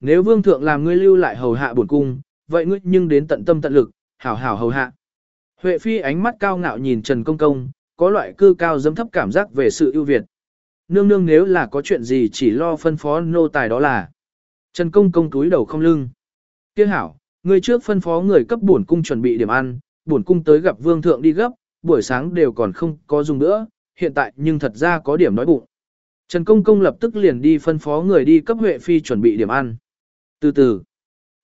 nếu vương thượng làm ngươi lưu lại hầu hạ bổn cung, vậy ngươi nhưng đến tận tâm tận lực, hảo hảo hầu hạ. Huệ phi ánh mắt cao ngạo nhìn Trần Công Công, có loại cư cao dấm thấp cảm giác về sự ưu việt. Nương nương nếu là có chuyện gì chỉ lo phân phó nô tài đó là. Trần Công Công túi đầu không lưng. Tiếc hảo, ngươi trước phân phó người cấp bổn cung chuẩn bị điểm ăn, bổn cung tới gặp vương thượng đi gấp, buổi sáng đều còn không có dùng nữa, hiện tại nhưng thật ra có điểm nói bụng. Trần Công Công lập tức liền đi phân phó người đi cấp Huệ Phi chuẩn bị điểm ăn. Từ từ,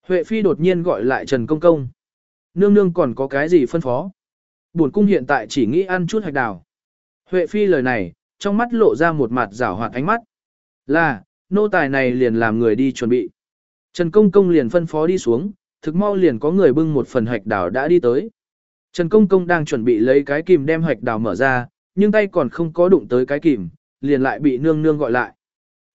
Huệ Phi đột nhiên gọi lại Trần Công Công. Nương nương còn có cái gì phân phó? Bổn cung hiện tại chỉ nghĩ ăn chút hạch đào. Huệ Phi lời này, trong mắt lộ ra một mặt rảo hoạt ánh mắt. Là, nô tài này liền làm người đi chuẩn bị. Trần Công Công liền phân phó đi xuống, thực mau liền có người bưng một phần hạch đào đã đi tới. Trần Công Công đang chuẩn bị lấy cái kìm đem hạch đào mở ra, nhưng tay còn không có đụng tới cái kìm, liền lại bị nương nương gọi lại.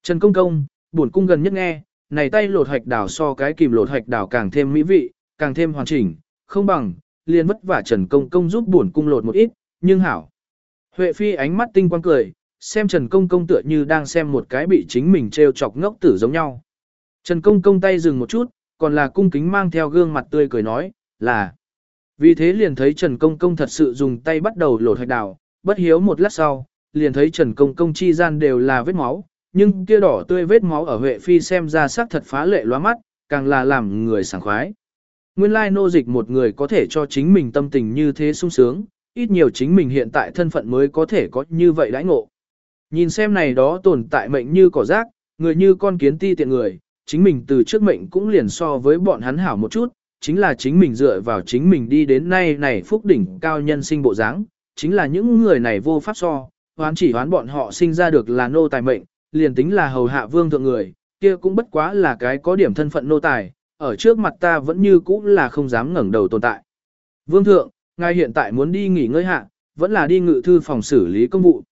Trần Công Công, buồn cung gần nhất nghe, này tay lột hạch đào so cái kìm lột hạch đào càng thêm mỹ vị, càng thêm hoàn chỉnh, không bằng, liền vất vả Trần Công Công giúp buồn cung lột một ít, nhưng hảo. Huệ Phi ánh mắt tinh quang cười, xem Trần Công Công tựa như đang xem một cái bị chính mình treo chọc ngốc tử giống nhau. Trần Công Công tay dừng một chút, còn là cung kính mang theo gương mặt tươi cười nói, là. Vì thế liền thấy Trần Công Công thật sự dùng tay bắt đầu lột hạch đào, bất hiếu một lát sau, liền thấy Trần Công Công chi gian đều là vết máu, nhưng kia đỏ tươi vết máu ở Huệ Phi xem ra sắc thật phá lệ loa mắt, càng là làm người sảng khoái. Nguyên lai nô dịch một người có thể cho chính mình tâm tình như thế sung sướng, ít nhiều chính mình hiện tại thân phận mới có thể có như vậy đãi ngộ. Nhìn xem này đó tồn tại mệnh như cỏ rác, người như con kiến ti tiện người, chính mình từ trước mệnh cũng liền so với bọn hắn hảo một chút, chính là chính mình dựa vào chính mình đi đến nay này phúc đỉnh cao nhân sinh bộ dáng, chính là những người này vô pháp so, hoán chỉ hoán bọn họ sinh ra được là nô tài mệnh, liền tính là hầu hạ vương thượng người, kia cũng bất quá là cái có điểm thân phận nô tài, ở trước mặt ta vẫn như cũ là không dám ngẩng đầu tồn tại. Vương thượng, ngài hiện tại muốn đi nghỉ ngơi hạ, vẫn là đi ngự thư phòng xử lý công vụ.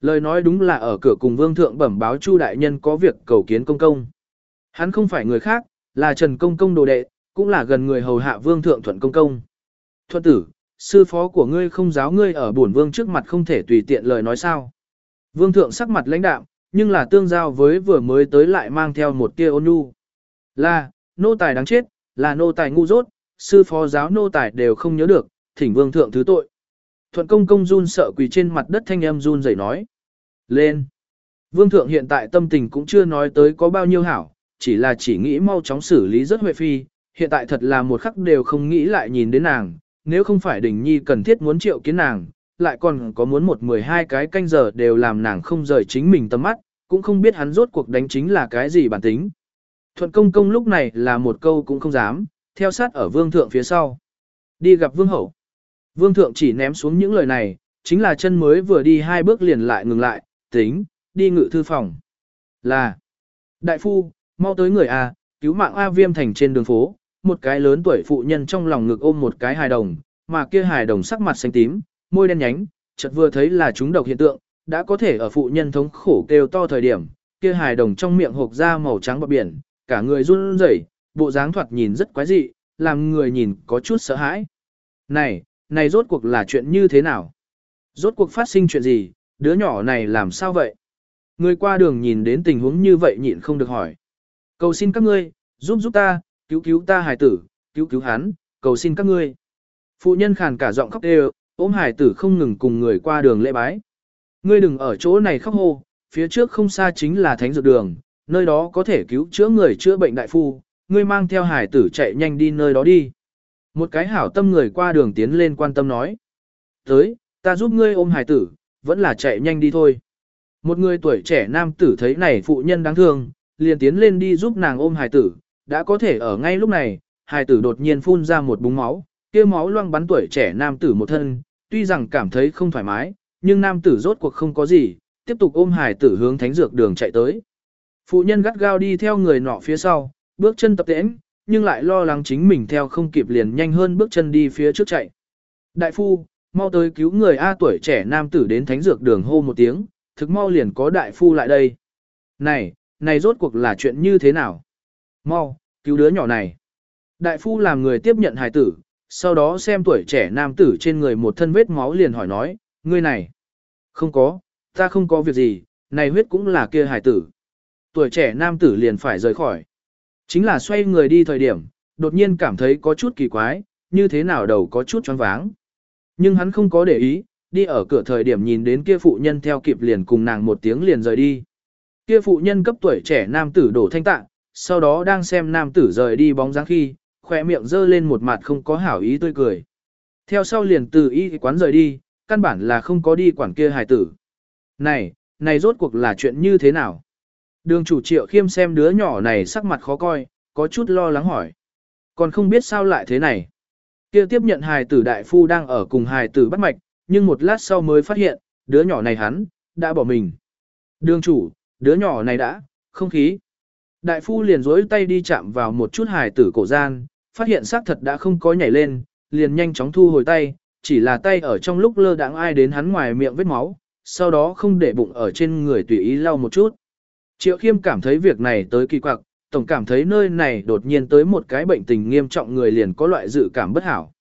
Lời nói đúng là ở cửa cùng vương thượng bẩm báo Chu đại nhân có việc cầu kiến công công. Hắn không phải người khác, là Trần Công Công đồ đệ, cũng là gần người hầu hạ vương thượng thuận công công. Thuận tử, sư phó của ngươi không giáo ngươi ở bổn vương trước mặt không thể tùy tiện lời nói sao. Vương thượng sắc mặt lãnh đạm, nhưng là tương giao với vừa mới tới lại mang theo một tia ôn nhu. Là, nô tài đáng chết, là nô tài ngu dốt, sư phó giáo nô tài đều không nhớ được, thỉnh vương thượng thứ tội. Thuận công công run sợ quỳ trên mặt đất thanh em run rẩy nói. Lên. Vương thượng hiện tại tâm tình cũng chưa nói tới có bao nhiêu hảo, chỉ là chỉ nghĩ mau chóng xử lý rất huệ phi, hiện tại thật là một khắc đều không nghĩ lại nhìn đến nàng, nếu không phải đình nhi cần thiết muốn triệu kiến nàng, lại còn có muốn một mười hai cái canh giờ đều làm nàng không rời chính mình tầm mắt, cũng không biết hắn rốt cuộc đánh chính là cái gì bản tính. Thuận công công lúc này là một câu cũng không dám, theo sát ở vương thượng phía sau. Đi gặp vương hậu. Vương thượng chỉ ném xuống những lời này, chính là chân mới vừa đi hai bước liền lại ngừng lại, tính, đi ngự thư phòng. Là, đại phu, mau tới người A, cứu mạng A viêm thành trên đường phố, một cái lớn tuổi phụ nhân trong lòng ngực ôm một cái hài đồng, mà kia hài đồng sắc mặt xanh tím, môi đen nhánh, chợt vừa thấy là chúng độc hiện tượng, đã có thể ở phụ nhân thống khổ kêu to thời điểm, kia hài đồng trong miệng hộp ra màu trắng bọt biển, cả người run rẩy, bộ dáng thoạt nhìn rất quái dị, làm người nhìn có chút sợ hãi. Này, này rốt cuộc là chuyện như thế nào? Rốt cuộc phát sinh chuyện gì, đứa nhỏ này làm sao vậy? Người qua đường nhìn đến tình huống như vậy nhịn không được hỏi. Cầu xin các ngươi, giúp giúp ta, cứu cứu ta hài tử, cứu cứu hắn, cầu xin các ngươi. Phụ nhân khàn cả giọng khóc đều, ôm hài tử không ngừng cùng người qua đường lễ bái. Ngươi đừng ở chỗ này khóc hô, phía trước không xa chính là thánh dược đường, nơi đó có thể cứu chữa người chữa bệnh đại phu, ngươi mang theo Hải tử chạy nhanh đi nơi đó đi. Một cái hảo tâm người qua đường tiến lên quan tâm nói. Tới, ta giúp ngươi ôm Hải tử, vẫn là chạy nhanh đi thôi. Một người tuổi trẻ nam tử thấy này phụ nhân đáng thương, liền tiến lên đi giúp nàng ôm Hải tử, đã có thể ở ngay lúc này, Hải tử đột nhiên phun ra một búng máu, kia máu loang bắn tuổi trẻ nam tử một thân, tuy rằng cảm thấy không thoải mái, nhưng nam tử rốt cuộc không có gì, tiếp tục ôm hài tử hướng thánh dược đường chạy tới. Phụ nhân gắt gao đi theo người nọ phía sau, bước chân tập tễnh, nhưng lại lo lắng chính mình theo không kịp liền nhanh hơn bước chân đi phía trước chạy. Đại phu, mau tới cứu người A tuổi trẻ nam tử đến thánh dược đường hô một tiếng, thực mau liền có đại phu lại đây. Này, này rốt cuộc là chuyện như thế nào? Mau, cứu đứa nhỏ này. Đại phu làm người tiếp nhận hài tử, sau đó xem tuổi trẻ nam tử trên người một thân vết máu liền hỏi nói, ngươi này. Không có, ta không có việc gì, này huyết cũng là kia hải tử. Tuổi trẻ nam tử liền phải rời khỏi. Chính là xoay người đi thời điểm, đột nhiên cảm thấy có chút kỳ quái, như thế nào đầu có chút choáng váng. Nhưng hắn không có để ý, đi ở cửa thời điểm nhìn đến kia phụ nhân theo kịp liền cùng nàng một tiếng liền rời đi. Kia phụ nhân cấp tuổi trẻ nam tử đổ thanh tạng, sau đó đang xem nam tử rời đi bóng dáng khi, khỏe miệng dơ lên một mặt không có hảo ý tươi cười. Theo sau liền từ y quán rời đi, căn bản là không có đi quản kia hài tử. Này, này rốt cuộc là chuyện như thế nào? Đường chủ triệu khiêm xem đứa nhỏ này sắc mặt khó coi, có chút lo lắng hỏi. Còn không biết sao lại thế này. Kia tiếp nhận hài tử đại phu đang ở cùng hài tử bắt mạch, nhưng một lát sau mới phát hiện, đứa nhỏ này hắn, đã bỏ mình. Đường chủ, đứa nhỏ này đã, không khí. Đại phu liền rối tay đi chạm vào một chút hài tử cổ gian, phát hiện xác thật đã không có nhảy lên, liền nhanh chóng thu hồi tay, chỉ là tay ở trong lúc lơ đãng ai đến hắn ngoài miệng vết máu, sau đó không để bụng ở trên người tùy ý lau một chút. Triệu khiêm cảm thấy việc này tới kỳ quặc, tổng cảm thấy nơi này đột nhiên tới một cái bệnh tình nghiêm trọng người liền có loại dự cảm bất hảo.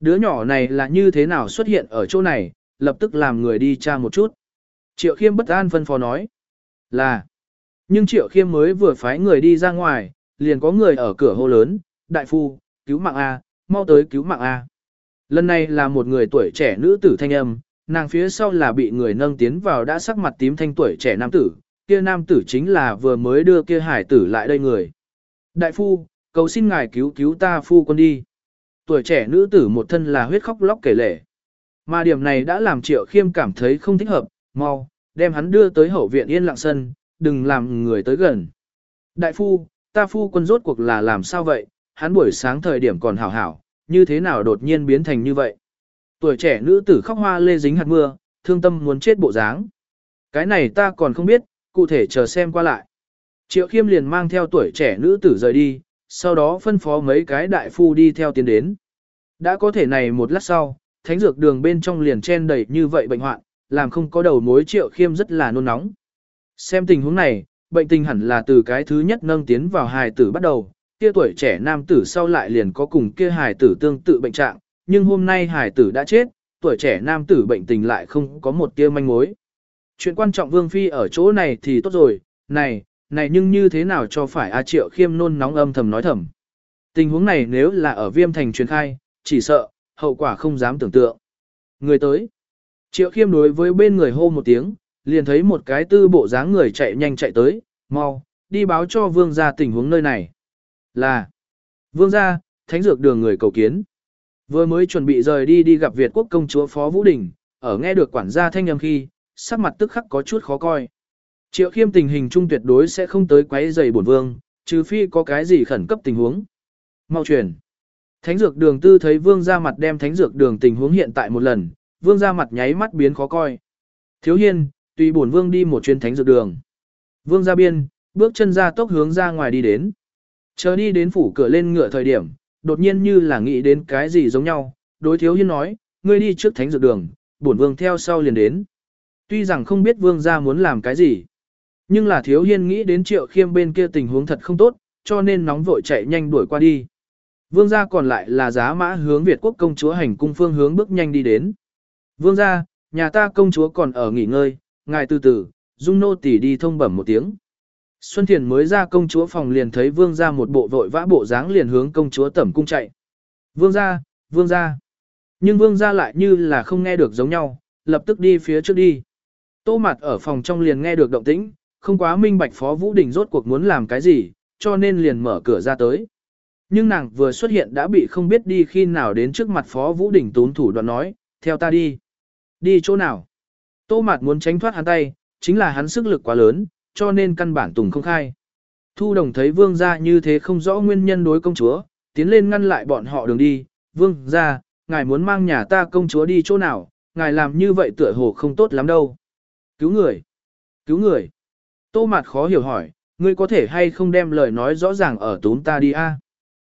Đứa nhỏ này là như thế nào xuất hiện ở chỗ này, lập tức làm người đi tra một chút. Triệu khiêm bất an phân phó nói là. Nhưng triệu khiêm mới vừa phái người đi ra ngoài, liền có người ở cửa hô lớn, đại phu, cứu mạng A, mau tới cứu mạng A. Lần này là một người tuổi trẻ nữ tử thanh âm, nàng phía sau là bị người nâng tiến vào đã sắc mặt tím thanh tuổi trẻ nam tử, kia nam tử chính là vừa mới đưa kia hải tử lại đây người. Đại phu, cầu xin ngài cứu cứu ta phu con đi. Tuổi trẻ nữ tử một thân là huyết khóc lóc kể lể. Mà điểm này đã làm triệu khiêm cảm thấy không thích hợp, mau, đem hắn đưa tới hậu viện yên lặng sân, đừng làm người tới gần. Đại phu, ta phu quân rốt cuộc là làm sao vậy, hắn buổi sáng thời điểm còn hảo hảo, như thế nào đột nhiên biến thành như vậy. Tuổi trẻ nữ tử khóc hoa lê dính hạt mưa, thương tâm muốn chết bộ dáng. Cái này ta còn không biết, cụ thể chờ xem qua lại. Triệu khiêm liền mang theo tuổi trẻ nữ tử rời đi, sau đó phân phó mấy cái đại phu đi theo tiến đến. Đã có thể này một lát sau, thánh dược đường bên trong liền chen đầy như vậy bệnh hoạn, làm không có đầu mối triệu khiêm rất là nôn nóng. Xem tình huống này, bệnh tình hẳn là từ cái thứ nhất nâng tiến vào hài tử bắt đầu, kia tuổi trẻ nam tử sau lại liền có cùng kia hài tử tương tự bệnh trạng, nhưng hôm nay hài tử đã chết, tuổi trẻ nam tử bệnh tình lại không có một tia manh mối. Chuyện quan trọng Vương Phi ở chỗ này thì tốt rồi, này, này nhưng như thế nào cho phải A Triệu khiêm nôn nóng âm thầm nói thầm. Tình huống này nếu là ở viêm thành truyền khai, chỉ sợ, hậu quả không dám tưởng tượng. Người tới. Triệu khiêm đối với bên người hô một tiếng, liền thấy một cái tư bộ dáng người chạy nhanh chạy tới, mau, đi báo cho vương gia tình huống nơi này. Là, vương gia, thánh dược đường người cầu kiến. Vừa mới chuẩn bị rời đi đi gặp Việt quốc công chúa Phó Vũ Đình, ở nghe được quản gia thanh âm khi, sắc mặt tức khắc có chút khó coi. Triệu khiêm tình hình chung tuyệt đối sẽ không tới quấy giày bổn vương, trừ phi có cái gì khẩn cấp tình huống. Mau truyền. Thánh dược đường tư thấy vương ra mặt đem thánh dược đường tình huống hiện tại một lần, vương ra mặt nháy mắt biến khó coi. Thiếu hiên, tùy bổn vương đi một chuyến thánh dược đường. Vương ra biên, bước chân ra tốc hướng ra ngoài đi đến. Chờ đi đến phủ cửa lên ngựa thời điểm, đột nhiên như là nghĩ đến cái gì giống nhau, đối thiếu hiên nói, ngươi đi trước thánh dược đường, bổn vương theo sau liền đến. Tuy rằng không biết vương gia muốn làm cái gì, nhưng là thiếu hiên nghĩ đến triệu khiêm bên kia tình huống thật không tốt, cho nên nóng vội chạy nhanh đuổi qua đi. Vương gia còn lại là giá mã hướng Việt quốc công chúa hành cung phương hướng bước nhanh đi đến. Vương gia, nhà ta công chúa còn ở nghỉ ngơi, ngài từ từ, dung nô tỉ đi thông bẩm một tiếng. Xuân Thiền mới ra công chúa phòng liền thấy vương gia một bộ vội vã bộ dáng liền hướng công chúa tẩm cung chạy. Vương gia, vương gia. Nhưng vương gia lại như là không nghe được giống nhau, lập tức đi phía trước đi. Tô mặt ở phòng trong liền nghe được động tĩnh, không quá minh bạch Phó Vũ Đình rốt cuộc muốn làm cái gì, cho nên liền mở cửa ra tới. Nhưng nàng vừa xuất hiện đã bị không biết đi khi nào đến trước mặt Phó Vũ Đình tốn thủ đoạn nói, theo ta đi. Đi chỗ nào? Tô mặt muốn tránh thoát hắn tay, chính là hắn sức lực quá lớn, cho nên căn bản tùng không khai. Thu đồng thấy vương gia như thế không rõ nguyên nhân đối công chúa, tiến lên ngăn lại bọn họ đường đi, vương gia, ngài muốn mang nhà ta công chúa đi chỗ nào, ngài làm như vậy tựa hồ không tốt lắm đâu. Cứu người! Cứu người! Tô Mạt khó hiểu hỏi, ngươi có thể hay không đem lời nói rõ ràng ở tốn ta đi a?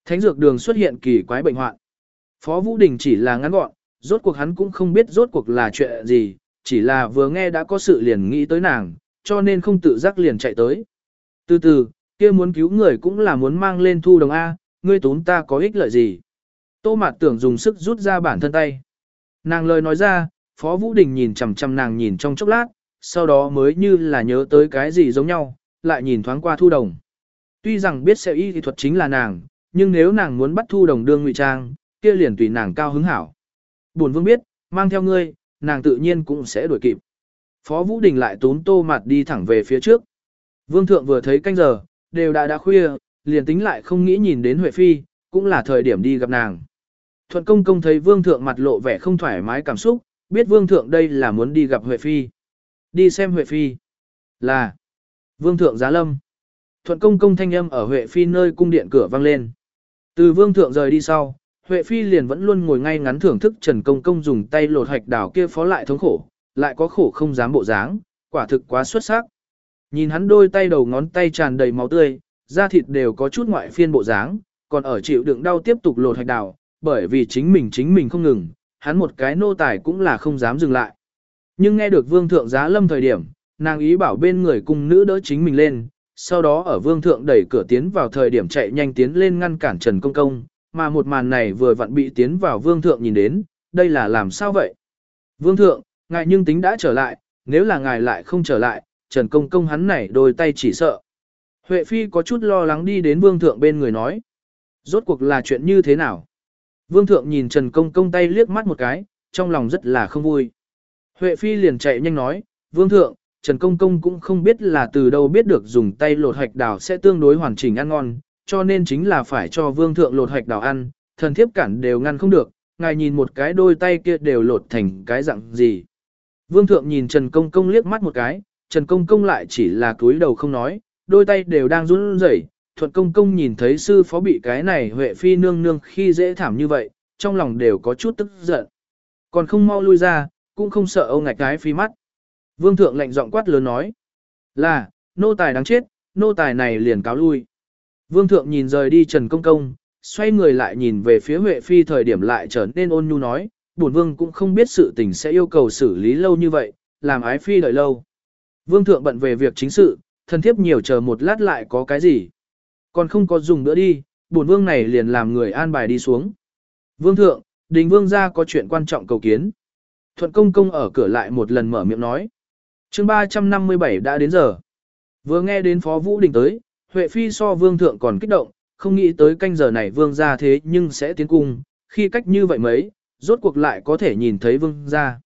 Thánh dược đường xuất hiện kỳ quái bệnh hoạn. Phó Vũ Đình chỉ là ngắn gọn, rốt cuộc hắn cũng không biết rốt cuộc là chuyện gì, chỉ là vừa nghe đã có sự liền nghĩ tới nàng, cho nên không tự giác liền chạy tới. Từ từ, kia muốn cứu người cũng là muốn mang lên thu đồng A, ngươi tốn ta có ích lợi gì. Tô Mạt tưởng dùng sức rút ra bản thân tay. Nàng lời nói ra, Phó Vũ Đình nhìn chằm chằm nàng nhìn trong chốc lát, sau đó mới như là nhớ tới cái gì giống nhau, lại nhìn thoáng qua thu đồng. Tuy rằng biết sẽ y thì thuật chính là nàng, nhưng nếu nàng muốn bắt thu đồng đương ngụy trang, kia liền tùy nàng cao hứng hảo. Bổn vương biết, mang theo ngươi, nàng tự nhiên cũng sẽ đuổi kịp. Phó Vũ Đình lại tốn tô mặt đi thẳng về phía trước. Vương thượng vừa thấy canh giờ, đều đã đã khuya, liền tính lại không nghĩ nhìn đến Huệ Phi, cũng là thời điểm đi gặp nàng. Thuận công công thấy vương thượng mặt lộ vẻ không thoải mái cảm xúc, biết vương thượng đây là muốn đi gặp Huệ Phi. Đi xem Huệ Phi. Là. Vương thượng giá lâm. Thuận công công thanh âm ở Huệ Phi nơi cung điện cửa vang lên. Từ vương thượng rời đi sau, Huệ Phi liền vẫn luôn ngồi ngay ngắn thưởng thức Trần Công Công dùng tay lột hạch đảo kia phó lại thống khổ, lại có khổ không dám bộ dáng, quả thực quá xuất sắc. Nhìn hắn đôi tay đầu ngón tay tràn đầy máu tươi, da thịt đều có chút ngoại phiên bộ dáng, còn ở chịu đựng đau tiếp tục lột hạch đào, bởi vì chính mình chính mình không ngừng, hắn một cái nô tài cũng là không dám dừng lại. Nhưng nghe được vương thượng giá lâm thời điểm, nàng ý bảo bên người cung nữ đỡ chính mình lên, sau đó ở vương thượng đẩy cửa tiến vào thời điểm chạy nhanh tiến lên ngăn cản Trần Công Công, mà một màn này vừa vặn bị tiến vào vương thượng nhìn đến, đây là làm sao vậy? Vương thượng, ngài nhưng tính đã trở lại, nếu là ngài lại không trở lại, Trần Công Công hắn này đôi tay chỉ sợ. Huệ Phi có chút lo lắng đi đến vương thượng bên người nói. Rốt cuộc là chuyện như thế nào? Vương thượng nhìn Trần Công Công tay liếc mắt một cái, trong lòng rất là không vui. Huệ Phi liền chạy nhanh nói, Vương thượng, Trần Công Công cũng không biết là từ đâu biết được dùng tay lột hạch đào sẽ tương đối hoàn chỉnh ăn ngon, cho nên chính là phải cho Vương thượng lột hạch đào ăn, thần thiếp cản đều ngăn không được, ngài nhìn một cái đôi tay kia đều lột thành cái dạng gì. Vương thượng nhìn Trần Công Công liếc mắt một cái, Trần Công Công lại chỉ là cúi đầu không nói, đôi tay đều đang run rẩy. Thuận Công Công nhìn thấy sư phó bị cái này Huệ Phi nương nương khi dễ thảm như vậy, trong lòng đều có chút tức giận. Còn không mau lui ra, cũng không sợ ông ngạch cái phi mắt. Vương thượng lệnh giọng quát lớn nói. Là, nô tài đáng chết, nô tài này liền cáo lui. Vương thượng nhìn rời đi Trần Công Công, xoay người lại nhìn về phía Huệ Phi thời điểm lại trở nên ôn nhu nói, bổn vương cũng không biết sự tình sẽ yêu cầu xử lý lâu như vậy, làm ái Phi đợi lâu. Vương thượng bận về việc chính sự, thân thiếp nhiều chờ một lát lại có cái gì. Còn không có dùng nữa đi, bổn vương này liền làm người an bài đi xuống. Vương thượng, đình vương gia có chuyện quan trọng cầu kiến. Thuận công công ở cửa lại một lần mở miệng nói. chương 357 đã đến giờ. Vừa nghe đến Phó Vũ Đình tới, Huệ Phi so vương thượng còn kích động, không nghĩ tới canh giờ này vương gia thế nhưng sẽ tiến cung, khi cách như vậy mấy, rốt cuộc lại có thể nhìn thấy vương gia.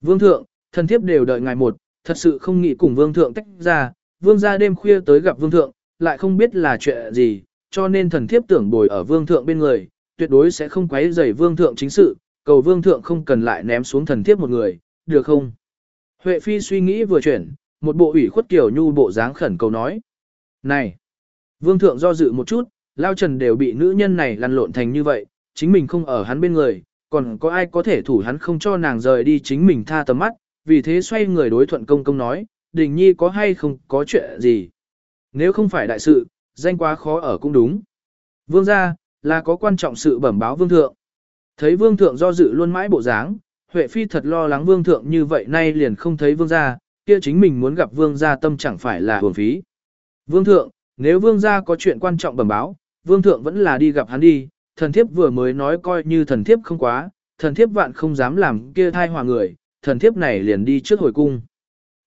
Vương thượng, thần thiếp đều đợi ngài một, thật sự không nghĩ cùng vương thượng tách ra, vương gia đêm khuya tới gặp vương thượng, lại không biết là chuyện gì, cho nên thần thiếp tưởng bồi ở vương thượng bên người, tuyệt đối sẽ không quấy rầy vương thượng chính sự, cầu vương thượng không cần lại ném xuống thần thiếp một người, được không? Huệ Phi suy nghĩ vừa chuyển, một bộ ủy khuất kiểu nhu bộ dáng khẩn cầu nói. Này! Vương thượng do dự một chút, lao trần đều bị nữ nhân này lăn lộn thành như vậy, chính mình không ở hắn bên người, còn có ai có thể thủ hắn không cho nàng rời đi chính mình tha tầm mắt, vì thế xoay người đối thuận công công nói, đình nhi có hay không có chuyện gì. Nếu không phải đại sự, danh quá khó ở cũng đúng. Vương gia, là có quan trọng sự bẩm báo vương thượng. Thấy vương thượng do dự luôn mãi bộ dáng, Huệ Phi thật lo lắng vương thượng như vậy nay liền không thấy vương gia, kia chính mình muốn gặp vương gia tâm chẳng phải là hưởng phí. Vương thượng, nếu vương gia có chuyện quan trọng bẩm báo, vương thượng vẫn là đi gặp hắn đi, thần thiếp vừa mới nói coi như thần thiếp không quá, thần thiếp vạn không dám làm kia thai hòa người, thần thiếp này liền đi trước hồi cung.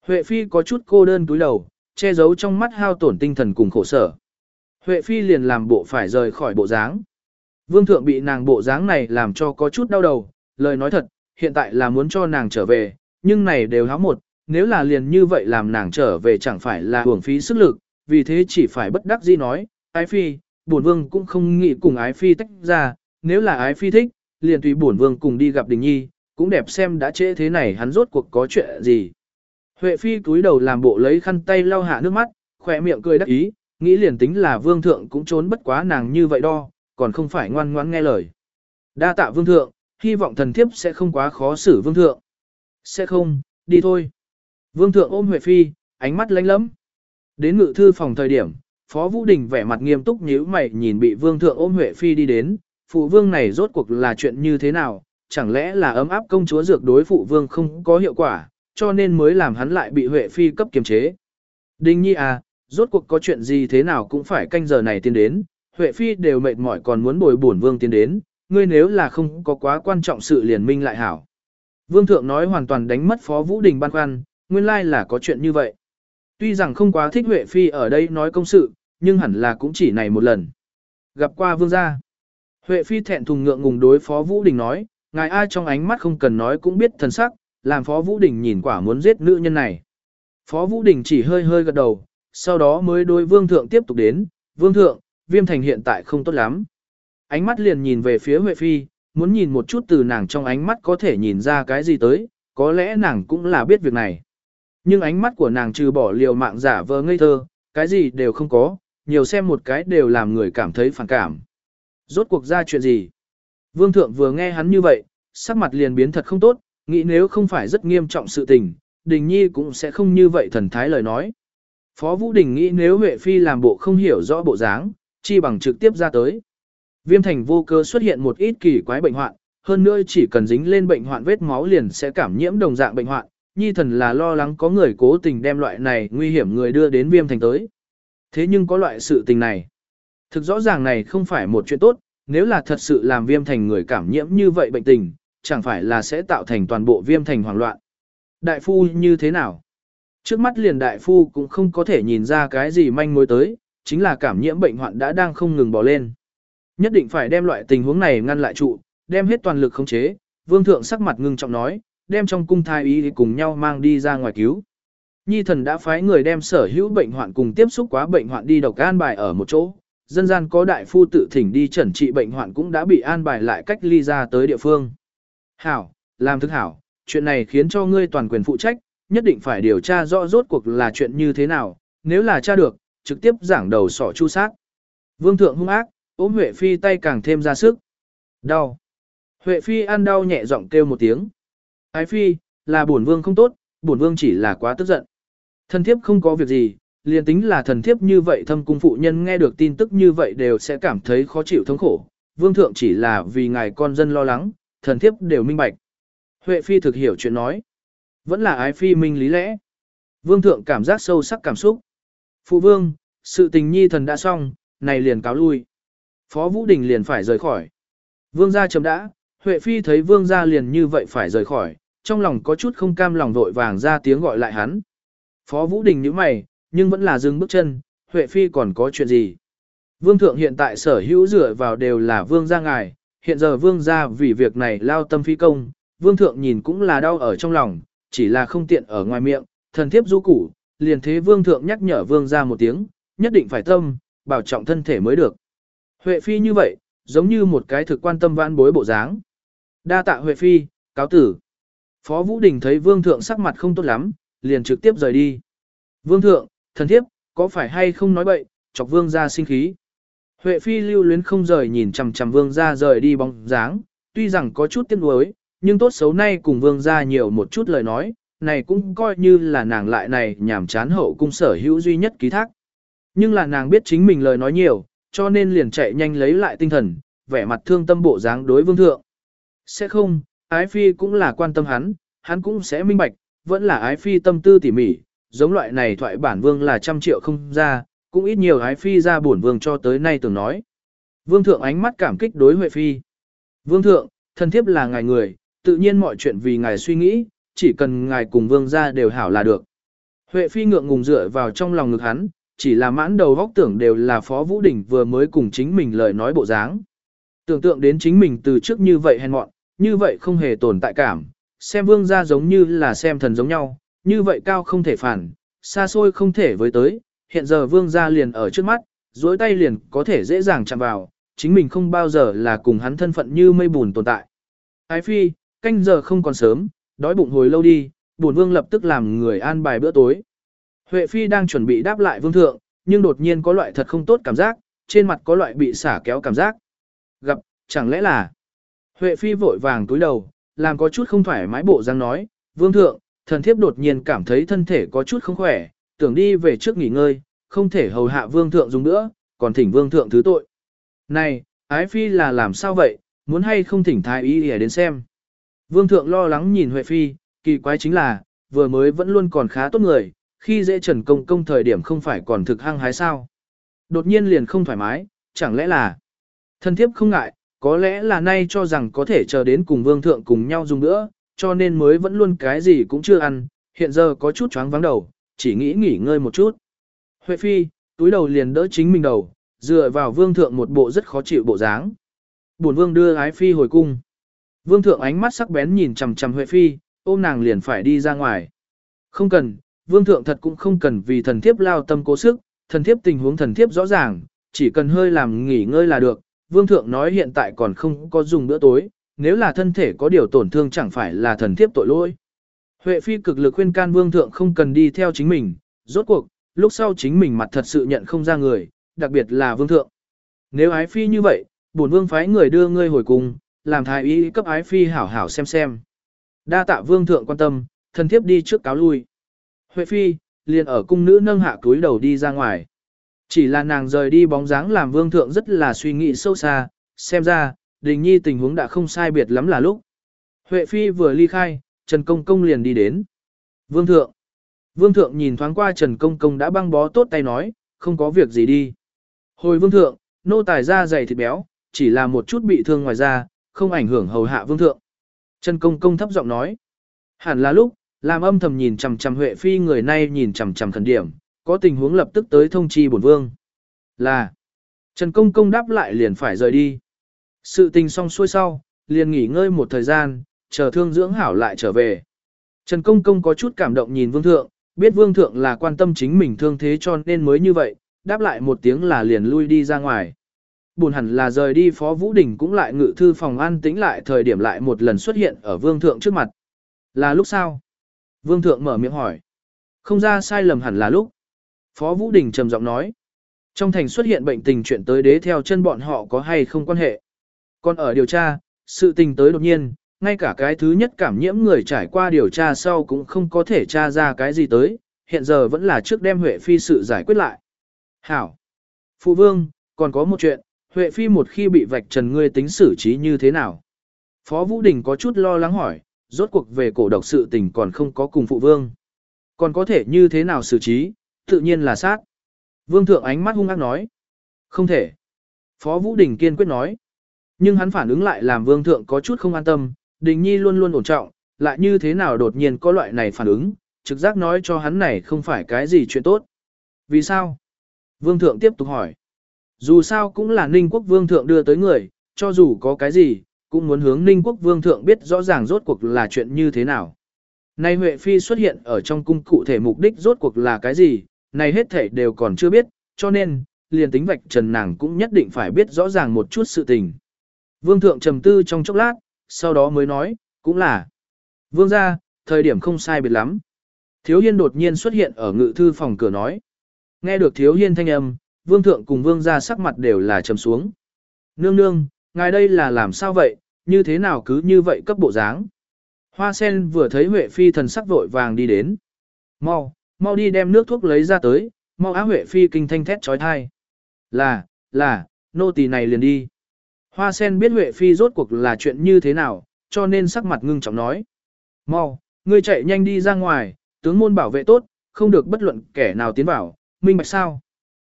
Huệ Phi có chút cô đơn túi đầu, che giấu trong mắt hao tổn tinh thần cùng khổ sở. Huệ Phi liền làm bộ phải rời khỏi bộ dáng. Vương thượng bị nàng bộ dáng này làm cho có chút đau đầu, lời nói thật, hiện tại là muốn cho nàng trở về, nhưng này đều háo một, nếu là liền như vậy làm nàng trở về chẳng phải là hưởng phí sức lực, vì thế chỉ phải bất đắc dĩ nói, ái phi, bổn vương cũng không nghĩ cùng ái phi tách ra, nếu là ái phi thích, liền tùy bổn vương cùng đi gặp đình nhi, cũng đẹp xem đã trễ thế này hắn rốt cuộc có chuyện gì. Huệ phi cúi đầu làm bộ lấy khăn tay lau hạ nước mắt, khỏe miệng cười đắc ý, nghĩ liền tính là vương thượng cũng trốn bất quá nàng như vậy đo, còn không phải ngoan ngoãn nghe lời. Đa tạ vương thượng, hy vọng thần thiếp sẽ không quá khó xử vương thượng. Sẽ không, đi thôi. Vương thượng ôm Huệ Phi, ánh mắt lánh lẫm. Đến ngự thư phòng thời điểm, Phó Vũ Đình vẻ mặt nghiêm túc nhíu mày nhìn bị vương thượng ôm Huệ Phi đi đến, phụ vương này rốt cuộc là chuyện như thế nào, chẳng lẽ là ấm áp công chúa dược đối phụ vương không có hiệu quả, cho nên mới làm hắn lại bị Huệ Phi cấp kiềm chế. Đinh nhi à, rốt cuộc có chuyện gì thế nào cũng phải canh giờ này tiến đến, Huệ Phi đều mệt mỏi còn muốn bồi bổn vương tiến đến, ngươi nếu là không có quá quan trọng sự liền minh lại hảo. Vương thượng nói hoàn toàn đánh mất Phó Vũ Đình băn khoăn, nguyên lai là có chuyện như vậy. Tuy rằng không quá thích Huệ Phi ở đây nói công sự, nhưng hẳn là cũng chỉ này một lần. Gặp qua vương gia. Huệ phi thẹn thùng ngượng ngùng đối phó Vũ Đình nói, ngài ai trong ánh mắt không cần nói cũng biết thần sắc, làm phó Vũ Đình nhìn quả muốn giết nữ nhân này. Phó Vũ Đình chỉ hơi hơi gật đầu, sau đó mới đối vương thượng tiếp tục đến, vương thượng, viêm thành hiện tại không tốt lắm. Ánh mắt liền nhìn về phía Huệ Phi, muốn nhìn một chút từ nàng trong ánh mắt có thể nhìn ra cái gì tới, có lẽ nàng cũng là biết việc này. Nhưng ánh mắt của nàng trừ bỏ liều mạng giả vờ ngây thơ, cái gì đều không có, nhiều xem một cái đều làm người cảm thấy phản cảm. Rốt cuộc ra chuyện gì? Vương thượng vừa nghe hắn như vậy, sắc mặt liền biến thật không tốt, nghĩ nếu không phải rất nghiêm trọng sự tình, Đình Nhi cũng sẽ không như vậy thần thái lời nói. Phó Vũ Đình nghĩ nếu Huệ Phi làm bộ không hiểu rõ bộ dáng, chi bằng trực tiếp ra tới. Viêm thành vô cơ xuất hiện một ít kỳ quái bệnh hoạn, hơn nữa chỉ cần dính lên bệnh hoạn vết máu liền sẽ cảm nhiễm đồng dạng bệnh hoạn, nhi thần là lo lắng có người cố tình đem loại này nguy hiểm người đưa đến viêm thành tới. Thế nhưng có loại sự tình này. Thực rõ ràng này không phải một chuyện tốt, nếu là thật sự làm viêm thành người cảm nhiễm như vậy bệnh tình, chẳng phải là sẽ tạo thành toàn bộ viêm thành hoảng loạn. Đại phu như thế nào? Trước mắt liền đại phu cũng không có thể nhìn ra cái gì manh mối tới, chính là cảm nhiễm bệnh hoạn đã đang không ngừng bỏ lên. Nhất định phải đem loại tình huống này ngăn lại trụ, đem hết toàn lực khống chế, vương thượng sắc mặt ngưng trọng nói, đem trong cung thái y cùng nhau mang đi ra ngoài cứu. Nhi thần đã phái người đem sở hữu bệnh hoạn cùng tiếp xúc quá bệnh hoạn đi độc an bài ở một chỗ, dân gian có đại phu tự thỉnh đi chẩn trị bệnh hoạn cũng đã bị an bài lại cách ly ra tới địa phương. Hảo, làm thức hảo, chuyện này khiến cho ngươi toàn quyền phụ trách, nhất định phải điều tra rõ rốt cuộc là chuyện như thế nào, nếu là tra được, trực tiếp giảng đầu sỏ chu sát. Vương thượng hung ác, ốm Huệ Phi tay càng thêm ra sức. Đau. Huệ Phi ăn đau nhẹ giọng kêu một tiếng. Ái Phi, là bổn vương không tốt, bổn vương chỉ là quá tức giận. Thần thiếp không có việc gì, liền tính là thần thiếp như vậy thâm cung phụ nhân nghe được tin tức như vậy đều sẽ cảm thấy khó chịu thống khổ. Vương thượng chỉ là vì ngài con dân lo lắng, thần thiếp đều minh bạch. Huệ Phi thực hiểu chuyện nói. Vẫn là ái Phi minh lý lẽ. Vương thượng cảm giác sâu sắc cảm xúc. Phụ vương, sự tình nhi thần đã xong, này liền cáo lui. Phó Vũ Đình liền phải rời khỏi. Vương gia chấm đã, Huệ Phi thấy vương gia liền như vậy phải rời khỏi, trong lòng có chút không cam lòng vội vàng ra tiếng gọi lại hắn. Phó Vũ Đình nhíu mày, nhưng vẫn là dừng bước chân, Huệ Phi còn có chuyện gì? Vương thượng hiện tại sở hữu dựa vào đều là vương gia ngài, hiện giờ vương gia vì việc này lao tâm phi công, vương thượng nhìn cũng là đau ở trong lòng, chỉ là không tiện ở ngoài miệng, thần thiếp du củ, liền thế vương thượng nhắc nhở vương gia một tiếng, nhất định phải tâm, bảo trọng thân thể mới được. Huệ Phi như vậy, giống như một cái thực quan tâm vãn bối bộ dáng. Đa tạ Huệ Phi, cáo tử. Phó Vũ Đình thấy Vương Thượng sắc mặt không tốt lắm, liền trực tiếp rời đi. Vương Thượng, thần thiếp, có phải hay không nói bậy, chọc Vương ra sinh khí. Huệ Phi lưu luyến không rời nhìn chằm chằm Vương ra rời đi bóng dáng, tuy rằng có chút tiếc nuối, nhưng tốt xấu nay cùng Vương ra nhiều một chút lời nói, này cũng coi như là nàng lại này nhảm chán hậu cung sở hữu duy nhất ký thác. Nhưng là nàng biết chính mình lời nói nhiều, cho nên liền chạy nhanh lấy lại tinh thần, vẻ mặt thương tâm bộ dáng đối vương thượng. Sẽ không, ái phi cũng là quan tâm hắn, hắn cũng sẽ minh bạch, vẫn là ái phi tâm tư tỉ mỉ, giống loại này thoại bản vương là trăm triệu không ra, cũng ít nhiều ái phi ra bổn vương cho tới nay từng nói. Vương thượng ánh mắt cảm kích đối Huệ phi. Vương thượng, thân thiếp là ngài người, tự nhiên mọi chuyện vì ngài suy nghĩ, chỉ cần ngài cùng vương ra đều hảo là được. Huệ phi ngượng ngùng dựa vào trong lòng ngực hắn, chỉ là mãn đầu góc tưởng đều là Phó Vũ Đình vừa mới cùng chính mình lời nói bộ dáng. Tưởng tượng đến chính mình từ trước như vậy hèn mọn, như vậy không hề tồn tại cảm, xem vương gia giống như là xem thần giống nhau, như vậy cao không thể phản, xa xôi không thể với tới, hiện giờ vương gia liền ở trước mắt, duỗi tay liền có thể dễ dàng chạm vào, chính mình không bao giờ là cùng hắn thân phận như mây bùn tồn tại. Ái phi, canh giờ không còn sớm, đói bụng hồi lâu đi, bổn vương lập tức làm người an bài bữa tối. Huệ Phi đang chuẩn bị đáp lại vương thượng, nhưng đột nhiên có loại thật không tốt cảm giác, trên mặt có loại bị xả kéo cảm giác. Gặp, chẳng lẽ là... Huệ Phi vội vàng túi đầu, làm có chút không thoải mái bộ răng nói, vương thượng, thần thiếp đột nhiên cảm thấy thân thể có chút không khỏe, tưởng đi về trước nghỉ ngơi, không thể hầu hạ vương thượng dùng nữa, còn thỉnh vương thượng thứ tội. Này, ái phi là làm sao vậy, muốn hay không thỉnh thái y để đến xem. Vương thượng lo lắng nhìn Huệ phi, kỳ quái chính là, vừa mới vẫn luôn còn khá tốt người, khi dễ trần công công thời điểm không phải còn thực hăng hái sao. Đột nhiên liền không thoải mái, chẳng lẽ là thân thiếp không ngại, có lẽ là nay cho rằng có thể chờ đến cùng vương thượng cùng nhau dùng nữa, cho nên mới vẫn luôn cái gì cũng chưa ăn, hiện giờ có chút choáng vắng đầu, chỉ nghĩ nghỉ ngơi một chút. Huệ phi, túi đầu liền đỡ chính mình đầu, dựa vào vương thượng một bộ rất khó chịu bộ dáng. Bổn vương đưa ái phi hồi cung. Vương thượng ánh mắt sắc bén nhìn chằm chằm Huệ phi, ôm nàng liền phải đi ra ngoài. Không cần, vương thượng thật cũng không cần vì thần thiếp lao tâm cố sức, thần thiếp tình huống thần thiếp rõ ràng, chỉ cần hơi làm nghỉ ngơi là được. Vương thượng nói hiện tại còn không có dùng bữa tối, nếu là thân thể có điều tổn thương chẳng phải là thần thiếp tội lỗi. Huệ phi cực lực khuyên can vương thượng không cần đi theo chính mình, rốt cuộc, lúc sau chính mình mặt thật sự nhận không ra người, đặc biệt là vương thượng. Nếu ái phi như vậy, bổn vương phái người đưa ngươi hồi cùng, làm thái y cấp ái phi hảo hảo xem xem. Đa tạ vương thượng quan tâm, thần thiếp đi trước cáo lui. Huệ phi, liền ở cung nữ nâng hạ túi đầu đi ra ngoài. Chỉ là nàng rời đi bóng dáng làm vương thượng rất là suy nghĩ sâu xa, xem ra, đình nhi tình huống đã không sai biệt lắm là lúc. Huệ phi vừa ly khai, Trần Công Công liền đi đến. Vương thượng. Vương thượng nhìn thoáng qua Trần Công Công đã băng bó tốt tay nói, không có việc gì đi. Hồi vương thượng, nô tài da dày thịt béo, chỉ là một chút bị thương ngoài da, không ảnh hưởng hầu hạ vương thượng. Trần Công Công thấp giọng nói. Hẳn là lúc, làm âm thầm nhìn chằm chằm Huệ Phi người nay nhìn chằm chằm khẩn điểm, có tình huống lập tức tới thông chi bổn vương. Là. Trần Công Công đáp lại liền phải rời đi. Sự tình xong xuôi sau, liền nghỉ ngơi một thời gian, chờ thương dưỡng hảo lại trở về. Trần Công Công có chút cảm động nhìn vương thượng, biết vương thượng là quan tâm chính mình thương thế cho nên mới như vậy, đáp lại một tiếng là liền lui đi ra ngoài. Buồn hẳn là rời đi Phó Vũ Đình cũng lại ngự thư phòng an tĩnh lại thời điểm lại một lần xuất hiện ở vương thượng trước mặt. Là lúc sao Vương thượng mở miệng hỏi. Không ra sai lầm hẳn là lúc. Phó Vũ Đình trầm giọng nói. Trong thành xuất hiện bệnh tình chuyện tới đế theo chân bọn họ có hay không quan hệ. Còn ở điều tra, sự tình tới đột nhiên, ngay cả cái thứ nhất cảm nhiễm người trải qua điều tra sau cũng không có thể tra ra cái gì tới, hiện giờ vẫn là trước đem Huệ Phi sự giải quyết lại. Hảo! Phụ vương, còn có một chuyện, Huệ Phi một khi bị vạch trần ngươi tính xử trí như thế nào? Phó Vũ Đình có chút lo lắng hỏi, rốt cuộc về cổ độc sự tình còn không có cùng phụ vương. Còn có thể như thế nào xử trí, tự nhiên là sát. Vương thượng ánh mắt hung ác nói. Không thể. Phó Vũ Đình kiên quyết nói. Nhưng hắn phản ứng lại làm vương thượng có chút không an tâm, Đình Nhi luôn luôn ổn trọng, lại như thế nào đột nhiên có loại này phản ứng, trực giác nói cho hắn này không phải cái gì chuyện tốt. Vì sao? Vương thượng tiếp tục hỏi. Dù sao cũng là Ninh quốc vương thượng đưa tới người, cho dù có cái gì, cũng muốn hướng Ninh quốc vương thượng biết rõ ràng rốt cuộc là chuyện như thế nào. Nay Huệ Phi xuất hiện ở trong cung cụ thể mục đích rốt cuộc là cái gì, này hết thể đều còn chưa biết, cho nên, liền tính vạch trần nàng cũng nhất định phải biết rõ ràng một chút sự tình. Vương thượng trầm tư trong chốc lát, sau đó mới nói, cũng là. Vương ra, thời điểm không sai biệt lắm. Thiếu hiên đột nhiên xuất hiện ở ngự thư phòng cửa nói. Nghe được thiếu hiên thanh âm, vương thượng cùng vương ra sắc mặt đều là trầm xuống. Nương nương, ngài đây là làm sao vậy, như thế nào cứ như vậy cấp bộ dáng. Hoa sen vừa thấy Huệ Phi thần sắc vội vàng đi đến. Mau, mau đi đem nước thuốc lấy ra tới, mau á Huệ Phi kinh thanh thét trói thai. Là, là, nô tỳ này liền đi. Hoa sen biết Huệ Phi rốt cuộc là chuyện như thế nào, cho nên sắc mặt ngưng trọng nói. Mau, ngươi chạy nhanh đi ra ngoài, tướng môn bảo vệ tốt, không được bất luận kẻ nào tiến vào, minh bạch sao.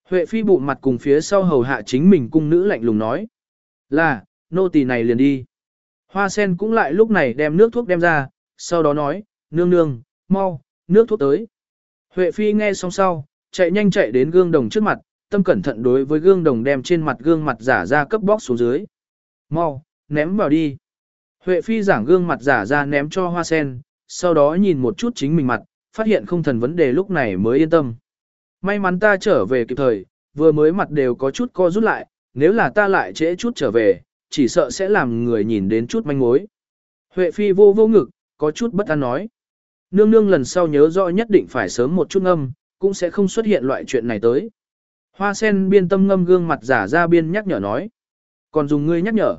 Huệ Phi bụng mặt cùng phía sau hầu hạ chính mình cung nữ lạnh lùng nói. Là, nô tỳ này liền đi. Hoa sen cũng lại lúc này đem nước thuốc đem ra, sau đó nói, nương nương, mau, nước thuốc tới. Huệ Phi nghe xong sau, chạy nhanh chạy đến gương đồng trước mặt, tâm cẩn thận đối với gương đồng đem trên mặt gương mặt giả ra cấp bóc xuống dưới. Mau, ném vào đi. Huệ Phi giảng gương mặt giả ra ném cho hoa sen, sau đó nhìn một chút chính mình mặt, phát hiện không thần vấn đề lúc này mới yên tâm. May mắn ta trở về kịp thời, vừa mới mặt đều có chút co rút lại, nếu là ta lại trễ chút trở về, chỉ sợ sẽ làm người nhìn đến chút manh mối. Huệ Phi vô vô ngực, có chút bất an nói. Nương nương lần sau nhớ rõ nhất định phải sớm một chút ngâm, cũng sẽ không xuất hiện loại chuyện này tới. Hoa sen biên tâm ngâm gương mặt giả ra biên nhắc nhở nói. Còn dùng ngươi nhắc nhở.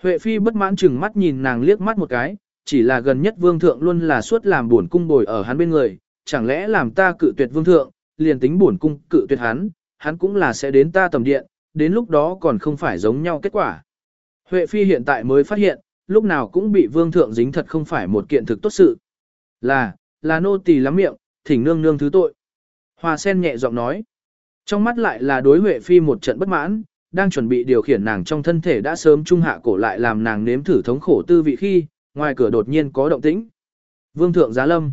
Huệ phi bất mãn chừng mắt nhìn nàng liếc mắt một cái, chỉ là gần nhất vương thượng luôn là suốt làm buồn cung bồi ở hắn bên người, chẳng lẽ làm ta cự tuyệt vương thượng, liền tính buồn cung cự tuyệt hắn, hắn cũng là sẽ đến ta tầm điện, đến lúc đó còn không phải giống nhau kết quả. Huệ phi hiện tại mới phát hiện, lúc nào cũng bị vương thượng dính thật không phải một kiện thực tốt sự. Là, là nô tỳ lắm miệng, thỉnh nương nương thứ tội. Hoa sen nhẹ giọng nói. Trong mắt lại là đối Huệ Phi một trận bất mãn, đang chuẩn bị điều khiển nàng trong thân thể đã sớm trung hạ cổ lại làm nàng nếm thử thống khổ tư vị khi, ngoài cửa đột nhiên có động tĩnh. Vương thượng giá lâm.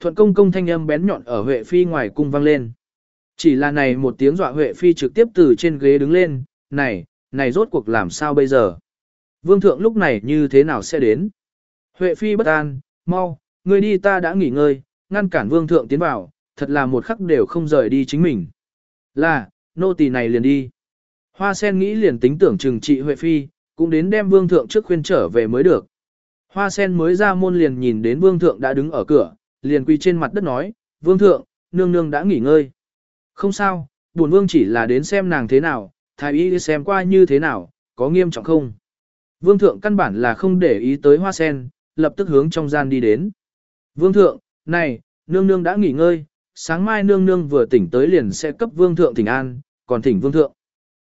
Thuận công công thanh âm bén nhọn ở Huệ Phi ngoài cung vang lên. Chỉ là này một tiếng dọa Huệ Phi trực tiếp từ trên ghế đứng lên, này, này rốt cuộc làm sao bây giờ? Vương thượng lúc này như thế nào sẽ đến? Huệ Phi bất an, mau, Ngươi đi ta đã nghỉ ngơi, ngăn cản vương thượng tiến vào, thật là một khắc đều không rời đi chính mình. Là, nô tỳ này liền đi. Hoa sen nghĩ liền tính tưởng trừng trị Huệ Phi, cũng đến đem vương thượng trước khuyên trở về mới được. Hoa sen mới ra môn liền nhìn đến vương thượng đã đứng ở cửa, liền quỳ trên mặt đất nói, vương thượng, nương nương đã nghỉ ngơi. Không sao, buồn vương chỉ là đến xem nàng thế nào, thái y xem qua như thế nào, có nghiêm trọng không. Vương thượng căn bản là không để ý tới hoa sen, lập tức hướng trong gian đi đến. Vương thượng, này, nương nương đã nghỉ ngơi, sáng mai nương nương vừa tỉnh tới liền sẽ cấp vương thượng thỉnh an, còn thỉnh vương thượng.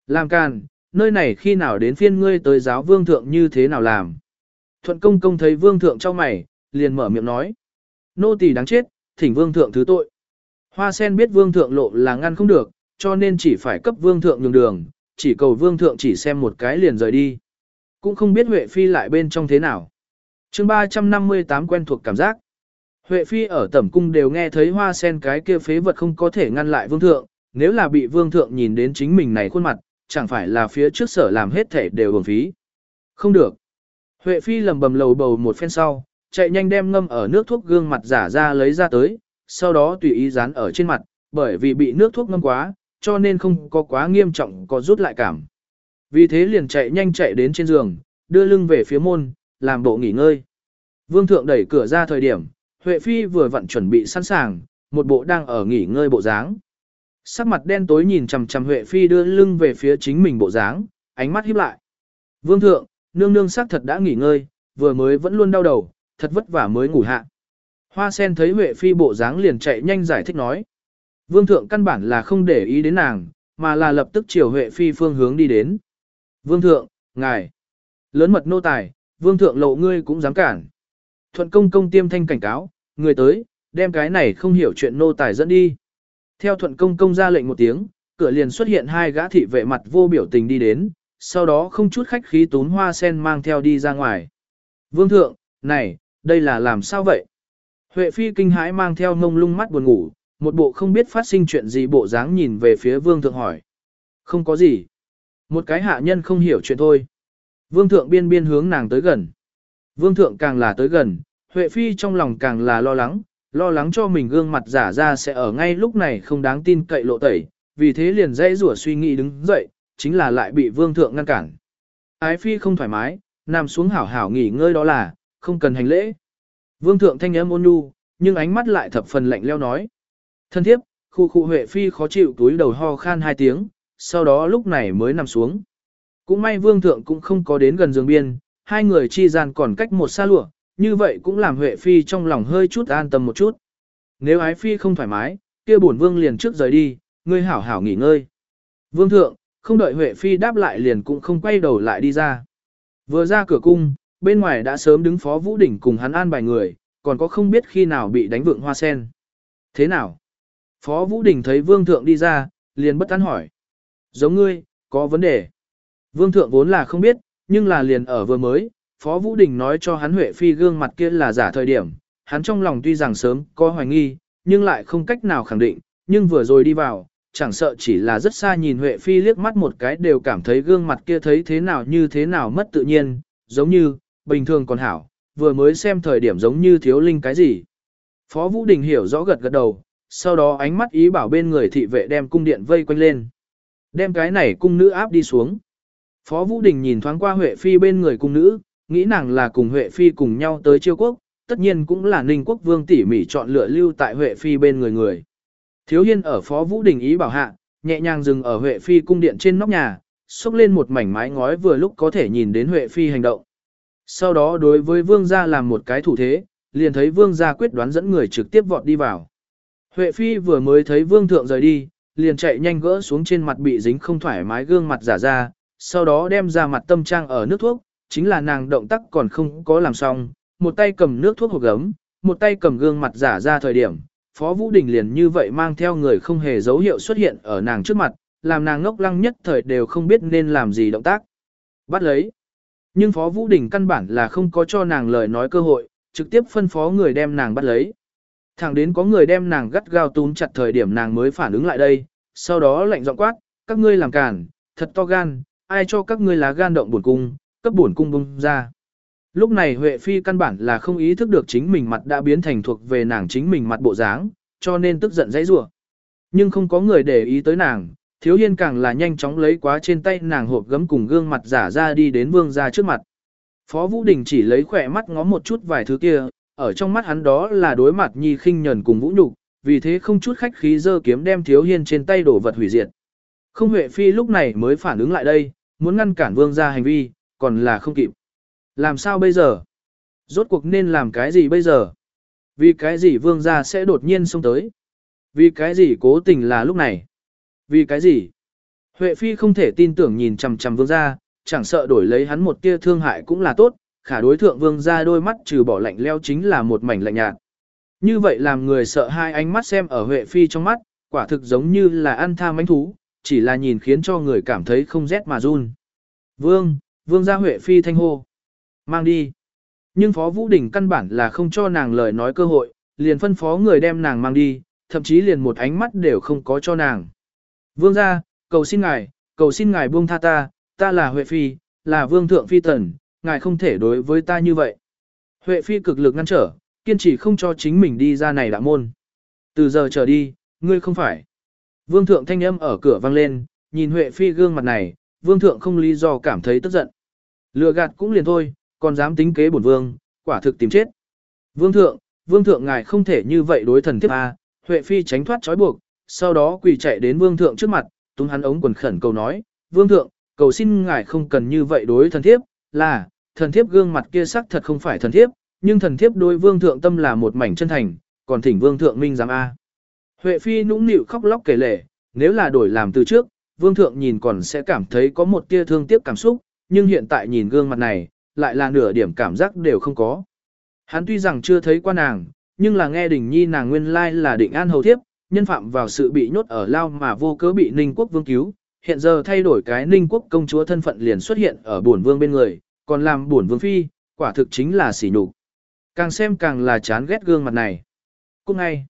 Làm càn, nơi này khi nào đến phiên ngươi tới giáo vương thượng như thế nào làm. Thuận công công thấy vương thượng trong mày, liền mở miệng nói. Nô tỳ đáng chết, thỉnh vương thượng thứ tội. Hoa sen biết vương thượng lộ là ngăn không được, cho nên chỉ phải cấp vương thượng nhường đường, chỉ cầu vương thượng chỉ xem một cái liền rời đi. Cũng không biết Huệ Phi lại bên trong thế nào. chương 358 quen thuộc cảm giác. Huệ Phi ở tẩm cung đều nghe thấy hoa sen cái kia phế vật không có thể ngăn lại vương thượng, nếu là bị vương thượng nhìn đến chính mình này khuôn mặt, chẳng phải là phía trước sở làm hết thể đều bổng phí. Không được. Huệ Phi lầm bầm lầu bầu một phen sau, chạy nhanh đem ngâm ở nước thuốc gương mặt giả ra lấy ra tới, sau đó tùy ý dán ở trên mặt, bởi vì bị nước thuốc ngâm quá, cho nên không có quá nghiêm trọng có rút lại cảm. Vì thế liền chạy nhanh chạy đến trên giường, đưa lưng về phía môn, làm bộ nghỉ ngơi. Vương thượng đẩy cửa ra thời điểm, Huệ Phi vừa vặn chuẩn bị sẵn sàng, một bộ đang ở nghỉ ngơi bộ dáng. Sắc mặt đen tối nhìn chằm chằm Huệ Phi đưa lưng về phía chính mình bộ dáng, ánh mắt híp lại. Vương thượng, nương nương sắc thật đã nghỉ ngơi, vừa mới vẫn luôn đau đầu, thật vất vả mới ngủ hạ. Hoa sen thấy Huệ Phi bộ dáng liền chạy nhanh giải thích nói. Vương thượng căn bản là không để ý đến nàng, mà là lập tức chiều Huệ Phi phương hướng đi đến. Vương thượng, ngài, lớn mật nô tài, vương thượng lộ ngươi cũng dám cản. Thuận công công tiêm thanh cảnh cáo, người tới, đem cái này không hiểu chuyện nô tài dẫn đi. Theo thuận công công ra lệnh một tiếng, cửa liền xuất hiện hai gã thị vệ mặt vô biểu tình đi đến, sau đó không chút khách khí tún hoa sen mang theo đi ra ngoài. Vương thượng, này, đây là làm sao vậy? Huệ phi kinh hãi mang theo mông lung mắt buồn ngủ, một bộ không biết phát sinh chuyện gì bộ dáng nhìn về phía vương thượng hỏi. Không có gì. Một cái hạ nhân không hiểu chuyện thôi. Vương thượng biên biên hướng nàng tới gần. Vương thượng càng là tới gần, Huệ phi trong lòng càng là lo lắng, lo lắng cho mình gương mặt giả ra sẽ ở ngay lúc này không đáng tin cậy lộ tẩy, vì thế liền dãy rủa suy nghĩ đứng dậy, chính là lại bị vương thượng ngăn cản. Ái phi không thoải mái, nằm xuống hảo hảo nghỉ ngơi đó là, không cần hành lễ. Vương thượng thanh âm ôn nhu, nhưng ánh mắt lại thập phần lạnh leo nói. Thân thiếp, khu khu Huệ Phi khó chịu túi đầu ho khan hai tiếng, sau đó lúc này mới nằm xuống. Cũng may vương thượng cũng không có đến gần giường biên, hai người chi gian còn cách một xa lụa, như vậy cũng làm Huệ Phi trong lòng hơi chút an tâm một chút. Nếu ái Phi không thoải mái, kia bổn vương liền trước rời đi, ngươi hảo hảo nghỉ ngơi. Vương thượng, không đợi Huệ Phi đáp lại liền cũng không quay đầu lại đi ra. Vừa ra cửa cung, bên ngoài đã sớm đứng phó Vũ Đỉnh cùng hắn an bài người, còn có không biết khi nào bị đánh vượng hoa sen. Thế nào? Phó Vũ Đình thấy Vương Thượng đi ra, liền bất tán hỏi. Giống ngươi, có vấn đề. Vương Thượng vốn là không biết, nhưng là liền ở vừa mới, Phó Vũ Đình nói cho hắn Huệ Phi gương mặt kia là giả thời điểm. Hắn trong lòng tuy rằng sớm có hoài nghi, nhưng lại không cách nào khẳng định, nhưng vừa rồi đi vào, chẳng sợ chỉ là rất xa nhìn Huệ Phi liếc mắt một cái đều cảm thấy gương mặt kia thấy thế nào như thế nào mất tự nhiên, giống như, bình thường còn hảo, vừa mới xem thời điểm giống như thiếu linh cái gì. Phó Vũ Đình hiểu rõ gật gật đầu, sau đó ánh mắt ý bảo bên người thị vệ đem cung điện vây quanh lên. Đem cái này cung nữ áp đi xuống. Phó Vũ Đình nhìn thoáng qua Huệ Phi bên người cung nữ, nghĩ nàng là cùng Huệ Phi cùng nhau tới chiêu quốc, tất nhiên cũng là Ninh Quốc Vương tỉ mỉ chọn lựa lưu tại Huệ Phi bên người người. Thiếu Hiên ở Phó Vũ Đình ý bảo hạ, nhẹ nhàng dừng ở Huệ Phi cung điện trên nóc nhà, xúc lên một mảnh mái ngói vừa lúc có thể nhìn đến Huệ Phi hành động. Sau đó đối với vương gia làm một cái thủ thế, liền thấy vương gia quyết đoán dẫn người trực tiếp vọt đi vào. Huệ phi vừa mới thấy vương thượng rời đi, liền chạy nhanh gỡ xuống trên mặt bị dính không thoải mái gương mặt giả ra, sau đó đem ra mặt tâm trang ở nước thuốc, chính là nàng động tác còn không có làm xong, một tay cầm nước thuốc hộp gấm, một tay cầm gương mặt giả ra thời điểm, Phó Vũ Đình liền như vậy mang theo người không hề dấu hiệu xuất hiện ở nàng trước mặt, làm nàng ngốc lăng nhất thời đều không biết nên làm gì động tác. Bắt lấy. Nhưng Phó Vũ Đình căn bản là không có cho nàng lời nói cơ hội, trực tiếp phân phó người đem nàng bắt lấy. Thẳng đến có người đem nàng gắt gao túm chặt thời điểm nàng mới phản ứng lại đây, sau đó lạnh giọng quát, các ngươi làm cản, thật to gan, ai cho các ngươi lá gan động buồn cung, cấp buồn cung bung ra. Lúc này Huệ Phi căn bản là không ý thức được chính mình mặt đã biến thành thuộc về nàng chính mình mặt bộ dáng, cho nên tức giận dãy rủa. Nhưng không có người để ý tới nàng, Thiếu Hiên càng là nhanh chóng lấy quá trên tay nàng hộp gấm cùng gương mặt giả ra đi đến vương gia trước mặt. Phó Vũ Đình chỉ lấy khỏe mắt ngó một chút vài thứ kia, ở trong mắt hắn đó là đối mặt nhi khinh nhẫn cùng vũ nhục, vì thế không chút khách khí dơ kiếm đem Thiếu Hiên trên tay đổ vật hủy diệt. Không Huệ Phi lúc này mới phản ứng lại đây, muốn ngăn cản vương gia hành vi, còn là không kịp. Làm sao bây giờ? Rốt cuộc nên làm cái gì bây giờ? Vì cái gì vương gia sẽ đột nhiên xông tới? Vì cái gì cố tình là lúc này? Vì cái gì? Huệ Phi không thể tin tưởng nhìn chằm chằm vương gia, chẳng sợ đổi lấy hắn một tia thương hại cũng là tốt, khả đối thượng vương gia đôi mắt trừ bỏ lạnh leo chính là một mảnh lạnh nhạt. Như vậy làm người sợ hai ánh mắt xem ở Huệ Phi trong mắt, quả thực giống như là ăn tham mánh thú, chỉ là nhìn khiến cho người cảm thấy không rét mà run. Vương, vương gia Huệ Phi thanh hô. Mang đi. Nhưng Phó Vũ Đình căn bản là không cho nàng lời nói cơ hội, liền phân phó người đem nàng mang đi, thậm chí liền một ánh mắt đều không có cho nàng. Vương gia, cầu xin ngài, cầu xin ngài buông tha ta, ta là Huệ Phi, là vương thượng phi tần, ngài không thể đối với ta như vậy. Huệ Phi cực lực ngăn trở, kiên trì không cho chính mình đi ra này đã môn. Từ giờ trở đi, ngươi không phải. Vương thượng thanh âm ở cửa vang lên, nhìn Huệ Phi gương mặt này, vương thượng không lý do cảm thấy tức giận. Lừa gạt cũng liền thôi, còn dám tính kế bổn vương, quả thực tìm chết. Vương thượng, vương thượng ngài không thể như vậy đối thần thiếp a. Huệ phi tránh thoát trói buộc, sau đó quỳ chạy đến vương thượng trước mặt, túm hắn ống quần khẩn cầu nói, vương thượng, cầu xin ngài không cần như vậy đối thần thiếp, là, thần thiếp gương mặt kia sắc thật không phải thần thiếp, nhưng thần thiếp đối vương thượng tâm là một mảnh chân thành, còn thỉnh vương thượng minh giám a. Huệ phi nũng nịu khóc lóc kể lể, nếu là đổi làm từ trước, vương thượng nhìn còn sẽ cảm thấy có một tia thương tiếc cảm xúc, nhưng hiện tại nhìn gương mặt này, lại là nửa điểm cảm giác đều không có. Hắn tuy rằng chưa thấy qua nàng, nhưng là nghe đình nhi nàng nguyên lai là định an hầu thiếp, nhân phạm vào sự bị nhốt ở lao mà vô cớ bị ninh quốc vương cứu, hiện giờ thay đổi cái ninh quốc công chúa thân phận liền xuất hiện ở bổn vương bên người, còn làm bổn vương phi, quả thực chính là sỉ nhục. Càng xem càng là chán ghét gương mặt này. Cũng ngay,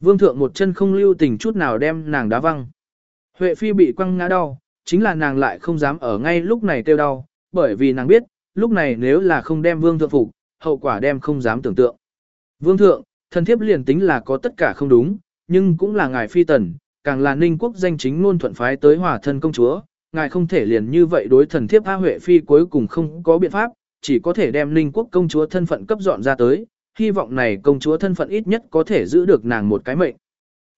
vương thượng một chân không lưu tình chút nào đem nàng đá văng. Huệ phi bị quăng ngã đau, chính là nàng lại không dám ở ngay lúc này kêu đau, bởi vì nàng biết, lúc này nếu là không đem vương thượng phục, hậu quả đem không dám tưởng tượng. Vương thượng, thần thiếp liền tính là có tất cả không đúng, nhưng cũng là ngài phi tần, càng là ninh quốc danh chính ngôn thuận phái tới hòa thân công chúa, ngài không thể liền như vậy đối thần thiếp A Huệ phi cuối cùng không có biện pháp, chỉ có thể đem ninh quốc công chúa thân phận cấp dọn ra tới, hy vọng này công chúa thân phận ít nhất có thể giữ được nàng một cái mệnh.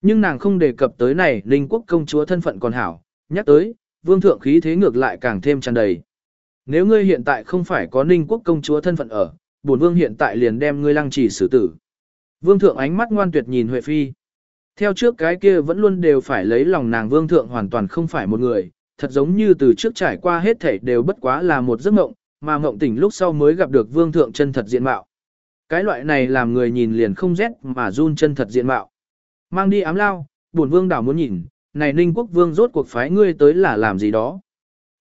Nhưng nàng không đề cập tới này ninh quốc công chúa thân phận còn hảo, nhắc tới, vương thượng khí thế ngược lại càng thêm tràn đầy. Nếu ngươi hiện tại không phải có ninh quốc công chúa thân phận ở, bổn vương hiện tại liền đem ngươi lăng trì xử tử. Vương thượng ánh mắt ngoan tuyệt nhìn Huệ Phi. Theo trước cái kia vẫn luôn đều phải lấy lòng nàng vương thượng hoàn toàn không phải một người, thật giống như từ trước trải qua hết thảy đều bất quá là một giấc mộng, mà mộng tỉnh lúc sau mới gặp được vương thượng chân thật diện mạo. Cái loại này làm người nhìn liền không rét mà run chân thật diện mạo. Mang đi ám lao, bổn vương đảo muốn nhìn, này ninh quốc vương rốt cuộc phái ngươi tới là làm gì đó.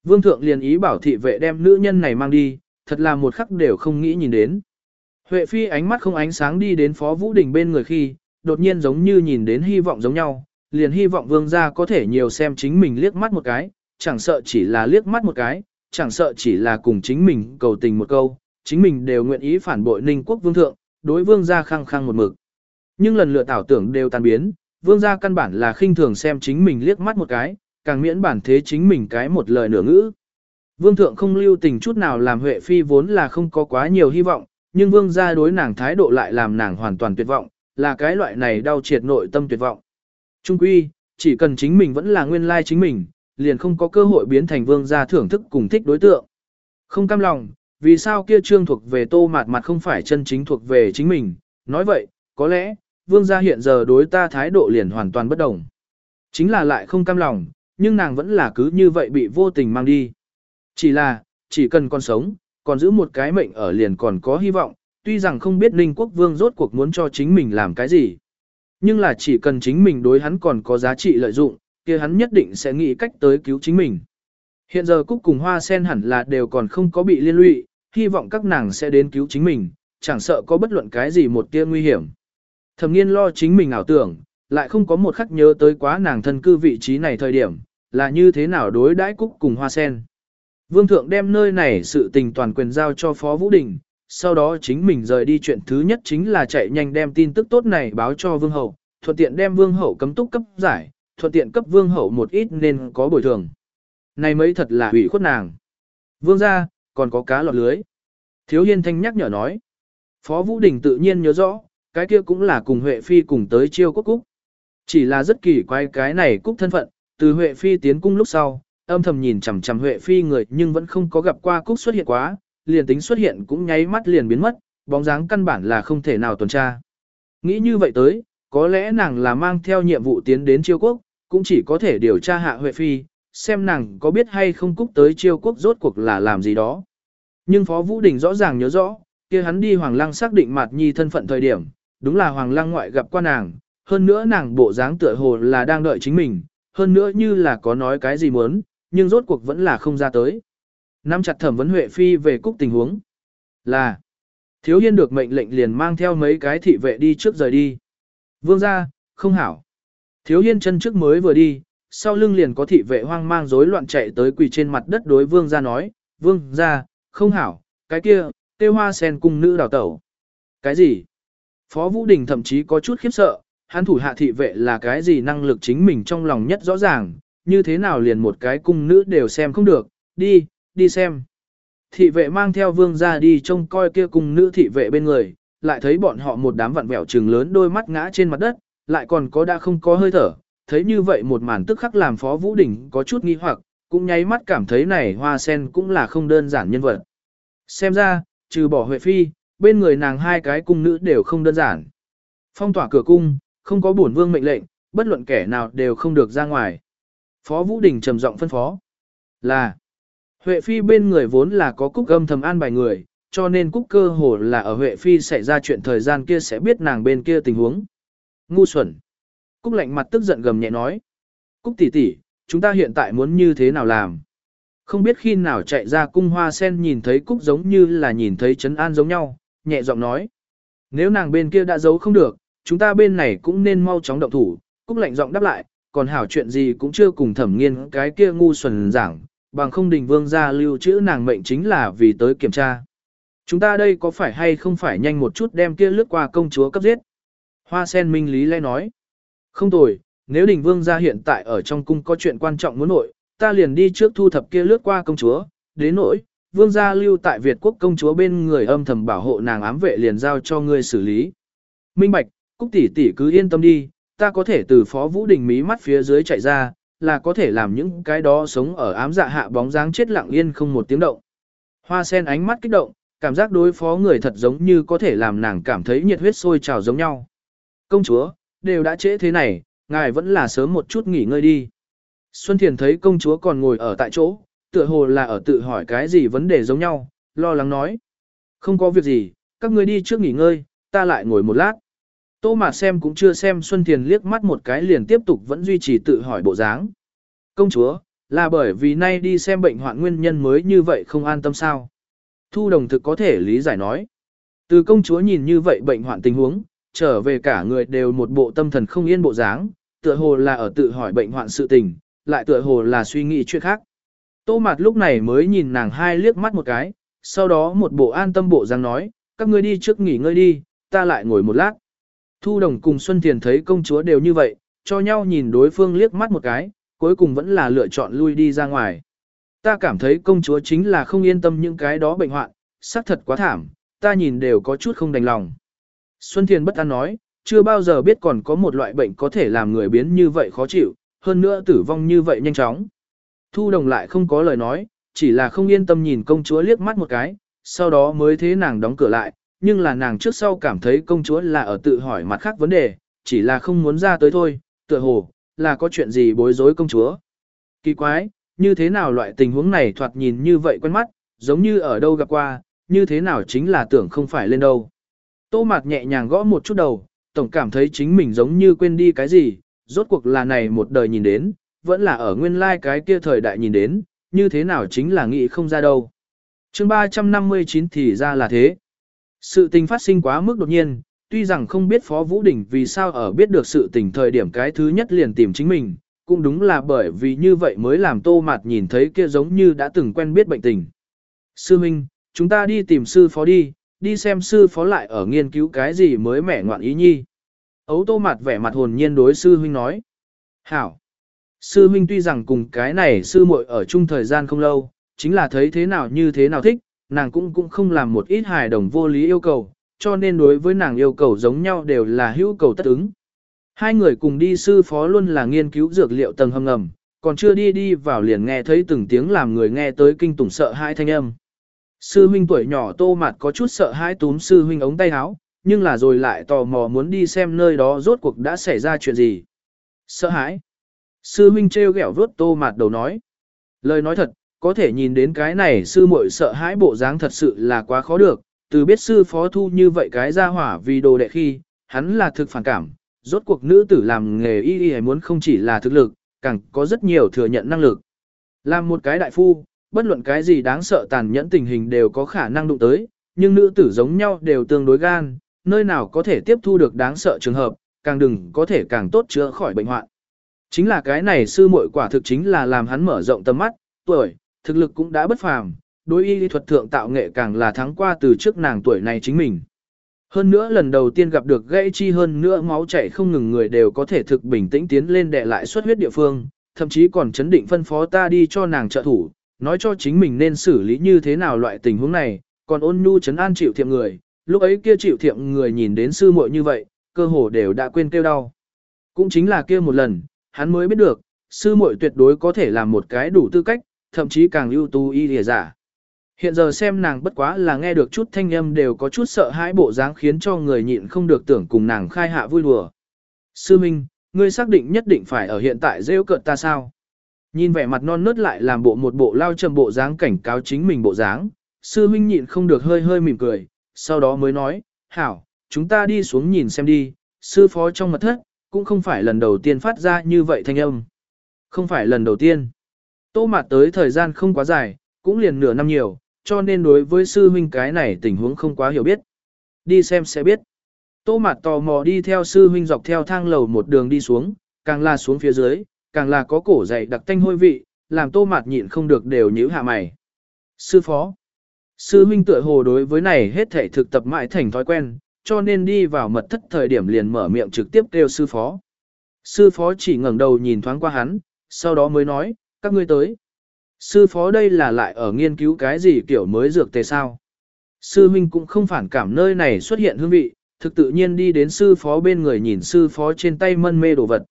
Vương thượng liền ý bảo thị vệ đem nữ nhân này mang đi, thật là một khắc đều không nghĩ nhìn đến. Huệ phi ánh mắt không ánh sáng đi đến phó vũ đình bên người khi, đột nhiên giống như nhìn đến hy vọng giống nhau, liền hy vọng vương gia có thể nhiều xem chính mình liếc mắt một cái, chẳng sợ chỉ là liếc mắt một cái, chẳng sợ chỉ là cùng chính mình cầu tình một câu, chính mình đều nguyện ý phản bội ninh quốc vương thượng, đối vương gia khăng khăng một mực. Nhưng lần lựa tảo tưởng đều tan biến, vương gia căn bản là khinh thường xem chính mình liếc mắt một cái, càng miễn bản thế chính mình cái một lời nửa ngữ. Vương thượng không lưu tình chút nào làm Huệ Phi vốn là không có quá nhiều hy vọng, nhưng vương gia đối nàng thái độ lại làm nàng hoàn toàn tuyệt vọng, là cái loại này đau triệt nội tâm tuyệt vọng. Trung quy, chỉ cần chính mình vẫn là nguyên lai chính mình, liền không có cơ hội biến thành vương gia thưởng thức cùng thích đối tượng. Không cam lòng, vì sao kia trương thuộc về tô mạt mặt không phải chân chính thuộc về chính mình, nói vậy, có lẽ, vương gia hiện giờ đối ta thái độ liền hoàn toàn bất đồng. Chính là lại không cam lòng, nhưng nàng vẫn là cứ như vậy bị vô tình mang đi. Chỉ là, chỉ cần còn sống, còn giữ một cái mệnh ở liền còn có hy vọng, tuy rằng không biết Ninh Quốc Vương rốt cuộc muốn cho chính mình làm cái gì. Nhưng là chỉ cần chính mình đối hắn còn có giá trị lợi dụng, kia hắn nhất định sẽ nghĩ cách tới cứu chính mình. Hiện giờ Cúc cùng Hoa Sen hẳn là đều còn không có bị liên lụy, hy vọng các nàng sẽ đến cứu chính mình, chẳng sợ có bất luận cái gì một tia nguy hiểm. Thẩm nghiên lo chính mình ảo tưởng, lại không có một khắc nhớ tới quá nàng thân cư vị trí này thời điểm, là như thế nào đối đãi cúc cùng hoa sen. Vương thượng đem nơi này sự tình toàn quyền giao cho Phó Vũ Đình, sau đó chính mình rời đi chuyện thứ nhất chính là chạy nhanh đem tin tức tốt này báo cho Vương Hậu, thuận tiện đem Vương Hậu cấm túc cấp giải, thuận tiện cấp Vương Hậu một ít nên có bồi thường. Này mấy thật là hủy khuất nàng. Vương ra, còn có cá lọt lưới. Thiếu Hiên Thanh nhắc nhở nói. Phó Vũ Đình tự nhiên nhớ rõ, cái kia cũng là cùng Huệ Phi cùng tới chiêu quốc cúc. Chỉ là rất kỳ quái cái này cúc thân phận, từ Huệ Phi tiến cung lúc sau, âm thầm nhìn chằm chằm Huệ Phi người nhưng vẫn không có gặp qua cúc xuất hiện quá, liền tính xuất hiện cũng nháy mắt liền biến mất, bóng dáng căn bản là không thể nào tuần tra. Nghĩ như vậy tới, có lẽ nàng là mang theo nhiệm vụ tiến đến chiêu quốc, cũng chỉ có thể điều tra hạ Huệ Phi, xem nàng có biết hay không cúc tới chiêu quốc rốt cuộc là làm gì đó. Nhưng Phó Vũ Đình rõ ràng nhớ rõ, kia hắn đi Hoàng Lăng xác định Mạt Nhi thân phận thời điểm, đúng là Hoàng Lăng ngoại gặp qua nàng, hơn nữa nàng bộ dáng tựa hồ là đang đợi chính mình, hơn nữa như là có nói cái gì muốn, nhưng rốt cuộc vẫn là không ra tới. Nắm chặt thẩm vấn Huệ Phi về cúc tình huống. Là, thiếu hiên được mệnh lệnh liền mang theo mấy cái thị vệ đi trước rời đi. Vương ra, không hảo. Thiếu hiên chân trước mới vừa đi, sau lưng liền có thị vệ hoang mang rối loạn chạy tới quỳ trên mặt đất đối vương ra nói, vương ra, không hảo, cái kia, tiêu hoa sen cung nữ đào tẩu. Cái gì? Phó Vũ Đình thậm chí có chút khiếp sợ, hắn thủ hạ thị vệ là cái gì năng lực chính mình trong lòng nhất rõ ràng, như thế nào liền một cái cung nữ đều xem không được, đi, đi xem. Thị vệ mang theo vương ra đi trông coi kia cung nữ thị vệ bên người, lại thấy bọn họ một đám vặn vẹo trừng lớn đôi mắt ngã trên mặt đất, lại còn có đã không có hơi thở, thấy như vậy một màn tức khắc làm Phó Vũ Đình có chút nghi hoặc, cũng nháy mắt cảm thấy này hoa sen cũng là không đơn giản nhân vật. Xem ra, trừ bỏ Huệ Phi, bên người nàng hai cái cung nữ đều không đơn giản. Phong tỏa cửa cung, không có bổn vương mệnh lệnh, bất luận kẻ nào đều không được ra ngoài. Phó Vũ Đình trầm giọng phân phó. Là, Huệ Phi bên người vốn là có cúc âm thầm an bài người, cho nên cúc cơ hồ là ở Huệ Phi xảy ra chuyện thời gian kia sẽ biết nàng bên kia tình huống. Ngu xuẩn. Cúc lạnh mặt tức giận gầm nhẹ nói. Cúc tỷ tỷ, chúng ta hiện tại muốn như thế nào làm? Không biết khi nào chạy ra cung hoa sen nhìn thấy cúc giống như là nhìn thấy trấn an giống nhau, nhẹ giọng nói. Nếu nàng bên kia đã giấu không được, chúng ta bên này cũng nên mau chóng động thủ. Cúc lạnh giọng đáp lại, còn hảo chuyện gì cũng chưa cùng thẩm nghiên cái kia ngu xuẩn giảng, bằng không đình vương gia lưu trữ nàng mệnh chính là vì tới kiểm tra. Chúng ta đây có phải hay không phải nhanh một chút đem kia lướt qua công chúa cấp giết? Hoa sen minh lý lẽ nói. Không tồi, nếu đình vương gia hiện tại ở trong cung có chuyện quan trọng muốn nội, ta liền đi trước thu thập kia lướt qua công chúa, đến nỗi, vương gia lưu tại Việt quốc công chúa bên người âm thầm bảo hộ nàng ám vệ liền giao cho ngươi xử lý. Minh Bạch, Cúc tỷ tỷ cứ yên tâm đi, ta có thể từ phó vũ đình mí mắt phía dưới chạy ra, là có thể làm những cái đó sống ở ám dạ hạ bóng dáng chết lặng yên không một tiếng động. Hoa sen ánh mắt kích động, cảm giác đối phó người thật giống như có thể làm nàng cảm thấy nhiệt huyết sôi trào giống nhau. Công chúa, đều đã trễ thế này, ngài vẫn là sớm một chút nghỉ ngơi đi. Xuân Thiền thấy công chúa còn ngồi ở tại chỗ, tựa hồ là ở tự hỏi cái gì vấn đề giống nhau, lo lắng nói. Không có việc gì, các ngươi đi trước nghỉ ngơi, ta lại ngồi một lát. Tô mà xem cũng chưa xem Xuân Thiền liếc mắt một cái liền tiếp tục vẫn duy trì tự hỏi bộ dáng. Công chúa, là bởi vì nay đi xem bệnh hoạn nguyên nhân mới như vậy không an tâm sao. Thu đồng thực có thể lý giải nói. Từ công chúa nhìn như vậy bệnh hoạn tình huống, trở về cả người đều một bộ tâm thần không yên bộ dáng, tựa hồ là ở tự hỏi bệnh hoạn sự tình, lại tựa hồ là suy nghĩ chuyện khác. Tô Mạt lúc này mới nhìn nàng hai liếc mắt một cái, sau đó một bộ an tâm bộ dáng nói, các ngươi đi trước nghỉ ngơi đi, ta lại ngồi một lát. Thu Đồng cùng Xuân Thiền thấy công chúa đều như vậy, cho nhau nhìn đối phương liếc mắt một cái, cuối cùng vẫn là lựa chọn lui đi ra ngoài. Ta cảm thấy công chúa chính là không yên tâm những cái đó bệnh hoạn, xác thật quá thảm, ta nhìn đều có chút không đành lòng. Xuân Thiền bất an nói, chưa bao giờ biết còn có một loại bệnh có thể làm người biến như vậy khó chịu, hơn nữa tử vong như vậy nhanh chóng. Thu Đồng lại không có lời nói, chỉ là không yên tâm nhìn công chúa liếc mắt một cái, sau đó mới thế nàng đóng cửa lại, nhưng là nàng trước sau cảm thấy công chúa là ở tự hỏi mặt khác vấn đề, chỉ là không muốn ra tới thôi, tựa hồ, là có chuyện gì bối rối công chúa. Kỳ quái, như thế nào loại tình huống này thoạt nhìn như vậy quen mắt, giống như ở đâu gặp qua, như thế nào chính là tưởng không phải lên đâu. Tô mạt nhẹ nhàng gõ một chút đầu, tổng cảm thấy chính mình giống như quên đi cái gì, rốt cuộc là này một đời nhìn đến, vẫn là ở nguyên lai like cái kia thời đại nhìn đến, như thế nào chính là nghĩ không ra đâu. chương 359 thì ra là thế. Sự tình phát sinh quá mức đột nhiên, tuy rằng không biết Phó Vũ Đình vì sao ở biết được sự tình thời điểm cái thứ nhất liền tìm chính mình, cũng đúng là bởi vì như vậy mới làm tô mạt nhìn thấy kia giống như đã từng quen biết bệnh tình. Sư Minh, chúng ta đi tìm sư phó đi, đi xem sư phó lại ở nghiên cứu cái gì mới mẻ ngoạn ý nhi. Ấu tô mặt vẻ mặt hồn nhiên đối sư huynh nói. Hảo! Sư huynh tuy rằng cùng cái này sư muội ở chung thời gian không lâu, chính là thấy thế nào như thế nào thích, nàng cũng cũng không làm một ít hài đồng vô lý yêu cầu, cho nên đối với nàng yêu cầu giống nhau đều là hữu cầu tất ứng. Hai người cùng đi sư phó luôn là nghiên cứu dược liệu tầng hầm ngầm, còn chưa đi đi vào liền nghe thấy từng tiếng làm người nghe tới kinh tủng sợ hai thanh âm. Sư huynh tuổi nhỏ tô mặt có chút sợ hãi túm sư huynh ống tay áo, nhưng là rồi lại tò mò muốn đi xem nơi đó rốt cuộc đã xảy ra chuyện gì. Sợ hãi. Sư huynh treo gẹo vớt tô mặt đầu nói. Lời nói thật, có thể nhìn đến cái này sư muội sợ hãi bộ dáng thật sự là quá khó được, từ biết sư phó thu như vậy cái ra hỏa vì đồ đệ khi, hắn là thực phản cảm, rốt cuộc nữ tử làm nghề y y muốn không chỉ là thực lực, càng có rất nhiều thừa nhận năng lực. Làm một cái đại phu, bất luận cái gì đáng sợ tàn nhẫn tình hình đều có khả năng đụng tới, nhưng nữ tử giống nhau đều tương đối gan, nơi nào có thể tiếp thu được đáng sợ trường hợp, càng đừng có thể càng tốt chữa khỏi bệnh hoạn. Chính là cái này sư muội quả thực chính là làm hắn mở rộng tầm mắt, tuổi, thực lực cũng đã bất phàm, đối y lý thuật thượng tạo nghệ càng là thắng qua từ trước nàng tuổi này chính mình. Hơn nữa lần đầu tiên gặp được gãy chi hơn nữa máu chảy không ngừng người đều có thể thực bình tĩnh tiến lên để lại xuất huyết địa phương, thậm chí còn chấn định phân phó ta đi cho nàng trợ thủ, nói cho chính mình nên xử lý như thế nào loại tình huống này, còn ôn nhu chấn an chịu thiệm người, lúc ấy kia chịu thiệm người nhìn đến sư muội như vậy, cơ hồ đều đã quên kêu đau. Cũng chính là kia một lần, hắn mới biết được, sư muội tuyệt đối có thể làm một cái đủ tư cách, thậm chí càng ưu tú y lìa giả. Hiện giờ xem nàng bất quá là nghe được chút thanh âm đều có chút sợ hãi bộ dáng khiến cho người nhịn không được tưởng cùng nàng khai hạ vui đùa. Sư Minh, ngươi xác định nhất định phải ở hiện tại rêu cợt ta sao? Nhìn vẻ mặt non nớt lại làm bộ một bộ lao trầm bộ dáng cảnh cáo chính mình bộ dáng, sư huynh nhịn không được hơi hơi mỉm cười, sau đó mới nói, hảo, chúng ta đi xuống nhìn xem đi, sư phó trong mật thất, cũng không phải lần đầu tiên phát ra như vậy thanh âm. Không phải lần đầu tiên. Tô mạt tới thời gian không quá dài, cũng liền nửa năm nhiều, cho nên đối với sư huynh cái này tình huống không quá hiểu biết. Đi xem sẽ biết. Tô mạt tò mò đi theo sư huynh dọc theo thang lầu một đường đi xuống, càng là xuống phía dưới, càng là có cổ dày đặc tanh hôi vị, làm tô mạt nhịn không được đều nhíu hạ mày. Sư phó. Sư huynh tựa hồ đối với này hết thể thực tập mãi thành thói quen, cho nên đi vào mật thất thời điểm liền mở miệng trực tiếp kêu sư phó. Sư phó chỉ ngẩng đầu nhìn thoáng qua hắn, sau đó mới nói, các ngươi tới. Sư phó đây là lại ở nghiên cứu cái gì kiểu mới dược tề sao. Sư huynh cũng không phản cảm nơi này xuất hiện hương vị, thực tự nhiên đi đến sư phó bên người nhìn sư phó trên tay mân mê đồ vật.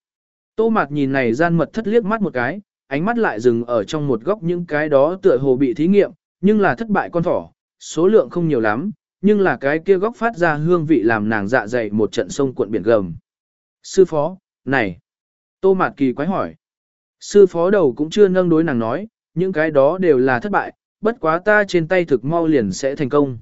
Tô mạt nhìn này gian mật thất liếc mắt một cái, ánh mắt lại dừng ở trong một góc những cái đó tựa hồ bị thí nghiệm, nhưng là thất bại con thỏ, số lượng không nhiều lắm, nhưng là cái kia góc phát ra hương vị làm nàng dạ dày một trận sông cuộn biển gầm. Sư phó, này, tô mạt kỳ quái hỏi. Sư phó đầu cũng chưa nâng đối nàng nói, những cái đó đều là thất bại, bất quá ta trên tay thực mau liền sẽ thành công.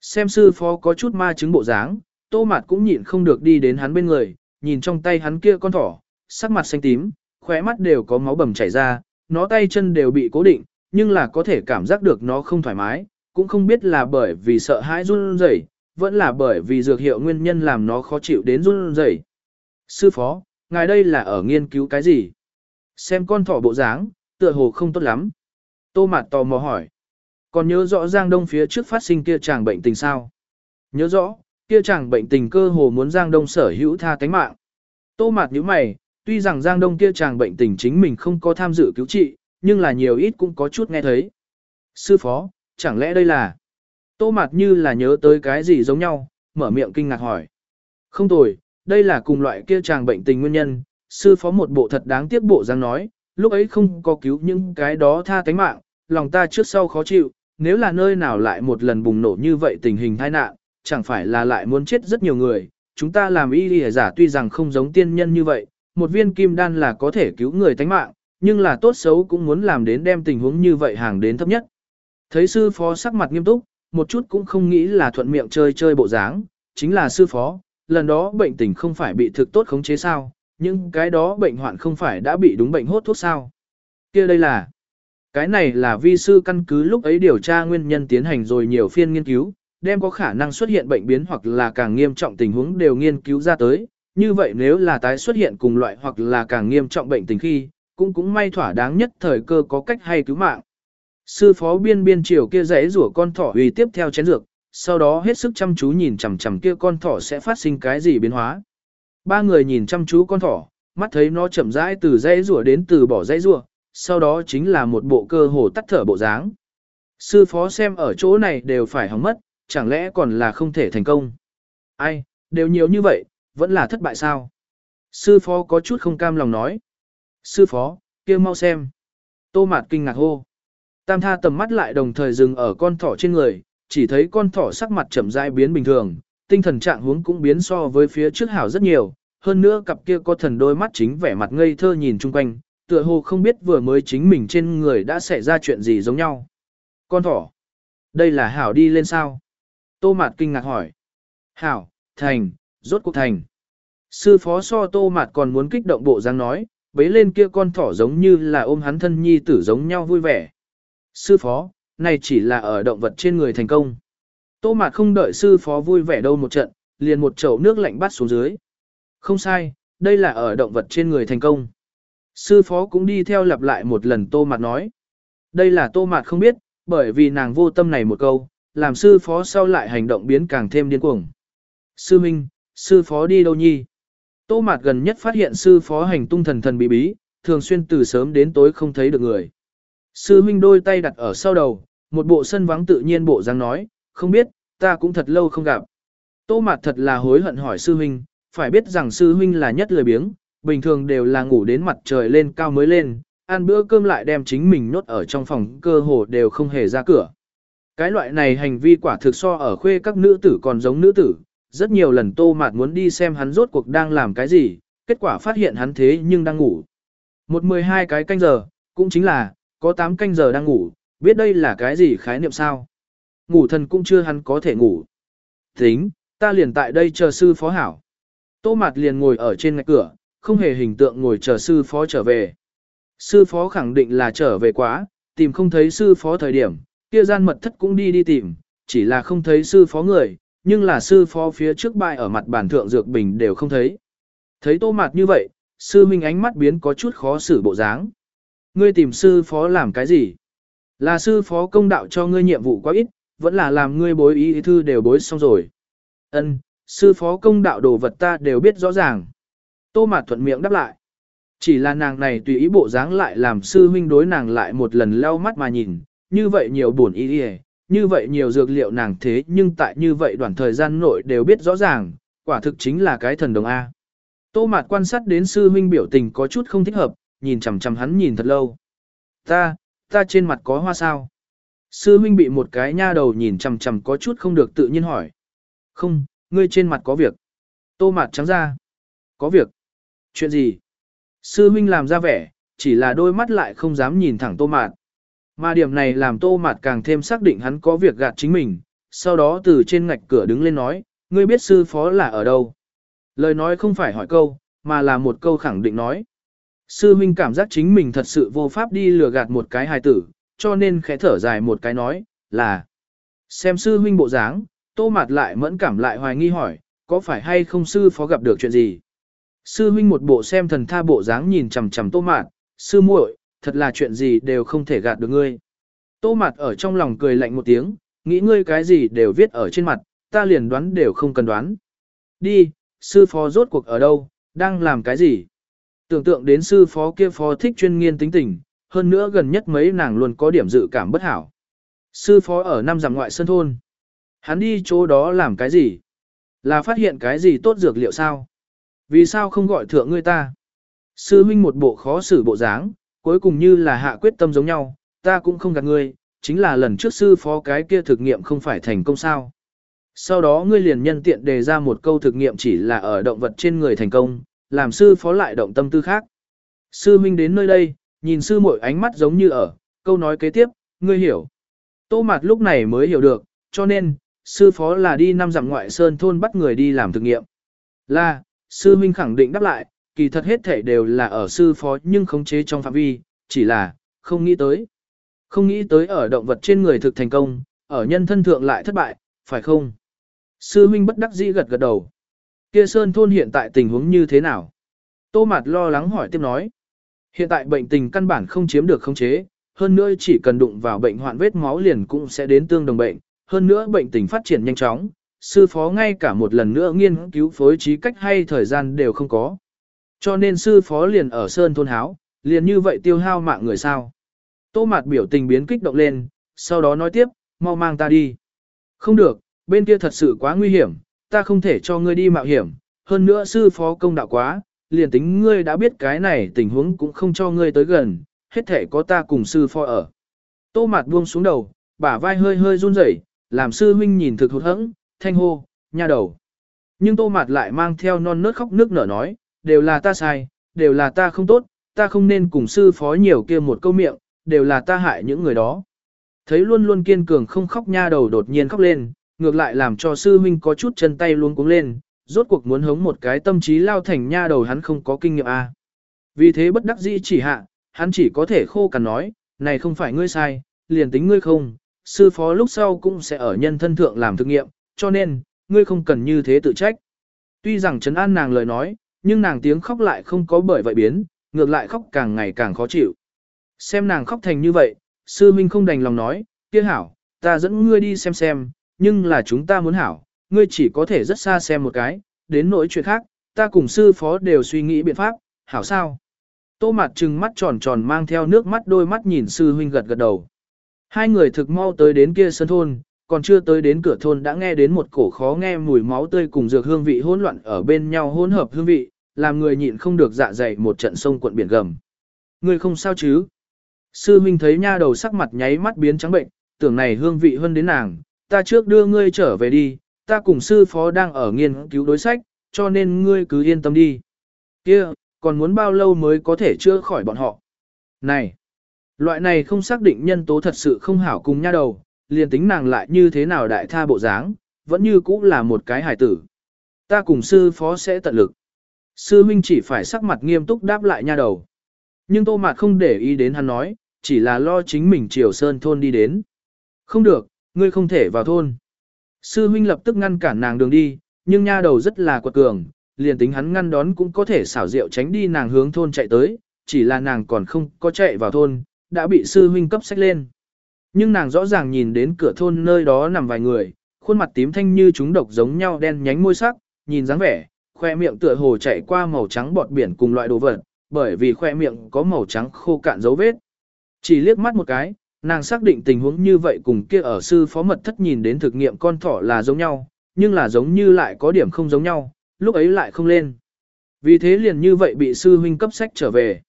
Xem sư phó có chút ma chứng bộ dáng, tô mạt cũng nhịn không được đi đến hắn bên người, nhìn trong tay hắn kia con thỏ, sắc mặt xanh tím, khóe mắt đều có máu bầm chảy ra, nó tay chân đều bị cố định, nhưng là có thể cảm giác được nó không thoải mái, cũng không biết là bởi vì sợ hãi run rẩy, vẫn là bởi vì dược hiệu nguyên nhân làm nó khó chịu đến run rẩy. Sư phó, ngài đây là ở nghiên cứu cái gì? Xem con thỏ bộ dáng, tựa hồ không tốt lắm. Tô Mạt tò mò hỏi. Còn nhớ rõ Giang Đông phía trước phát sinh kia chàng bệnh tình sao? Nhớ rõ, kia chàng bệnh tình cơ hồ muốn Giang Đông sở hữu tha tánh mạng. Tô Mạt nhíu mày, tuy rằng Giang Đông kia chàng bệnh tình chính mình không có tham dự cứu trị, nhưng là nhiều ít cũng có chút nghe thấy. Sư phó, chẳng lẽ đây là... Tô mặt như là nhớ tới cái gì giống nhau, mở miệng kinh ngạc hỏi. Không tồi, đây là cùng loại kia chàng bệnh tình nguyên nhân, sư phó một bộ thật đáng tiếc bộ dáng nói, lúc ấy không có cứu những cái đó tha tánh mạng, lòng ta trước sau khó chịu, nếu là nơi nào lại một lần bùng nổ như vậy tình hình tai nạn, chẳng phải là lại muốn chết rất nhiều người, chúng ta làm y lì giả tuy rằng không giống tiên nhân như vậy, một viên kim đan là có thể cứu người tánh mạng, nhưng là tốt xấu cũng muốn làm đến đem tình huống như vậy hàng đến thấp nhất. Thấy sư phó sắc mặt nghiêm túc, một chút cũng không nghĩ là thuận miệng chơi chơi bộ dáng, chính là sư phó, lần đó bệnh tình không phải bị thực tốt khống chế sao, nhưng cái đó bệnh hoạn không phải đã bị đúng bệnh hốt thuốc sao. kia đây là, cái này là vi sư căn cứ lúc ấy điều tra nguyên nhân tiến hành rồi nhiều phiên nghiên cứu, đem có khả năng xuất hiện bệnh biến hoặc là càng nghiêm trọng tình huống đều nghiên cứu ra tới. Như vậy nếu là tái xuất hiện cùng loại hoặc là càng nghiêm trọng bệnh tình khi, cũng cũng may thỏa đáng nhất thời cơ có cách hay cứu mạng. Sư phó biên biên triều kia rẽ rủa con thỏ uy tiếp theo chén dược, sau đó hết sức chăm chú nhìn chằm chằm kia con thỏ sẽ phát sinh cái gì biến hóa. Ba người nhìn chăm chú con thỏ, mắt thấy nó chậm rãi từ rẽ rủa đến từ bỏ rẽ rủa, sau đó chính là một bộ cơ hồ tắt thở bộ dáng. Sư phó xem ở chỗ này đều phải hỏng mất, chẳng lẽ còn là không thể thành công. Ai, đều nhiều như vậy, vẫn là thất bại sao? Sư phó có chút không cam lòng nói. Sư phó, kia mau xem. Tô mạt kinh ngạc hô. Tam tha tầm mắt lại đồng thời dừng ở con thỏ trên người, chỉ thấy con thỏ sắc mặt chậm rãi biến bình thường, tinh thần trạng huống cũng biến so với phía trước hảo rất nhiều, hơn nữa cặp kia có thần đôi mắt chính vẻ mặt ngây thơ nhìn chung quanh, tựa hồ không biết vừa mới chính mình trên người đã xảy ra chuyện gì giống nhau. Con thỏ, đây là hảo đi lên sao? Tô Mạt kinh ngạc hỏi. Hảo, thành, rốt cuộc thành. Sư phó so Tô Mạt còn muốn kích động bộ dáng nói, bế lên kia con thỏ giống như là ôm hắn thân nhi tử giống nhau vui vẻ. Sư phó, này chỉ là ở động vật trên người thành công. Tô Mạt không đợi sư phó vui vẻ đâu một trận, liền một chậu nước lạnh bắt xuống dưới. Không sai, đây là ở động vật trên người thành công. Sư phó cũng đi theo lặp lại một lần Tô Mạt nói. Đây là Tô Mạt không biết, bởi vì nàng vô tâm này một câu, làm sư phó sau lại hành động biến càng thêm điên cuồng. Sư Minh, sư phó đi đâu nhi? Tô Mạt gần nhất phát hiện sư phó hành tung thần thần bí bí, thường xuyên từ sớm đến tối không thấy được người. Sư huynh đôi tay đặt ở sau đầu, một bộ sân vắng tự nhiên bộ dáng nói, không biết, ta cũng thật lâu không gặp. Tô Mạt thật là hối hận hỏi sư huynh, phải biết rằng sư huynh là nhất lười biếng, bình thường đều là ngủ đến mặt trời lên cao mới lên, ăn bữa cơm lại đem chính mình nốt ở trong phòng cơ hồ đều không hề ra cửa. Cái loại này hành vi quả thực so ở khuê các nữ tử còn giống nữ tử, rất nhiều lần Tô Mạt muốn đi xem hắn rốt cuộc đang làm cái gì, kết quả phát hiện hắn thế nhưng đang ngủ. Một mười hai cái canh giờ, cũng chính là, có tám canh giờ đang ngủ, biết đây là cái gì khái niệm sao. Ngủ thần cũng chưa hắn có thể ngủ. Tính, ta liền tại đây chờ sư phó hảo. Tô Mạt liền ngồi ở trên ngạch cửa, không hề hình tượng ngồi chờ sư phó trở về. Sư phó khẳng định là trở về quá, tìm không thấy sư phó thời điểm, kia gian mật thất cũng đi đi tìm, chỉ là không thấy sư phó người, nhưng là sư phó phía trước bài ở mặt bản thượng dược bình đều không thấy. Thấy tô mặt như vậy, sư minh ánh mắt biến có chút khó xử bộ dáng. Ngươi tìm sư phó làm cái gì? Là sư phó công đạo cho ngươi nhiệm vụ quá ít, vẫn là làm ngươi bối ý thư đều bối xong rồi. Ân, sư phó công đạo đồ vật ta đều biết rõ ràng. Tô Mạt thuận miệng đáp lại. Chỉ là nàng này tùy ý bộ dáng lại làm sư huynh đối nàng lại một lần leo mắt mà nhìn, như vậy nhiều buồn ý đi như vậy nhiều dược liệu nàng thế nhưng tại như vậy đoạn thời gian nội đều biết rõ ràng, quả thực chính là cái thần đồng A. Tô Mạt quan sát đến sư huynh biểu tình có chút không thích hợp, nhìn chằm chằm hắn nhìn thật lâu. Ta, ta trên mặt có hoa sao? Sư huynh bị một cái nha đầu nhìn chằm chằm có chút không được tự nhiên hỏi. Không, ngươi trên mặt có việc. Tô Mạt trắng ra. Có việc. Chuyện gì? Sư huynh làm ra vẻ, chỉ là đôi mắt lại không dám nhìn thẳng Tô Mạt. Mà điểm này làm Tô Mạt càng thêm xác định hắn có việc gạt chính mình, sau đó từ trên ngạch cửa đứng lên nói, ngươi biết sư phó là ở đâu? Lời nói không phải hỏi câu, mà là một câu khẳng định nói. Sư huynh cảm giác chính mình thật sự vô pháp đi lừa gạt một cái hài tử, cho nên khẽ thở dài một cái nói, là. Xem sư huynh bộ dáng, tô mạt lại mẫn cảm lại hoài nghi hỏi, có phải hay không sư phó gặp được chuyện gì? Sư huynh một bộ xem thần tha bộ dáng nhìn chằm chằm tô mạt, sư muội, thật là chuyện gì đều không thể gạt được ngươi. Tô mặt ở trong lòng cười lạnh một tiếng, nghĩ ngươi cái gì đều viết ở trên mặt, ta liền đoán đều không cần đoán. Đi, sư phó rốt cuộc ở đâu, đang làm cái gì? Tưởng tượng đến sư phó kia phó thích chuyên nghiên tính tình, hơn nữa gần nhất mấy nàng luôn có điểm dự cảm bất hảo. Sư phó ở năm giảm ngoại sân thôn. Hắn đi chỗ đó làm cái gì? Là phát hiện cái gì tốt dược liệu sao? Vì sao không gọi thượng ngươi ta? Sư huynh một bộ khó xử bộ dáng, cuối cùng như là hạ quyết tâm giống nhau, ta cũng không gạt ngươi, chính là lần trước sư phó cái kia thực nghiệm không phải thành công sao. Sau đó ngươi liền nhân tiện đề ra một câu thực nghiệm chỉ là ở động vật trên người thành công, làm sư phó lại động tâm tư khác. Sư minh đến nơi đây, nhìn sư muội ánh mắt giống như ở, câu nói kế tiếp, ngươi hiểu. Tô Mạt lúc này mới hiểu được, cho nên, sư phó là đi năm dặm ngoại sơn thôn bắt người đi làm thực nghiệm. Là, sư minh khẳng định đáp lại, kỳ thật hết thể đều là ở sư phó nhưng khống chế trong phạm vi, chỉ là, không nghĩ tới. Không nghĩ tới ở động vật trên người thực thành công, ở nhân thân thượng lại thất bại, phải không? Sư huynh bất đắc dĩ gật gật đầu. Kia sơn thôn hiện tại tình huống như thế nào? Tô Mạt lo lắng hỏi tiếp nói. Hiện tại bệnh tình căn bản không chiếm được khống chế, hơn nữa chỉ cần đụng vào bệnh hoạn vết máu liền cũng sẽ đến tương đồng bệnh, hơn nữa bệnh tình phát triển nhanh chóng, sư phó ngay cả một lần nữa nghiên cứu phối trí cách hay thời gian đều không có. Cho nên sư phó liền ở Sơn Thôn Háo, liền như vậy tiêu hao mạng người sao. Tô Mạt biểu tình biến kích động lên, sau đó nói tiếp, mau mang ta đi. Không được, bên kia thật sự quá nguy hiểm, ta không thể cho ngươi đi mạo hiểm, hơn nữa sư phó công đạo quá, liền tính ngươi đã biết cái này tình huống cũng không cho ngươi tới gần, hết thể có ta cùng sư phó ở. Tô Mạt buông xuống đầu, bả vai hơi hơi run rẩy, làm sư huynh nhìn thực hụt hẫng, thanh hô, nha đầu. Nhưng Tô Mạt lại mang theo non nớt khóc nước nở nói, đều là ta sai, đều là ta không tốt, ta không nên cùng sư phó nhiều kia một câu miệng, đều là ta hại những người đó. Thấy luôn luôn kiên cường không khóc nha đầu đột nhiên khóc lên, ngược lại làm cho sư huynh có chút chân tay luôn cuống lên, rốt cuộc muốn hống một cái tâm trí lao thành nha đầu hắn không có kinh nghiệm a. À. Vì thế bất đắc dĩ chỉ hạ, hắn chỉ có thể khô cằn nói, này không phải ngươi sai, liền tính ngươi không, sư phó lúc sau cũng sẽ ở nhân thân thượng làm thực nghiệm, cho nên, ngươi không cần như thế tự trách. Tuy rằng trấn an nàng lời nói, nhưng nàng tiếng khóc lại không có bởi vậy biến, ngược lại khóc càng ngày càng khó chịu. Xem nàng khóc thành như vậy, sư minh không đành lòng nói, kia hảo, ta dẫn ngươi đi xem xem, nhưng là chúng ta muốn hảo, ngươi chỉ có thể rất xa xem một cái, đến nỗi chuyện khác, ta cùng sư phó đều suy nghĩ biện pháp, hảo sao. Tô mặt trừng mắt tròn tròn mang theo nước mắt đôi mắt nhìn sư huynh gật gật đầu. Hai người thực mau tới đến kia sân thôn, còn chưa tới đến cửa thôn đã nghe đến một cổ khó nghe mùi máu tươi cùng dược hương vị hỗn loạn ở bên nhau hỗn hợp hương vị, làm người nhịn không được dạ dày một trận sông cuộn biển gầm. Người không sao chứ? Sư huynh thấy nha đầu sắc mặt nháy mắt biến trắng bệnh, tưởng này hương vị hơn đến nàng, ta trước đưa ngươi trở về đi, ta cùng sư phó đang ở nghiên cứu đối sách, cho nên ngươi cứ yên tâm đi. Kia, còn muốn bao lâu mới có thể chữa khỏi bọn họ? Này, loại này không xác định nhân tố thật sự không hảo cùng nha đầu, liền tính nàng lại như thế nào đại tha bộ dáng, vẫn như cũ là một cái hài tử. Ta cùng sư phó sẽ tận lực. Sư huynh chỉ phải sắc mặt nghiêm túc đáp lại nha đầu. Nhưng tô mạt không để ý đến hắn nói, chỉ là lo chính mình chiều sơn thôn đi đến. Không được, ngươi không thể vào thôn. Sư huynh lập tức ngăn cản nàng đường đi, nhưng nha đầu rất là quật cường, liền tính hắn ngăn đón cũng có thể xảo diệu tránh đi nàng hướng thôn chạy tới, chỉ là nàng còn không có chạy vào thôn, đã bị sư huynh cấp sách lên. Nhưng nàng rõ ràng nhìn đến cửa thôn nơi đó nằm vài người, khuôn mặt tím thanh như chúng độc giống nhau đen nhánh môi sắc, nhìn dáng vẻ, khoe miệng tựa hồ chạy qua màu trắng bọt biển cùng loại đồ vật, bởi vì khoe miệng có màu trắng khô cạn dấu vết. Chỉ liếc mắt một cái, nàng xác định tình huống như vậy cùng kia ở sư phó mật thất nhìn đến thực nghiệm con thỏ là giống nhau, nhưng là giống như lại có điểm không giống nhau, lúc ấy lại không lên. Vì thế liền như vậy bị sư huynh cấp sách trở về.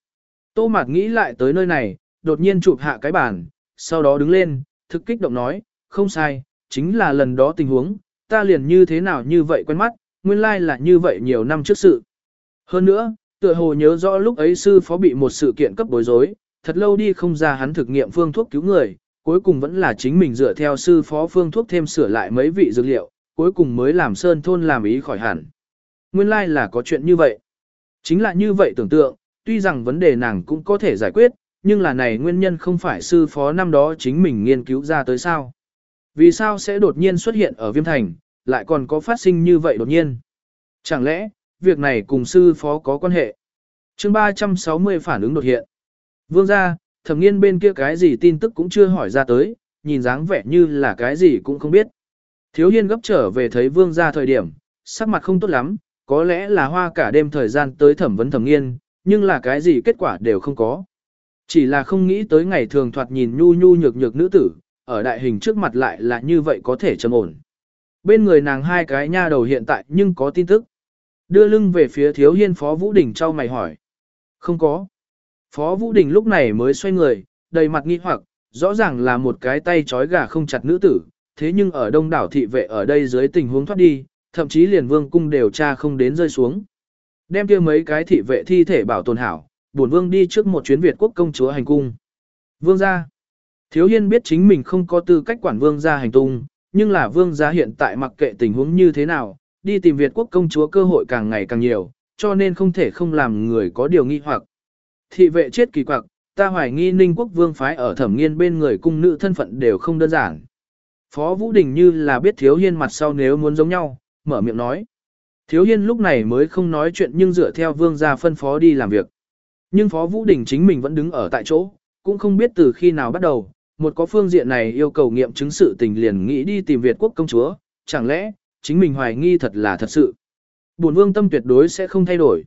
Tô Mạt nghĩ lại tới nơi này, đột nhiên chụp hạ cái bàn, sau đó đứng lên, thực kích động nói, không sai, chính là lần đó tình huống, ta liền như thế nào như vậy quen mắt, nguyên lai là như vậy nhiều năm trước sự. Hơn nữa, tựa hồ nhớ rõ lúc ấy sư phó bị một sự kiện cấp bối rối, thật lâu đi không ra hắn thực nghiệm phương thuốc cứu người, cuối cùng vẫn là chính mình dựa theo sư phó phương thuốc thêm sửa lại mấy vị dược liệu, cuối cùng mới làm sơn thôn làm ý khỏi hẳn. Nguyên lai là có chuyện như vậy. Chính là như vậy tưởng tượng, tuy rằng vấn đề nàng cũng có thể giải quyết, nhưng là này nguyên nhân không phải sư phó năm đó chính mình nghiên cứu ra tới sao. Vì sao sẽ đột nhiên xuất hiện ở viêm thành, lại còn có phát sinh như vậy đột nhiên? Chẳng lẽ, việc này cùng sư phó có quan hệ? chương 360 phản ứng đột hiện. Vương gia, thẩm nghiên bên kia cái gì tin tức cũng chưa hỏi ra tới, nhìn dáng vẻ như là cái gì cũng không biết. Thiếu hiên gấp trở về thấy vương gia thời điểm, sắc mặt không tốt lắm, có lẽ là hoa cả đêm thời gian tới thẩm vấn thẩm nghiên, nhưng là cái gì kết quả đều không có. Chỉ là không nghĩ tới ngày thường thoạt nhìn nhu nhu nhược nhược nữ tử, ở đại hình trước mặt lại là như vậy có thể trầm ổn. Bên người nàng hai cái nha đầu hiện tại nhưng có tin tức. Đưa lưng về phía thiếu hiên phó Vũ Đình trao mày hỏi. Không có. Phó Vũ Đình lúc này mới xoay người, đầy mặt nghi hoặc, rõ ràng là một cái tay trói gà không chặt nữ tử, thế nhưng ở đông đảo thị vệ ở đây dưới tình huống thoát đi, thậm chí liền vương cung đều tra không đến rơi xuống. Đem kia mấy cái thị vệ thi thể bảo tồn hảo, buồn vương đi trước một chuyến Việt quốc công chúa hành cung. Vương gia. Thiếu hiên biết chính mình không có tư cách quản vương gia hành tung, nhưng là vương gia hiện tại mặc kệ tình huống như thế nào, đi tìm Việt quốc công chúa cơ hội càng ngày càng nhiều, cho nên không thể không làm người có điều nghi hoặc. Thị vệ chết kỳ quặc, ta hoài nghi ninh quốc vương phái ở thẩm nghiên bên người cung nữ thân phận đều không đơn giản. Phó Vũ Đình như là biết Thiếu Hiên mặt sau nếu muốn giống nhau, mở miệng nói. Thiếu Hiên lúc này mới không nói chuyện nhưng dựa theo vương gia phân phó đi làm việc. Nhưng Phó Vũ Đình chính mình vẫn đứng ở tại chỗ, cũng không biết từ khi nào bắt đầu, một có phương diện này yêu cầu nghiệm chứng sự tình liền nghĩ đi tìm Việt quốc công chúa, chẳng lẽ, chính mình hoài nghi thật là thật sự. Bổn vương tâm tuyệt đối sẽ không thay đổi.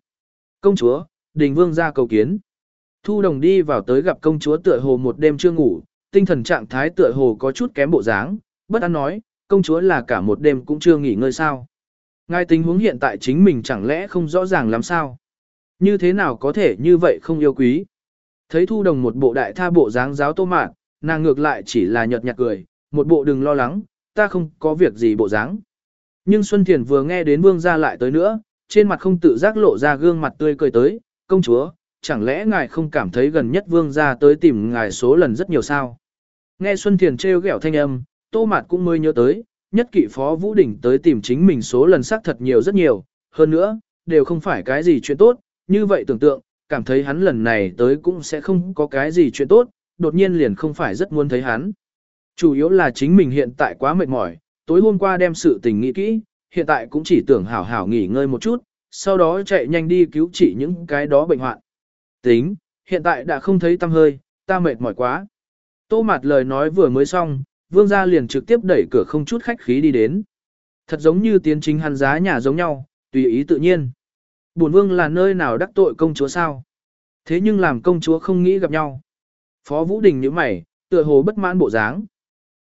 Công chúa, đình vương ra cầu kiến. Thu đồng đi vào tới gặp công chúa tựa hồ một đêm chưa ngủ, tinh thần trạng thái tựa hồ có chút kém bộ dáng, bất an nói, công chúa là cả một đêm cũng chưa nghỉ ngơi sao. Ngay tình huống hiện tại chính mình chẳng lẽ không rõ ràng làm sao. Như thế nào có thể như vậy không yêu quý. Thấy thu đồng một bộ đại tha bộ dáng giáo tô mạn, nàng ngược lại chỉ là nhợt nhạt cười, một bộ đừng lo lắng, ta không có việc gì bộ dáng. Nhưng Xuân Thiền vừa nghe đến vương gia lại tới nữa, trên mặt không tự giác lộ ra gương mặt tươi cười tới, công chúa, chẳng lẽ ngài không cảm thấy gần nhất vương gia tới tìm ngài số lần rất nhiều sao? Nghe Xuân Thiền trêu ghẹo thanh âm, tô mặt cũng mới nhớ tới, nhất kỵ phó Vũ Đỉnh tới tìm chính mình số lần xác thật nhiều rất nhiều, hơn nữa, đều không phải cái gì chuyện tốt, như vậy tưởng tượng, cảm thấy hắn lần này tới cũng sẽ không có cái gì chuyện tốt, đột nhiên liền không phải rất muốn thấy hắn. Chủ yếu là chính mình hiện tại quá mệt mỏi, tối hôm qua đem sự tình nghĩ kỹ, hiện tại cũng chỉ tưởng hảo hảo nghỉ ngơi một chút, sau đó chạy nhanh đi cứu trị những cái đó bệnh hoạn. Tính, hiện tại đã không thấy tâm hơi, ta mệt mỏi quá. Tô mặt lời nói vừa mới xong, vương gia liền trực tiếp đẩy cửa không chút khách khí đi đến. Thật giống như tiến chính hắn giá nhà giống nhau, tùy ý tự nhiên. Bổn vương là nơi nào đắc tội công chúa sao? Thế nhưng làm công chúa không nghĩ gặp nhau. Phó Vũ Đình nhíu mày, tựa hồ bất mãn bộ dáng.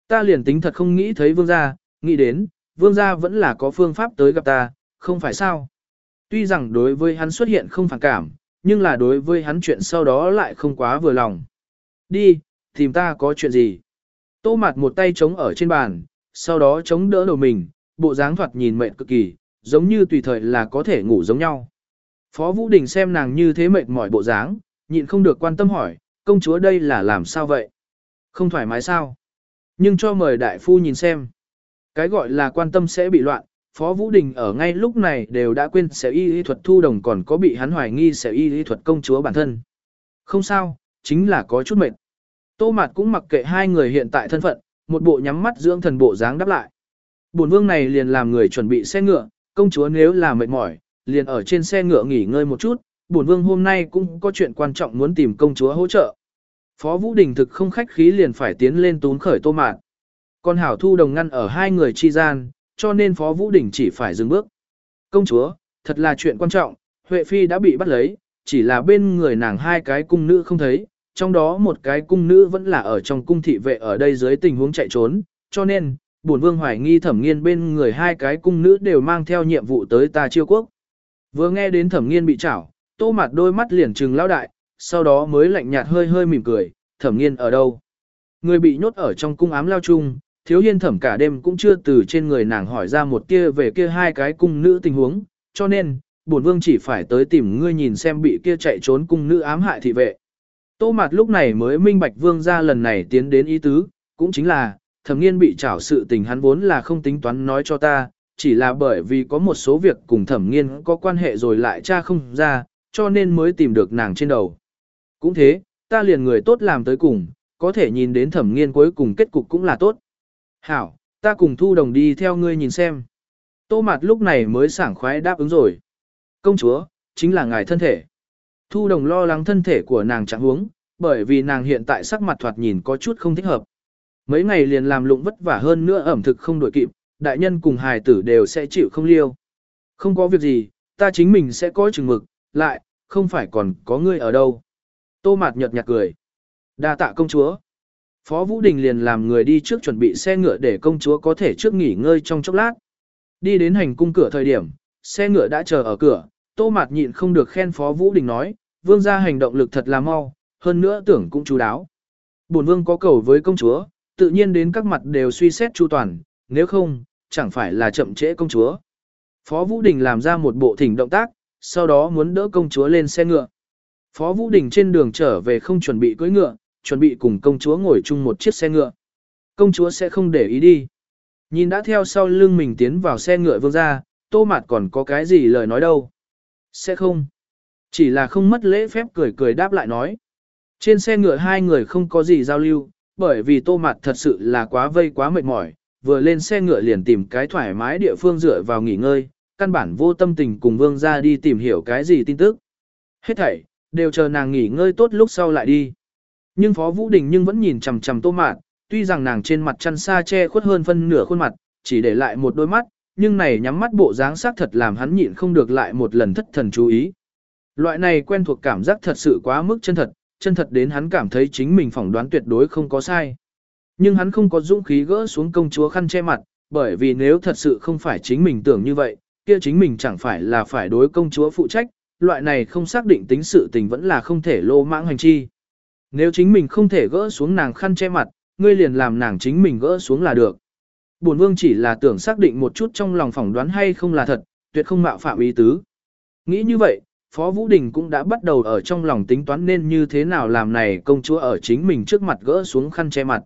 Ta liền tính thật không nghĩ thấy vương gia, nghĩ đến, vương gia vẫn là có phương pháp tới gặp ta, không phải sao? Tuy rằng đối với hắn xuất hiện không phản cảm, nhưng là đối với hắn chuyện sau đó lại không quá vừa lòng. Đi, tìm ta có chuyện gì? Tô mặt một tay chống ở trên bàn, sau đó chống đỡ đầu mình, bộ dáng thoạt nhìn mệt cực kỳ, giống như tùy thời là có thể ngủ giống nhau. Phó Vũ Đình xem nàng như thế mệt mỏi bộ dáng, nhịn không được quan tâm hỏi, công chúa đây là làm sao vậy? Không thoải mái sao? Nhưng cho mời đại phu nhìn xem. Cái gọi là quan tâm sẽ bị loạn, Phó Vũ Đình ở ngay lúc này đều đã quên sẽ y y thuật thu đồng còn có bị hắn hoài nghi sẽ y y thuật công chúa bản thân. Không sao, chính là có chút mệt. Tô Mạt cũng mặc kệ hai người hiện tại thân phận, một bộ nhắm mắt dưỡng thần bộ dáng đáp lại. Bổn vương này liền làm người chuẩn bị xe ngựa, công chúa nếu là mệt mỏi, liền ở trên xe ngựa nghỉ ngơi một chút, bổn vương hôm nay cũng có chuyện quan trọng muốn tìm công chúa hỗ trợ. Phó Vũ Đình thực không khách khí liền phải tiến lên tún khởi Tô Mạt. Còn Hảo Thu đồng ngăn ở hai người chi gian, cho nên Phó Vũ Đình chỉ phải dừng bước. Công chúa, thật là chuyện quan trọng, Huệ Phi đã bị bắt lấy, chỉ là bên người nàng hai cái cung nữ không thấy, trong đó một cái cung nữ vẫn là ở trong cung thị vệ ở đây dưới tình huống chạy trốn, cho nên, bổn vương hoài nghi thẩm nghiên bên người hai cái cung nữ đều mang theo nhiệm vụ tới ta chiêu quốc. Vừa nghe đến thẩm nghiên bị trảo tô mặt đôi mắt liền trừng lao đại, sau đó mới lạnh nhạt hơi hơi mỉm cười, thẩm nghiên ở đâu? Người bị nhốt ở trong cung ám lao chung, thiếu hiên thẩm cả đêm cũng chưa từ trên người nàng hỏi ra một kia về kia hai cái cung nữ tình huống, cho nên, bổn vương chỉ phải tới tìm ngươi nhìn xem bị kia chạy trốn cung nữ ám hại thị vệ. Tô mặt lúc này mới minh bạch vương gia lần này tiến đến ý tứ, cũng chính là, thẩm nghiên bị trảo sự tình hắn vốn là không tính toán nói cho ta, chỉ là bởi vì có một số việc cùng thẩm nghiên có quan hệ rồi lại cha không ra, cho nên mới tìm được nàng trên đầu. Cũng thế, ta liền người tốt làm tới cùng, có thể nhìn đến thẩm nghiên cuối cùng kết cục cũng là tốt. Hảo, ta cùng thu đồng đi theo ngươi nhìn xem. Tô Mạt lúc này mới sảng khoái đáp ứng rồi. Công chúa, chính là ngài thân thể. Thu đồng lo lắng thân thể của nàng chẳng huống, bởi vì nàng hiện tại sắc mặt thoạt nhìn có chút không thích hợp. Mấy ngày liền làm lụng vất vả hơn nữa ẩm thực không đổi kịp, đại nhân cùng hài tử đều sẽ chịu không liêu. Không có việc gì, ta chính mình sẽ có chừng mực, lại, không phải còn có ngươi ở đâu. Tô mạt nhật nhạt cười. đa tạ công chúa. Phó Vũ Đình liền làm người đi trước chuẩn bị xe ngựa để công chúa có thể trước nghỉ ngơi trong chốc lát. Đi đến hành cung cửa thời điểm, xe ngựa đã chờ ở cửa, Tô Mạt nhịn không được khen Phó Vũ Đình nói, vương gia hành động lực thật là mau, hơn nữa tưởng cũng chú đáo. Bổn vương có cầu với công chúa, tự nhiên đến các mặt đều suy xét chu toàn, nếu không, chẳng phải là chậm trễ công chúa. Phó Vũ Đình làm ra một bộ thỉnh động tác, sau đó muốn đỡ công chúa lên xe ngựa. Phó Vũ Đình trên đường trở về không chuẩn bị cưỡi ngựa, chuẩn bị cùng công chúa ngồi chung một chiếc xe ngựa. Công chúa sẽ không để ý đi. Nhìn đã theo sau lưng mình tiến vào xe ngựa vương ra, tô mặt còn có cái gì lời nói đâu. Sẽ không. Chỉ là không mất lễ phép cười cười đáp lại nói. Trên xe ngựa hai người không có gì giao lưu, bởi vì tô mặt thật sự là quá vây quá mệt mỏi, vừa lên xe ngựa liền tìm cái thoải mái địa phương dựa vào nghỉ ngơi, căn bản vô tâm tình cùng vương ra đi tìm hiểu cái gì tin tức. Hết thảy, đều chờ nàng nghỉ ngơi tốt lúc sau lại đi. Nhưng Phó Vũ Đình nhưng vẫn nhìn chằm chằm tô mạt, tuy rằng nàng trên mặt chăn xa che khuất hơn phân nửa khuôn mặt, chỉ để lại một đôi mắt, nhưng này nhắm mắt bộ dáng sắc thật làm hắn nhịn không được lại một lần thất thần chú ý. Loại này quen thuộc cảm giác thật sự quá mức chân thật, chân thật đến hắn cảm thấy chính mình phỏng đoán tuyệt đối không có sai. Nhưng hắn không có dũng khí gỡ xuống công chúa khăn che mặt, bởi vì nếu thật sự không phải chính mình tưởng như vậy, kia chính mình chẳng phải là phải đối công chúa phụ trách, loại này không xác định tính sự tình vẫn là không thể lô mãng hành chi. Nếu chính mình không thể gỡ xuống nàng khăn che mặt, ngươi liền làm nàng chính mình gỡ xuống là được. Bổn vương chỉ là tưởng xác định một chút trong lòng phỏng đoán hay không là thật, tuyệt không mạo phạm ý tứ. Nghĩ như vậy, Phó Vũ Đình cũng đã bắt đầu ở trong lòng tính toán nên như thế nào làm này công chúa ở chính mình trước mặt gỡ xuống khăn che mặt.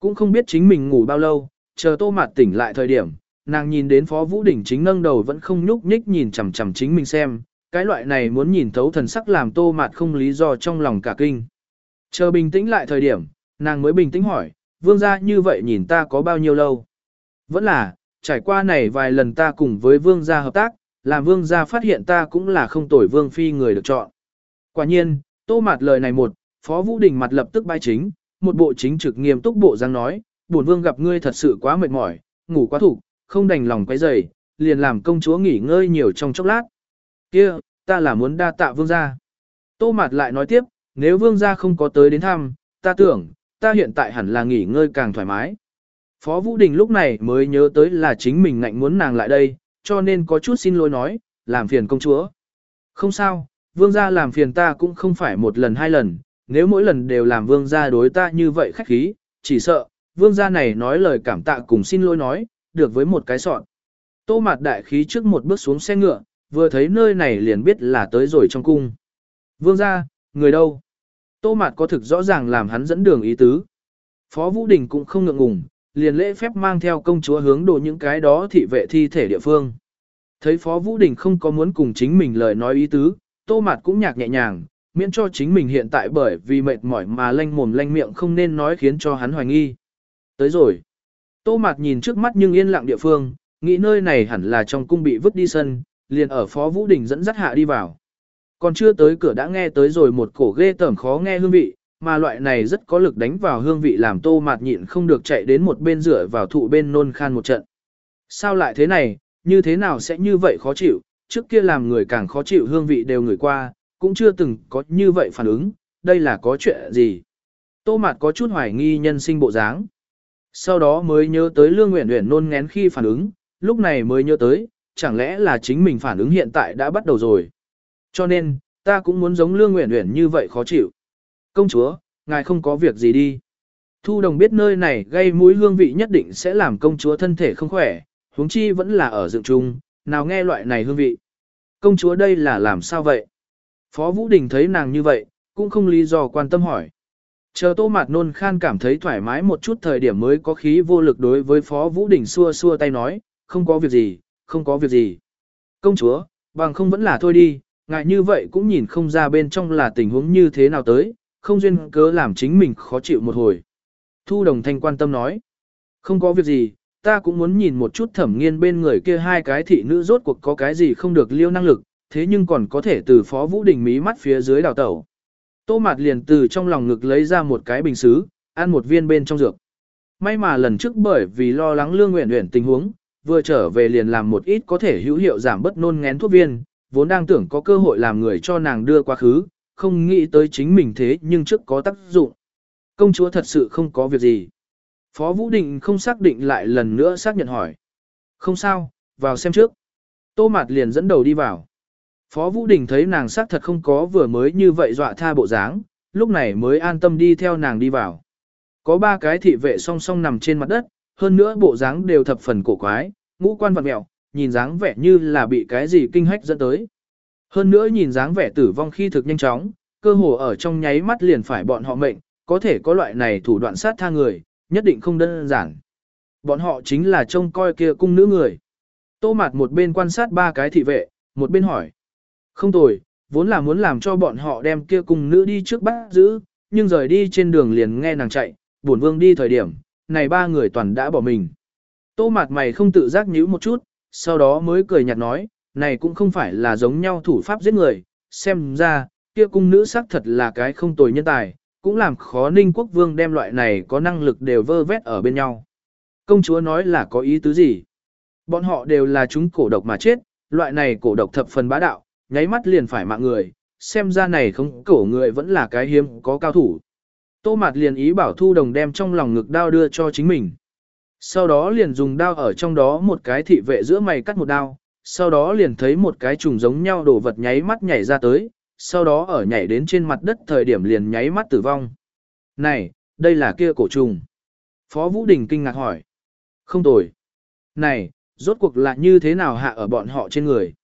Cũng không biết chính mình ngủ bao lâu, chờ tô mặt tỉnh lại thời điểm, nàng nhìn đến Phó Vũ Đình chính nâng đầu vẫn không nhúc nhích nhìn chằm chằm chính mình xem, cái loại này muốn nhìn thấu thần sắc làm tô mạt không lý do trong lòng cả kinh. Chờ bình tĩnh lại thời điểm, nàng mới bình tĩnh hỏi, vương gia như vậy nhìn ta có bao nhiêu lâu? Vẫn là, trải qua này vài lần ta cùng với vương gia hợp tác, làm vương gia phát hiện ta cũng là không tuổi vương phi người được chọn. Quả nhiên, tô mạt lời này một, phó vũ đình mặt lập tức bay chính, một bộ chính trực nghiêm túc bộ giang nói, bổn vương gặp ngươi thật sự quá mệt mỏi, ngủ quá thủ, không đành lòng quấy rầy, liền làm công chúa nghỉ ngơi nhiều trong chốc lát. Kia, ta là muốn đa tạ vương gia. Tô mạt lại nói tiếp, nếu vương gia không có tới đến thăm, ta tưởng, ta hiện tại hẳn là nghỉ ngơi càng thoải mái. Phó Vũ Đình lúc này mới nhớ tới là chính mình ngạnh muốn nàng lại đây, cho nên có chút xin lỗi nói, làm phiền công chúa. Không sao, vương gia làm phiền ta cũng không phải một lần hai lần, nếu mỗi lần đều làm vương gia đối ta như vậy khách khí, chỉ sợ, vương gia này nói lời cảm tạ cùng xin lỗi nói, được với một cái sọn. Tô Mạt đại khí trước một bước xuống xe ngựa, vừa thấy nơi này liền biết là tới rồi trong cung. Vương gia, người đâu? Tô Mạt có thực rõ ràng làm hắn dẫn đường ý tứ. Phó Vũ Đình cũng không ngượng ngùng, liền lễ phép mang theo công chúa hướng đồ những cái đó thị vệ thi thể địa phương. Thấy Phó Vũ Đình không có muốn cùng chính mình lời nói ý tứ, tô Mạt cũng nhạc nhẹ nhàng, miễn cho chính mình hiện tại bởi vì mệt mỏi mà lanh mồm lanh miệng không nên nói khiến cho hắn hoài nghi. Tới rồi. Tô Mạt nhìn trước mắt nhưng yên lặng địa phương, nghĩ nơi này hẳn là trong cung bị vứt đi sân, liền ở Phó Vũ Đình dẫn dắt hạ đi vào. Còn chưa tới cửa đã nghe tới rồi một cổ ghê tởm khó nghe hương vị, mà loại này rất có lực đánh vào hương vị làm tô mạt nhịn không được chạy đến một bên rửa vào thụ bên nôn khan một trận. Sao lại thế này, như thế nào sẽ như vậy khó chịu, trước kia làm người càng khó chịu hương vị đều người qua, cũng chưa từng có như vậy phản ứng, đây là có chuyện gì. Tô mạt có chút hoài nghi nhân sinh bộ dáng. Sau đó mới nhớ tới Lương Nguyễn Nguyễn nôn ngén khi phản ứng, lúc này mới nhớ tới, chẳng lẽ là chính mình phản ứng hiện tại đã bắt đầu rồi. Cho nên, ta cũng muốn giống Lương Nguyễn Nguyễn như vậy khó chịu. Công chúa, ngài không có việc gì đi. Thu đồng biết nơi này gây mũi hương vị nhất định sẽ làm công chúa thân thể không khỏe, huống chi vẫn là ở dựng trung, nào nghe loại này hương vị. Công chúa đây là làm sao vậy? Phó Vũ Đình thấy nàng như vậy, cũng không lý do quan tâm hỏi. Chờ tô mạt nôn khan cảm thấy thoải mái một chút thời điểm mới có khí vô lực đối với Phó Vũ Đình xua xua tay nói, không có việc gì, không có việc gì. Công chúa, bằng không vẫn là thôi đi, ngại như vậy cũng nhìn không ra bên trong là tình huống như thế nào tới, không duyên cớ làm chính mình khó chịu một hồi. Thu đồng thanh quan tâm nói, không có việc gì, ta cũng muốn nhìn một chút thẩm nghiên bên người kia hai cái thị nữ rốt cuộc có cái gì không được liêu năng lực, thế nhưng còn có thể từ phó vũ đình mí mắt phía dưới đào tẩu. Tô mạt liền từ trong lòng ngực lấy ra một cái bình xứ, ăn một viên bên trong dược. May mà lần trước bởi vì lo lắng lương nguyện uyển tình huống, vừa trở về liền làm một ít có thể hữu hiệu giảm bất nôn ngén thuốc viên, vốn đang tưởng có cơ hội làm người cho nàng đưa quá khứ, không nghĩ tới chính mình thế nhưng trước có tác dụng. Công chúa thật sự không có việc gì. Phó Vũ Định không xác định lại lần nữa xác nhận hỏi. Không sao, vào xem trước. Tô Mạt liền dẫn đầu đi vào. Phó Vũ Đình thấy nàng xác thật không có vừa mới như vậy dọa tha bộ dáng, lúc này mới an tâm đi theo nàng đi vào. Có ba cái thị vệ song song nằm trên mặt đất, hơn nữa bộ dáng đều thập phần cổ quái, ngũ quan vật mẹo, nhìn dáng vẻ như là bị cái gì kinh hách dẫn tới. Hơn nữa nhìn dáng vẻ tử vong khi thực nhanh chóng, cơ hồ ở trong nháy mắt liền phải bọn họ mệnh, có thể có loại này thủ đoạn sát tha người, nhất định không đơn giản. Bọn họ chính là trông coi kia cung nữ người. Tô Mạt một bên quan sát ba cái thị vệ, một bên hỏi. Không tồi, vốn là muốn làm cho bọn họ đem kia cung nữ đi trước bắt giữ, nhưng rời đi trên đường liền nghe nàng chạy, bổn vương đi thời điểm, này ba người toàn đã bỏ mình. Tô mặt mày không tự giác nhíu một chút, sau đó mới cười nhạt nói, này cũng không phải là giống nhau thủ pháp giết người, xem ra, kia cung nữ xác thật là cái không tồi nhân tài, cũng làm khó ninh quốc vương đem loại này có năng lực đều vơ vét ở bên nhau. Công chúa nói là có ý tứ gì? Bọn họ đều là chúng cổ độc mà chết, loại này cổ độc thập phần bá đạo, nháy mắt liền phải mạng người, xem ra này không cổ người vẫn là cái hiếm có cao thủ. Tô Mạt liền ý bảo Thu Đồng đem trong lòng ngực đao đưa cho chính mình. Sau đó liền dùng đao ở trong đó một cái thị vệ giữa mày cắt một đao, sau đó liền thấy một cái trùng giống nhau đồ vật nháy mắt nhảy ra tới, sau đó ở nhảy đến trên mặt đất thời điểm liền nháy mắt tử vong. Này, đây là kia cổ trùng. Phó Vũ Đình kinh ngạc hỏi. Không tồi. Này, rốt cuộc là như thế nào hạ ở bọn họ trên người?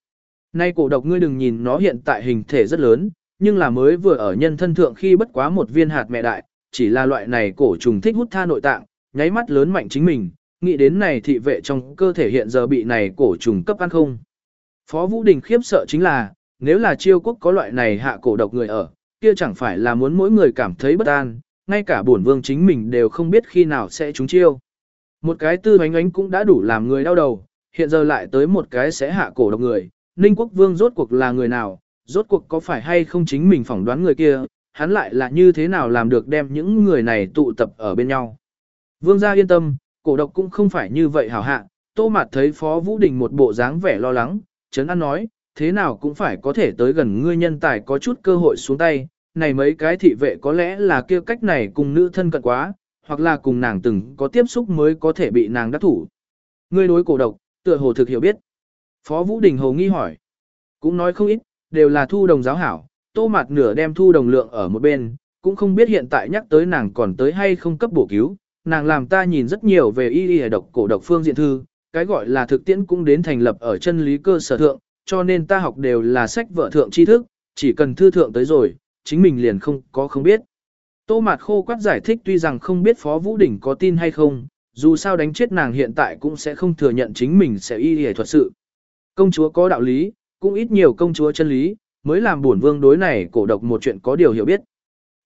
Nay cổ độc ngươi đừng nhìn nó hiện tại hình thể rất lớn, nhưng là mới vừa ở nhân thân thượng khi bất quá một viên hạt mẹ đại, chỉ là loại này cổ trùng thích hút tha nội tạng, nháy mắt lớn mạnh chính mình, nghĩ đến này thị vệ trong cơ thể hiện giờ bị này cổ trùng cấp ăn không. Phó Vũ Đình khiếp sợ chính là, nếu là chiêu quốc có loại này hạ cổ độc người ở, kia chẳng phải là muốn mỗi người cảm thấy bất an, ngay cả bổn vương chính mình đều không biết khi nào sẽ trúng chiêu. Một cái tư ánh ánh cũng đã đủ làm người đau đầu, hiện giờ lại tới một cái sẽ hạ cổ độc người, Ninh quốc vương rốt cuộc là người nào, rốt cuộc có phải hay không chính mình phỏng đoán người kia, hắn lại là như thế nào làm được đem những người này tụ tập ở bên nhau. Vương gia yên tâm, cổ độc cũng không phải như vậy hảo hạ, tô mặt thấy Phó Vũ Đình một bộ dáng vẻ lo lắng, chấn an nói, thế nào cũng phải có thể tới gần ngươi nhân tài có chút cơ hội xuống tay, này mấy cái thị vệ có lẽ là kia cách này cùng nữ thân cận quá, hoặc là cùng nàng từng có tiếp xúc mới có thể bị nàng đắc thủ. Ngươi đối cổ độc, tựa hồ thực hiểu biết. Phó Vũ Đình hồ nghi hỏi. Cũng nói không ít, đều là thu đồng giáo hảo, tô mặt nửa đem thu đồng lượng ở một bên, cũng không biết hiện tại nhắc tới nàng còn tới hay không cấp bổ cứu, nàng làm ta nhìn rất nhiều về y y độc cổ độc phương diện thư, cái gọi là thực tiễn cũng đến thành lập ở chân lý cơ sở thượng, cho nên ta học đều là sách vợ thượng tri thức, chỉ cần thư thượng tới rồi, chính mình liền không có không biết. Tô Mạt khô quát giải thích tuy rằng không biết Phó Vũ Đình có tin hay không, dù sao đánh chết nàng hiện tại cũng sẽ không thừa nhận chính mình sẽ y y thuật sự. Công chúa có đạo lý, cũng ít nhiều công chúa chân lý, mới làm buồn vương đối này cổ độc một chuyện có điều hiểu biết.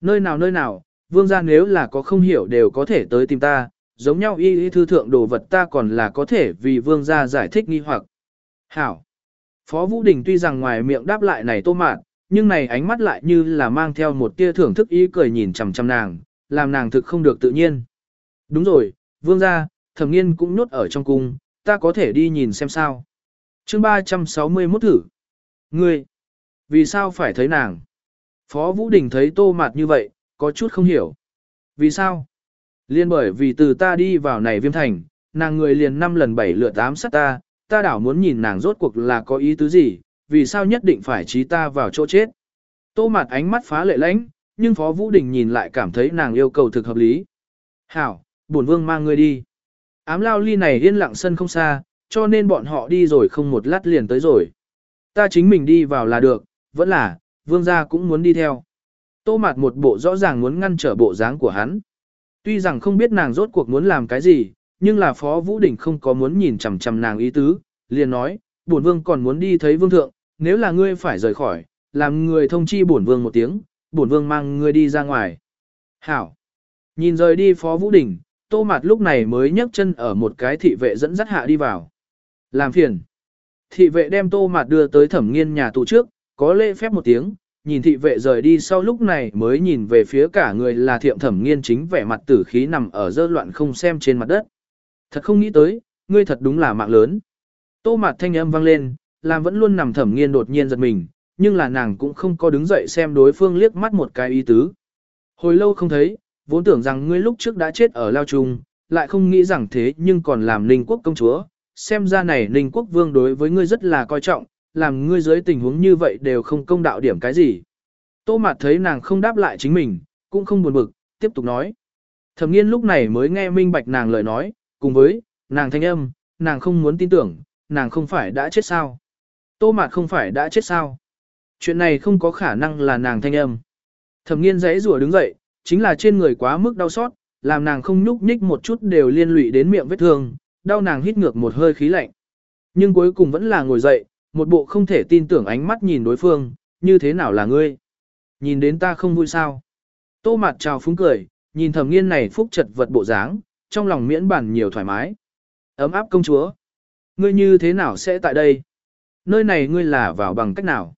Nơi nào nơi nào, vương gia nếu là có không hiểu đều có thể tới tìm ta, giống nhau y y thư thượng đồ vật ta còn là có thể vì vương gia giải thích nghi hoặc. Hảo. Phó Vũ Đình tuy rằng ngoài miệng đáp lại này tô mạn, nhưng này ánh mắt lại như là mang theo một tia thưởng thức ý cười nhìn chằm chằm nàng, làm nàng thực không được tự nhiên. Đúng rồi, vương gia, thẩm nghiên cũng nhốt ở trong cung, ta có thể đi nhìn xem sao chương 361 thử. Ngươi, vì sao phải thấy nàng? Phó Vũ Đình thấy tô mạt như vậy, có chút không hiểu. Vì sao? Liên bởi vì từ ta đi vào này viêm thành, nàng người liền năm lần bảy lượt ám sát ta, ta đảo muốn nhìn nàng rốt cuộc là có ý tứ gì, vì sao nhất định phải trí ta vào chỗ chết. Tô mạt ánh mắt phá lệ lãnh, nhưng Phó Vũ Đình nhìn lại cảm thấy nàng yêu cầu thực hợp lý. Hảo, bổn vương mang ngươi đi. Ám lao ly này yên lặng sân không xa, cho nên bọn họ đi rồi không một lát liền tới rồi. Ta chính mình đi vào là được, vẫn là, vương gia cũng muốn đi theo. Tô mạt một bộ rõ ràng muốn ngăn trở bộ dáng của hắn. Tuy rằng không biết nàng rốt cuộc muốn làm cái gì, nhưng là Phó Vũ Đình không có muốn nhìn chằm chằm nàng ý tứ, liền nói, bổn vương còn muốn đi thấy vương thượng, nếu là ngươi phải rời khỏi, làm người thông chi bổn vương một tiếng, bổn vương mang ngươi đi ra ngoài. Hảo. Nhìn rời đi Phó Vũ Đình, Tô Mạt lúc này mới nhấc chân ở một cái thị vệ dẫn dắt hạ đi vào. Làm phiền. Thị vệ đem Tô Mạt đưa tới thẩm nghiên nhà tù trước, có lễ phép một tiếng, nhìn thị vệ rời đi sau lúc này mới nhìn về phía cả người là thiệm thẩm nghiên chính vẻ mặt tử khí nằm ở dơ loạn không xem trên mặt đất. Thật không nghĩ tới, ngươi thật đúng là mạng lớn. Tô Mạt thanh âm vang lên, làm vẫn luôn nằm thẩm nghiên đột nhiên giật mình, nhưng là nàng cũng không có đứng dậy xem đối phương liếc mắt một cái ý tứ. Hồi lâu không thấy, vốn tưởng rằng ngươi lúc trước đã chết ở lao trung, lại không nghĩ rằng thế nhưng còn làm ninh quốc công chúa. Xem ra này ninh quốc vương đối với ngươi rất là coi trọng, làm ngươi dưới tình huống như vậy đều không công đạo điểm cái gì. Tô Mạt thấy nàng không đáp lại chính mình, cũng không buồn bực, tiếp tục nói. Thẩm nghiên lúc này mới nghe minh bạch nàng lời nói, cùng với, nàng thanh âm, nàng không muốn tin tưởng, nàng không phải đã chết sao. Tô Mạt không phải đã chết sao. Chuyện này không có khả năng là nàng thanh âm. Thẩm nghiên dãy rùa đứng dậy, chính là trên người quá mức đau xót, làm nàng không nhúc nhích một chút đều liên lụy đến miệng vết thương, đau nàng hít ngược một hơi khí lạnh. Nhưng cuối cùng vẫn là ngồi dậy, một bộ không thể tin tưởng ánh mắt nhìn đối phương, như thế nào là ngươi? Nhìn đến ta không vui sao? Tô mặt trào phúng cười, nhìn thẩm nghiên này phúc chật vật bộ dáng, trong lòng miễn bản nhiều thoải mái. Ấm áp công chúa. Ngươi như thế nào sẽ tại đây? Nơi này ngươi là vào bằng cách nào?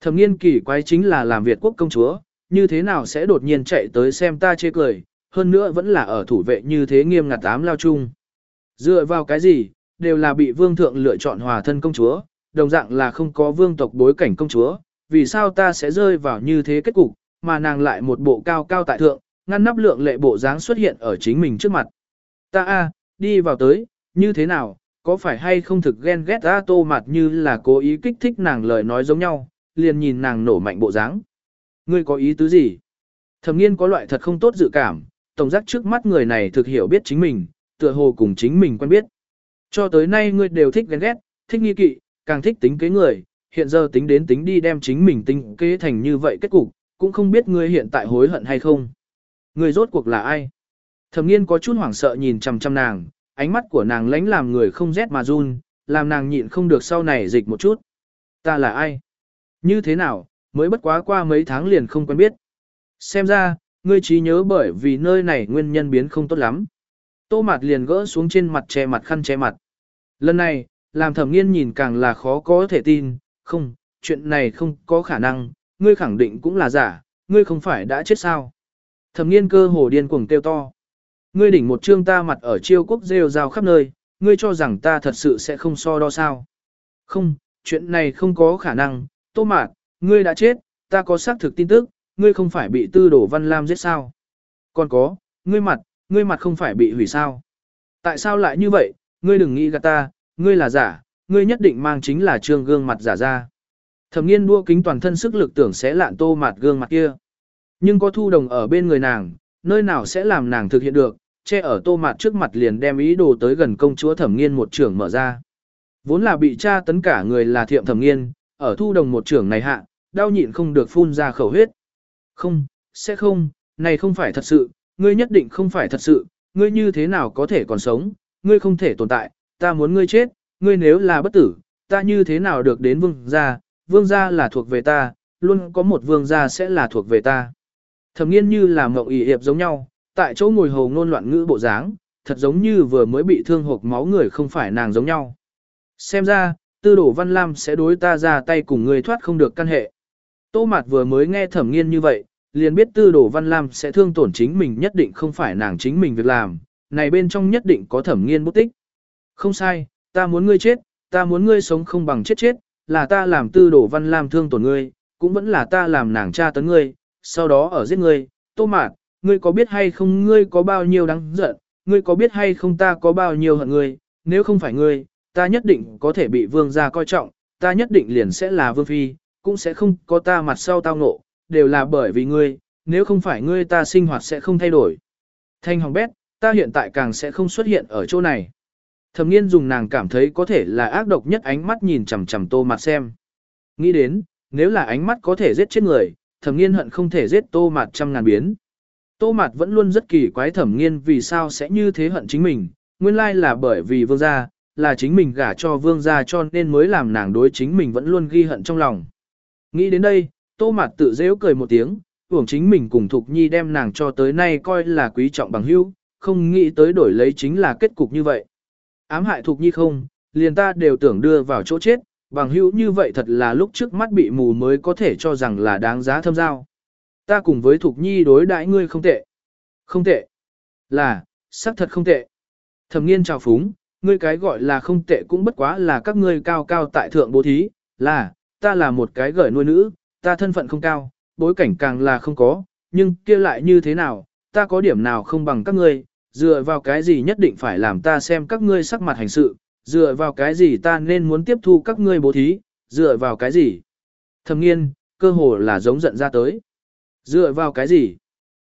Thẩm nghiên kỳ quái chính là làm Việt quốc công chúa, như thế nào sẽ đột nhiên chạy tới xem ta chê cười, hơn nữa vẫn là ở thủ vệ như thế nghiêm ngặt ám lao chung. Dựa vào cái gì, đều là bị vương thượng lựa chọn hòa thân công chúa, đồng dạng là không có vương tộc bối cảnh công chúa, vì sao ta sẽ rơi vào như thế kết cục, mà nàng lại một bộ cao cao tại thượng, ngăn nắp lượng lệ bộ dáng xuất hiện ở chính mình trước mặt. Ta a, đi vào tới, như thế nào, có phải hay không thực ghen ghét ta tô mặt như là cố ý kích thích nàng lời nói giống nhau, liền nhìn nàng nổ mạnh bộ dáng. Ngươi có ý tứ gì? Thẩm nghiên có loại thật không tốt dự cảm, tổng giác trước mắt người này thực hiểu biết chính mình, tựa hồ cùng chính mình quen biết. Cho tới nay ngươi đều thích ghen ghét, thích nghi kỵ, càng thích tính kế người, hiện giờ tính đến tính đi đem chính mình tính kế thành như vậy kết cục, cũng không biết ngươi hiện tại hối hận hay không. Ngươi rốt cuộc là ai? Thẩm nghiên có chút hoảng sợ nhìn chằm chằm nàng, ánh mắt của nàng lánh làm người không rét mà run, làm nàng nhịn không được sau này dịch một chút. Ta là ai? Như thế nào, mới bất quá qua mấy tháng liền không quen biết. Xem ra, ngươi trí nhớ bởi vì nơi này nguyên nhân biến không tốt lắm. Tô mặt liền gỡ xuống trên mặt che mặt khăn che mặt. Lần này, làm thẩm nghiên nhìn càng là khó có thể tin, không, chuyện này không có khả năng, ngươi khẳng định cũng là giả, ngươi không phải đã chết sao. Thẩm nghiên cơ hồ điên cuồng kêu to. Ngươi đỉnh một trương ta mặt ở chiêu quốc rêu rao khắp nơi, ngươi cho rằng ta thật sự sẽ không so đo sao. Không, chuyện này không có khả năng, tô mạt, ngươi đã chết, ta có xác thực tin tức, ngươi không phải bị tư đổ văn lam giết sao. Còn có, ngươi mặt, ngươi mặt không phải bị hủy sao. Tại sao lại như vậy, ngươi đừng nghĩ gạt ta, ngươi là giả, ngươi nhất định mang chính là trương gương mặt giả ra. Thẩm nghiên đua kính toàn thân sức lực tưởng sẽ lạn tô mặt gương mặt kia. Nhưng có thu đồng ở bên người nàng, nơi nào sẽ làm nàng thực hiện được, che ở tô mặt trước mặt liền đem ý đồ tới gần công chúa thẩm nghiên một trưởng mở ra. Vốn là bị cha tấn cả người là thiệm thẩm nghiên, ở thu đồng một trưởng này hạ, đau nhịn không được phun ra khẩu huyết. Không, sẽ không, này không phải thật sự, ngươi nhất định không phải thật sự, ngươi như thế nào có thể còn sống, ngươi không thể tồn tại, ta muốn ngươi chết, ngươi nếu là bất tử, ta như thế nào được đến vương gia, vương gia là thuộc về ta, luôn có một vương gia sẽ là thuộc về ta. Thẩm nghiên như là mộng ỉ hiệp giống nhau, tại chỗ ngồi hồ ngôn loạn ngữ bộ dáng, thật giống như vừa mới bị thương hộp máu người không phải nàng giống nhau. Xem ra, tư đổ văn lam sẽ đối ta ra tay cùng người thoát không được căn hệ. Tô Mạt vừa mới nghe thẩm nghiên như vậy, liền biết tư đồ văn lam sẽ thương tổn chính mình nhất định không phải nàng chính mình việc làm, này bên trong nhất định có thẩm nghiên bút tích. Không sai, ta muốn ngươi chết, ta muốn ngươi sống không bằng chết chết, là ta làm tư đồ văn lam thương tổn ngươi, cũng vẫn là ta làm nàng cha tấn ngươi, sau đó ở giết ngươi, tô mạt, ngươi có biết hay không ngươi có bao nhiêu đáng giận, ngươi có biết hay không ta có bao nhiêu hận ngươi, nếu không phải ngươi, ta nhất định có thể bị vương gia coi trọng, ta nhất định liền sẽ là vương phi, cũng sẽ không có ta mặt sau tao ngộ, đều là bởi vì ngươi, nếu không phải ngươi ta sinh hoạt sẽ không thay đổi. Thanh hỏng bét, ta hiện tại càng sẽ không xuất hiện ở chỗ này. Thẩm nghiên dùng nàng cảm thấy có thể là ác độc nhất ánh mắt nhìn chằm chằm tô mặt xem. Nghĩ đến, nếu là ánh mắt có thể giết chết người, thẩm nghiên hận không thể giết tô mặt trăm ngàn biến. Tô mặt vẫn luôn rất kỳ quái thẩm nghiên vì sao sẽ như thế hận chính mình, nguyên lai là bởi vì vương gia, là chính mình gả cho vương gia cho nên mới làm nàng đối chính mình vẫn luôn ghi hận trong lòng. Nghĩ đến đây, tô mặt tự dễu cười một tiếng, tưởng chính mình cùng Thục Nhi đem nàng cho tới nay coi là quý trọng bằng hữu, không nghĩ tới đổi lấy chính là kết cục như vậy. Ám hại Thục Nhi không, liền ta đều tưởng đưa vào chỗ chết, bằng hữu như vậy thật là lúc trước mắt bị mù mới có thể cho rằng là đáng giá thâm giao. Ta cùng với Thục Nhi đối đãi ngươi không tệ. Không tệ. Là, xác thật không tệ. Thẩm nghiên chào phúng, ngươi cái gọi là không tệ cũng bất quá là các ngươi cao cao tại thượng bố thí, là, ta là một cái gởi nuôi nữ, ta thân phận không cao, bối cảnh càng là không có, nhưng kia lại như thế nào, ta có điểm nào không bằng các ngươi, dựa vào cái gì nhất định phải làm ta xem các ngươi sắc mặt hành sự, dựa vào cái gì ta nên muốn tiếp thu các ngươi bố thí, dựa vào cái gì. Thầm nghiên, cơ hồ là giống giận ra tới. Dựa vào cái gì?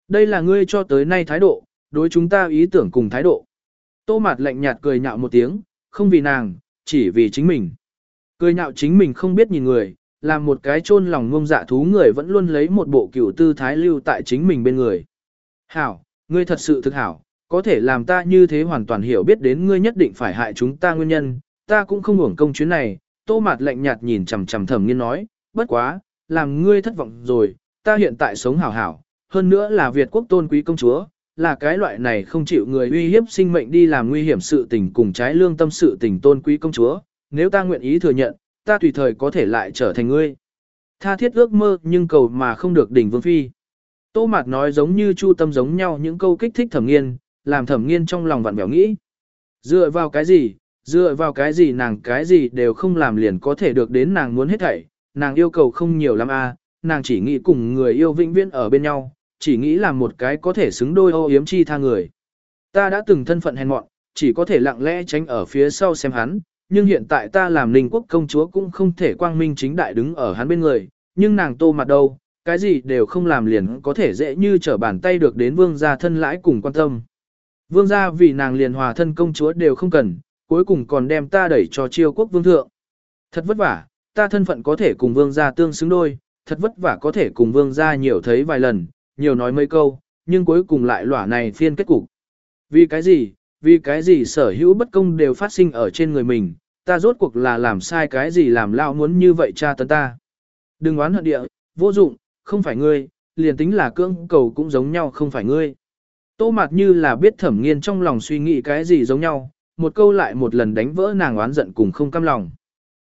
Đây là ngươi cho tới nay thái độ, đối chúng ta ý tưởng cùng thái độ. Tô mạt lạnh nhạt cười nhạo một tiếng, không vì nàng, chỉ vì chính mình. Cười nhạo chính mình không biết nhìn người, làm một cái chôn lòng ngông dạ thú người vẫn luôn lấy một bộ cửu tư thái lưu tại chính mình bên người. Hảo, ngươi thật sự thực hảo, có thể làm ta như thế hoàn toàn hiểu biết đến ngươi nhất định phải hại chúng ta nguyên nhân, ta cũng không hưởng công chuyến này, tô mạt lạnh nhạt nhìn chằm chằm thẩm nghiên nói, bất quá, làm ngươi thất vọng rồi, ta hiện tại sống hảo hảo, hơn nữa là Việt quốc tôn quý công chúa, là cái loại này không chịu người uy hiếp sinh mệnh đi làm nguy hiểm sự tình cùng trái lương tâm sự tình tôn quý công chúa, nếu ta nguyện ý thừa nhận, ta tùy thời có thể lại trở thành ngươi. Tha thiết ước mơ nhưng cầu mà không được đỉnh vương phi. Tô Mạt nói giống như chu tâm giống nhau những câu kích thích thẩm nghiên, làm thẩm nghiên trong lòng vặn vẹo nghĩ. Dựa vào cái gì, dựa vào cái gì nàng cái gì đều không làm liền có thể được đến nàng muốn hết thảy, nàng yêu cầu không nhiều lắm a, à, nàng chỉ nghĩ cùng người yêu vĩnh viễn ở bên nhau, chỉ nghĩ làm một cái có thể xứng đôi ô yếm chi tha người. Ta đã từng thân phận hèn mọn, chỉ có thể lặng lẽ tránh ở phía sau xem hắn, nhưng hiện tại ta làm ninh quốc công chúa cũng không thể quang minh chính đại đứng ở hắn bên người, nhưng nàng tô mặt đâu, cái gì đều không làm liền có thể dễ như trở bàn tay được đến vương gia thân lãi cùng quan tâm. Vương gia vì nàng liền hòa thân công chúa đều không cần, cuối cùng còn đem ta đẩy cho chiêu quốc vương thượng. Thật vất vả, ta thân phận có thể cùng vương gia tương xứng đôi, thật vất vả có thể cùng vương gia nhiều thấy vài lần, nhiều nói mấy câu, nhưng cuối cùng lại lỏa này phiên kết cục. Vì cái gì, vì cái gì sở hữu bất công đều phát sinh ở trên người mình, ta rốt cuộc là làm sai cái gì làm lao muốn như vậy cha tấn ta. Đừng oán hận địa, vô dụng, không phải ngươi, liền tính là cưỡng cầu cũng giống nhau không phải ngươi. Tô mặt như là biết thẩm nghiên trong lòng suy nghĩ cái gì giống nhau, một câu lại một lần đánh vỡ nàng oán giận cùng không cam lòng.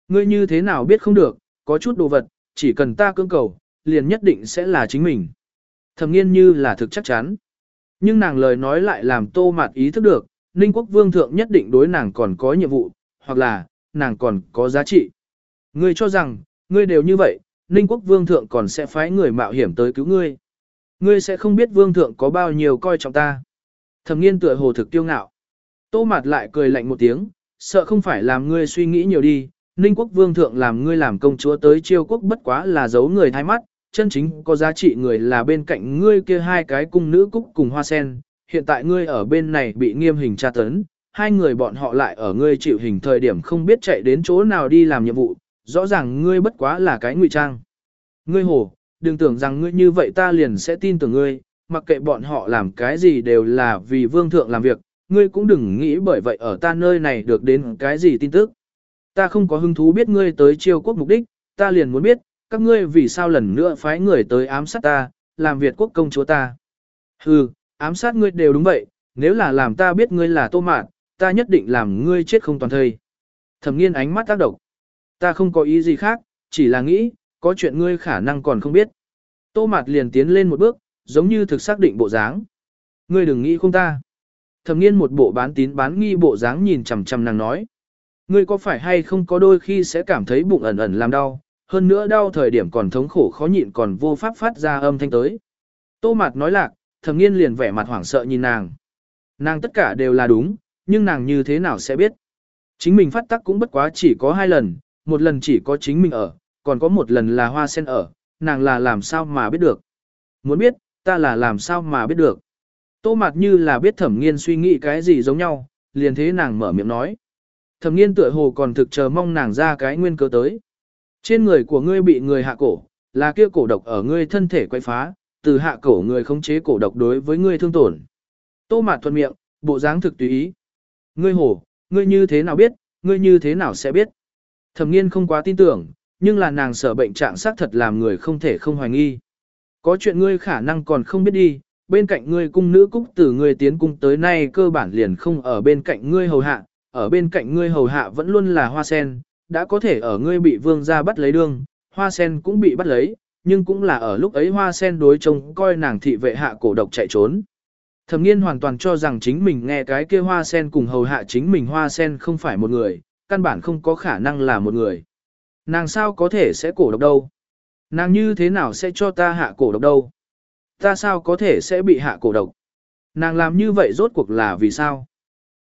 Ngươi như thế nào biết không được, có chút đồ vật, chỉ cần ta cưỡng cầu, liền nhất định sẽ là chính mình. Thẩm nghiên như là thực chắc chắn. Nhưng nàng lời nói lại làm tô mạt ý thức được, Ninh quốc vương thượng nhất định đối nàng còn có nhiệm vụ, hoặc là, nàng còn có giá trị. Ngươi cho rằng, ngươi đều như vậy, Ninh quốc vương thượng còn sẽ phái người mạo hiểm tới cứu ngươi. Ngươi sẽ không biết vương thượng có bao nhiêu coi trọng ta. Thẩm nghiên tựa hồ thực tiêu ngạo. Tô mạt lại cười lạnh một tiếng, sợ không phải làm ngươi suy nghĩ nhiều đi. Ninh quốc vương thượng làm ngươi làm công chúa tới chiêu quốc bất quá là giấu người thay mắt, chân chính có giá trị người là bên cạnh ngươi kia hai cái cung nữ cúc cùng hoa sen, hiện tại ngươi ở bên này bị nghiêm hình tra tấn, hai người bọn họ lại ở ngươi chịu hình thời điểm không biết chạy đến chỗ nào đi làm nhiệm vụ, rõ ràng ngươi bất quá là cái ngụy trang. Ngươi hồ, đừng tưởng rằng ngươi như vậy ta liền sẽ tin tưởng ngươi, mặc kệ bọn họ làm cái gì đều là vì vương thượng làm việc, ngươi cũng đừng nghĩ bởi vậy ở ta nơi này được đến cái gì tin tức. Ta không có hứng thú biết ngươi tới chiêu quốc mục đích, ta liền muốn biết, các ngươi vì sao lần nữa phái người tới ám sát ta, làm Việt quốc công chúa ta. Hừ, ám sát ngươi đều đúng vậy, nếu là làm ta biết ngươi là tô mạn, ta nhất định làm ngươi chết không toàn thây. Thẩm nghiên ánh mắt tác động. Ta không có ý gì khác, chỉ là nghĩ, có chuyện ngươi khả năng còn không biết. Tô mạt liền tiến lên một bước, giống như thực xác định bộ dáng. Ngươi đừng nghĩ không ta. Thẩm nghiên một bộ bán tín bán nghi bộ dáng nhìn chằm chằm nàng nói. Ngươi có phải hay không có đôi khi sẽ cảm thấy bụng ẩn ẩn làm đau, hơn nữa đau thời điểm còn thống khổ khó nhịn còn vô pháp phát ra âm thanh tới. Tô Mạt nói lạc, Thẩm nghiên liền vẻ mặt hoảng sợ nhìn nàng. Nàng tất cả đều là đúng, nhưng nàng như thế nào sẽ biết. Chính mình phát tắc cũng bất quá chỉ có hai lần, một lần chỉ có chính mình ở, còn có một lần là hoa sen ở, nàng là làm sao mà biết được. Muốn biết, ta là làm sao mà biết được. Tô Mạt như là biết thẩm nghiên suy nghĩ cái gì giống nhau, liền thế nàng mở miệng nói. Thẩm nghiên tựa hồ còn thực chờ mong nàng ra cái nguyên cơ tới. Trên người của ngươi bị người hạ cổ, là kia cổ độc ở ngươi thân thể quay phá, từ hạ cổ người khống chế cổ độc đối với ngươi thương tổn. Tô mạt thuận miệng, bộ dáng thực tùy ý. Ngươi hổ, ngươi như thế nào biết, ngươi như thế nào sẽ biết. Thẩm nghiên không quá tin tưởng, nhưng là nàng sợ bệnh trạng xác thật làm người không thể không hoài nghi. Có chuyện ngươi khả năng còn không biết đi, bên cạnh ngươi cung nữ cúc từ ngươi tiến cung tới nay cơ bản liền không ở bên cạnh ngươi hầu hạ, ở bên cạnh ngươi hầu hạ vẫn luôn là hoa sen, đã có thể ở ngươi bị vương gia bắt lấy đương, hoa sen cũng bị bắt lấy, nhưng cũng là ở lúc ấy hoa sen đối trông coi nàng thị vệ hạ cổ độc chạy trốn. Thẩm nghiên hoàn toàn cho rằng chính mình nghe cái kia hoa sen cùng hầu hạ chính mình hoa sen không phải một người, căn bản không có khả năng là một người. Nàng sao có thể sẽ cổ độc đâu? Nàng như thế nào sẽ cho ta hạ cổ độc đâu? Ta sao có thể sẽ bị hạ cổ độc? Nàng làm như vậy rốt cuộc là vì sao?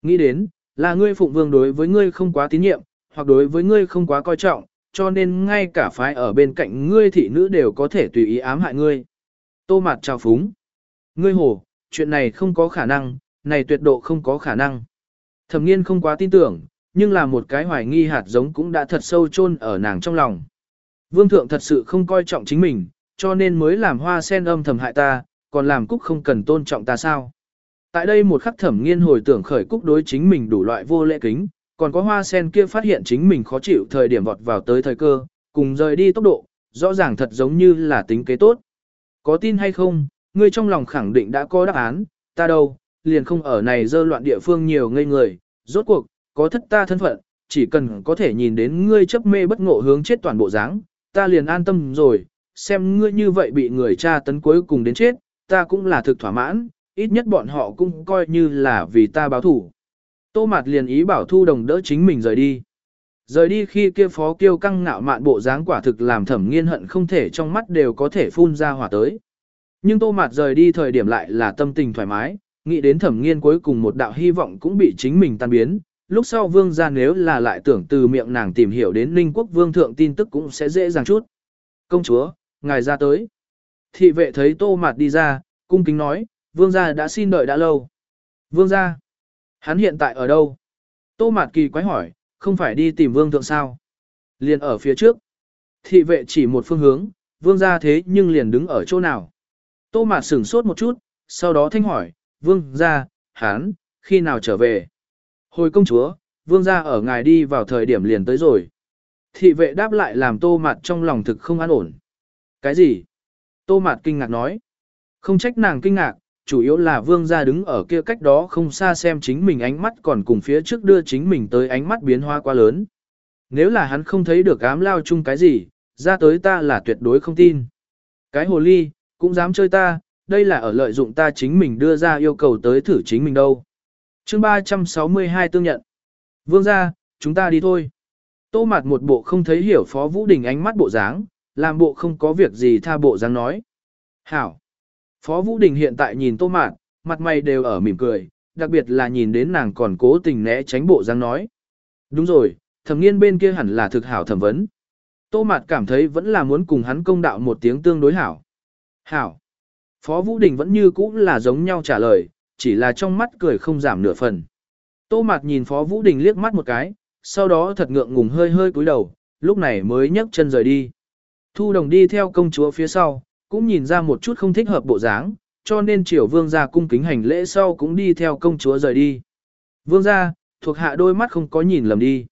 Nghĩ đến, là ngươi phụng vương đối với ngươi không quá tín nhiệm, hoặc đối với ngươi không quá coi trọng, cho nên ngay cả phái ở bên cạnh ngươi thị nữ đều có thể tùy ý ám hại ngươi. Tô Mạt trao phúng. Ngươi hồ, chuyện này không có khả năng, này tuyệt độ không có khả năng. Thẩm nghiên không quá tin tưởng, nhưng là một cái hoài nghi hạt giống cũng đã thật sâu chôn ở nàng trong lòng. Vương thượng thật sự không coi trọng chính mình, cho nên mới làm hoa sen âm thầm hại ta, còn làm cúc không cần tôn trọng ta sao. Tại đây một khắc thẩm nghiên hồi tưởng khởi cúc đối chính mình đủ loại vô lễ kính, còn có hoa sen kia phát hiện chính mình khó chịu thời điểm vọt vào tới thời cơ, cùng rời đi tốc độ, rõ ràng thật giống như là tính kế tốt. Có tin hay không, ngươi trong lòng khẳng định đã có đáp án, ta đâu, liền không ở này dơ loạn địa phương nhiều ngây người, rốt cuộc, có thất ta thân phận, chỉ cần có thể nhìn đến ngươi chấp mê bất ngộ hướng chết toàn bộ dáng, ta liền an tâm rồi, xem ngươi như vậy bị người cha tấn cuối cùng đến chết, ta cũng là thực thỏa mãn, ít nhất bọn họ cũng coi như là vì ta báo thủ. Tô Mạt liền ý bảo Thu Đồng đỡ chính mình rời đi. Rời đi khi kia phó kiêu căng ngạo mạn bộ dáng quả thực làm thẩm nghiên hận không thể trong mắt đều có thể phun ra hỏa tới. Nhưng Tô Mạt rời đi thời điểm lại là tâm tình thoải mái, nghĩ đến thẩm nghiên cuối cùng một đạo hy vọng cũng bị chính mình tan biến. Lúc sau vương ra nếu là lại tưởng từ miệng nàng tìm hiểu đến Ninh quốc vương thượng tin tức cũng sẽ dễ dàng chút. Công chúa, ngài ra tới. Thị vệ thấy Tô Mạt đi ra, cung kính nói, vương gia đã xin đợi đã lâu. Vương gia, hắn hiện tại ở đâu? Tô Mạt kỳ quái hỏi, không phải đi tìm vương thượng sao? Liền ở phía trước. Thị vệ chỉ một phương hướng, vương gia thế nhưng liền đứng ở chỗ nào? Tô Mạt sửng sốt một chút, sau đó thanh hỏi, vương gia, hắn, khi nào trở về? Hồi công chúa, vương gia ở ngài đi vào thời điểm liền tới rồi. Thị vệ đáp lại làm tô Mạt trong lòng thực không an ổn. Cái gì? Tô Mạt kinh ngạc nói. Không trách nàng kinh ngạc, chủ yếu là vương gia đứng ở kia cách đó không xa xem chính mình ánh mắt còn cùng phía trước đưa chính mình tới ánh mắt biến hoa quá lớn. Nếu là hắn không thấy được ám lao chung cái gì, ra tới ta là tuyệt đối không tin. Cái hồ ly, cũng dám chơi ta, đây là ở lợi dụng ta chính mình đưa ra yêu cầu tới thử chính mình đâu. chương 362 tương nhận. Vương gia, chúng ta đi thôi. Tô mặt một bộ không thấy hiểu Phó Vũ Đình ánh mắt bộ dáng, làm bộ không có việc gì tha bộ dáng nói. Hảo. Phó Vũ Đình hiện tại nhìn Tô Mạn, mặt mày đều ở mỉm cười, đặc biệt là nhìn đến nàng còn cố tình né tránh bộ dáng nói. Đúng rồi, thẩm nghiên bên kia hẳn là thực hảo thẩm vấn. Tô Mạt cảm thấy vẫn là muốn cùng hắn công đạo một tiếng tương đối hảo. Hảo. Phó Vũ Đình vẫn như cũ là giống nhau trả lời, chỉ là trong mắt cười không giảm nửa phần. Tô Mạt nhìn Phó Vũ Đình liếc mắt một cái, sau đó thật ngượng ngùng hơi hơi cúi đầu, lúc này mới nhấc chân rời đi. Thu Đồng đi theo công chúa phía sau, cũng nhìn ra một chút không thích hợp bộ dáng, cho nên triều vương gia cung kính hành lễ sau cũng đi theo công chúa rời đi. Vương gia, thuộc hạ đôi mắt không có nhìn lầm đi.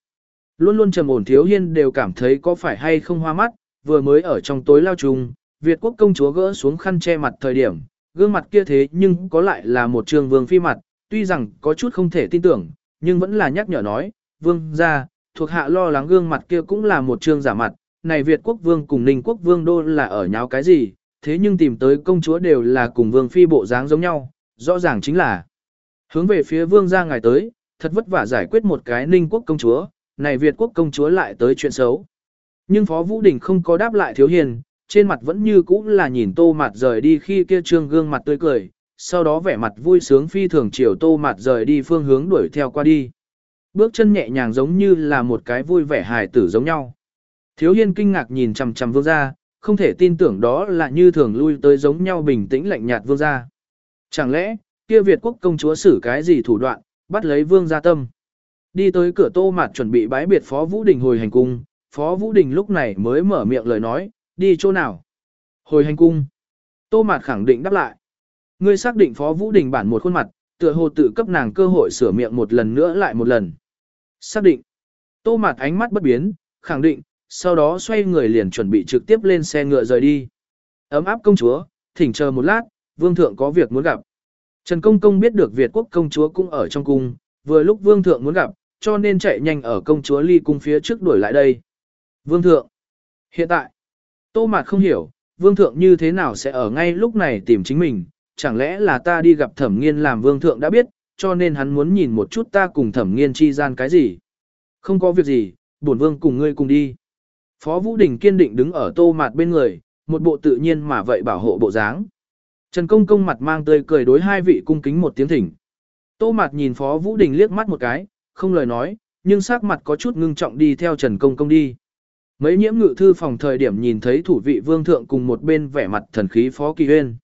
Luôn luôn trầm ổn thiếu hiên đều cảm thấy có phải hay không hoa mắt, vừa mới ở trong tối lao trùng, Việt quốc công chúa gỡ xuống khăn che mặt thời điểm, gương mặt kia thế nhưng có lại là một trường vương phi mặt, tuy rằng có chút không thể tin tưởng, nhưng vẫn là nhắc nhở nói, vương gia, thuộc hạ lo lắng gương mặt kia cũng là một trường giả mặt, này Việt quốc vương cùng Ninh quốc vương đô là ở nháo cái gì, thế nhưng tìm tới công chúa đều là cùng vương phi bộ dáng giống nhau, rõ ràng chính là hướng về phía vương gia ngài tới, thật vất vả giải quyết một cái ninh quốc công chúa, này Việt quốc công chúa lại tới chuyện xấu. Nhưng Phó Vũ Đình không có đáp lại thiếu hiền, trên mặt vẫn như cũ là nhìn tô mặt rời đi khi kia trương gương mặt tươi cười, sau đó vẻ mặt vui sướng phi thường chiều tô mặt rời đi phương hướng đuổi theo qua đi. Bước chân nhẹ nhàng giống như là một cái vui vẻ hài tử giống nhau. Thiếu hiên kinh ngạc nhìn chằm chằm vương gia, không thể tin tưởng đó là như thường lui tới giống nhau bình tĩnh lạnh nhạt vương gia. Chẳng lẽ, kia Việt quốc công chúa xử cái gì thủ đoạn, bắt lấy vương gia tâm. Đi tới cửa tô mạt chuẩn bị bái biệt Phó Vũ Đình hồi hành cung, Phó Vũ Đình lúc này mới mở miệng lời nói, đi chỗ nào? Hồi hành cung. Tô mạt khẳng định đáp lại. Ngươi xác định Phó Vũ Đình bản một khuôn mặt, tựa hồ tự cấp nàng cơ hội sửa miệng một lần nữa lại một lần. Xác định. Tô mạt ánh mắt bất biến, khẳng định, sau đó xoay người liền chuẩn bị trực tiếp lên xe ngựa rời đi. Ấm áp công chúa, thỉnh chờ một lát, vương thượng có việc muốn gặp. Trần Công Công biết được Việt quốc công chúa cũng ở trong cung, vừa lúc vương thượng muốn gặp, cho nên chạy nhanh ở công chúa ly cung phía trước đuổi lại đây. Vương thượng, hiện tại, tô mạt không hiểu, vương thượng như thế nào sẽ ở ngay lúc này tìm chính mình, chẳng lẽ là ta đi gặp thẩm nghiên làm vương thượng đã biết, cho nên hắn muốn nhìn một chút ta cùng thẩm nghiên chi gian cái gì. Không có việc gì, bổn vương cùng ngươi cùng đi. Phó Vũ Đình kiên định đứng ở tô mạt bên người, một bộ tự nhiên mà vậy bảo hộ bộ dáng. Trần Công Công mặt mang tươi cười đối hai vị cung kính một tiếng thỉnh. Tô mạt nhìn Phó Vũ Đình liếc mắt một cái, không lời nói, nhưng sắc mặt có chút ngưng trọng đi theo Trần Công Công đi. Mấy nhiễm ngự thư phòng thời điểm nhìn thấy thủ vị vương thượng cùng một bên vẻ mặt thần khí Phó Kỳ Huyên.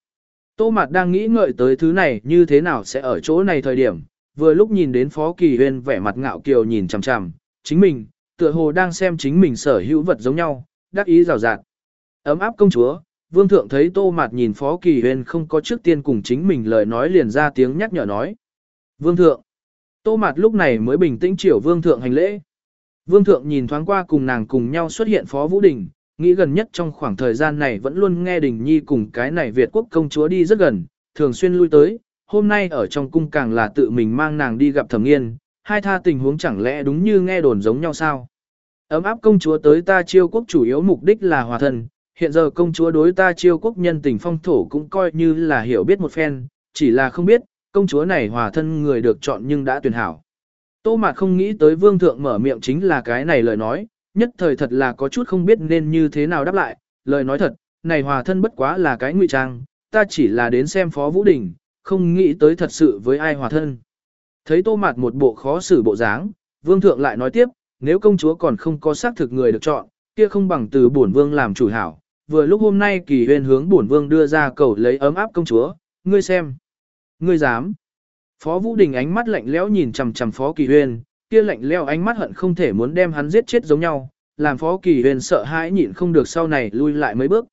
Tô Mạt đang nghĩ ngợi tới thứ này như thế nào sẽ ở chỗ này thời điểm, vừa lúc nhìn đến Phó Kỳ Huyên vẻ mặt ngạo kiều nhìn chằm chằm, chính mình, tựa hồ đang xem chính mình sở hữu vật giống nhau, đắc ý rào rạt. Ấm áp công chúa, vương thượng thấy tô mạt nhìn phó kỳ huyền không có trước tiên cùng chính mình lời nói liền ra tiếng nhắc nhở nói. Vương thượng, tô mạt lúc này mới bình tĩnh chiều vương thượng hành lễ. Vương thượng nhìn thoáng qua cùng nàng cùng nhau xuất hiện phó vũ đình, nghĩ gần nhất trong khoảng thời gian này vẫn luôn nghe đình nhi cùng cái này Việt quốc công chúa đi rất gần, thường xuyên lui tới, hôm nay ở trong cung càng là tự mình mang nàng đi gặp thẩm nghiên, hai tha tình huống chẳng lẽ đúng như nghe đồn giống nhau sao? Ấm áp công chúa tới ta chiêu quốc chủ yếu mục đích là hòa thân, hiện giờ công chúa đối ta chiêu quốc nhân tình phong thổ cũng coi như là hiểu biết một phen, chỉ là không biết, công chúa này hòa thân người được chọn nhưng đã tuyển hảo. Tô Mạt không nghĩ tới vương thượng mở miệng chính là cái này lời nói, nhất thời thật là có chút không biết nên như thế nào đáp lại, lời nói thật, này hòa thân bất quá là cái ngụy trang, ta chỉ là đến xem Phó Vũ Đình, không nghĩ tới thật sự với ai hòa thân. Thấy Tô Mạt một bộ khó xử bộ dáng, vương thượng lại nói tiếp, nếu công chúa còn không có xác thực người được chọn, kia không bằng từ bổn vương làm chủ hảo. Vừa lúc hôm nay kỳ huyền hướng bổn vương đưa ra cầu lấy ấm áp công chúa, ngươi xem. Ngươi dám. Phó Vũ Đình ánh mắt lạnh lẽo nhìn chằm chằm Phó Kỳ Huyên, kia lạnh lẽo ánh mắt hận không thể muốn đem hắn giết chết giống nhau, làm Phó Kỳ Huyên sợ hãi nhịn không được sau này lui lại mấy bước.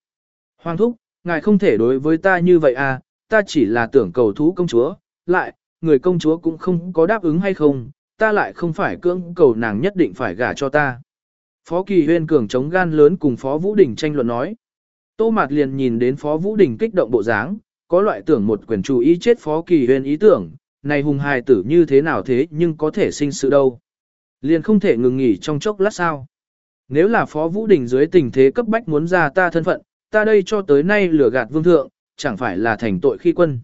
Hoàng thúc, ngài không thể đối với ta như vậy à, ta chỉ là tưởng cầu thú công chúa, lại, người công chúa cũng không có đáp ứng hay không, ta lại không phải cưỡng cầu nàng nhất định phải gả cho ta. Phó Kỳ Huyên cường chống gan lớn cùng Phó Vũ Đình tranh luận nói. Tô Mạt liền nhìn đến Phó Vũ Đình kích động bộ dáng, có loại tưởng một quyền chủ ý chết Phó Kỳ Huyên ý tưởng, này hùng hài tử như thế nào thế nhưng có thể sinh sự đâu. Liền không thể ngừng nghỉ trong chốc lát sao. Nếu là Phó Vũ Đình dưới tình thế cấp bách muốn ra ta thân phận, ta đây cho tới nay lừa gạt vương thượng, chẳng phải là thành tội khi quân.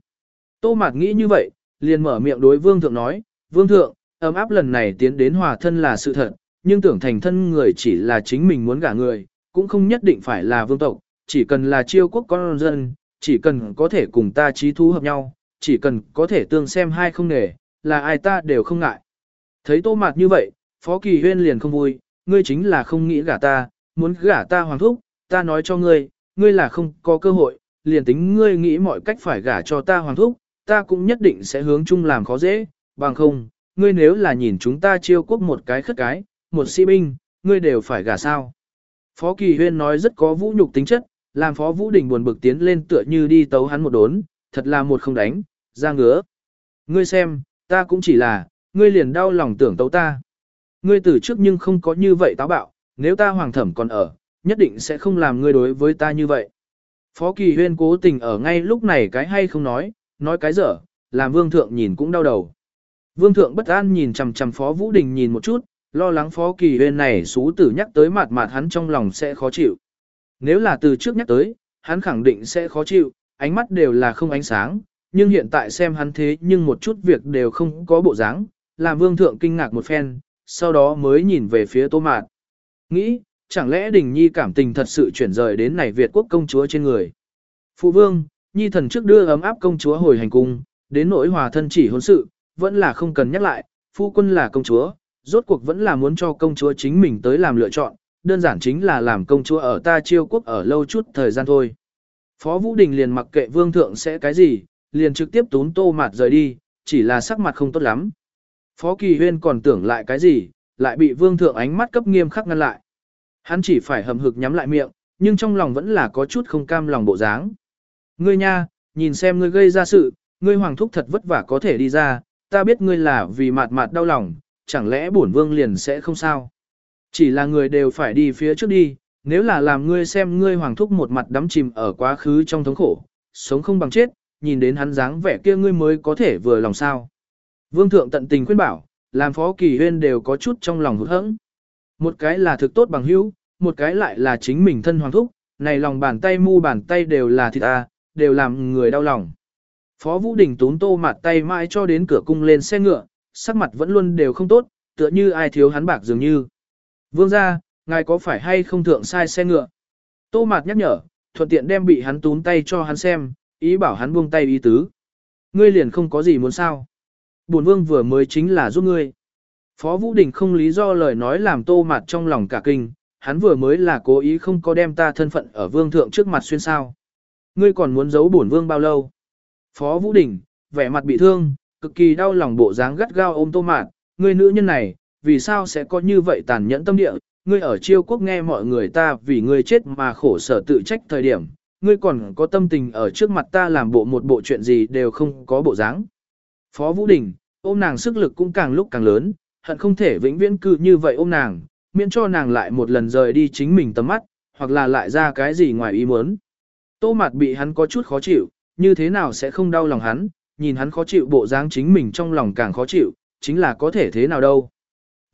Tô Mạt nghĩ như vậy, liền mở miệng đối vương thượng nói, vương thượng, ấm áp lần này tiến đến hòa thân là sự thật, nhưng tưởng thành thân người chỉ là chính mình muốn gả người, cũng không nhất định phải là vương tộc, chỉ cần là chiêu quốc con dân, chỉ cần có thể cùng ta trí thú hợp nhau, chỉ cần có thể tương xem hai không nể, là ai ta đều không ngại. Thấy tô mạt như vậy, Phó Kỳ Huyên liền không vui, ngươi chính là không nghĩ gả ta, muốn gả ta hoàng thúc, ta nói cho ngươi, ngươi là không có cơ hội, liền tính ngươi nghĩ mọi cách phải gả cho ta hoàng thúc, ta cũng nhất định sẽ hướng chung làm khó dễ, bằng không, ngươi nếu là nhìn chúng ta chiêu quốc một cái khất cái, một sĩ binh, ngươi đều phải gả sao. Phó Kỳ Huyên nói rất có vũ nhục tính chất, làm Phó Vũ Đình buồn bực tiến lên tựa như đi tấu hắn một đốn, thật là một không đánh, ra ngứa. Ngươi xem, ta cũng chỉ là, ngươi liền đau lòng tưởng tấu ta. Ngươi từ trước nhưng không có như vậy táo bạo, nếu ta hoàng thẩm còn ở, nhất định sẽ không làm ngươi đối với ta như vậy. Phó Kỳ Huyên cố tình ở ngay lúc này cái hay không nói, nói cái dở, làm vương thượng nhìn cũng đau đầu. Vương thượng bất an nhìn chằm chằm Phó Vũ Đình nhìn một chút, lo lắng Phó Kỳ Huyên này xú tử nhắc tới mặt mặt hắn trong lòng sẽ khó chịu. Nếu là từ trước nhắc tới, hắn khẳng định sẽ khó chịu, ánh mắt đều là không ánh sáng, nhưng hiện tại xem hắn thế nhưng một chút việc đều không có bộ dáng, làm vương thượng kinh ngạc một phen, sau đó mới nhìn về phía tô mạt. Nghĩ, chẳng lẽ đình nhi cảm tình thật sự chuyển rời đến này Việt quốc công chúa trên người. Phụ vương, nhi thần trước đưa ấm áp công chúa hồi hành cung, đến nỗi hòa thân chỉ hôn sự, vẫn là không cần nhắc lại, phu quân là công chúa, rốt cuộc vẫn là muốn cho công chúa chính mình tới làm lựa chọn, đơn giản chính là làm công chúa ở ta chiêu quốc ở lâu chút thời gian thôi. Phó Vũ Đình liền mặc kệ vương thượng sẽ cái gì, liền trực tiếp tún tô mặt rời đi, chỉ là sắc mặt không tốt lắm. Phó Kỳ Huyên còn tưởng lại cái gì, lại bị vương thượng ánh mắt cấp nghiêm khắc ngăn lại. Hắn chỉ phải hầm hực nhắm lại miệng, nhưng trong lòng vẫn là có chút không cam lòng bộ dáng. Ngươi nha, nhìn xem ngươi gây ra sự, ngươi hoàng thúc thật vất vả có thể đi ra, ta biết ngươi là vì mạt mạt đau lòng, chẳng lẽ bổn vương liền sẽ không sao. Chỉ là người đều phải đi phía trước đi, nếu là làm ngươi xem ngươi hoàng thúc một mặt đắm chìm ở quá khứ trong thống khổ, sống không bằng chết, nhìn đến hắn dáng vẻ kia ngươi mới có thể vừa lòng sao. Vương thượng tận tình khuyên bảo, làm phó kỳ huyên đều có chút trong lòng hụt hẫng. Một cái là thực tốt bằng hữu, một cái lại là chính mình thân hoàng thúc, này lòng bàn tay mu bàn tay đều là thịt à? Đều làm người đau lòng. Phó Vũ Đình tún tô mặt tay mãi cho đến cửa cung lên xe ngựa, sắc mặt vẫn luôn đều không tốt, tựa như ai thiếu hắn bạc dường như. Vương ra, ngài có phải hay không thượng sai xe ngựa? Tô mạt nhắc nhở, thuận tiện đem bị hắn tún tay cho hắn xem, ý bảo hắn buông tay ý tứ. Ngươi liền không có gì muốn sao. Bổn vương vừa mới chính là giúp ngươi. Phó Vũ Đình không lý do lời nói làm tô mặt trong lòng cả kinh, hắn vừa mới là cố ý không có đem ta thân phận ở vương thượng trước mặt xuyên sao. Ngươi còn muốn giấu bổn vương bao lâu? Phó Vũ Đình, vẻ mặt bị thương, cực kỳ đau lòng bộ dáng gắt gao ôm tô mạt, ngươi nữ nhân này, vì sao sẽ có như vậy tàn nhẫn tâm địa, ngươi ở chiêu quốc nghe mọi người ta vì ngươi chết mà khổ sở tự trách thời điểm, ngươi còn có tâm tình ở trước mặt ta làm bộ một bộ chuyện gì đều không có bộ dáng. Phó Vũ Đình, ôm nàng sức lực cũng càng lúc càng lớn, hận không thể vĩnh viễn cư như vậy ôm nàng, miễn cho nàng lại một lần rời đi chính mình tầm mắt, hoặc là lại ra cái gì ngoài ý muốn. Tô Mạt bị hắn có chút khó chịu, như thế nào sẽ không đau lòng hắn, nhìn hắn khó chịu bộ dáng chính mình trong lòng càng khó chịu, chính là có thể thế nào đâu.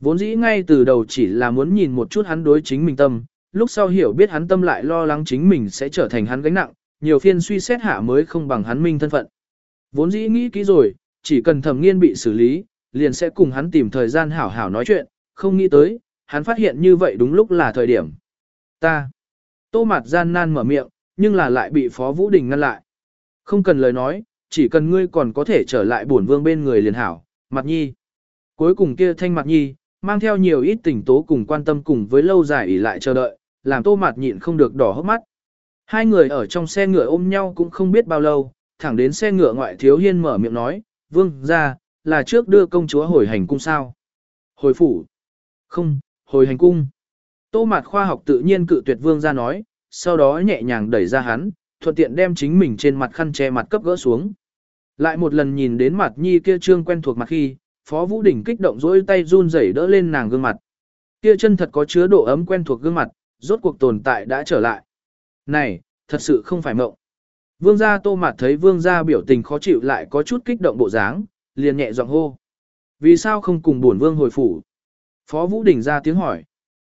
Vốn dĩ ngay từ đầu chỉ là muốn nhìn một chút hắn đối chính mình tâm, lúc sau hiểu biết hắn tâm lại lo lắng chính mình sẽ trở thành hắn gánh nặng, nhiều phiên suy xét hạ mới không bằng hắn minh thân phận. Vốn dĩ nghĩ kỹ rồi, chỉ cần thẩm nghiên bị xử lý, liền sẽ cùng hắn tìm thời gian hảo hảo nói chuyện, không nghĩ tới, hắn phát hiện như vậy đúng lúc là thời điểm. Ta, tô mặt gian nan mở miệng, nhưng là lại bị Phó Vũ Đình ngăn lại. Không cần lời nói, chỉ cần ngươi còn có thể trở lại bổn vương bên người liền hảo, mặt nhi. Cuối cùng kia thanh mặt nhi, mang theo nhiều ít tình tố cùng quan tâm cùng với lâu dài ỉ lại chờ đợi, làm tô mặt nhịn không được đỏ hốc mắt. Hai người ở trong xe ngựa ôm nhau cũng không biết bao lâu, thẳng đến xe ngựa ngoại thiếu hiên mở miệng nói, vương ra, là trước đưa công chúa hồi hành cung sao. Hồi phủ. Không, hồi hành cung. Tô mặt khoa học tự nhiên cự tuyệt vương ra nói, sau đó nhẹ nhàng đẩy ra hắn, thuận tiện đem chính mình trên mặt khăn che mặt cấp gỡ xuống. Lại một lần nhìn đến mặt nhi kia trương quen thuộc mặt khi, Phó Vũ Đình kích động dỗi tay run rẩy đỡ lên nàng gương mặt. Kia chân thật có chứa độ ấm quen thuộc gương mặt, rốt cuộc tồn tại đã trở lại. Này, thật sự không phải mộng. Vương gia tô mặt thấy vương gia biểu tình khó chịu lại có chút kích động bộ dáng, liền nhẹ giọng hô. Vì sao không cùng bổn vương hồi phủ? Phó Vũ Đình ra tiếng hỏi.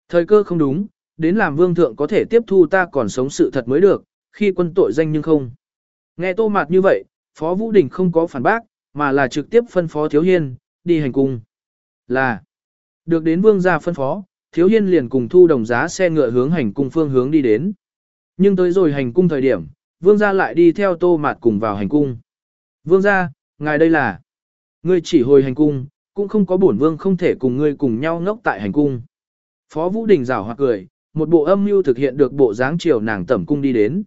Thời cơ không đúng, đến làm vương thượng có thể tiếp thu ta còn sống sự thật mới được, khi quân tội danh nhưng không. Nghe tô mạt như vậy, Phó Vũ Đình không có phản bác, mà là trực tiếp phân phó Thiếu Hiên, đi hành cung. Là, được đến vương gia phân phó, Thiếu Hiên liền cùng thu đồng giá xe ngựa hướng hành cung phương hướng đi đến. Nhưng tới rồi hành cung thời điểm, vương gia lại đi theo tô mạt cùng vào hành cung. Vương gia, ngài đây là, ngươi chỉ hồi hành cung, cũng không có bổn vương không thể cùng ngươi cùng nhau ngốc tại hành cung. Phó Vũ Đình rảo hoặc cười, một bộ âm mưu thực hiện được bộ dáng chiều nàng tẩm cung đi đến.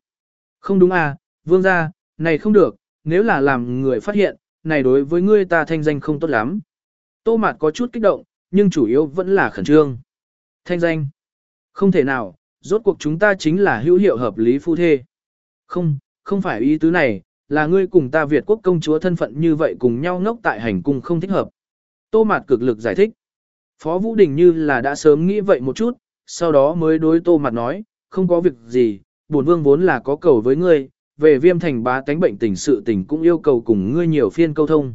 Không đúng à, vương gia, này không được, nếu là làm người phát hiện, này đối với ngươi ta thanh danh không tốt lắm. Tô Mạt có chút kích động, nhưng chủ yếu vẫn là khẩn trương. Thanh danh. Không thể nào, rốt cuộc chúng ta chính là hữu hiệu hợp lý phu thê. Không, không phải ý tứ này, là ngươi cùng ta Việt quốc công chúa thân phận như vậy cùng nhau ngốc tại hành cung không thích hợp. Tô Mạt cực lực giải thích. Phó Vũ Đình như là đã sớm nghĩ vậy một chút, sau đó mới đối Tô mặt nói, không có việc gì, bổn vương vốn là có cầu với ngươi, về viêm thành bá tánh bệnh tình sự tình cũng yêu cầu cùng ngươi nhiều phiên câu thông.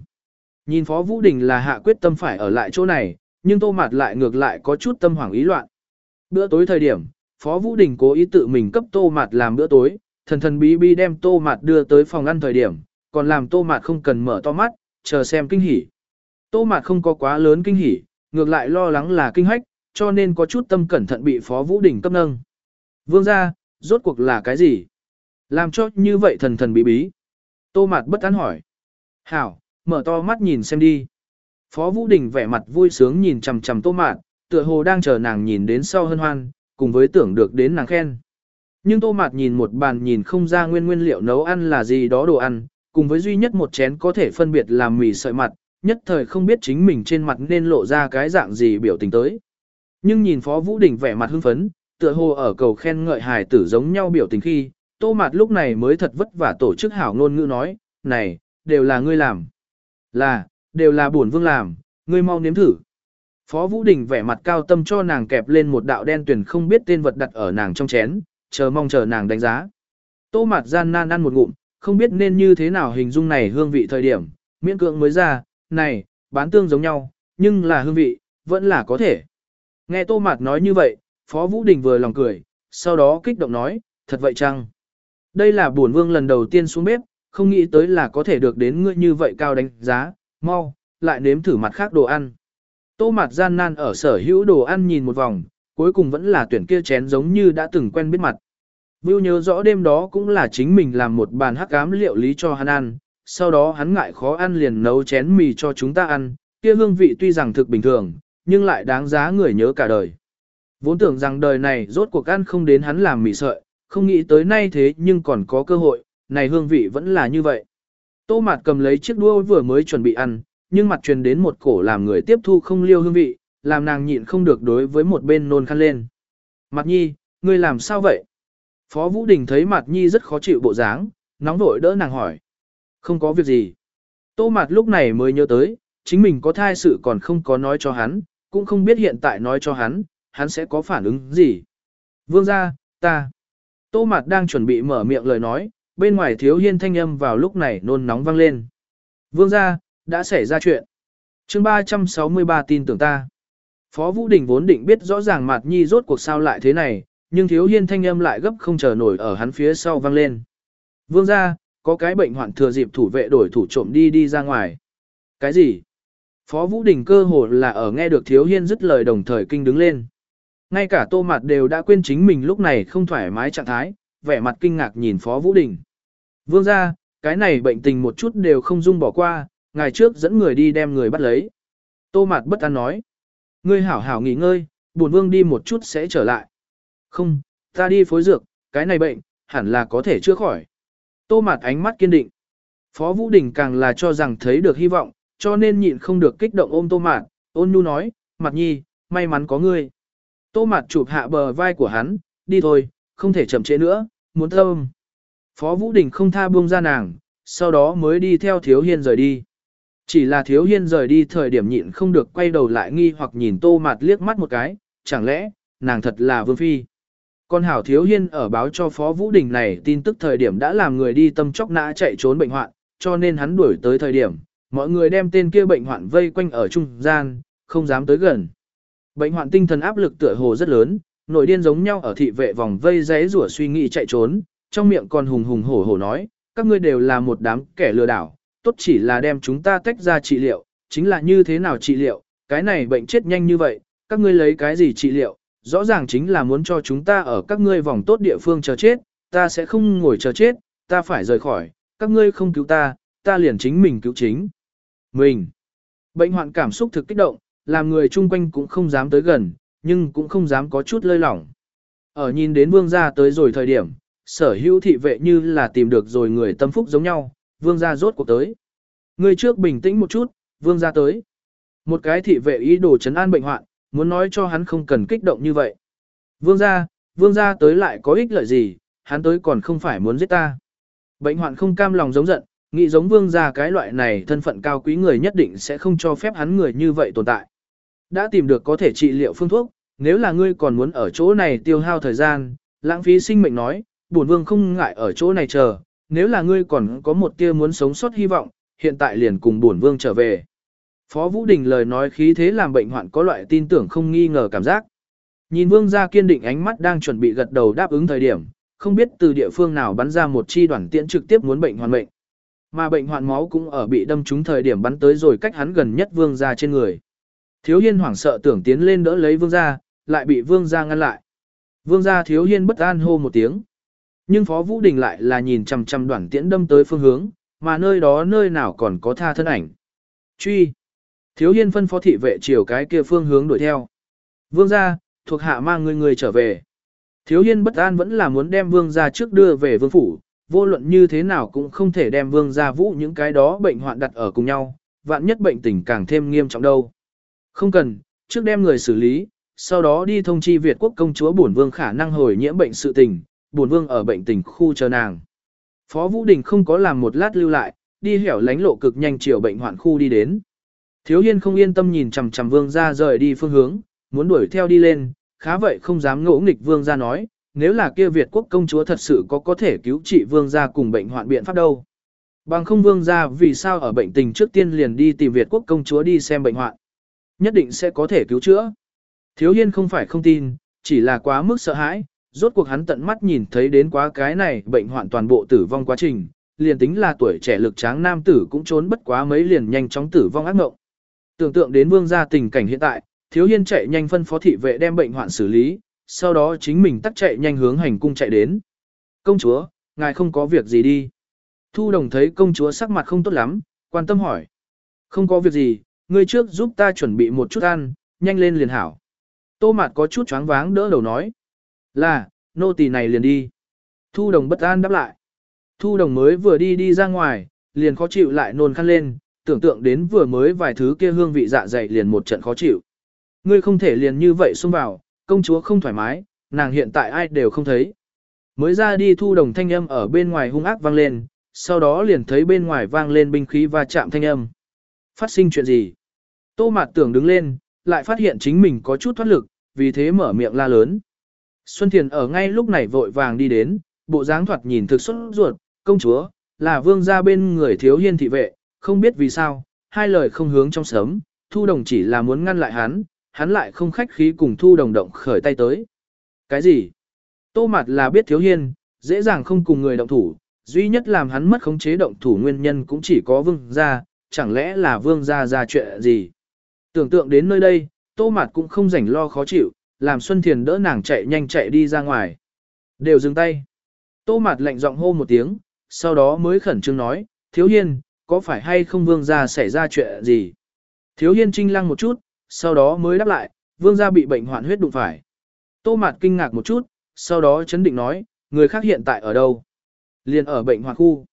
Nhìn Phó Vũ Đình là hạ quyết tâm phải ở lại chỗ này, nhưng Tô mặt lại ngược lại có chút tâm hoảng ý loạn. Bữa tối thời điểm, Phó Vũ Đình cố ý tự mình cấp Tô mặt làm bữa tối, thần thần bí bí đem Tô mặt đưa tới phòng ăn thời điểm, còn làm Tô mặt không cần mở to mắt, chờ xem kinh hỉ. Tô mặt không có quá lớn kinh hỉ, ngược lại lo lắng là kinh hách, cho nên có chút tâm cẩn thận bị Phó Vũ Đình cấp nâng. Vương gia, rốt cuộc là cái gì? Làm cho như vậy thần thần bí bí. Tô Mạt bất an hỏi. Hảo, mở to mắt nhìn xem đi. Phó Vũ Đình vẻ mặt vui sướng nhìn chằm chằm Tô Mạt, tựa hồ đang chờ nàng nhìn đến sau hân hoan, cùng với tưởng được đến nàng khen. Nhưng Tô Mạt nhìn một bàn nhìn không ra nguyên nguyên liệu nấu ăn là gì đó đồ ăn, cùng với duy nhất một chén có thể phân biệt làm mì sợi mặt, nhất thời không biết chính mình trên mặt nên lộ ra cái dạng gì biểu tình tới. Nhưng nhìn Phó Vũ Đình vẻ mặt hưng phấn, tựa hồ ở cầu khen ngợi hài tử giống nhau biểu tình khi, Tô Mạt lúc này mới thật vất vả tổ chức hảo ngôn ngữ nói, này, đều là ngươi làm. Là, đều là bổn vương làm, ngươi mau nếm thử. Phó Vũ Đình vẻ mặt cao tâm cho nàng kẹp lên một đạo đen tuyển không biết tên vật đặt ở nàng trong chén, chờ mong chờ nàng đánh giá. Tô Mạt gian nan ăn một ngụm, không biết nên như thế nào hình dung này hương vị thời điểm, miễn cưỡng mới ra, này, bán tương giống nhau, nhưng là hương vị, vẫn là có thể. Nghe Tô Mạt nói như vậy, Phó Vũ Đình vừa lòng cười, sau đó kích động nói, thật vậy chăng? Đây là bổn vương lần đầu tiên xuống bếp, không nghĩ tới là có thể được đến ngươi như vậy cao đánh giá, mau, lại nếm thử mặt khác đồ ăn. Tô mạt gian nan ở sở hữu đồ ăn nhìn một vòng, cuối cùng vẫn là tuyển kia chén giống như đã từng quen biết mặt. Vưu nhớ rõ đêm đó cũng là chính mình làm một bàn hắc ám liệu lý cho hắn ăn, sau đó hắn ngại khó ăn liền nấu chén mì cho chúng ta ăn, kia hương vị tuy rằng thực bình thường, nhưng lại đáng giá người nhớ cả đời. Vốn tưởng rằng đời này rốt cuộc ăn không đến hắn làm mì sợi, không nghĩ tới nay thế nhưng còn có cơ hội, này hương vị vẫn là như vậy. Tô Mạt cầm lấy chiếc đũa vừa mới chuẩn bị ăn, nhưng mặt truyền đến một cổ làm người tiếp thu không liêu hương vị, làm nàng nhịn không được đối với một bên nôn khăn lên. Mặt nhi, ngươi làm sao vậy? Phó Vũ Đình thấy Mặt nhi rất khó chịu bộ dáng, nóng vội đỡ nàng hỏi. Không có việc gì. Tô Mạt lúc này mới nhớ tới, chính mình có thai sự còn không có nói cho hắn, cũng không biết hiện tại nói cho hắn, hắn sẽ có phản ứng gì. Vương gia, ta. Tô Mạt đang chuẩn bị mở miệng lời nói, bên ngoài thiếu hiên thanh âm vào lúc này nôn nóng vang lên. Vương gia, đã xảy ra chuyện. chương 363 tin tưởng ta. Phó Vũ Đình vốn định biết rõ ràng Mạt Nhi rốt cuộc sao lại thế này, nhưng thiếu hiên thanh âm lại gấp không chờ nổi ở hắn phía sau vang lên. Vương gia, có cái bệnh hoạn thừa dịp thủ vệ đổi thủ trộm đi đi ra ngoài. Cái gì? Phó Vũ Đình cơ hồ là ở nghe được thiếu hiên dứt lời đồng thời kinh đứng lên. Ngay cả tô mặt đều đã quên chính mình lúc này không thoải mái trạng thái, vẻ mặt kinh ngạc nhìn Phó Vũ Đình. Vương gia, cái này bệnh tình một chút đều không dung bỏ qua, ngày trước dẫn người đi đem người bắt lấy. Tô mặt bất an nói. Ngươi hảo hảo nghỉ ngơi, buồn vương đi một chút sẽ trở lại. Không, ta đi phối dược, cái này bệnh, hẳn là có thể chữa khỏi. Tô mặt ánh mắt kiên định. Phó Vũ Đình càng là cho rằng thấy được hy vọng, cho nên nhịn không được kích động ôm tô mạt, ôn nhu nói, mặt nhi, may mắn có ngươi. Tô mạt chụp hạ bờ vai của hắn, đi thôi, không thể chậm trễ nữa, muốn thơm. Phó Vũ Đình không tha buông ra nàng, sau đó mới đi theo Thiếu Hiên rời đi. Chỉ là Thiếu Hiên rời đi thời điểm nhịn không được quay đầu lại nghi hoặc nhìn tô mạt liếc mắt một cái, chẳng lẽ, nàng thật là Vương Phi. Con Hảo Thiếu Hiên ở báo cho Phó Vũ Đình này tin tức thời điểm đã làm người đi tâm chóc nã chạy trốn bệnh hoạn, cho nên hắn đuổi tới thời điểm, mọi người đem tên kia bệnh hoạn vây quanh ở trung gian, không dám tới gần. Bệnh hoạn tinh thần áp lực tựa hồ rất lớn, nội điên giống nhau ở thị vệ vòng vây giấy rủa suy nghĩ chạy trốn, trong miệng còn hùng hùng hổ hổ nói, các ngươi đều là một đám kẻ lừa đảo, tốt chỉ là đem chúng ta tách ra trị liệu, chính là như thế nào trị liệu, cái này bệnh chết nhanh như vậy, các ngươi lấy cái gì trị liệu, rõ ràng chính là muốn cho chúng ta ở các ngươi vòng tốt địa phương chờ chết, ta sẽ không ngồi chờ chết, ta phải rời khỏi, các ngươi không cứu ta, ta liền chính mình cứu chính. Mình. Bệnh hoạn cảm xúc thực kích động, làm người chung quanh cũng không dám tới gần, nhưng cũng không dám có chút lơi lỏng. Ở nhìn đến vương gia tới rồi thời điểm, sở hữu thị vệ như là tìm được rồi người tâm phúc giống nhau, vương gia rốt cuộc tới. Người trước bình tĩnh một chút, vương gia tới. Một cái thị vệ ý đồ chấn an bệnh hoạn, muốn nói cho hắn không cần kích động như vậy. Vương gia, vương gia tới lại có ích lợi gì, hắn tới còn không phải muốn giết ta. Bệnh hoạn không cam lòng giống giận, nghĩ giống vương gia cái loại này thân phận cao quý người nhất định sẽ không cho phép hắn người như vậy tồn tại. Đã tìm được có thể trị liệu phương thuốc, nếu là ngươi còn muốn ở chỗ này tiêu hao thời gian, lãng phí sinh mệnh nói, bổn vương không ngại ở chỗ này chờ, nếu là ngươi còn có một tia muốn sống sót hy vọng, hiện tại liền cùng bổn vương trở về. Phó Vũ Đình lời nói khí thế làm bệnh hoạn có loại tin tưởng không nghi ngờ cảm giác. Nhìn vương gia kiên định ánh mắt đang chuẩn bị gật đầu đáp ứng thời điểm, không biết từ địa phương nào bắn ra một chi đoàn tiễn trực tiếp muốn bệnh hoàn mệnh. Mà bệnh hoạn máu cũng ở bị đâm trúng thời điểm bắn tới rồi cách hắn gần nhất vương gia trên người. Thiếu hiên hoảng sợ tưởng tiến lên đỡ lấy vương gia, lại bị vương gia ngăn lại. Vương gia thiếu hiên bất an hô một tiếng. Nhưng Phó Vũ Đình lại là nhìn chằm chằm đoàn tiễn đâm tới phương hướng, mà nơi đó nơi nào còn có tha thân ảnh. Truy. Thiếu hiên phân phó thị vệ chiều cái kia phương hướng đuổi theo. Vương gia, thuộc hạ mang người người trở về. Thiếu hiên bất an vẫn là muốn đem vương gia trước đưa về vương phủ, vô luận như thế nào cũng không thể đem vương gia vũ những cái đó bệnh hoạn đặt ở cùng nhau, vạn nhất bệnh tình càng thêm nghiêm trọng đâu. Không cần, trước đem người xử lý, sau đó đi thông chi Việt quốc công chúa bổn vương khả năng hồi nhiễm bệnh sự tình, bổn vương ở bệnh tình khu chờ nàng. Phó Vũ Đình không có làm một lát lưu lại, đi hẻo lánh lộ cực nhanh chiều bệnh hoạn khu đi đến. Thiếu Hiên không yên tâm nhìn chằm chằm vương gia rời đi phương hướng, muốn đuổi theo đi lên, khá vậy không dám ngỗ nghịch vương gia nói, nếu là kia Việt quốc công chúa thật sự có có thể cứu trị vương gia cùng bệnh hoạn biện pháp đâu. Bằng không vương gia vì sao ở bệnh tình trước tiên liền đi tìm Việt quốc công chúa đi xem bệnh hoạn. Nhất định sẽ có thể cứu chữa. Thiếu hiên không phải không tin, chỉ là quá mức sợ hãi, rốt cuộc hắn tận mắt nhìn thấy đến quá cái này bệnh hoạn toàn bộ tử vong quá trình, liền tính là tuổi trẻ lực tráng nam tử cũng trốn bất quá mấy liền nhanh chóng tử vong ác mộng. Tưởng tượng đến vương gia tình cảnh hiện tại, thiếu hiên chạy nhanh phân phó thị vệ đem bệnh hoạn xử lý, sau đó chính mình tắt chạy nhanh hướng hành cung chạy đến. Công chúa, ngài không có việc gì đi. Thu đồng thấy công chúa sắc mặt không tốt lắm, quan tâm hỏi. Không có việc gì, ngươi trước giúp ta chuẩn bị một chút ăn, nhanh lên liền hảo. Tô mặt có chút choáng váng đỡ đầu nói. Là, nô tỳ này liền đi. Thu đồng bất an đáp lại. Thu đồng mới vừa đi đi ra ngoài, liền khó chịu lại nôn khăn lên, tưởng tượng đến vừa mới vài thứ kia hương vị dạ dày liền một trận khó chịu. Ngươi không thể liền như vậy xông vào, công chúa không thoải mái, nàng hiện tại ai đều không thấy. Mới ra đi thu đồng thanh âm ở bên ngoài hung ác vang lên, sau đó liền thấy bên ngoài vang lên binh khí và chạm thanh âm. Phát sinh chuyện gì? Tô mạt tưởng đứng lên, lại phát hiện chính mình có chút thoát lực, vì thế mở miệng la lớn. Xuân Thiền ở ngay lúc này vội vàng đi đến, bộ dáng thoạt nhìn thực xuất ruột, công chúa, là vương gia bên người thiếu hiên thị vệ, không biết vì sao, hai lời không hướng trong sớm, thu đồng chỉ là muốn ngăn lại hắn, hắn lại không khách khí cùng thu đồng động khởi tay tới. Cái gì? Tô mặt là biết thiếu hiên, dễ dàng không cùng người động thủ, duy nhất làm hắn mất khống chế động thủ nguyên nhân cũng chỉ có vương gia, chẳng lẽ là vương gia ra chuyện gì? Tưởng tượng đến nơi đây, tô mặt cũng không rảnh lo khó chịu, làm Xuân Thiền đỡ nàng chạy nhanh chạy đi ra ngoài. Đều dừng tay. Tô mặt lạnh giọng hô một tiếng, sau đó mới khẩn trương nói, thiếu hiên, có phải hay không vương gia xảy ra chuyện gì? Thiếu hiên trinh lăng một chút, sau đó mới đáp lại, vương gia bị bệnh hoạn huyết đụng phải. Tô Mạt kinh ngạc một chút, sau đó chấn định nói, người khác hiện tại ở đâu? Liền ở bệnh hoạn khu.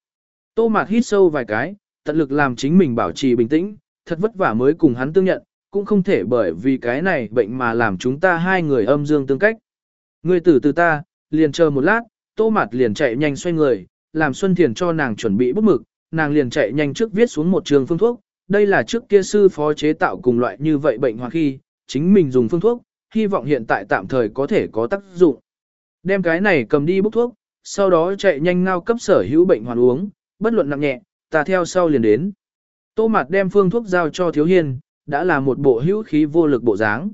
Tô Mạt hít sâu vài cái, tận lực làm chính mình bảo trì bình tĩnh, thật vất vả mới cùng hắn tương nhận, cũng không thể bởi vì cái này bệnh mà làm chúng ta hai người âm dương tương cách. Người tử từ ta, liền chờ một lát, Tô Mạt liền chạy nhanh xoay người, làm Xuân Thiền cho nàng chuẩn bị bút mực, nàng liền chạy nhanh trước viết xuống một trường phương thuốc, đây là trước kia sư phó chế tạo cùng loại như vậy bệnh hoặc khi, chính mình dùng phương thuốc, hy vọng hiện tại tạm thời có thể có tác dụng. Đem cái này cầm đi bốc thuốc, sau đó chạy nhanh ngao cấp sở hữu bệnh hoàn uống, bất luận nặng nhẹ, ta theo sau liền đến. Tô Mạt đem phương thuốc giao cho Thiếu Hiên, đã là một bộ hữu khí vô lực bộ dáng.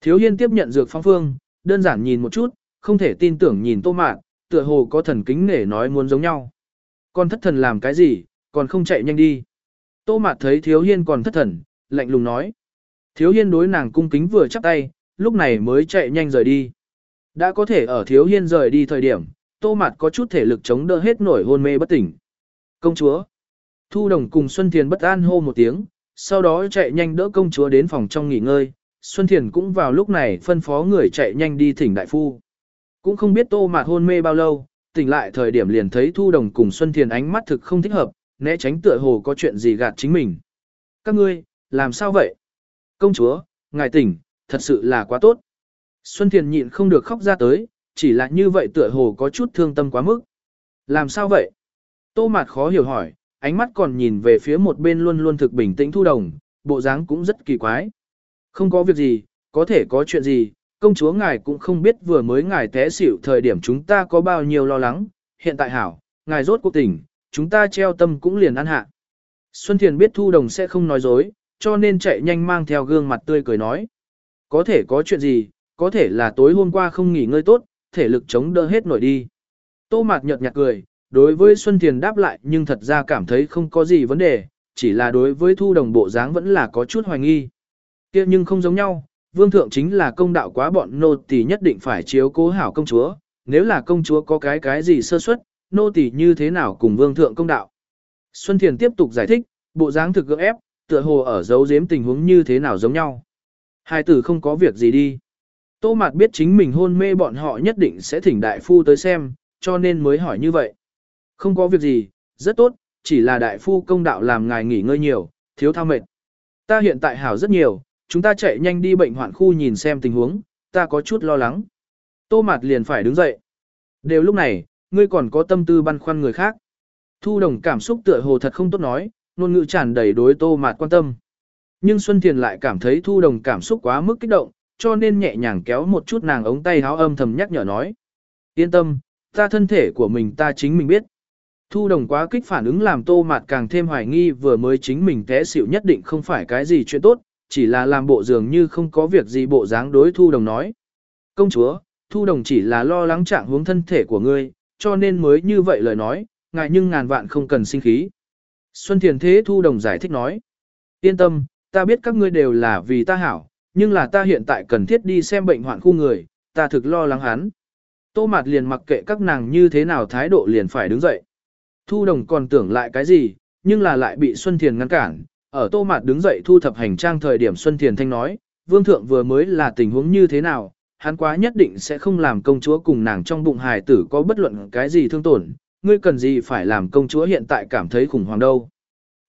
Thiếu Hiên tiếp nhận dược phong phương, đơn giản nhìn một chút, không thể tin tưởng nhìn Tô Mạt, tựa hồ có thần kính nể nói muốn giống nhau. Con thất thần làm cái gì, còn không chạy nhanh đi. Tô Mạt thấy Thiếu Hiên còn thất thần, lạnh lùng nói. Thiếu Hiên đối nàng cung kính vừa chắp tay, lúc này mới chạy nhanh rời đi. Đã có thể ở Thiếu Hiên rời đi thời điểm, Tô Mạt có chút thể lực chống đỡ hết nổi hôn mê bất tỉnh. Công chúa. Thu Đồng cùng Xuân Thiền bất an hô một tiếng, sau đó chạy nhanh đỡ công chúa đến phòng trong nghỉ ngơi. Xuân Thiền cũng vào lúc này phân phó người chạy nhanh đi thỉnh đại phu. Cũng không biết Tô Mạt hôn mê bao lâu, tỉnh lại thời điểm liền thấy Thu Đồng cùng Xuân Thiền ánh mắt thực không thích hợp, né tránh tựa hồ có chuyện gì gạt chính mình. Các ngươi, làm sao vậy? Công chúa, ngài tỉnh, thật sự là quá tốt. Xuân Thiền nhịn không được khóc ra tới, chỉ là như vậy tựa hồ có chút thương tâm quá mức. Làm sao vậy? Tô Mạt khó hiểu hỏi, ánh mắt còn nhìn về phía một bên luôn luôn thực bình tĩnh Thu Đồng, bộ dáng cũng rất kỳ quái. Không có việc gì, có thể có chuyện gì, công chúa ngài cũng không biết vừa mới ngài té xỉu thời điểm chúng ta có bao nhiêu lo lắng, hiện tại hảo, ngài rốt cuộc tỉnh, chúng ta treo tâm cũng liền ăn hạ. Xuân Thiền biết Thu Đồng sẽ không nói dối, cho nên chạy nhanh mang theo gương mặt tươi cười nói. Có thể có chuyện gì, có thể là tối hôm qua không nghỉ ngơi tốt, thể lực chống đỡ hết nổi đi. Tô Mạt nhợt nhạt cười, đối với Xuân Thiền đáp lại nhưng thật ra cảm thấy không có gì vấn đề, chỉ là đối với Thu Đồng bộ dáng vẫn là có chút hoài nghi. kia nhưng không giống nhau, vương thượng chính là công đạo quá bọn nô tỳ nhất định phải chiếu cố hảo công chúa, nếu là công chúa có cái cái gì sơ suất, nô tỳ như thế nào cùng vương thượng công đạo. Xuân Thiền tiếp tục giải thích, bộ dáng thực gượng ép, tựa hồ ở giấu giếm tình huống như thế nào giống nhau. Hai tử không có việc gì đi. Tô Mạt biết chính mình hôn mê bọn họ nhất định sẽ thỉnh đại phu tới xem, cho nên mới hỏi như vậy. Không có việc gì, rất tốt, chỉ là đại phu công đạo làm ngài nghỉ ngơi nhiều, thiếu thao mệt. Ta hiện tại hảo rất nhiều, chúng ta chạy nhanh đi bệnh hoạn khu nhìn xem tình huống, ta có chút lo lắng. Tô Mạt liền phải đứng dậy. Đều lúc này, ngươi còn có tâm tư băn khoăn người khác. Thu đồng cảm xúc tựa hồ thật không tốt nói, ngôn ngữ tràn đầy đối Tô Mạt quan tâm. Nhưng Xuân Thiền lại cảm thấy Thu đồng cảm xúc quá mức kích động, cho nên nhẹ nhàng kéo một chút nàng ống tay háo âm thầm nhắc nhở nói. Yên tâm, ta thân thể của mình ta chính mình biết. Thu đồng quá kích phản ứng làm tô mạt càng thêm hoài nghi vừa mới chính mình té xỉu nhất định không phải cái gì chuyện tốt, chỉ là làm bộ dường như không có việc gì bộ dáng đối thu đồng nói. Công chúa, thu đồng chỉ là lo lắng trạng hướng thân thể của ngươi, cho nên mới như vậy lời nói, ngại nhưng ngàn vạn không cần sinh khí. Xuân Thiền Thế thu đồng giải thích nói. Yên tâm, ta biết các ngươi đều là vì ta hảo, nhưng là ta hiện tại cần thiết đi xem bệnh hoạn khu người, ta thực lo lắng hắn. Tô Mạt liền mặc kệ các nàng như thế nào thái độ liền phải đứng dậy. Thu Đồng còn tưởng lại cái gì, nhưng là lại bị Xuân Thiền ngăn cản. Ở Tô Mạt đứng dậy thu thập hành trang thời điểm Xuân Thiền thanh nói, Vương Thượng vừa mới là tình huống như thế nào, hắn quá nhất định sẽ không làm công chúa cùng nàng trong bụng hài tử có bất luận cái gì thương tổn, ngươi cần gì phải làm công chúa hiện tại cảm thấy khủng hoảng đâu.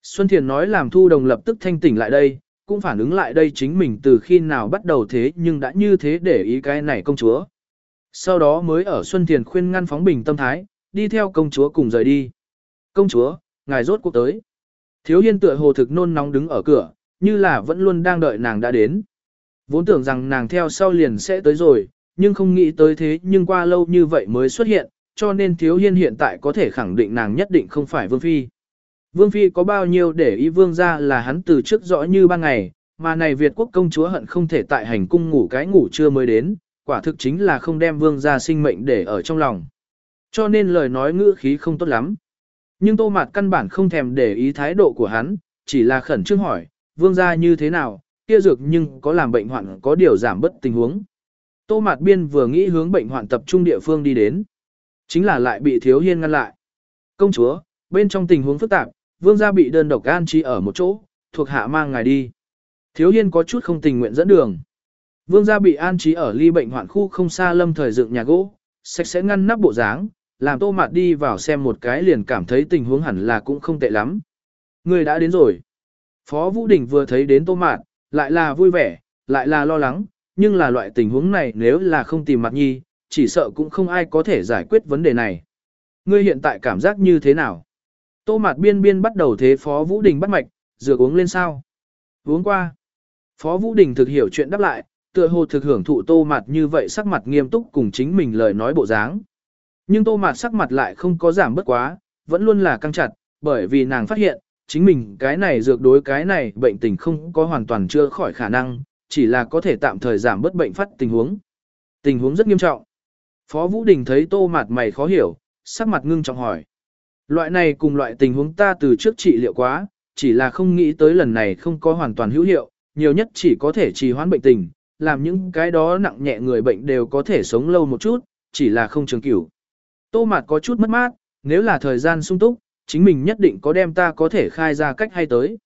Xuân Thiền nói làm Thu Đồng lập tức thanh tỉnh lại đây, cũng phản ứng lại đây chính mình từ khi nào bắt đầu thế nhưng đã như thế để ý cái này công chúa. Sau đó mới ở Xuân Thiền khuyên ngăn phóng bình tâm thái, đi theo công chúa cùng rời đi. Công chúa, ngài rốt cuộc tới. Thiếu hiên tựa hồ thực nôn nóng đứng ở cửa, như là vẫn luôn đang đợi nàng đã đến. Vốn tưởng rằng nàng theo sau liền sẽ tới rồi, nhưng không nghĩ tới thế nhưng qua lâu như vậy mới xuất hiện, cho nên thiếu hiên hiện tại có thể khẳng định nàng nhất định không phải vương phi. Vương Phi có bao nhiêu để ý vương ra là hắn từ trước rõ như ban ngày, mà này Việt quốc công chúa hận không thể tại hành cung ngủ cái ngủ chưa mới đến, quả thực chính là không đem vương ra sinh mệnh để ở trong lòng. Cho nên lời nói ngữ khí không tốt lắm. Nhưng tô mạt căn bản không thèm để ý thái độ của hắn, chỉ là khẩn trương hỏi, vương gia như thế nào, kia dược nhưng có làm bệnh hoạn có điều giảm bất tình huống. Tô mạt biên vừa nghĩ hướng bệnh hoạn tập trung địa phương đi đến. Chính là lại bị thiếu hiên ngăn lại. Công chúa, bên trong tình huống phức tạp, vương gia bị đơn độc an trí ở một chỗ, thuộc hạ mang ngài đi. Thiếu hiên có chút không tình nguyện dẫn đường. Vương gia bị an trí ở ly bệnh hoạn khu không xa lâm thời dựng nhà gỗ, sạch sẽ ngăn nắp bộ dáng, làm tô mạt đi vào xem một cái liền cảm thấy tình huống hẳn là cũng không tệ lắm. Người đã đến rồi. Phó Vũ Đình vừa thấy đến tô mạt, lại là vui vẻ, lại là lo lắng, nhưng là loại tình huống này nếu là không tìm mặt nhi, chỉ sợ cũng không ai có thể giải quyết vấn đề này. Ngươi hiện tại cảm giác như thế nào? Tô mạt biên biên bắt đầu thế Phó Vũ Đình bắt mạch, dược uống lên sao? Uống qua. Phó Vũ Đình thực hiểu chuyện đáp lại, tựa hồ thực hưởng thụ tô mạt như vậy sắc mặt nghiêm túc cùng chính mình lời nói bộ dáng. Nhưng tô mạt sắc mặt lại không có giảm bất quá, vẫn luôn là căng chặt, bởi vì nàng phát hiện, chính mình cái này dược đối cái này bệnh tình không có hoàn toàn chưa khỏi khả năng, chỉ là có thể tạm thời giảm bớt bệnh phát tình huống. Tình huống rất nghiêm trọng. Phó Vũ Đình thấy tô mạt mày khó hiểu, sắc mặt ngưng trọng hỏi. Loại này cùng loại tình huống ta từ trước trị liệu quá, chỉ là không nghĩ tới lần này không có hoàn toàn hữu hiệu, nhiều nhất chỉ có thể trì hoãn bệnh tình, làm những cái đó nặng nhẹ người bệnh đều có thể sống lâu một chút, chỉ là không trường cửu. Tô Mạt có chút mất mát, nếu là thời gian sung túc, chính mình nhất định có đem ta có thể khai ra cách hay tới.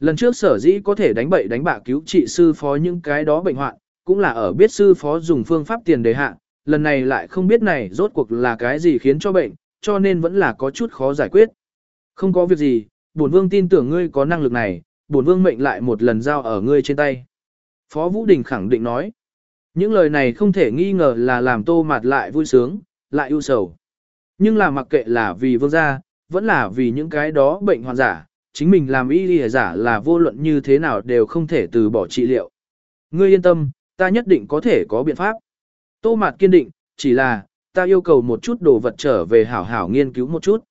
Lần trước sở dĩ có thể đánh bậy đánh bạ cứu trị sư phó những cái đó bệnh hoạn, cũng là ở biết sư phó dùng phương pháp tiền đề hạ, lần này lại không biết này rốt cuộc là cái gì khiến cho bệnh, cho nên vẫn là có chút khó giải quyết. Không có việc gì, bổn vương tin tưởng ngươi có năng lực này, bổn vương mệnh lại một lần giao ở ngươi trên tay. Phó Vũ Đình khẳng định nói. Những lời này không thể nghi ngờ là làm tô mặt lại vui sướng, lại ưu sầu. Nhưng là mặc kệ là vì vương gia, vẫn là vì những cái đó bệnh hoạn giả, chính mình làm y lìa giả là vô luận như thế nào đều không thể từ bỏ trị liệu. Ngươi yên tâm, ta nhất định có thể có biện pháp. Tô mạt kiên định, chỉ là, ta yêu cầu một chút đồ vật trở về hảo hảo nghiên cứu một chút.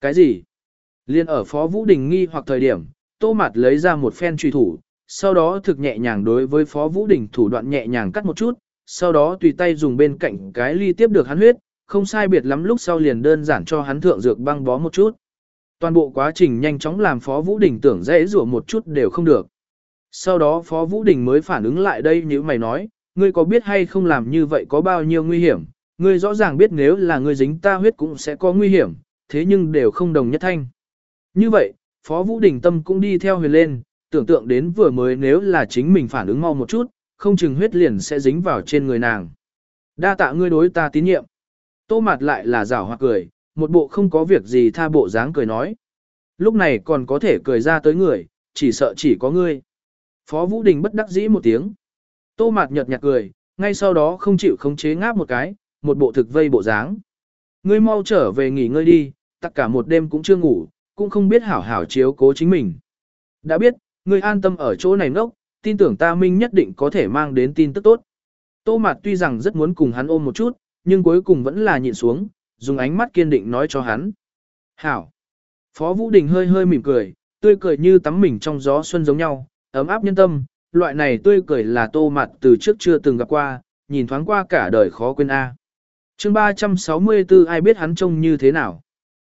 Cái gì? Liên ở Phó Vũ Đình nghi hoặc thời điểm, Tô Mạt lấy ra một phen truy thủ, sau đó thực nhẹ nhàng đối với Phó Vũ Đình thủ đoạn nhẹ nhàng cắt một chút, sau đó tùy tay dùng bên cạnh cái ly tiếp được hắn huyết, không sai biệt lắm lúc sau liền đơn giản cho hắn thượng dược băng bó một chút. Toàn bộ quá trình nhanh chóng làm Phó Vũ Đình tưởng dễ rủa một chút đều không được. Sau đó Phó Vũ Đình mới phản ứng lại đây như mày nói, ngươi có biết hay không làm như vậy có bao nhiêu nguy hiểm, ngươi rõ ràng biết nếu là ngươi dính ta huyết cũng sẽ có nguy hiểm, thế nhưng đều không đồng nhất thanh. Như vậy, Phó Vũ Đình tâm cũng đi theo huyền lên, tưởng tượng đến vừa mới nếu là chính mình phản ứng mau một chút, không chừng huyết liền sẽ dính vào trên người nàng. Đa tạ ngươi đối ta tín nhiệm. Tô mặt lại là rảo hoặc cười, một bộ không có việc gì tha bộ dáng cười nói. Lúc này còn có thể cười ra tới người, chỉ sợ chỉ có ngươi. Phó Vũ Đình bất đắc dĩ một tiếng. Tô mạt nhợt nhạt cười, ngay sau đó không chịu khống chế ngáp một cái, một bộ thực vây bộ dáng. Ngươi mau trở về nghỉ ngơi đi, tất cả một đêm cũng chưa ngủ, cũng không biết hảo hảo chiếu cố chính mình. Đã biết, ngươi an tâm ở chỗ này ngốc, tin tưởng ta minh nhất định có thể mang đến tin tức tốt. Tô Mạt tuy rằng rất muốn cùng hắn ôm một chút, nhưng cuối cùng vẫn là nhịn xuống, dùng ánh mắt kiên định nói cho hắn. Hảo. Phó Vũ Đình hơi hơi mỉm cười, tươi cười như tắm mình trong gió xuân giống nhau, ấm áp nhân tâm, loại này tươi cười là Tô mặt từ trước chưa từng gặp qua, nhìn thoáng qua cả đời khó quên a. À. Chương 364 ai biết hắn trông như thế nào?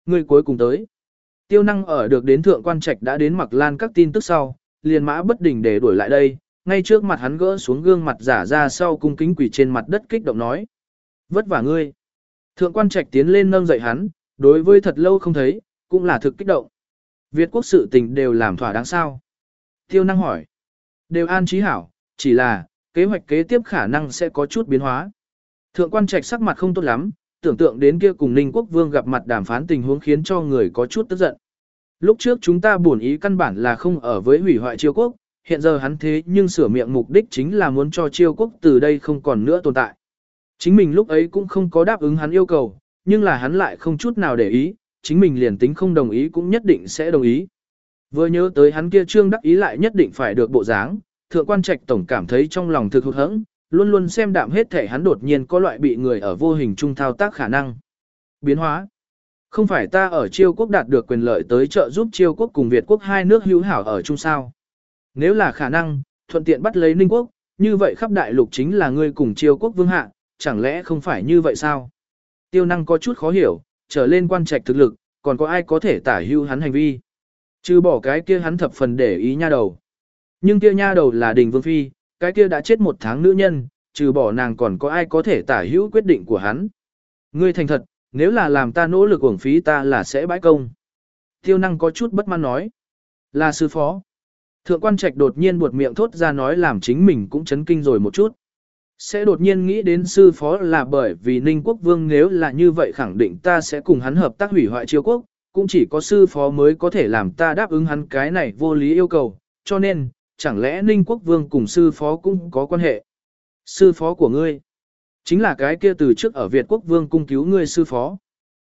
Người cuối cùng tới. Tiêu năng ở được đến thượng quan trạch đã đến mặc lan các tin tức sau, liền mã bất đình để đuổi lại đây, ngay trước mặt hắn gỡ xuống gương mặt giả ra sau cung kính quỷ trên mặt đất kích động nói. Vất vả ngươi. Thượng quan trạch tiến lên nâng dậy hắn, đối với thật lâu không thấy, cũng là thực kích động. Việt quốc sự tình đều làm thỏa đáng sao. Tiêu năng hỏi. Đều an trí hảo, chỉ là, kế hoạch kế tiếp khả năng sẽ có chút biến hóa. Thượng quan trạch sắc mặt không tốt lắm, tưởng tượng đến kia cùng Ninh Quốc Vương gặp mặt đàm phán tình huống khiến cho người có chút tức giận. Lúc trước chúng ta buồn ý căn bản là không ở với hủy hoại triều quốc, hiện giờ hắn thế nhưng sửa miệng mục đích chính là muốn cho triều quốc từ đây không còn nữa tồn tại. Chính mình lúc ấy cũng không có đáp ứng hắn yêu cầu, nhưng là hắn lại không chút nào để ý, chính mình liền tính không đồng ý cũng nhất định sẽ đồng ý. Vừa nhớ tới hắn kia trương đắc ý lại nhất định phải được bộ dáng, thượng quan trạch tổng cảm thấy trong lòng thực hụt hẫng, luôn luôn xem đạm hết thể hắn đột nhiên có loại bị người ở vô hình trung thao tác khả năng. Biến hóa. Không phải ta ở chiêu quốc đạt được quyền lợi tới trợ giúp chiêu quốc cùng Việt quốc hai nước hữu hảo ở chung sao. Nếu là khả năng, thuận tiện bắt lấy Ninh quốc, như vậy khắp đại lục chính là ngươi cùng chiêu quốc vương hạ, chẳng lẽ không phải như vậy sao? Tiêu năng có chút khó hiểu, trở lên quan trạch thực lực, còn có ai có thể tả hưu hắn hành vi. Chứ bỏ cái kia hắn thập phần để ý nha đầu. Nhưng kia nha đầu là đình vương phi, cái kia đã chết một tháng nữ nhân, trừ bỏ nàng còn có ai có thể tả hữu quyết định của hắn. Ngươi thành thật, nếu là làm ta nỗ lực uổng phí ta là sẽ bãi công. Tiêu năng có chút bất mãn nói. Là sư phó. Thượng quan trạch đột nhiên buột miệng thốt ra nói làm chính mình cũng chấn kinh rồi một chút. Sẽ đột nhiên nghĩ đến sư phó là bởi vì Ninh Quốc Vương nếu là như vậy khẳng định ta sẽ cùng hắn hợp tác hủy hoại triều quốc, cũng chỉ có sư phó mới có thể làm ta đáp ứng hắn cái này vô lý yêu cầu, cho nên, chẳng lẽ Ninh Quốc Vương cùng sư phó cũng có quan hệ. Sư phó của ngươi, chính là cái kia từ trước ở Việt Quốc Vương cung cứu ngươi sư phó.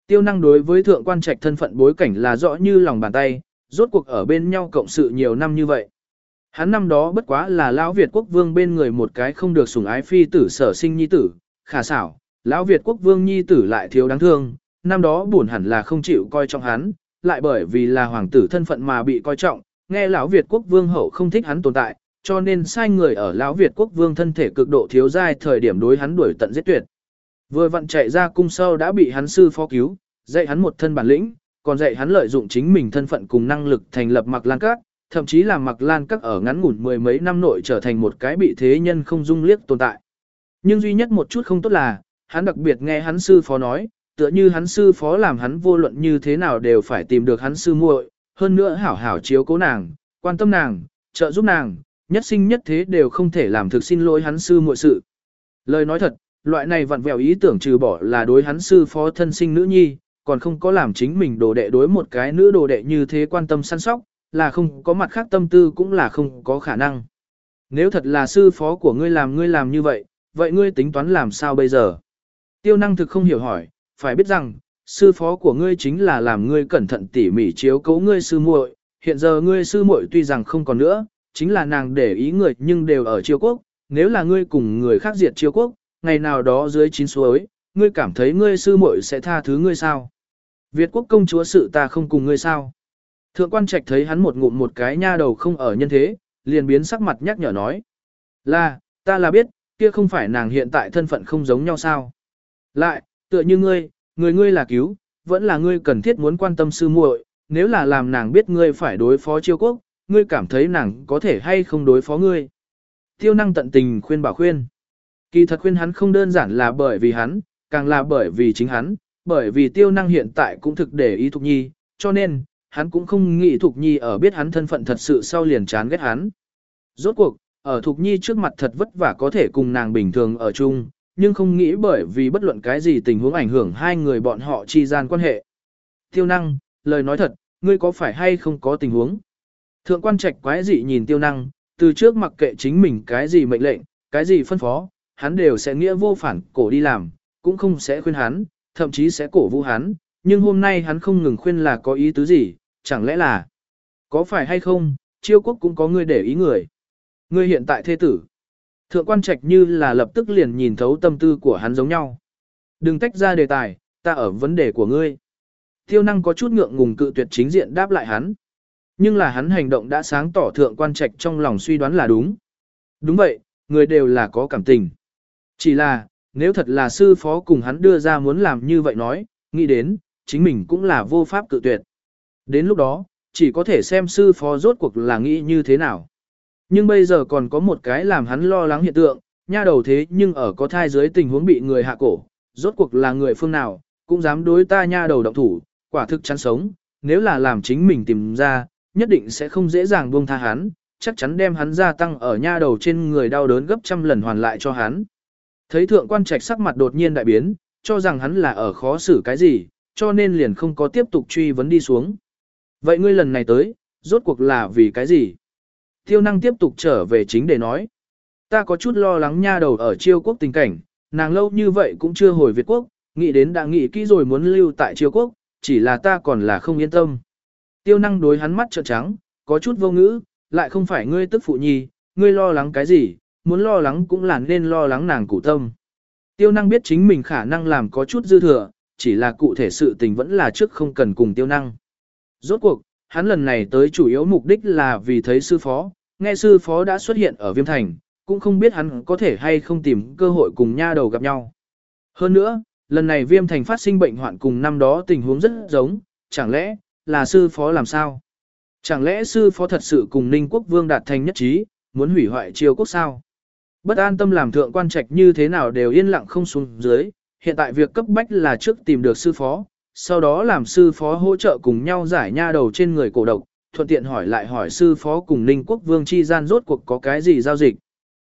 Tiêu năng đối với thượng quan trạch thân phận bối cảnh là rõ như lòng bàn tay, rốt cuộc ở bên nhau cộng sự nhiều năm như vậy. Hắn năm đó bất quá là lão Việt quốc vương bên người một cái không được sủng ái phi tử sở sinh nhi tử, khả xảo, lão Việt quốc vương nhi tử lại thiếu đáng thương, năm đó buồn hẳn là không chịu coi trọng hắn, lại bởi vì là hoàng tử thân phận mà bị coi trọng, nghe lão Việt quốc vương hậu không thích hắn tồn tại, cho nên sai người ở lão Việt quốc vương thân thể cực độ thiếu dai thời điểm đối hắn đuổi tận giết tuyệt. Vừa vặn chạy ra cung sau đã bị hắn sư phó cứu, dạy hắn một thân bản lĩnh, còn dạy hắn lợi dụng chính mình thân phận cùng năng lực thành lập mặc lan các, thậm chí là mặc lan các ở ngắn ngủn mười mấy năm nội trở thành một cái bị thế nhân không dung liếc tồn tại. Nhưng duy nhất một chút không tốt là, hắn đặc biệt nghe hắn sư phó nói, tựa như hắn sư phó làm hắn vô luận như thế nào đều phải tìm được hắn sư muội, hơn nữa hảo hảo chiếu cố nàng, quan tâm nàng, trợ giúp nàng, nhất sinh nhất thế đều không thể làm thực xin lỗi hắn sư muội sự. Lời nói thật, loại này vặn vẹo ý tưởng trừ bỏ là đối hắn sư phó thân sinh nữ nhi, còn không có làm chính mình đồ đệ đối một cái nữ đồ đệ như thế quan tâm săn sóc, là không có mặt khác tâm tư cũng là không có khả năng. Nếu thật là sư phó của ngươi làm ngươi làm như vậy, vậy ngươi tính toán làm sao bây giờ? Tiêu năng thực không hiểu hỏi, phải biết rằng, sư phó của ngươi chính là làm ngươi cẩn thận tỉ mỉ chiếu cấu ngươi sư muội, hiện giờ ngươi sư muội tuy rằng không còn nữa, chính là nàng để ý người nhưng đều ở chiêu quốc, nếu là ngươi cùng người khác diệt chiêu quốc, ngày nào đó dưới chín suối, ngươi cảm thấy ngươi sư muội sẽ tha thứ ngươi sao? Việt quốc công chúa sự ta không cùng ngươi sao? Thượng quan trạch thấy hắn một ngụm một cái nha đầu không ở nhân thế, liền biến sắc mặt nhắc nhở nói. Là, ta là biết, kia không phải nàng hiện tại thân phận không giống nhau sao. Lại, tựa như ngươi, người ngươi là cứu, vẫn là ngươi cần thiết muốn quan tâm sư muội, nếu là làm nàng biết ngươi phải đối phó chiêu quốc, ngươi cảm thấy nàng có thể hay không đối phó ngươi. Tiêu năng tận tình khuyên bảo khuyên. Kỳ thật khuyên hắn không đơn giản là bởi vì hắn, càng là bởi vì chính hắn, bởi vì tiêu năng hiện tại cũng thực để ý Thục Nhi, cho nên, hắn cũng không nghĩ Thục Nhi ở biết hắn thân phận thật sự sau liền chán ghét hắn. Rốt cuộc, ở Thục Nhi trước mặt thật vất vả có thể cùng nàng bình thường ở chung, nhưng không nghĩ bởi vì bất luận cái gì tình huống ảnh hưởng hai người bọn họ chi gian quan hệ. Tiêu năng, lời nói thật, ngươi có phải hay không có tình huống? Thượng quan trạch quái dị nhìn tiêu năng, từ trước mặc kệ chính mình cái gì mệnh lệnh, cái gì phân phó, hắn đều sẽ nghĩa vô phản cổ đi làm, cũng không sẽ khuyên hắn, thậm chí sẽ cổ vũ hắn, nhưng hôm nay hắn không ngừng khuyên là có ý tứ gì, chẳng lẽ là có phải hay không, chiêu quốc cũng có người để ý người. người hiện tại thê tử. Thượng quan trạch như là lập tức liền nhìn thấu tâm tư của hắn giống nhau. Đừng tách ra đề tài, ta ở vấn đề của ngươi. Tiêu năng có chút ngượng ngùng cự tuyệt chính diện đáp lại hắn. Nhưng là hắn hành động đã sáng tỏ thượng quan trạch trong lòng suy đoán là đúng. Đúng vậy, người đều là có cảm tình. Chỉ là, nếu thật là sư phó cùng hắn đưa ra muốn làm như vậy nói, nghĩ đến, chính mình cũng là vô pháp cự tuyệt. Đến lúc đó, chỉ có thể xem sư phó rốt cuộc là nghĩ như thế nào. Nhưng bây giờ còn có một cái làm hắn lo lắng hiện tượng, nha đầu thế nhưng ở có thai dưới tình huống bị người hạ cổ, rốt cuộc là người phương nào, cũng dám đối ta nha đầu động thủ, quả thực chắn sống, nếu là làm chính mình tìm ra, nhất định sẽ không dễ dàng buông tha hắn, chắc chắn đem hắn gia tăng ở nha đầu trên người đau đớn gấp trăm lần hoàn lại cho hắn. Thấy thượng quan trạch sắc mặt đột nhiên đại biến, cho rằng hắn là ở khó xử cái gì, cho nên liền không có tiếp tục truy vấn đi xuống. Vậy ngươi lần này tới, rốt cuộc là vì cái gì? Tiêu năng tiếp tục trở về chính để nói. Ta có chút lo lắng nha đầu ở chiêu quốc tình cảnh, nàng lâu như vậy cũng chưa hồi Việt quốc, nghĩ đến đã nghĩ kỹ rồi muốn lưu tại chiêu quốc, chỉ là ta còn là không yên tâm. Tiêu năng đối hắn mắt trợn trắng, có chút vô ngữ, lại không phải ngươi tức phụ nhi, ngươi lo lắng cái gì, muốn lo lắng cũng là nên lo lắng nàng cụ tâm. Tiêu năng biết chính mình khả năng làm có chút dư thừa, chỉ là cụ thể sự tình vẫn là trước không cần cùng tiêu năng. Rốt cuộc, hắn lần này tới chủ yếu mục đích là vì thấy sư phó, nghe sư phó đã xuất hiện ở viêm thành, cũng không biết hắn có thể hay không tìm cơ hội cùng nha đầu gặp nhau. Hơn nữa, lần này viêm thành phát sinh bệnh hoạn cùng năm đó tình huống rất giống, chẳng lẽ, là sư phó làm sao? Chẳng lẽ sư phó thật sự cùng Ninh Quốc Vương đạt thành nhất trí, muốn hủy hoại triều quốc sao? Bất an tâm làm thượng quan trạch như thế nào đều yên lặng không xuống dưới, hiện tại việc cấp bách là trước tìm được sư phó, sau đó làm sư phó hỗ trợ cùng nhau giải nha đầu trên người cổ độc, thuận tiện hỏi lại hỏi sư phó cùng Ninh Quốc Vương chi gian rốt cuộc có cái gì giao dịch.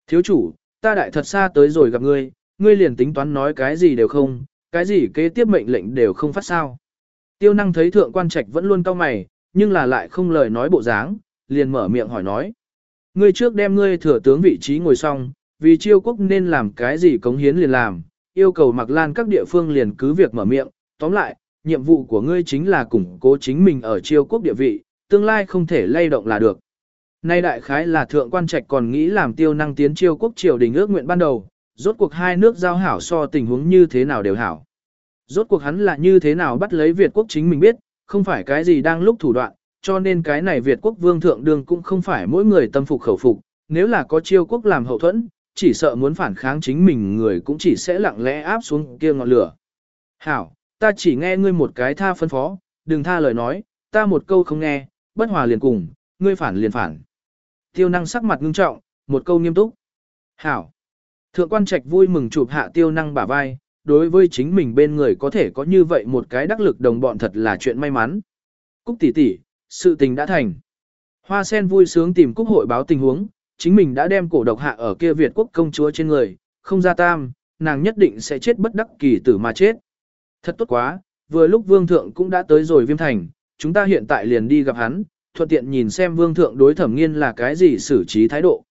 Thiếu chủ, ta đại thật xa tới rồi gặp ngươi, ngươi liền tính toán nói cái gì đều không, cái gì kế tiếp mệnh lệnh đều không phát sao. Tiêu năng thấy thượng quan trạch vẫn luôn cao mày, nhưng là lại không lời nói bộ dáng, liền mở miệng hỏi nói. Ngươi trước đem ngươi thừa tướng vị trí ngồi xong, vì chiêu quốc nên làm cái gì cống hiến liền làm, yêu cầu mạc lan các địa phương liền cứ việc mở miệng, tóm lại, nhiệm vụ của ngươi chính là củng cố chính mình ở chiêu quốc địa vị, tương lai không thể lay động là được. Nay đại khái là thượng quan trạch còn nghĩ làm tiêu năng tiến chiêu quốc triều đình ước nguyện ban đầu, rốt cuộc hai nước giao hảo so tình huống như thế nào đều hảo. Rốt cuộc hắn là như thế nào bắt lấy Việt quốc chính mình biết, không phải cái gì đang lúc thủ đoạn, cho nên cái này Việt quốc vương thượng đường cũng không phải mỗi người tâm phục khẩu phục, nếu là có chiêu quốc làm hậu thuẫn, chỉ sợ muốn phản kháng chính mình người cũng chỉ sẽ lặng lẽ áp xuống kia ngọn lửa. Hảo, ta chỉ nghe ngươi một cái tha phân phó, đừng tha lời nói, ta một câu không nghe, bất hòa liền cùng, ngươi phản liền phản. Tiêu năng sắc mặt ngưng trọng, một câu nghiêm túc. Hảo. Thượng quan trạch vui mừng chụp hạ tiêu năng bả vai, đối với chính mình bên người có thể có như vậy một cái đắc lực đồng bọn thật là chuyện may mắn. Cúc tỷ tỷ, sự tình đã thành. Hoa sen vui sướng tìm cúc hội báo tình huống, chính mình đã đem cổ độc hạ ở kia Việt quốc công chúa trên người, không ra tam, nàng nhất định sẽ chết bất đắc kỳ tử mà chết. Thật tốt quá, vừa lúc vương thượng cũng đã tới rồi viêm thành, chúng ta hiện tại liền đi gặp hắn, thuận tiện nhìn xem vương thượng đối thẩm nghiên là cái gì xử trí thái độ.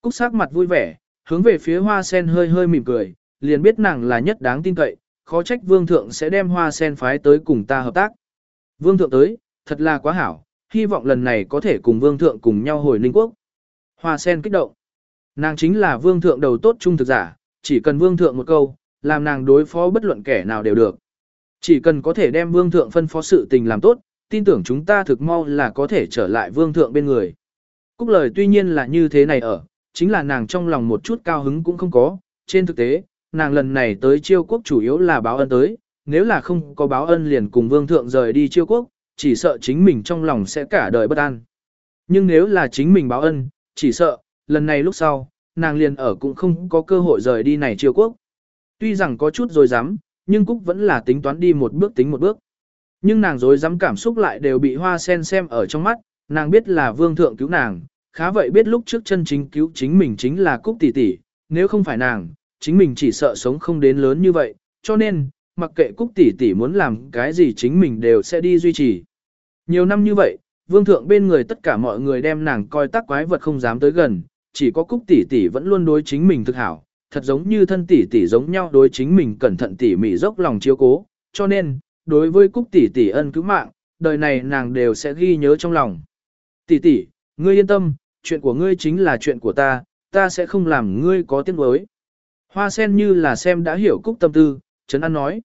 Cúc sắc mặt vui vẻ, hướng về phía hoa sen hơi hơi mỉm cười, liền biết nàng là nhất đáng tin cậy, khó trách vương thượng sẽ đem hoa sen phái tới cùng ta hợp tác. Vương thượng tới, thật là quá hảo, hy vọng lần này có thể cùng vương thượng cùng nhau hồi ninh quốc. Hoa sen kích động. Nàng chính là vương thượng đầu tốt trung thực giả, chỉ cần vương thượng một câu, làm nàng đối phó bất luận kẻ nào đều được. Chỉ cần có thể đem vương thượng phân phó sự tình làm tốt, tin tưởng chúng ta thực mau là có thể trở lại vương thượng bên người. Cúc lời tuy nhiên là như thế này ở, chính là nàng trong lòng một chút cao hứng cũng không có, trên thực tế, nàng lần này tới chiêu quốc chủ yếu là báo ân tới, nếu là không có báo ân liền cùng vương thượng rời đi chiêu quốc, chỉ sợ chính mình trong lòng sẽ cả đời bất an. Nhưng nếu là chính mình báo ân, chỉ sợ, lần này lúc sau, nàng liền ở cũng không có cơ hội rời đi này triều quốc. Tuy rằng có chút rồi dám, nhưng Cúc vẫn là tính toán đi một bước tính một bước. Nhưng nàng dối dám cảm xúc lại đều bị hoa sen xem ở trong mắt, nàng biết là vương thượng cứu nàng, khá vậy biết lúc trước chân chính cứu chính mình chính là Cúc tỷ tỷ, nếu không phải nàng, chính mình chỉ sợ sống không đến lớn như vậy, cho nên, mặc kệ Cúc tỷ tỷ muốn làm cái gì chính mình đều sẽ đi duy trì. Nhiều năm như vậy, vương thượng bên người tất cả mọi người đem nàng coi tắc quái vật không dám tới gần, chỉ có Cúc tỷ tỷ vẫn luôn đối chính mình thực hảo, thật giống như thân tỷ tỷ giống nhau đối chính mình cẩn thận tỉ mỉ dốc lòng chiếu cố, cho nên, đối với Cúc tỷ tỷ ân cứu mạng, đời này nàng đều sẽ ghi nhớ trong lòng. Tỷ tỷ, ngươi yên tâm, chuyện của ngươi chính là chuyện của ta, ta sẽ không làm ngươi có tiếng đối. Hoa sen như là xem đã hiểu Cúc tâm tư, Trấn An nói.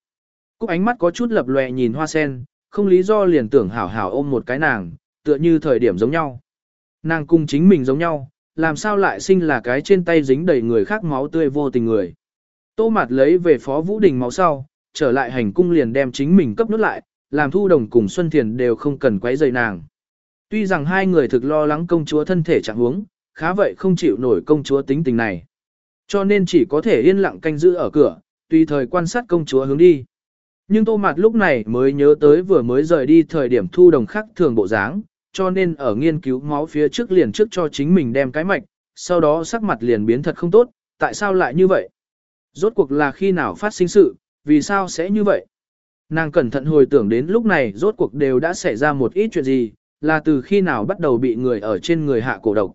Cúc ánh mắt có chút lập lòe nhìn hoa sen, không lý do liền tưởng hảo hảo ôm một cái nàng, tựa như thời điểm giống nhau. Nàng cùng chính mình giống nhau, làm sao lại sinh là cái trên tay dính đầy người khác máu tươi vô tình người. Tô Mạt lấy về Phó Vũ Đình máu sau, trở lại hành cung liền đem chính mình cấp nút lại, làm Thu Đồng cùng Xuân Thiền đều không cần quấy rầy nàng. Tuy rằng hai người thực lo lắng công chúa thân thể trạng huống, khá vậy không chịu nổi công chúa tính tình này. Cho nên chỉ có thể yên lặng canh giữ ở cửa, tùy thời quan sát công chúa hướng đi. Nhưng Tô Mạt lúc này mới nhớ tới vừa mới rời đi thời điểm Thu Đồng khắc thường bộ dáng, cho nên ở nghiên cứu máu phía trước liền trước cho chính mình đem cái mạch, sau đó sắc mặt liền biến thật không tốt, tại sao lại như vậy? Rốt cuộc là khi nào phát sinh sự, vì sao sẽ như vậy? Nàng cẩn thận hồi tưởng đến lúc này rốt cuộc đều đã xảy ra một ít chuyện gì, là từ khi nào bắt đầu bị người ở trên người hạ cổ độc.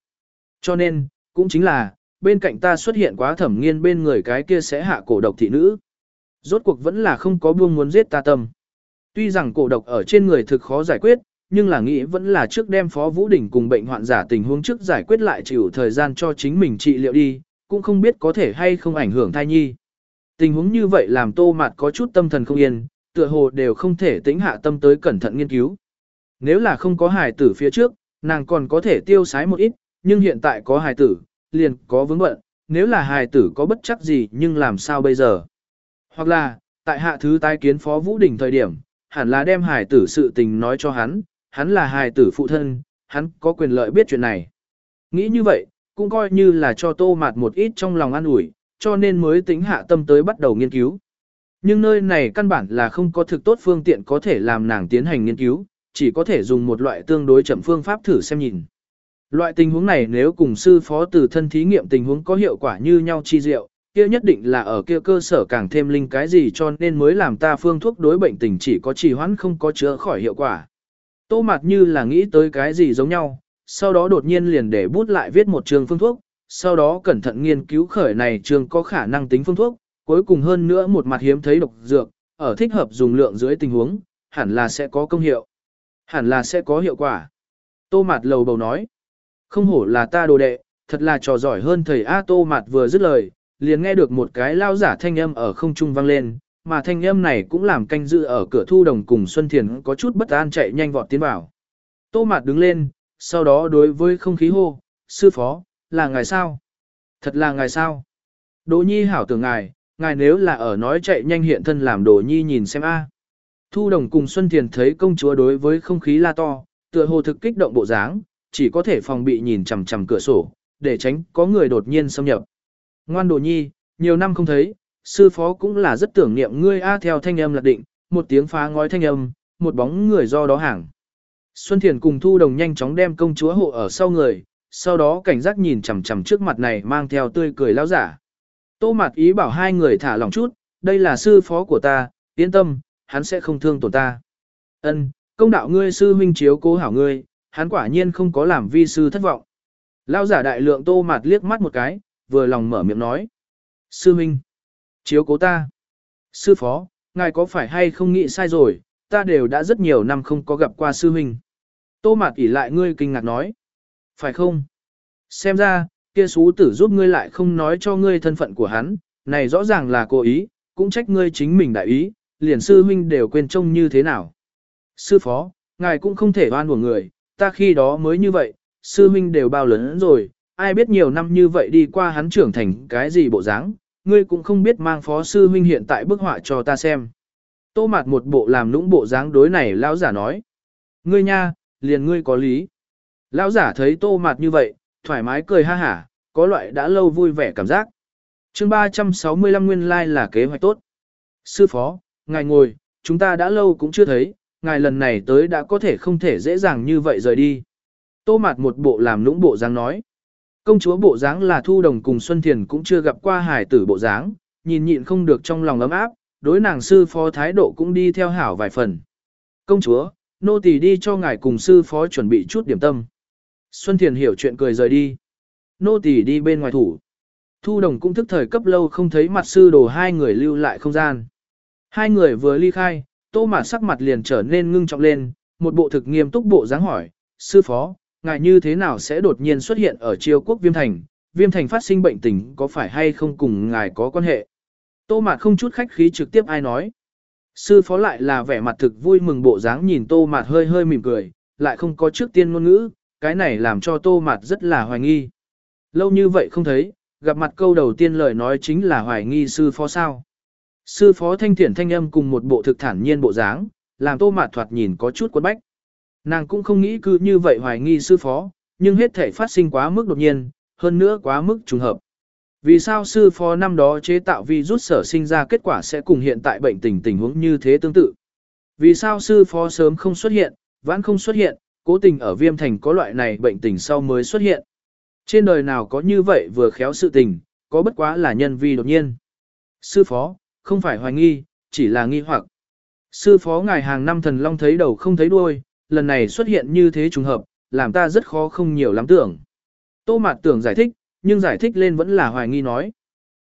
Cho nên, cũng chính là, bên cạnh ta xuất hiện quá thẩm nghiên bên người cái kia sẽ hạ cổ độc thị nữ. Rốt cuộc vẫn là không có buông muốn giết ta tâm. Tuy rằng cổ độc ở trên người thực khó giải quyết, nhưng là nghĩ vẫn là trước đem Phó Vũ Đình cùng bệnh hoạn giả tình huống trước giải quyết lại chịu thời gian cho chính mình trị liệu đi, cũng không biết có thể hay không ảnh hưởng thai nhi. Tình huống như vậy làm tô mạt có chút tâm thần không yên, tựa hồ đều không thể tính hạ tâm tới cẩn thận nghiên cứu. Nếu là không có hài tử phía trước, nàng còn có thể tiêu sái một ít, nhưng hiện tại có hài tử, liền có vướng bận, nếu là hài tử có bất chắc gì nhưng làm sao bây giờ. Hoặc là, tại hạ thứ tái kiến phó Vũ Đình thời điểm, hẳn là đem hài tử sự tình nói cho hắn, hắn là hài tử phụ thân, hắn có quyền lợi biết chuyện này. Nghĩ như vậy, cũng coi như là cho tô mạt một ít trong lòng an ủi, cho nên mới tính hạ tâm tới bắt đầu nghiên cứu. Nhưng nơi này căn bản là không có thực tốt phương tiện có thể làm nàng tiến hành nghiên cứu, chỉ có thể dùng một loại tương đối chậm phương pháp thử xem nhìn. Loại tình huống này nếu cùng sư phó từ thân thí nghiệm tình huống có hiệu quả như nhau chi diệu, kia nhất định là ở kia cơ sở càng thêm linh cái gì cho nên mới làm ta phương thuốc đối bệnh tình chỉ có trì hoãn không có chữa khỏi hiệu quả. Tô Mạt như là nghĩ tới cái gì giống nhau, sau đó đột nhiên liền để bút lại viết một trường phương thuốc, sau đó cẩn thận nghiên cứu khởi này trường có khả năng tính phương thuốc, cuối cùng hơn nữa một mặt hiếm thấy độc dược, ở thích hợp dùng lượng dưới tình huống, hẳn là sẽ có công hiệu. Hẳn là sẽ có hiệu quả. Tô Mạt lầu bầu nói. Không hổ là ta đồ đệ, thật là trò giỏi hơn thầy A Tô Mạt vừa dứt lời, liền nghe được một cái lao giả thanh âm ở không trung vang lên, mà thanh âm này cũng làm canh dự ở cửa thu đồng cùng Xuân Thiền có chút bất an chạy nhanh vọt tiến vào. Tô Mạt đứng lên, sau đó đối với không khí hô, sư phó, là ngài sao? Thật là ngài sao? Đỗ nhi hảo tưởng ngài, ngài nếu là ở nói chạy nhanh hiện thân làm đỗ nhi nhìn xem a. Thu đồng cùng Xuân Thiền thấy công chúa đối với không khí la to, tựa hồ thực kích động bộ dáng, chỉ có thể phòng bị nhìn chằm chằm cửa sổ, để tránh có người đột nhiên xâm nhập. Ngoan đỗ nhi, nhiều năm không thấy, sư phó cũng là rất tưởng niệm ngươi a theo thanh âm lạc định, một tiếng phá ngói thanh âm, một bóng người do đó hàng. Xuân Thiền cùng Thu Đồng nhanh chóng đem công chúa hộ ở sau người, sau đó cảnh giác nhìn chằm chằm trước mặt này mang theo tươi cười lao giả. Tô Mạt ý bảo hai người thả lòng chút, đây là sư phó của ta, yên tâm, hắn sẽ không thương tổn ta. Ân, công đạo ngươi sư huynh chiếu cố hảo ngươi, hắn quả nhiên không có làm vi sư thất vọng. Lao giả đại lượng Tô Mạt liếc mắt một cái, vừa lòng mở miệng nói. Sư huynh, chiếu cố ta. Sư phó, ngài có phải hay không nghĩ sai rồi, ta đều đã rất nhiều năm không có gặp qua sư huynh. Tô Mạt ỉ lại ngươi kinh ngạc nói. Phải không? Xem ra, kia xú tử giúp ngươi lại không nói cho ngươi thân phận của hắn, này rõ ràng là cố ý, cũng trách ngươi chính mình đại ý, liền sư huynh đều quên trông như thế nào. Sư phó, ngài cũng không thể oan của người, ta khi đó mới như vậy, sư huynh đều bao lớn rồi, ai biết nhiều năm như vậy đi qua hắn trưởng thành cái gì bộ dáng, ngươi cũng không biết mang phó sư huynh hiện tại bức họa cho ta xem. Tô mạt một bộ làm nũng bộ dáng đối này lão giả nói. Ngươi nha, liền ngươi có lý. Lão giả thấy tô mạt như vậy, thoải mái cười ha hả, có loại đã lâu vui vẻ cảm giác. chương 365 nguyên lai like là kế hoạch tốt. Sư phó, ngài ngồi, chúng ta đã lâu cũng chưa thấy, ngài lần này tới đã có thể không thể dễ dàng như vậy rời đi. Tô mạt một bộ làm nũng bộ dáng nói. Công chúa bộ dáng là thu đồng cùng Xuân Thiền cũng chưa gặp qua hải tử bộ dáng, nhìn nhịn không được trong lòng ấm áp, đối nàng sư phó thái độ cũng đi theo hảo vài phần. Công chúa, nô tỳ đi cho ngài cùng sư phó chuẩn bị chút điểm tâm. Xuân Thiền hiểu chuyện cười rời đi. Nô tỳ đi bên ngoài thủ. Thu đồng cũng thức thời cấp lâu không thấy mặt sư đồ hai người lưu lại không gian. Hai người vừa ly khai, tô mạt sắc mặt liền trở nên ngưng trọng lên, một bộ thực nghiêm túc bộ dáng hỏi, sư phó, ngài như thế nào sẽ đột nhiên xuất hiện ở triều quốc viêm thành, viêm thành phát sinh bệnh tình có phải hay không cùng ngài có quan hệ. Tô mạt không chút khách khí trực tiếp ai nói. Sư phó lại là vẻ mặt thực vui mừng bộ dáng nhìn tô mạt hơi hơi mỉm cười, lại không có trước tiên ngôn ngữ, cái này làm cho tô mạt rất là hoài nghi. Lâu như vậy không thấy, gặp mặt câu đầu tiên lời nói chính là hoài nghi sư phó sao. Sư phó thanh thiển thanh âm cùng một bộ thực thản nhiên bộ dáng, làm tô mạt thoạt nhìn có chút quấn bách. Nàng cũng không nghĩ cứ như vậy hoài nghi sư phó, nhưng hết thể phát sinh quá mức đột nhiên, hơn nữa quá mức trùng hợp. Vì sao sư phó năm đó chế tạo vi rút sở sinh ra kết quả sẽ cùng hiện tại bệnh tình tình huống như thế tương tự? Vì sao sư phó sớm không xuất hiện, vãn không xuất hiện, cố tình ở viêm thành có loại này bệnh tình sau mới xuất hiện? Trên đời nào có như vậy vừa khéo sự tình, có bất quá là nhân vi đột nhiên. Sư phó, không phải hoài nghi, chỉ là nghi hoặc. Sư phó ngài hàng năm thần long thấy đầu không thấy đuôi, lần này xuất hiện như thế trùng hợp, làm ta rất khó không nhiều lắm tưởng. Tô Mạt tưởng giải thích, nhưng giải thích lên vẫn là hoài nghi nói.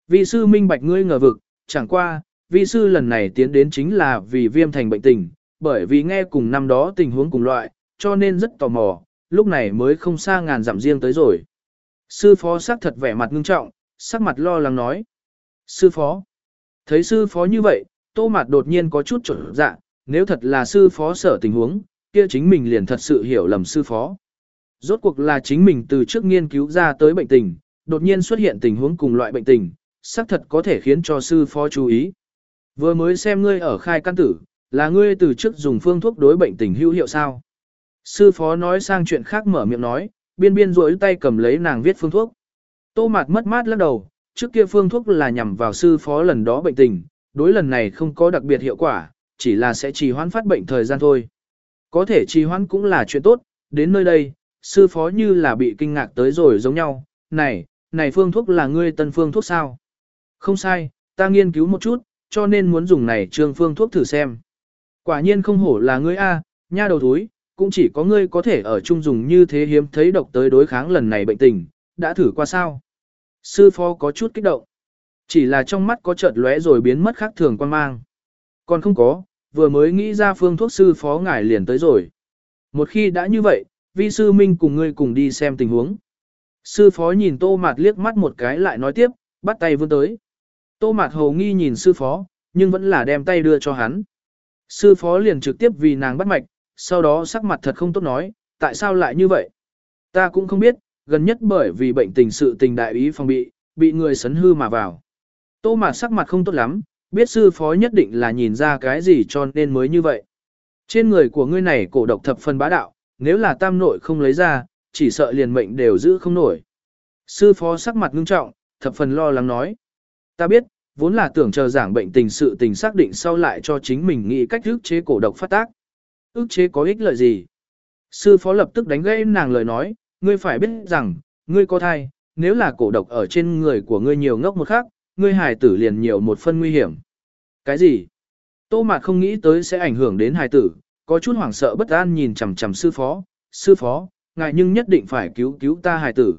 Vị sư minh bạch ngươi ngờ vực, chẳng qua, vị sư lần này tiến đến chính là vì viêm thành bệnh tình, bởi vì nghe cùng năm đó tình huống cùng loại, cho nên rất tò mò, lúc này mới không xa ngàn dặm riêng tới rồi. Sư phó sắc thật vẻ mặt ngưng trọng, sắc mặt lo lắng nói. Sư phó. Thấy sư phó như vậy, tô mặt đột nhiên có chút trở dạ, nếu thật là sư phó sở tình huống, kia chính mình liền thật sự hiểu lầm sư phó. Rốt cuộc là chính mình từ trước nghiên cứu ra tới bệnh tình, đột nhiên xuất hiện tình huống cùng loại bệnh tình, xác thật có thể khiến cho sư phó chú ý. Vừa mới xem ngươi ở khai căn tử, là ngươi từ trước dùng phương thuốc đối bệnh tình hữu hiệu sao? Sư phó nói sang chuyện khác mở miệng nói, biên biên rối tay cầm lấy nàng viết phương thuốc. Tô mạt mất mát lắc đầu, trước kia phương thuốc là nhằm vào sư phó lần đó bệnh tình, đối lần này không có đặc biệt hiệu quả, chỉ là sẽ trì hoãn phát bệnh thời gian thôi. Có thể trì hoãn cũng là chuyện tốt, đến nơi đây, sư phó như là bị kinh ngạc tới rồi giống nhau, này, này phương thuốc là ngươi tân phương thuốc sao? Không sai, ta nghiên cứu một chút, cho nên muốn dùng này trương phương thuốc thử xem. Quả nhiên không hổ là ngươi A, nha đầu thúi, cũng chỉ có ngươi có thể ở chung dùng như thế hiếm thấy độc tới đối kháng lần này bệnh tình, đã thử qua sao? Sư phó có chút kích động. Chỉ là trong mắt có chợt lóe rồi biến mất khác thường quan mang. Còn không có, vừa mới nghĩ ra phương thuốc sư phó ngài liền tới rồi. Một khi đã như vậy, vi sư minh cùng ngươi cùng đi xem tình huống. Sư phó nhìn tô mạt liếc mắt một cái lại nói tiếp, bắt tay vươn tới. Tô mạt hầu nghi nhìn sư phó, nhưng vẫn là đem tay đưa cho hắn. Sư phó liền trực tiếp vì nàng bắt mạch, sau đó sắc mặt thật không tốt nói, tại sao lại như vậy? Ta cũng không biết, gần nhất bởi vì bệnh tình sự tình đại ý phòng bị, bị người sấn hư mà vào. Tô mạt sắc mặt không tốt lắm, biết sư phó nhất định là nhìn ra cái gì cho nên mới như vậy. Trên người của ngươi này cổ độc thập phần bá đạo, nếu là tam nội không lấy ra, chỉ sợ liền mệnh đều giữ không nổi. Sư phó sắc mặt ngưng trọng, thập phần lo lắng nói. Ta biết, vốn là tưởng chờ giảng bệnh tình sự tình xác định sau lại cho chính mình nghĩ cách ức chế cổ độc phát tác. Ức chế có ích lợi gì? Sư phó lập tức đánh gãy nàng lời nói, ngươi phải biết rằng, ngươi có thai, nếu là cổ độc ở trên người của ngươi nhiều ngốc một khắc, ngươi hài tử liền nhiều một phân nguy hiểm. Cái gì? Tô Mạt không nghĩ tới sẽ ảnh hưởng đến hài tử, có chút hoảng sợ bất an nhìn chằm chằm sư phó, sư phó, ngài nhưng nhất định phải cứu cứu ta hài tử.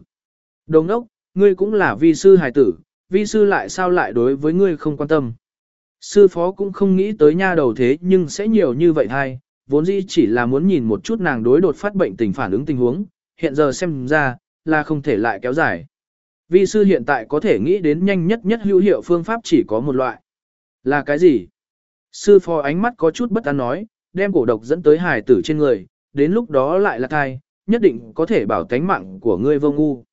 Đồng ốc, ngươi cũng là vi sư hài tử, vi sư lại sao lại đối với ngươi không quan tâm. Sư phó cũng không nghĩ tới nha đầu thế nhưng sẽ nhiều như vậy hay, vốn dĩ chỉ là muốn nhìn một chút nàng đối đột phát bệnh tình phản ứng tình huống, hiện giờ xem ra, là không thể lại kéo dài. Vi sư hiện tại có thể nghĩ đến nhanh nhất nhất hữu hiệu phương pháp chỉ có một loại. Là cái gì? Sư phó ánh mắt có chút bất an nói, đem cổ độc dẫn tới hài tử trên người, đến lúc đó lại là thai, nhất định có thể bảo tánh mạng của ngươi vô ngu.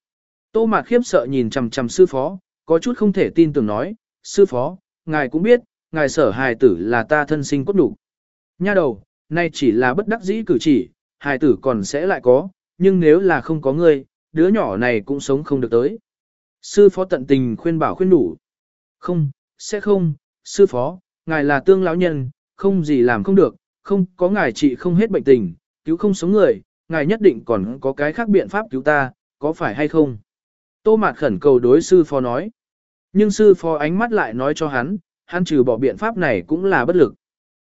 Tô mạt khiếp sợ nhìn chằm chằm sư phó, có chút không thể tin tưởng nói, sư phó, ngài cũng biết, ngài sở hài tử là ta thân sinh cốt đủ. Nha đầu, nay chỉ là bất đắc dĩ cử chỉ, hài tử còn sẽ lại có, nhưng nếu là không có ngươi, đứa nhỏ này cũng sống không được tới. Sư phó tận tình khuyên bảo khuyên đủ. Không, sẽ không, sư phó, ngài là tương lão nhân, không gì làm không được, không có ngài trị không hết bệnh tình, cứu không sống người, ngài nhất định còn có cái khác biện pháp cứu ta, có phải hay không? Tô Mạt khẩn cầu đối sư phó nói. Nhưng sư phó ánh mắt lại nói cho hắn, hắn trừ bỏ biện pháp này cũng là bất lực.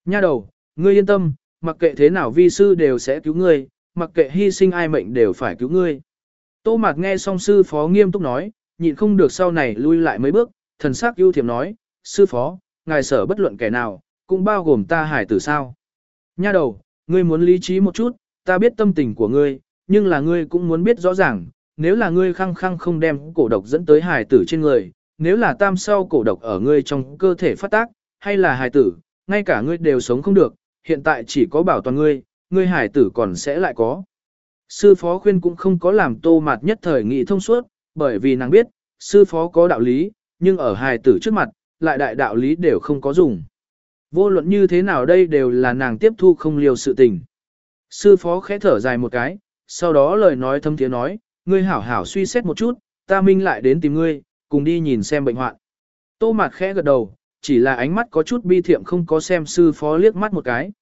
Nha đầu, ngươi yên tâm, mặc kệ thế nào vi sư đều sẽ cứu ngươi, mặc kệ hy sinh ai mệnh đều phải cứu ngươi. Tô Mạt nghe xong sư phó nghiêm túc nói, nhịn không được sau này lui lại mấy bước, thần sắc ưu thiểm nói, sư phó, ngài sở bất luận kẻ nào, cũng bao gồm ta hải tử sao. Nha đầu, ngươi muốn lý trí một chút, ta biết tâm tình của ngươi, nhưng là ngươi cũng muốn biết rõ ràng, nếu là ngươi khăng khăng không đem cổ độc dẫn tới hải tử trên người, nếu là tam sau cổ độc ở ngươi trong cơ thể phát tác, hay là hải tử, ngay cả ngươi đều sống không được, hiện tại chỉ có bảo toàn ngươi, ngươi hải tử còn sẽ lại có. Sư phó khuyên cũng không có làm tô mạt nhất thời nghị thông suốt, bởi vì nàng biết, sư phó có đạo lý, nhưng ở hài tử trước mặt, lại đại đạo lý đều không có dùng. Vô luận như thế nào đây đều là nàng tiếp thu không liều sự tình. Sư phó khẽ thở dài một cái, sau đó lời nói thâm tiếng nói, ngươi hảo hảo suy xét một chút, ta minh lại đến tìm ngươi, cùng đi nhìn xem bệnh hoạn. Tô mặt khẽ gật đầu, chỉ là ánh mắt có chút bi thiệm không có xem sư phó liếc mắt một cái.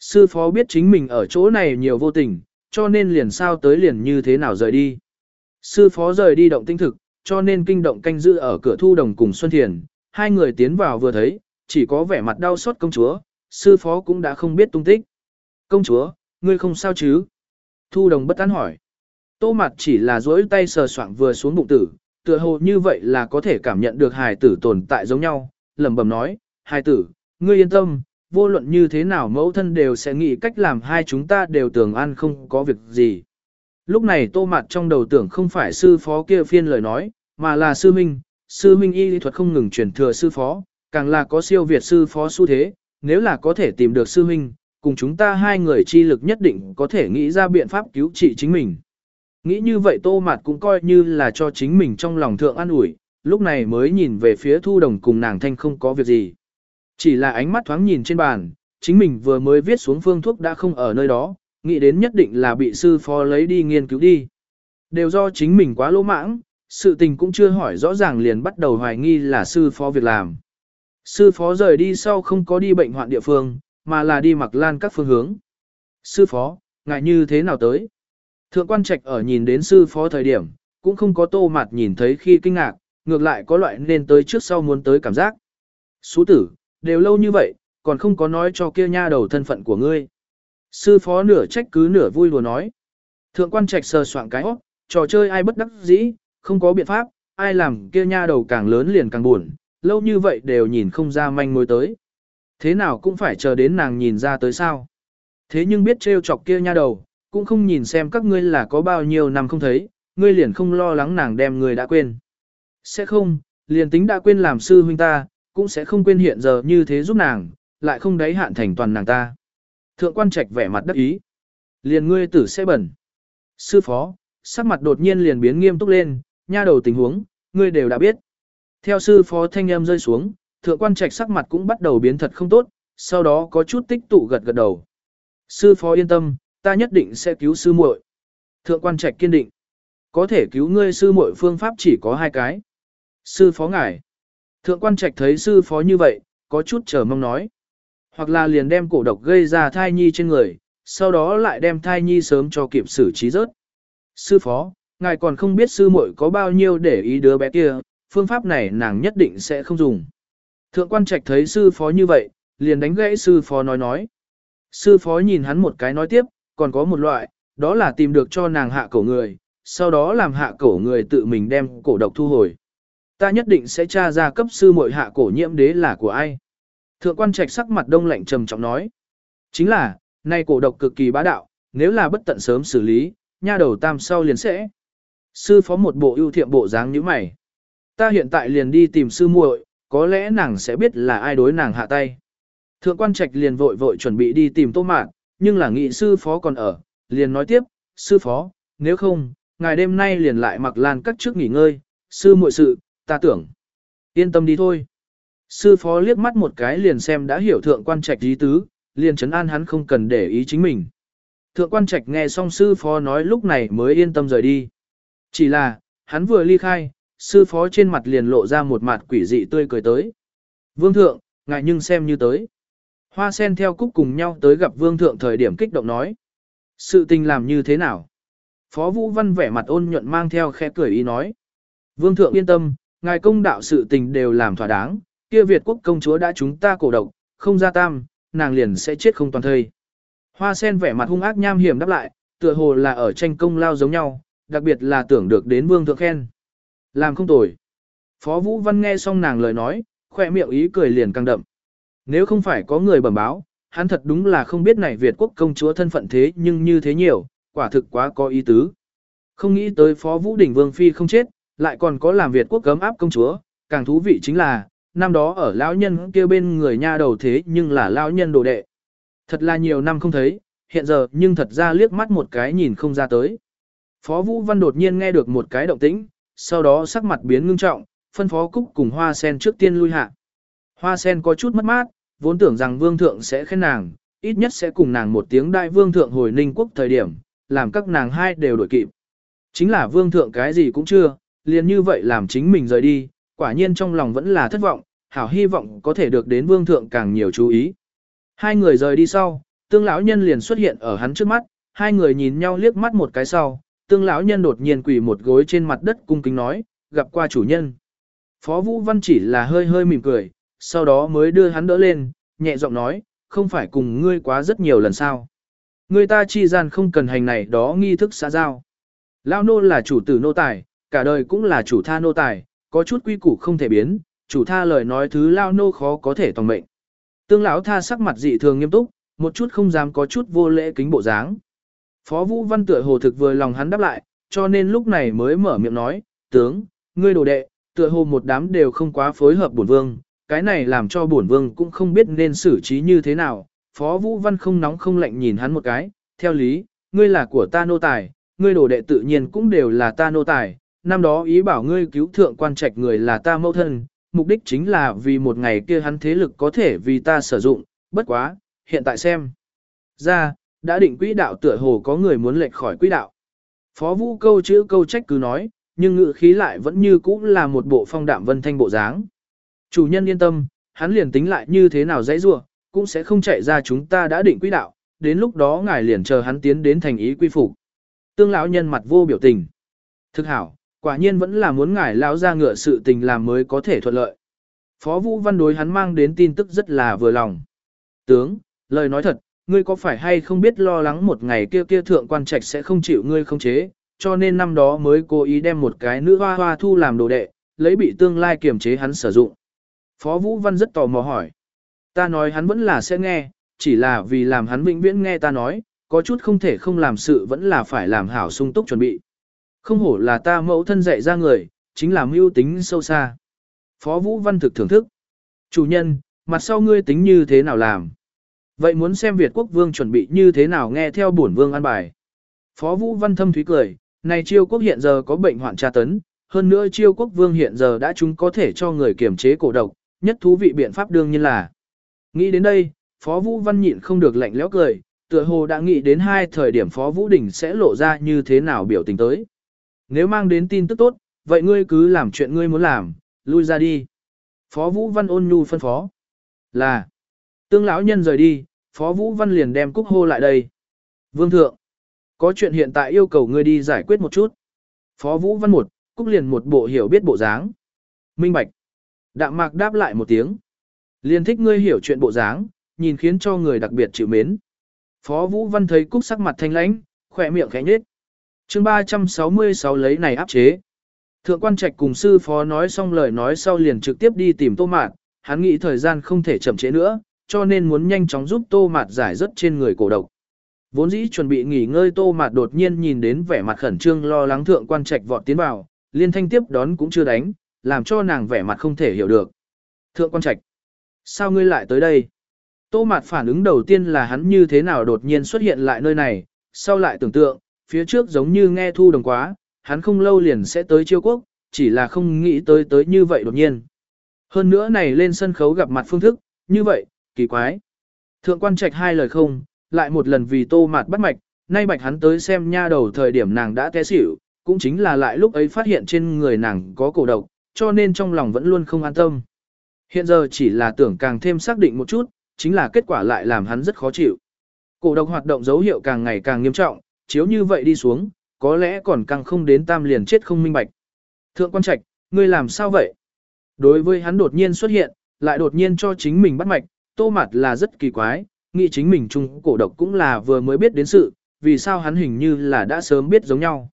Sư phó biết chính mình ở chỗ này nhiều vô tình, cho nên liền sao tới liền như thế nào rời đi. Sư phó rời đi động tinh thực, cho nên kinh động canh giữ ở cửa thu đồng cùng Xuân Thiền, hai người tiến vào vừa thấy, chỉ có vẻ mặt đau xót công chúa, sư phó cũng đã không biết tung tích. Công chúa, ngươi không sao chứ? Thu đồng bất tán hỏi. Tô mặt chỉ là duỗi tay sờ soạng vừa xuống bụng tử, tựa hồ như vậy là có thể cảm nhận được hài tử tồn tại giống nhau, lẩm bẩm nói, hài tử, ngươi yên tâm, vô luận như thế nào mẫu thân đều sẽ nghĩ cách làm hai chúng ta đều tưởng ăn không có việc gì. Lúc này tô mặt trong đầu tưởng không phải sư phó kia phiên lời nói, mà là sư minh, sư minh y lý thuật không ngừng truyền thừa sư phó, càng là có siêu việt sư phó xu thế, nếu là có thể tìm được sư minh, cùng chúng ta hai người chi lực nhất định có thể nghĩ ra biện pháp cứu trị chính mình. Nghĩ như vậy tô mạt cũng coi như là cho chính mình trong lòng thượng an ủi, lúc này mới nhìn về phía thu đồng cùng nàng thanh không có việc gì. Chỉ là ánh mắt thoáng nhìn trên bàn, chính mình vừa mới viết xuống phương thuốc đã không ở nơi đó, nghĩ đến nhất định là bị sư phó lấy đi nghiên cứu đi. Đều do chính mình quá lỗ mãng, sự tình cũng chưa hỏi rõ ràng liền bắt đầu hoài nghi là sư phó việc làm. Sư phó rời đi sau không có đi bệnh hoạn địa phương, mà là đi mặc lan các phương hướng. Sư phó, ngại như thế nào tới? Thượng quan trạch ở nhìn đến sư phó thời điểm, cũng không có tô mặt nhìn thấy khi kinh ngạc, ngược lại có loại nên tới trước sau muốn tới cảm giác. Sú tử, đều lâu như vậy, còn không có nói cho kia nha đầu thân phận của ngươi. Sư phó nửa trách cứ nửa vui đùa nói. Thượng quan trạch sờ soạn cái óc, trò chơi ai bất đắc dĩ, không có biện pháp, ai làm kia nha đầu càng lớn liền càng buồn, lâu như vậy đều nhìn không ra manh mối tới. Thế nào cũng phải chờ đến nàng nhìn ra tới sao. Thế nhưng biết trêu chọc kia nha đầu, cũng không nhìn xem các ngươi là có bao nhiêu năm không thấy, ngươi liền không lo lắng nàng đem người đã quên. Sẽ không, liền tính đã quên làm sư huynh ta, cũng sẽ không quên hiện giờ như thế giúp nàng, lại không đáy hạn thành toàn nàng ta. Thượng quan trạch vẻ mặt đắc ý. Liền ngươi tử sẽ bẩn. Sư phó, sắc mặt đột nhiên liền biến nghiêm túc lên, nha đầu tình huống, ngươi đều đã biết. Theo sư phó thanh âm rơi xuống, thượng quan trạch sắc mặt cũng bắt đầu biến thật không tốt, sau đó có chút tích tụ gật gật đầu. Sư phó yên tâm, ta nhất định sẽ cứu sư muội. Thượng quan trạch kiên định. Có thể cứu ngươi sư muội phương pháp chỉ có hai cái. Sư phó ngài. Thượng quan trạch thấy sư phó như vậy, có chút chờ mong nói. Hoặc là liền đem cổ độc gây ra thai nhi trên người, sau đó lại đem thai nhi sớm cho kịp xử trí rớt. Sư phó, ngài còn không biết sư muội có bao nhiêu để ý đứa bé kia, phương pháp này nàng nhất định sẽ không dùng. Thượng quan trạch thấy sư phó như vậy, liền đánh gãy sư phó nói nói. Sư phó nhìn hắn một cái nói tiếp, còn có một loại, đó là tìm được cho nàng hạ cổ người, sau đó làm hạ cổ người tự mình đem cổ độc thu hồi. Ta nhất định sẽ tra ra cấp sư muội hạ cổ nhiễm đế là của ai. Thượng quan trạch sắc mặt đông lạnh trầm trọng nói. Chính là, nay cổ độc cực kỳ bá đạo, nếu là bất tận sớm xử lý, nha đầu tam sau liền sẽ. Sư phó một bộ ưu thiệm bộ dáng như mày. Ta hiện tại liền đi tìm sư muội, có lẽ nàng sẽ biết là ai đối nàng hạ tay. Thượng quan trạch liền vội vội chuẩn bị đi tìm tô mạn, nhưng là nghị sư phó còn ở, liền nói tiếp, sư phó, nếu không, ngày đêm nay liền lại mặc lan cắt trước nghỉ ngơi, sư muội sự, ta tưởng. Yên tâm đi thôi. Sư phó liếc mắt một cái liền xem đã hiểu thượng quan trạch ý tứ, liền chấn an hắn không cần để ý chính mình. Thượng quan trạch nghe xong sư phó nói lúc này mới yên tâm rời đi. Chỉ là, hắn vừa ly khai, sư phó trên mặt liền lộ ra một mặt quỷ dị tươi cười tới. Vương thượng, ngại nhưng xem như tới. Hoa sen theo cúc cùng nhau tới gặp vương thượng thời điểm kích động nói. Sự tình làm như thế nào? Phó Vũ Văn vẻ mặt ôn nhuận mang theo khẽ cười ý nói. Vương thượng yên tâm, ngài công đạo sự tình đều làm thỏa đáng, kia Việt quốc công chúa đã chúng ta cổ độc, không ra tam, nàng liền sẽ chết không toàn thây. Hoa sen vẻ mặt hung ác nham hiểm đáp lại, tựa hồ là ở tranh công lao giống nhau, đặc biệt là tưởng được đến vương thượng khen. Làm không tồi. Phó Vũ Văn nghe xong nàng lời nói, khoe miệng ý cười liền căng đậm. Nếu không phải có người bẩm báo, hắn thật đúng là không biết này Việt quốc công chúa thân phận thế nhưng như thế nhiều, quả thực quá có ý tứ. Không nghĩ tới Phó Vũ Đình Vương Phi không chết, lại còn có làm Việt quốc cấm áp công chúa, càng thú vị chính là, năm đó ở lão nhân kia bên người nha đầu thế nhưng là lão nhân đồ đệ. Thật là nhiều năm không thấy, hiện giờ nhưng thật ra liếc mắt một cái nhìn không ra tới. Phó Vũ Văn đột nhiên nghe được một cái động tĩnh, sau đó sắc mặt biến ngưng trọng, phân phó Cúc cùng Hoa Sen trước tiên lui hạ. Hoa Sen có chút mất mát, vốn tưởng rằng Vương Thượng sẽ khen nàng, ít nhất sẽ cùng nàng một tiếng đại Vương Thượng hồi Ninh Quốc thời điểm, làm các nàng hai đều đổi kịp. Chính là Vương Thượng cái gì cũng chưa, liền như vậy làm chính mình rời đi, quả nhiên trong lòng vẫn là thất vọng, hảo hy vọng có thể được đến Vương Thượng càng nhiều chú ý. Hai người rời đi sau, tương lão nhân liền xuất hiện ở hắn trước mắt, hai người nhìn nhau liếc mắt một cái sau, tương lão nhân đột nhiên quỳ một gối trên mặt đất cung kính nói, gặp qua chủ nhân. Phó Vũ Văn chỉ là hơi hơi mỉm cười, sau đó mới đưa hắn đỡ lên, nhẹ giọng nói, không phải cùng ngươi quá rất nhiều lần sao. Người ta chi gian không cần hành này đó nghi thức xã giao. Lão nô là chủ tử nô tài, cả đời cũng là chủ tha nô tài, có chút quy củ không thể biến, chủ tha lời nói thứ lao nô khó có thể tòng mệnh. Tương lão tha sắc mặt dị thường nghiêm túc, một chút không dám có chút vô lễ kính bộ dáng. Phó Vũ Văn tựa hồ thực vừa lòng hắn đáp lại, cho nên lúc này mới mở miệng nói, tướng, ngươi đồ đệ, tựa hồ một đám đều không quá phối hợp bổn vương, cái này làm cho bổn vương cũng không biết nên xử trí như thế nào. Phó Vũ Văn không nóng không lạnh nhìn hắn một cái, theo lý, ngươi là của ta nô tài, ngươi đồ đệ tự nhiên cũng đều là ta nô tài, năm đó ý bảo ngươi cứu thượng quan trạch người là ta mẫu thân, mục đích chính là vì một ngày kia hắn thế lực có thể vì ta sử dụng, bất quá, hiện tại xem. Ra, đã định quỹ đạo tựa hồ có người muốn lệch khỏi quỹ đạo. Phó Vũ câu chữ câu trách cứ nói, nhưng ngữ khí lại vẫn như cũ là một bộ phong đạm vân thanh bộ dáng. Chủ nhân yên tâm, hắn liền tính lại như thế nào dãy rua, cũng sẽ không chạy ra chúng ta đã định quỹ đạo, đến lúc đó ngài liền chờ hắn tiến đến thành ý quy phục. Tương lão nhân mặt vô biểu tình. Thực hảo, quả nhiên vẫn là muốn ngải lão ra ngựa sự tình làm mới có thể thuận lợi. Phó Vũ Văn đối hắn mang đến tin tức rất là vừa lòng. Tướng, lời nói thật, ngươi có phải hay không biết lo lắng một ngày kia kia thượng quan trạch sẽ không chịu ngươi không chế, cho nên năm đó mới cố ý đem một cái nữ hoa hoa thu làm đồ đệ, lấy bị tương lai kiềm chế hắn sử dụng. Phó Vũ Văn rất tò mò hỏi. Ta nói hắn vẫn là sẽ nghe, chỉ là vì làm hắn vĩnh viễn nghe ta nói, có chút không thể không làm sự vẫn là phải làm hảo sung túc chuẩn bị. Không hổ là ta mẫu thân dạy ra người, chính là mưu tính sâu xa. Phó Vũ Văn thực thưởng thức. Chủ nhân, mặt sau ngươi tính như thế nào làm? Vậy muốn xem Việt quốc vương chuẩn bị như thế nào nghe theo bổn vương an bài. Phó Vũ Văn thâm thúy cười, này chiêu quốc hiện giờ có bệnh hoạn tra tấn, hơn nữa chiêu quốc vương hiện giờ đã chúng có thể cho người kiểm chế cổ độc, nhất thú vị biện pháp đương nhiên là. Nghĩ đến đây, Phó Vũ Văn nhịn không được lạnh lẽo cười, tựa hồ đã nghĩ đến hai thời điểm Phó Vũ Đình sẽ lộ ra như thế nào biểu tình tới. Nếu mang đến tin tức tốt, vậy ngươi cứ làm chuyện ngươi muốn làm, lui ra đi. Phó Vũ Văn ôn nhu phân phó. Là. Tương lão nhân rời đi, Phó Vũ Văn liền đem Cúc hô lại đây. Vương thượng. Có chuyện hiện tại yêu cầu ngươi đi giải quyết một chút. Phó Vũ Văn một, Cúc liền một bộ hiểu biết bộ dáng. Minh Bạch. Đạm mạc đáp lại một tiếng. Liền thích ngươi hiểu chuyện bộ dáng, nhìn khiến cho người đặc biệt chịu mến. Phó Vũ Văn thấy Cúc sắc mặt thanh lãnh, khỏe miệng khẽ nhếch. Chương 366 lấy này áp chế. Thượng quan trạch cùng sư phó nói xong lời nói sau liền trực tiếp đi tìm Tô Mạt, hắn nghĩ thời gian không thể chậm trễ nữa, cho nên muốn nhanh chóng giúp Tô Mạt giải rất trên người cổ độc. Vốn dĩ chuẩn bị nghỉ ngơi Tô Mạt đột nhiên nhìn đến vẻ mặt khẩn trương lo lắng thượng quan trạch vọt tiến vào, liên thanh tiếp đón cũng chưa đánh, làm cho nàng vẻ mặt không thể hiểu được. Thượng quan trạch, sao ngươi lại tới đây? Tô Mạt phản ứng đầu tiên là hắn như thế nào đột nhiên xuất hiện lại nơi này, sau lại tưởng tượng, phía trước giống như nghe thu đồng quá, hắn không lâu liền sẽ tới chiêu quốc, chỉ là không nghĩ tới tới như vậy đột nhiên. Hơn nữa này lên sân khấu gặp mặt phương thức, như vậy, kỳ quái. Thượng quan trạch hai lời không, lại một lần vì tô mạt bắt mạch, nay bạch hắn tới xem nha đầu thời điểm nàng đã té xỉu, cũng chính là lại lúc ấy phát hiện trên người nàng có cổ độc, cho nên trong lòng vẫn luôn không an tâm. Hiện giờ chỉ là tưởng càng thêm xác định một chút, chính là kết quả lại làm hắn rất khó chịu. Cổ độc hoạt động dấu hiệu càng ngày càng nghiêm trọng, chiếu như vậy đi xuống, có lẽ còn càng không đến tam liền chết không minh bạch. Thượng quan trạch, ngươi làm sao vậy? Đối với hắn đột nhiên xuất hiện, lại đột nhiên cho chính mình bắt mạch, tô mặt là rất kỳ quái, nghĩ chính mình chung cổ độc cũng là vừa mới biết đến sự, vì sao hắn hình như là đã sớm biết giống nhau.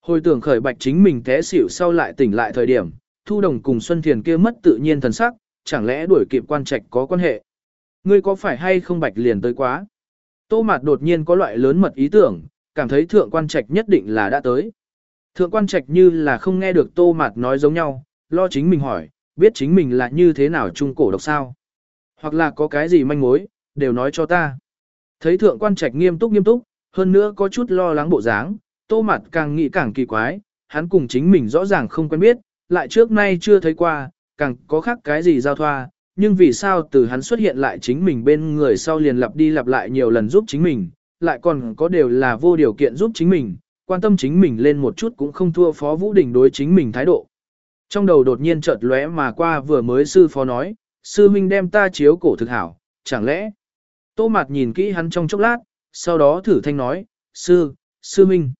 Hồi tưởng khởi bạch chính mình té xỉu sau lại tỉnh lại thời điểm, thu đồng cùng Xuân Thiền kia mất tự nhiên thần sắc, chẳng lẽ đuổi kịp quan trạch có quan hệ. Ngươi có phải hay không bạch liền tới quá? Tô Mạt đột nhiên có loại lớn mật ý tưởng, cảm thấy thượng quan trạch nhất định là đã tới. Thượng quan trạch như là không nghe được tô mạt nói giống nhau, lo chính mình hỏi, biết chính mình là như thế nào trung cổ độc sao. Hoặc là có cái gì manh mối, đều nói cho ta. Thấy thượng quan trạch nghiêm túc nghiêm túc, hơn nữa có chút lo lắng bộ dáng, tô mạt càng nghĩ càng kỳ quái, hắn cùng chính mình rõ ràng không quen biết, lại trước nay chưa thấy qua, càng có khác cái gì giao thoa, nhưng vì sao từ hắn xuất hiện lại chính mình bên người sau liền lặp đi lặp lại nhiều lần giúp chính mình, lại còn có đều là vô điều kiện giúp chính mình, quan tâm chính mình lên một chút cũng không thua Phó Vũ Đình đối chính mình thái độ. Trong đầu đột nhiên chợt lóe mà qua vừa mới sư phó nói, sư huynh đem ta chiếu cổ thực hảo, chẳng lẽ? Tô Mạt nhìn kỹ hắn trong chốc lát, sau đó thử thanh nói, sư, sư huynh.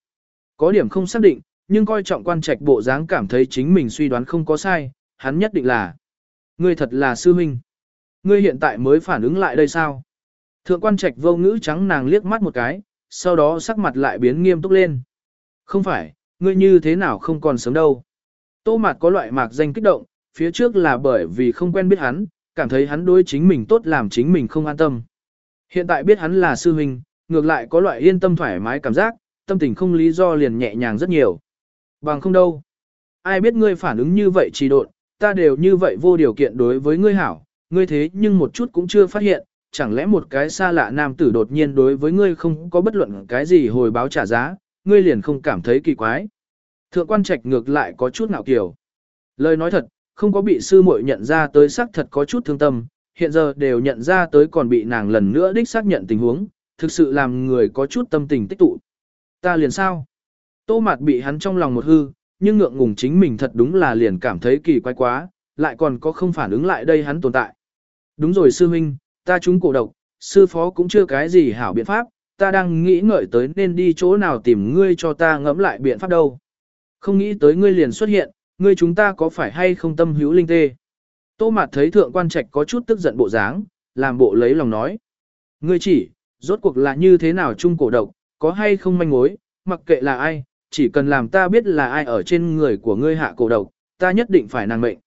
Có điểm không xác định, nhưng coi trọng quan trạch bộ dáng cảm thấy chính mình suy đoán không có sai, hắn nhất định là. Ngươi thật là sư huynh. Ngươi hiện tại mới phản ứng lại đây sao? Thượng quan trạch vô ngữ trắng nàng liếc mắt một cái, sau đó sắc mặt lại biến nghiêm túc lên. Không phải, ngươi như thế nào không còn sớm đâu. Tô mạt có loại mạc danh kích động, phía trước là bởi vì không quen biết hắn, cảm thấy hắn đối chính mình tốt làm chính mình không an tâm. Hiện tại biết hắn là sư huynh, ngược lại có loại yên tâm thoải mái cảm giác, tâm tình không lý do liền nhẹ nhàng rất nhiều. Bằng không đâu. Ai biết ngươi phản ứng như vậy trì độn, ta đều như vậy vô điều kiện đối với ngươi hảo, ngươi thế nhưng một chút cũng chưa phát hiện, chẳng lẽ một cái xa lạ nam tử đột nhiên đối với ngươi không có bất luận cái gì hồi báo trả giá, ngươi liền không cảm thấy kỳ quái. Thượng quan trạch ngược lại có chút ngạo kiểu. Lời nói thật, không có bị sư muội nhận ra tới xác thật có chút thương tâm, hiện giờ đều nhận ra tới còn bị nàng lần nữa đích xác nhận tình huống, thực sự làm người có chút tâm tình tích tụ. Ta liền sao? Tô mạt bị hắn trong lòng một hư, nhưng ngượng ngùng chính mình thật đúng là liền cảm thấy kỳ quái quá, lại còn có không phản ứng lại đây hắn tồn tại. Đúng rồi sư huynh, ta chúng cổ độc, sư phó cũng chưa cái gì hảo biện pháp, ta đang nghĩ ngợi tới nên đi chỗ nào tìm ngươi cho ta ngẫm lại biện pháp đâu. Không nghĩ tới ngươi liền xuất hiện, ngươi chúng ta có phải hay không tâm hữu linh tê. Tô Mạt thấy thượng quan trạch có chút tức giận bộ dáng, làm bộ lấy lòng nói. Ngươi chỉ, rốt cuộc là như thế nào chung cổ độc, có hay không manh mối, mặc kệ là ai, chỉ cần làm ta biết là ai ở trên người của ngươi hạ cổ độc, ta nhất định phải nàng mệnh.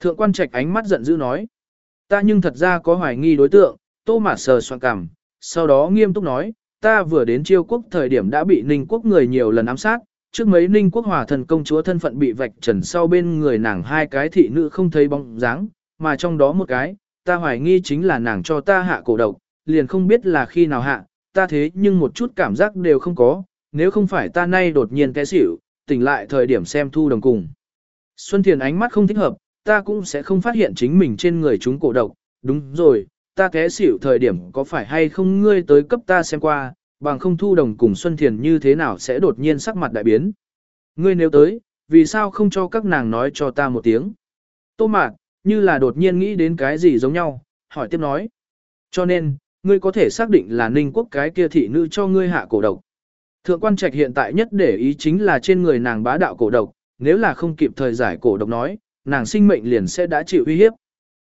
Thượng quan trạch ánh mắt giận dữ nói. Ta nhưng thật ra có hoài nghi đối tượng, tô mạt sờ soạn cằm, sau đó nghiêm túc nói, ta vừa đến chiêu quốc thời điểm đã bị ninh quốc người nhiều lần ám sát, trước mấy ninh quốc hòa thần công chúa thân phận bị vạch trần sau bên người nàng hai cái thị nữ không thấy bóng dáng, mà trong đó một cái, ta hoài nghi chính là nàng cho ta hạ cổ độc, liền không biết là khi nào hạ, ta thế nhưng một chút cảm giác đều không có, nếu không phải ta nay đột nhiên té xỉu, tỉnh lại thời điểm xem thu đồng cùng. Xuân Thiền ánh mắt không thích hợp, ta cũng sẽ không phát hiện chính mình trên người chúng cổ độc, đúng rồi, ta té xỉu thời điểm có phải hay không ngươi tới cấp ta xem qua, bằng không thu đồng cùng Xuân Thiền như thế nào sẽ đột nhiên sắc mặt đại biến. Ngươi nếu tới, vì sao không cho các nàng nói cho ta một tiếng? Tô mạc, như là đột nhiên nghĩ đến cái gì giống nhau, hỏi tiếp nói. Cho nên, ngươi có thể xác định là ninh quốc cái kia thị nữ cho ngươi hạ cổ độc. Thượng quan trạch hiện tại nhất để ý chính là trên người nàng bá đạo cổ độc, nếu là không kịp thời giải cổ độc nói, nàng sinh mệnh liền sẽ đã chịu uy hiếp.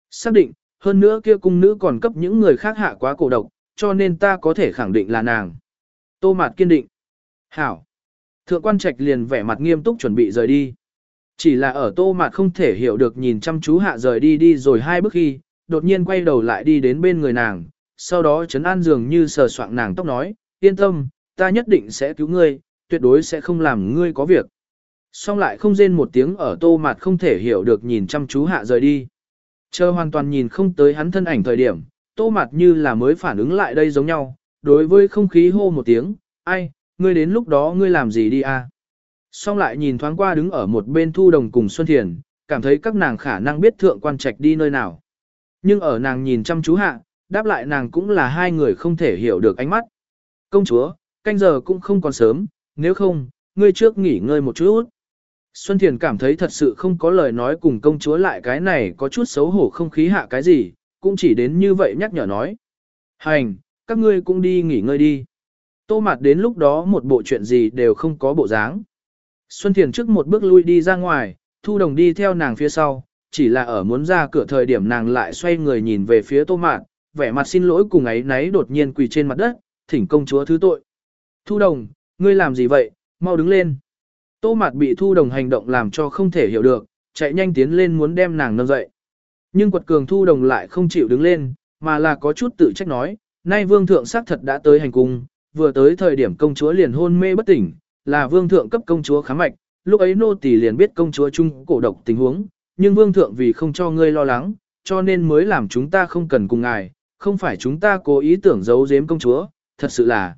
Xác định, hơn nữa kia cung nữ còn cấp những người khác hạ quá cổ độc, cho nên ta có thể khẳng định là nàng. Tô Mạt kiên định. Hảo. Thượng quan trạch liền vẻ mặt nghiêm túc chuẩn bị rời đi. Chỉ là ở Tô Mạt không thể hiểu được nhìn chăm chú hạ rời đi đi rồi hai bước khi, đột nhiên quay đầu lại đi đến bên người nàng, sau đó chấn an dường như sờ soạng nàng tóc nói, yên tâm, ta nhất định sẽ cứu ngươi, tuyệt đối sẽ không làm ngươi có việc. Xong lại không rên một tiếng ở tô mặt không thể hiểu được nhìn chăm chú hạ rời đi. Chờ hoàn toàn nhìn không tới hắn thân ảnh thời điểm, tô mặt như là mới phản ứng lại đây giống nhau, đối với không khí hô một tiếng, ai, ngươi đến lúc đó ngươi làm gì đi à? Xong lại nhìn thoáng qua đứng ở một bên thu đồng cùng Xuân Thiền, cảm thấy các nàng khả năng biết thượng quan trạch đi nơi nào. Nhưng ở nàng nhìn chăm chú hạ, đáp lại nàng cũng là hai người không thể hiểu được ánh mắt. Công chúa, canh giờ cũng không còn sớm, nếu không, ngươi trước nghỉ ngơi một chút. Xuân Thiền cảm thấy thật sự không có lời nói cùng công chúa lại cái này có chút xấu hổ không khí hạ cái gì, cũng chỉ đến như vậy nhắc nhở nói. Hành, các ngươi cũng đi nghỉ ngơi đi. Tô mặt đến lúc đó một bộ chuyện gì đều không có bộ dáng. Xuân Thiền trước một bước lui đi ra ngoài, Thu Đồng đi theo nàng phía sau, chỉ là ở muốn ra cửa thời điểm nàng lại xoay người nhìn về phía Tô Mạt, vẻ mặt xin lỗi cùng ấy náy đột nhiên quỳ trên mặt đất, thỉnh công chúa thứ tội. Thu Đồng, ngươi làm gì vậy, mau đứng lên. Tô Mạt bị Thu Đồng hành động làm cho không thể hiểu được, chạy nhanh tiến lên muốn đem nàng nâng dậy. Nhưng quật cường Thu Đồng lại không chịu đứng lên, mà là có chút tự trách nói, nay vương thượng xác thật đã tới hành cung, vừa tới thời điểm công chúa liền hôn mê bất tỉnh, là vương thượng cấp công chúa khám mạch, lúc ấy nô tỳ liền biết công chúa chung cổ độc tình huống, nhưng vương thượng vì không cho ngươi lo lắng, cho nên mới làm chúng ta không cần cùng ngài, không phải chúng ta cố ý tưởng giấu giếm công chúa, thật sự là.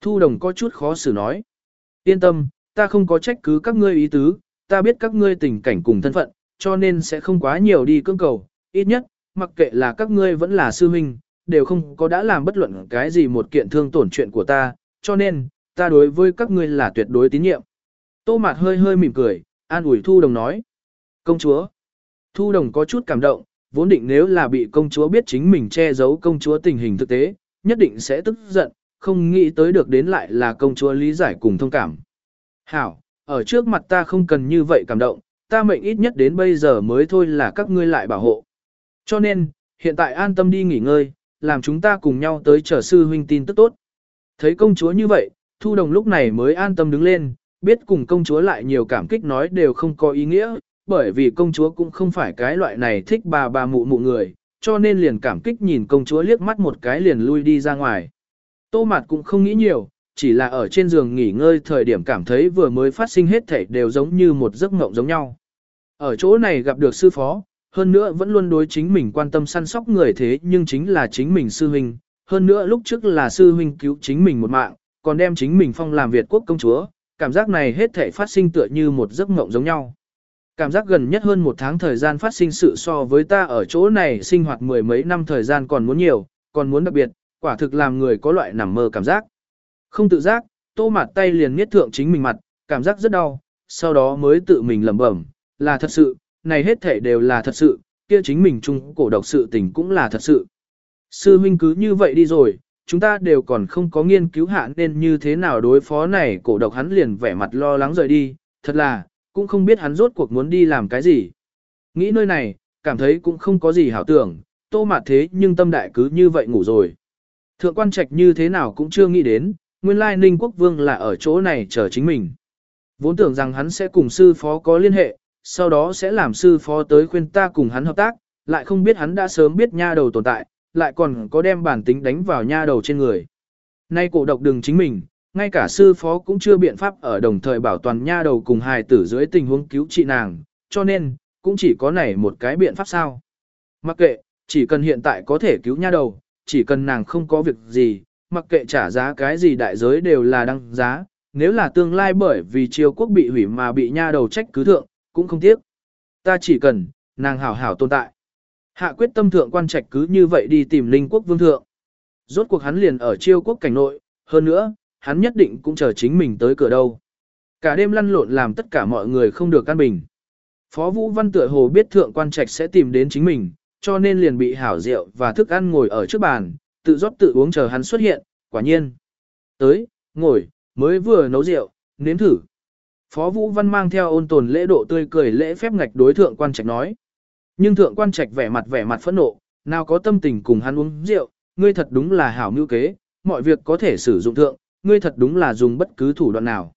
Thu đồng có chút khó xử nói. Yên tâm, ta không có trách cứ các ngươi ý tứ, ta biết các ngươi tình cảnh cùng thân phận, cho nên sẽ không quá nhiều đi cưỡng cầu, ít nhất, mặc kệ là các ngươi vẫn là sư huynh, đều không có đã làm bất luận cái gì một kiện thương tổn chuyện của ta, cho nên, ta đối với các ngươi là tuyệt đối tín nhiệm. Tô Mạt hơi hơi mỉm cười, an ủi Thu Đồng nói. Công chúa. Thu Đồng có chút cảm động, vốn định nếu là bị công chúa biết chính mình che giấu công chúa tình hình thực tế, nhất định sẽ tức giận, không nghĩ tới được đến lại là công chúa lý giải cùng thông cảm. Hảo, ở trước mặt ta không cần như vậy cảm động, ta mệnh ít nhất đến bây giờ mới thôi là các ngươi lại bảo hộ. Cho nên, hiện tại an tâm đi nghỉ ngơi, làm chúng ta cùng nhau tới chờ sư huynh tin tức tốt. Thấy công chúa như vậy, Thu Đồng lúc này mới an tâm đứng lên, biết cùng công chúa lại nhiều cảm kích nói đều không có ý nghĩa, bởi vì công chúa cũng không phải cái loại này thích bà bà mụ mụ người, cho nên liền cảm kích nhìn công chúa liếc mắt một cái liền lui đi ra ngoài. Tô Mạt cũng không nghĩ nhiều, chỉ là ở trên giường nghỉ ngơi thời điểm cảm thấy vừa mới phát sinh hết thảy đều giống như một giấc mộng giống nhau. Ở chỗ này gặp được sư phó, hơn nữa vẫn luôn đối chính mình quan tâm săn sóc người thế nhưng chính là chính mình sư huynh, hơn nữa lúc trước là sư huynh cứu chính mình một mạng, còn đem chính mình phong làm Việt quốc công chúa, cảm giác này hết thể phát sinh tựa như một giấc mộng giống nhau. Cảm giác gần nhất hơn một tháng thời gian phát sinh sự so với ta ở chỗ này sinh hoạt mười mấy năm thời gian còn muốn nhiều, còn muốn đặc biệt, quả thực làm người có loại nằm mơ cảm giác. Không tự giác, tô mặt tay liền miết thượng chính mình mặt, cảm giác rất đau, sau đó mới tự mình lẩm bẩm, là thật sự, này hết thể đều là thật sự, kia chính mình chung cổ độc sự tình cũng là thật sự. Sư huynh cứ như vậy đi rồi, chúng ta đều còn không có nghiên cứu hạ nên như thế nào đối phó này cổ độc hắn liền vẻ mặt lo lắng rời đi, thật là, cũng không biết hắn rốt cuộc muốn đi làm cái gì. Nghĩ nơi này, cảm thấy cũng không có gì hảo tưởng, tô mạt thế nhưng tâm đại cứ như vậy ngủ rồi. Thượng quan trạch như thế nào cũng chưa nghĩ đến, nguyên lai ninh quốc vương là ở chỗ này chờ chính mình. Vốn tưởng rằng hắn sẽ cùng sư phó có liên hệ, sau đó sẽ làm sư phó tới khuyên ta cùng hắn hợp tác, lại không biết hắn đã sớm biết nha đầu tồn tại, lại còn có đem bản tính đánh vào nha đầu trên người. Nay cổ độc đừng chính mình, ngay cả sư phó cũng chưa biện pháp ở đồng thời bảo toàn nha đầu cùng hài tử dưới tình huống cứu trị nàng, cho nên, cũng chỉ có này một cái biện pháp sao. Mặc kệ, chỉ cần hiện tại có thể cứu nha đầu, chỉ cần nàng không có việc gì, mặc kệ trả giá cái gì đại giới đều là đăng giá, nếu là tương lai bởi vì triều quốc bị hủy mà bị nha đầu trách cứ thượng, cũng không tiếc. Ta chỉ cần, nàng hảo hảo tồn tại. Hạ quyết tâm thượng quan trạch cứ như vậy đi tìm linh quốc vương thượng. Rốt cuộc hắn liền ở triều quốc cảnh nội, hơn nữa, hắn nhất định cũng chờ chính mình tới cửa đâu. Cả đêm lăn lộn làm tất cả mọi người không được căn bình. Phó Vũ Văn tựa hồ biết thượng quan trạch sẽ tìm đến chính mình, cho nên liền bị hảo rượu và thức ăn ngồi ở trước bàn, tự rót tự uống chờ hắn xuất hiện, quả nhiên. Tới, ngồi, mới vừa nấu rượu, nếm thử. Phó Vũ Văn mang theo ôn tồn lễ độ tươi cười lễ phép ngạch đối thượng quan trạch nói. Nhưng thượng quan trạch vẻ mặt vẻ mặt phẫn nộ, nào có tâm tình cùng hắn uống rượu, ngươi thật đúng là hảo mưu kế, mọi việc có thể sử dụng thượng, ngươi thật đúng là dùng bất cứ thủ đoạn nào.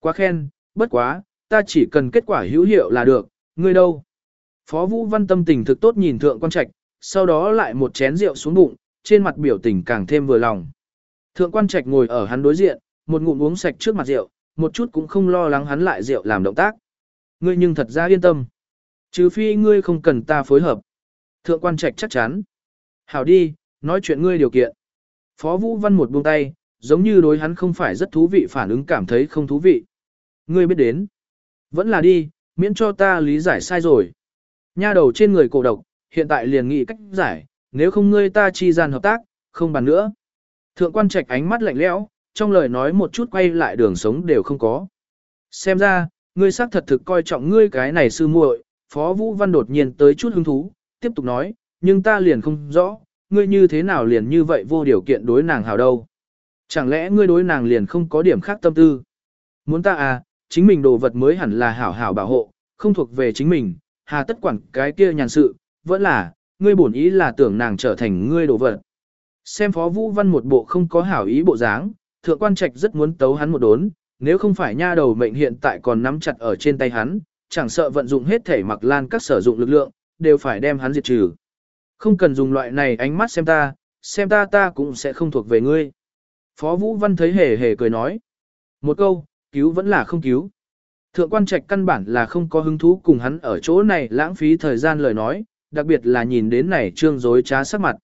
Quá khen, bất quá, ta chỉ cần kết quả hữu hiệu là được, ngươi đâu. Phó Vũ Văn tâm tình thực tốt nhìn thượng quan trạch, sau đó lại một chén rượu xuống bụng, trên mặt biểu tình càng thêm vừa lòng. Thượng quan trạch ngồi ở hắn đối diện, một ngụm uống sạch trước mặt rượu, một chút cũng không lo lắng hắn lại rượu làm động tác. Ngươi nhưng thật ra yên tâm. Trừ phi ngươi không cần ta phối hợp. Thượng quan trạch chắc chắn. Hảo đi, nói chuyện ngươi điều kiện. Phó Vũ Văn một buông tay, giống như đối hắn không phải rất thú vị phản ứng cảm thấy không thú vị. Ngươi biết đến. Vẫn là đi, miễn cho ta lý giải sai rồi. Nha đầu trên người cổ độc, hiện tại liền nghĩ cách giải, nếu không ngươi ta chi gian hợp tác, không bàn nữa. Thượng quan trạch ánh mắt lạnh lẽo, trong lời nói một chút quay lại đường sống đều không có. Xem ra, ngươi xác thật thực coi trọng ngươi cái này sư muội, Phó Vũ Văn đột nhiên tới chút hứng thú, tiếp tục nói, nhưng ta liền không rõ, ngươi như thế nào liền như vậy vô điều kiện đối nàng hào đâu. Chẳng lẽ ngươi đối nàng liền không có điểm khác tâm tư? Muốn ta à, chính mình đồ vật mới hẳn là hảo hảo bảo hộ, không thuộc về chính mình, hà tất quản cái kia nhàn sự, vẫn là, ngươi bổn ý là tưởng nàng trở thành ngươi đồ vật. Xem Phó Vũ Văn một bộ không có hảo ý bộ dáng, thượng quan trạch rất muốn tấu hắn một đốn, nếu không phải nha đầu mệnh hiện tại còn nắm chặt ở trên tay hắn, chẳng sợ vận dụng hết thể mặc lan các sử dụng lực lượng, đều phải đem hắn diệt trừ. Không cần dùng loại này ánh mắt xem ta, xem ta ta cũng sẽ không thuộc về ngươi. Phó Vũ Văn thấy hề hề cười nói. Một câu, cứu vẫn là không cứu. Thượng quan trạch căn bản là không có hứng thú cùng hắn ở chỗ này lãng phí thời gian lời nói, đặc biệt là nhìn đến này trương dối trá sắc mặt.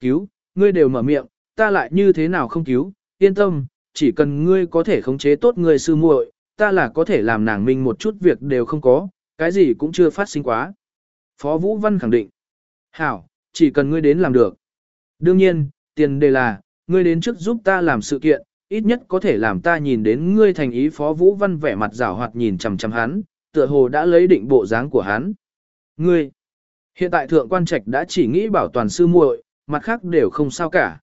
Cứu, ngươi đều mở miệng, ta lại như thế nào không cứu, yên tâm, chỉ cần ngươi có thể khống chế tốt ngươi sư muội, ta là có thể làm nàng minh một chút việc đều không có, cái gì cũng chưa phát sinh quá. Phó Vũ Văn khẳng định. Hảo, chỉ cần ngươi đến làm được. Đương nhiên, tiền đề là, ngươi đến trước giúp ta làm sự kiện, ít nhất có thể làm ta nhìn đến ngươi thành ý Phó Vũ Văn vẻ mặt rảo hoạt nhìn chằm chằm hắn, tựa hồ đã lấy định bộ dáng của hắn. Ngươi, hiện tại thượng quan trạch đã chỉ nghĩ bảo toàn sư muội, mặt khác đều không sao cả.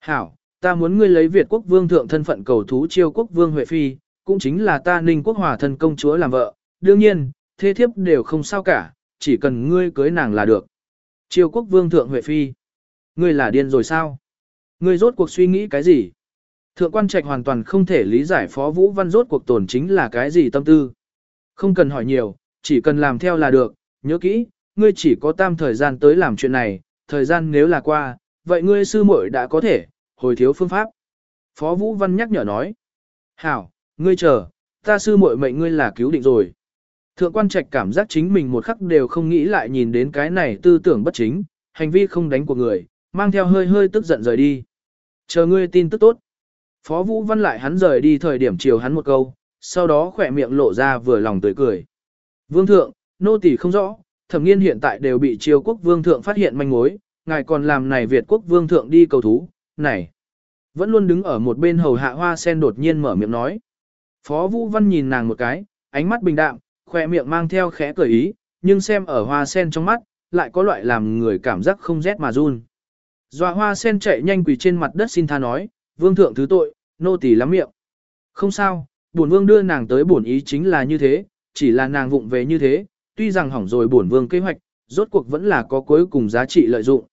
Hảo, ta muốn ngươi lấy Việt quốc vương thượng thân phận cầu thú chiêu quốc vương Huệ Phi, cũng chính là ta ninh quốc hòa thân công chúa làm vợ, đương nhiên, thế thiếp đều không sao cả, chỉ cần ngươi cưới nàng là được. Triều quốc vương thượng Huệ Phi. Ngươi là điên rồi sao? Ngươi rốt cuộc suy nghĩ cái gì? Thượng quan trạch hoàn toàn không thể lý giải phó vũ văn rốt cuộc tổn chính là cái gì tâm tư. Không cần hỏi nhiều, chỉ cần làm theo là được, nhớ kỹ, ngươi chỉ có tam thời gian tới làm chuyện này, thời gian nếu là qua, vậy ngươi sư muội đã có thể, hồi thiếu phương pháp. Phó Vũ Văn nhắc nhở nói. Hảo, ngươi chờ, ta sư muội mệnh ngươi là cứu định rồi. Thượng quan trạch cảm giác chính mình một khắc đều không nghĩ lại nhìn đến cái này tư tưởng bất chính, hành vi không đánh của người, mang theo hơi hơi tức giận rời đi. Chờ ngươi tin tức tốt. Phó Vũ Văn lại hắn rời đi thời điểm chiều hắn một câu, sau đó khỏe miệng lộ ra vừa lòng tươi cười. Vương thượng, nô tỳ không rõ, thẩm nghiên hiện tại đều bị triều quốc vương thượng phát hiện manh mối, ngài còn làm này Việt quốc vương thượng đi cầu thú, này. Vẫn luôn đứng ở một bên hầu hạ hoa sen đột nhiên mở miệng nói. Phó Vũ Văn nhìn nàng một cái, ánh mắt bình đạm, khỏe miệng mang theo khẽ cười ý, nhưng xem ở hoa sen trong mắt, lại có loại làm người cảm giác không rét mà run. Dọa hoa sen chạy nhanh quỳ trên mặt đất xin tha nói, vương thượng thứ tội, nô tỳ lắm miệng. Không sao, bổn vương đưa nàng tới bổn ý chính là như thế, chỉ là nàng vụng về như thế, tuy rằng hỏng rồi bổn vương kế hoạch, rốt cuộc vẫn là có cuối cùng giá trị lợi dụng.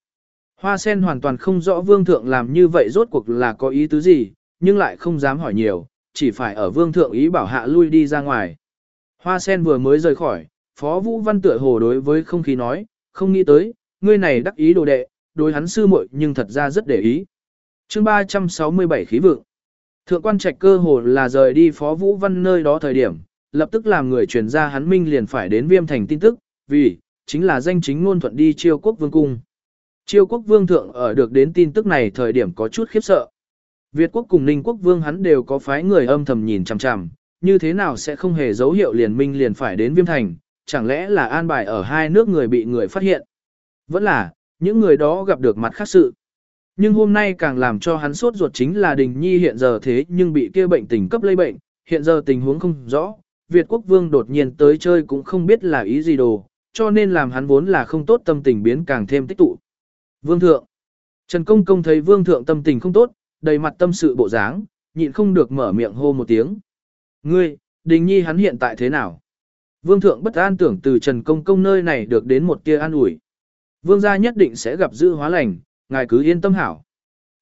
Hoa sen hoàn toàn không rõ vương thượng làm như vậy rốt cuộc là có ý tứ gì, nhưng lại không dám hỏi nhiều, chỉ phải ở vương thượng ý bảo hạ lui đi ra ngoài. Hoa sen vừa mới rời khỏi, phó vũ văn tựa hồ đối với không khí nói, không nghĩ tới, ngươi này đắc ý đồ đệ, đối hắn sư muội nhưng thật ra rất để ý. chương 367 khí vượng. Thượng quan trạch cơ hồ là rời đi phó vũ văn nơi đó thời điểm, lập tức làm người truyền ra hắn minh liền phải đến viêm thành tin tức, vì, chính là danh chính ngôn thuận đi chiêu quốc vương cung. Chiêu quốc vương thượng ở được đến tin tức này thời điểm có chút khiếp sợ. Việt quốc cùng Ninh quốc vương hắn đều có phái người âm thầm nhìn chằm chằm, như thế nào sẽ không hề dấu hiệu liền minh liền phải đến viêm thành, chẳng lẽ là an bài ở hai nước người bị người phát hiện. Vẫn là, những người đó gặp được mặt khác sự. Nhưng hôm nay càng làm cho hắn sốt ruột chính là Đình Nhi hiện giờ thế nhưng bị kia bệnh tình cấp lây bệnh, hiện giờ tình huống không rõ, Việt quốc vương đột nhiên tới chơi cũng không biết là ý gì đồ, cho nên làm hắn vốn là không tốt tâm tình biến càng thêm tích tụ. Vương thượng Trần Công Công thấy vương thượng tâm tình không tốt, đầy mặt tâm sự bộ dáng, nhịn không được mở miệng hô một tiếng. Ngươi, Đình Nhi hắn hiện tại thế nào? Vương thượng bất an tưởng từ Trần Công Công nơi này được đến một tia an ủi. Vương gia nhất định sẽ gặp dữ hóa lành, ngài cứ yên tâm hảo.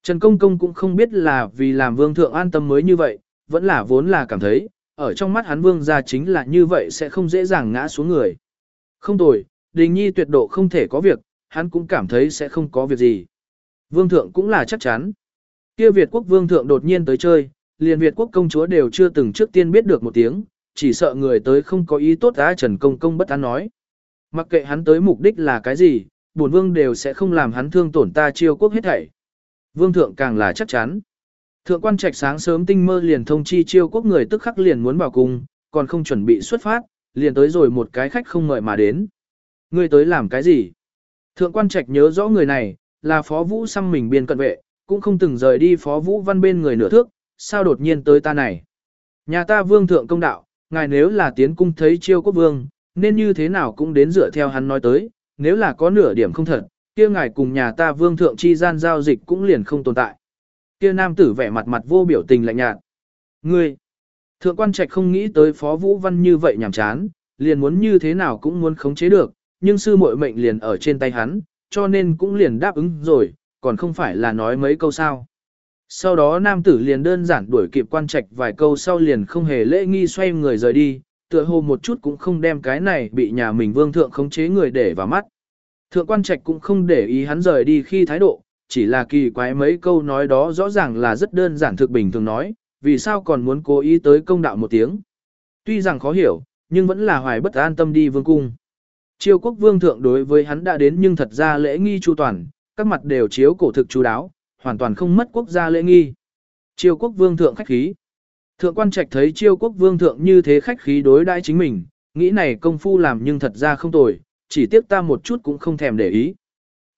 Trần Công Công cũng không biết là vì làm vương thượng an tâm mới như vậy, vẫn là vốn là cảm thấy, ở trong mắt hắn vương gia chính là như vậy sẽ không dễ dàng ngã xuống người. Không tồi, Đình Nhi tuyệt độ không thể có việc, hắn cũng cảm thấy sẽ không có việc gì. Vương thượng cũng là chắc chắn. Kia Việt quốc vương thượng đột nhiên tới chơi, liền Việt quốc công chúa đều chưa từng trước tiên biết được một tiếng, chỉ sợ người tới không có ý tốt á Trần Công Công bất an nói. Mặc kệ hắn tới mục đích là cái gì, bổn vương đều sẽ không làm hắn thương tổn ta chiêu quốc hết thảy. Vương thượng càng là chắc chắn. Thượng quan trạch sáng sớm tinh mơ liền thông chi chiêu quốc người tức khắc liền muốn vào cung, còn không chuẩn bị xuất phát, liền tới rồi một cái khách không mời mà đến. Ngươi tới làm cái gì? Thượng quan trạch nhớ rõ người này, là phó vũ xăm mình biên cận vệ, cũng không từng rời đi phó vũ văn bên người nửa thước, sao đột nhiên tới ta này? Nhà ta vương thượng công đạo, ngài nếu là tiến cung thấy chiêu quốc vương, nên như thế nào cũng đến dựa theo hắn nói tới, nếu là có nửa điểm không thật, kia ngài cùng nhà ta vương thượng chi gian giao dịch cũng liền không tồn tại. Kia nam tử vẻ mặt mặt vô biểu tình lạnh nhạt. Ngươi, thượng quan trạch không nghĩ tới phó vũ văn như vậy nhảm chán, liền muốn như thế nào cũng muốn khống chế được, nhưng sư muội mệnh liền ở trên tay hắn, cho nên cũng liền đáp ứng rồi, còn không phải là nói mấy câu sao. Sau đó nam tử liền đơn giản đuổi kịp quan trạch vài câu sau liền không hề lễ nghi xoay người rời đi, tựa hồ một chút cũng không đem cái này bị nhà mình vương thượng khống chế người để vào mắt. Thượng quan trạch cũng không để ý hắn rời đi khi thái độ, chỉ là kỳ quái mấy câu nói đó rõ ràng là rất đơn giản thực bình thường nói, vì sao còn muốn cố ý tới công đạo một tiếng. Tuy rằng khó hiểu, nhưng vẫn là hoài bất an tâm đi vương cung. Triều quốc vương thượng đối với hắn đã đến nhưng thật ra lễ nghi chu toàn, các mặt đều chiếu cổ thực chú đáo, hoàn toàn không mất quốc gia lễ nghi. Triều quốc vương thượng khách khí. Thượng quan trạch thấy triều quốc vương thượng như thế khách khí đối đãi chính mình, nghĩ này công phu làm nhưng thật ra không tồi, chỉ tiếc ta một chút cũng không thèm để ý.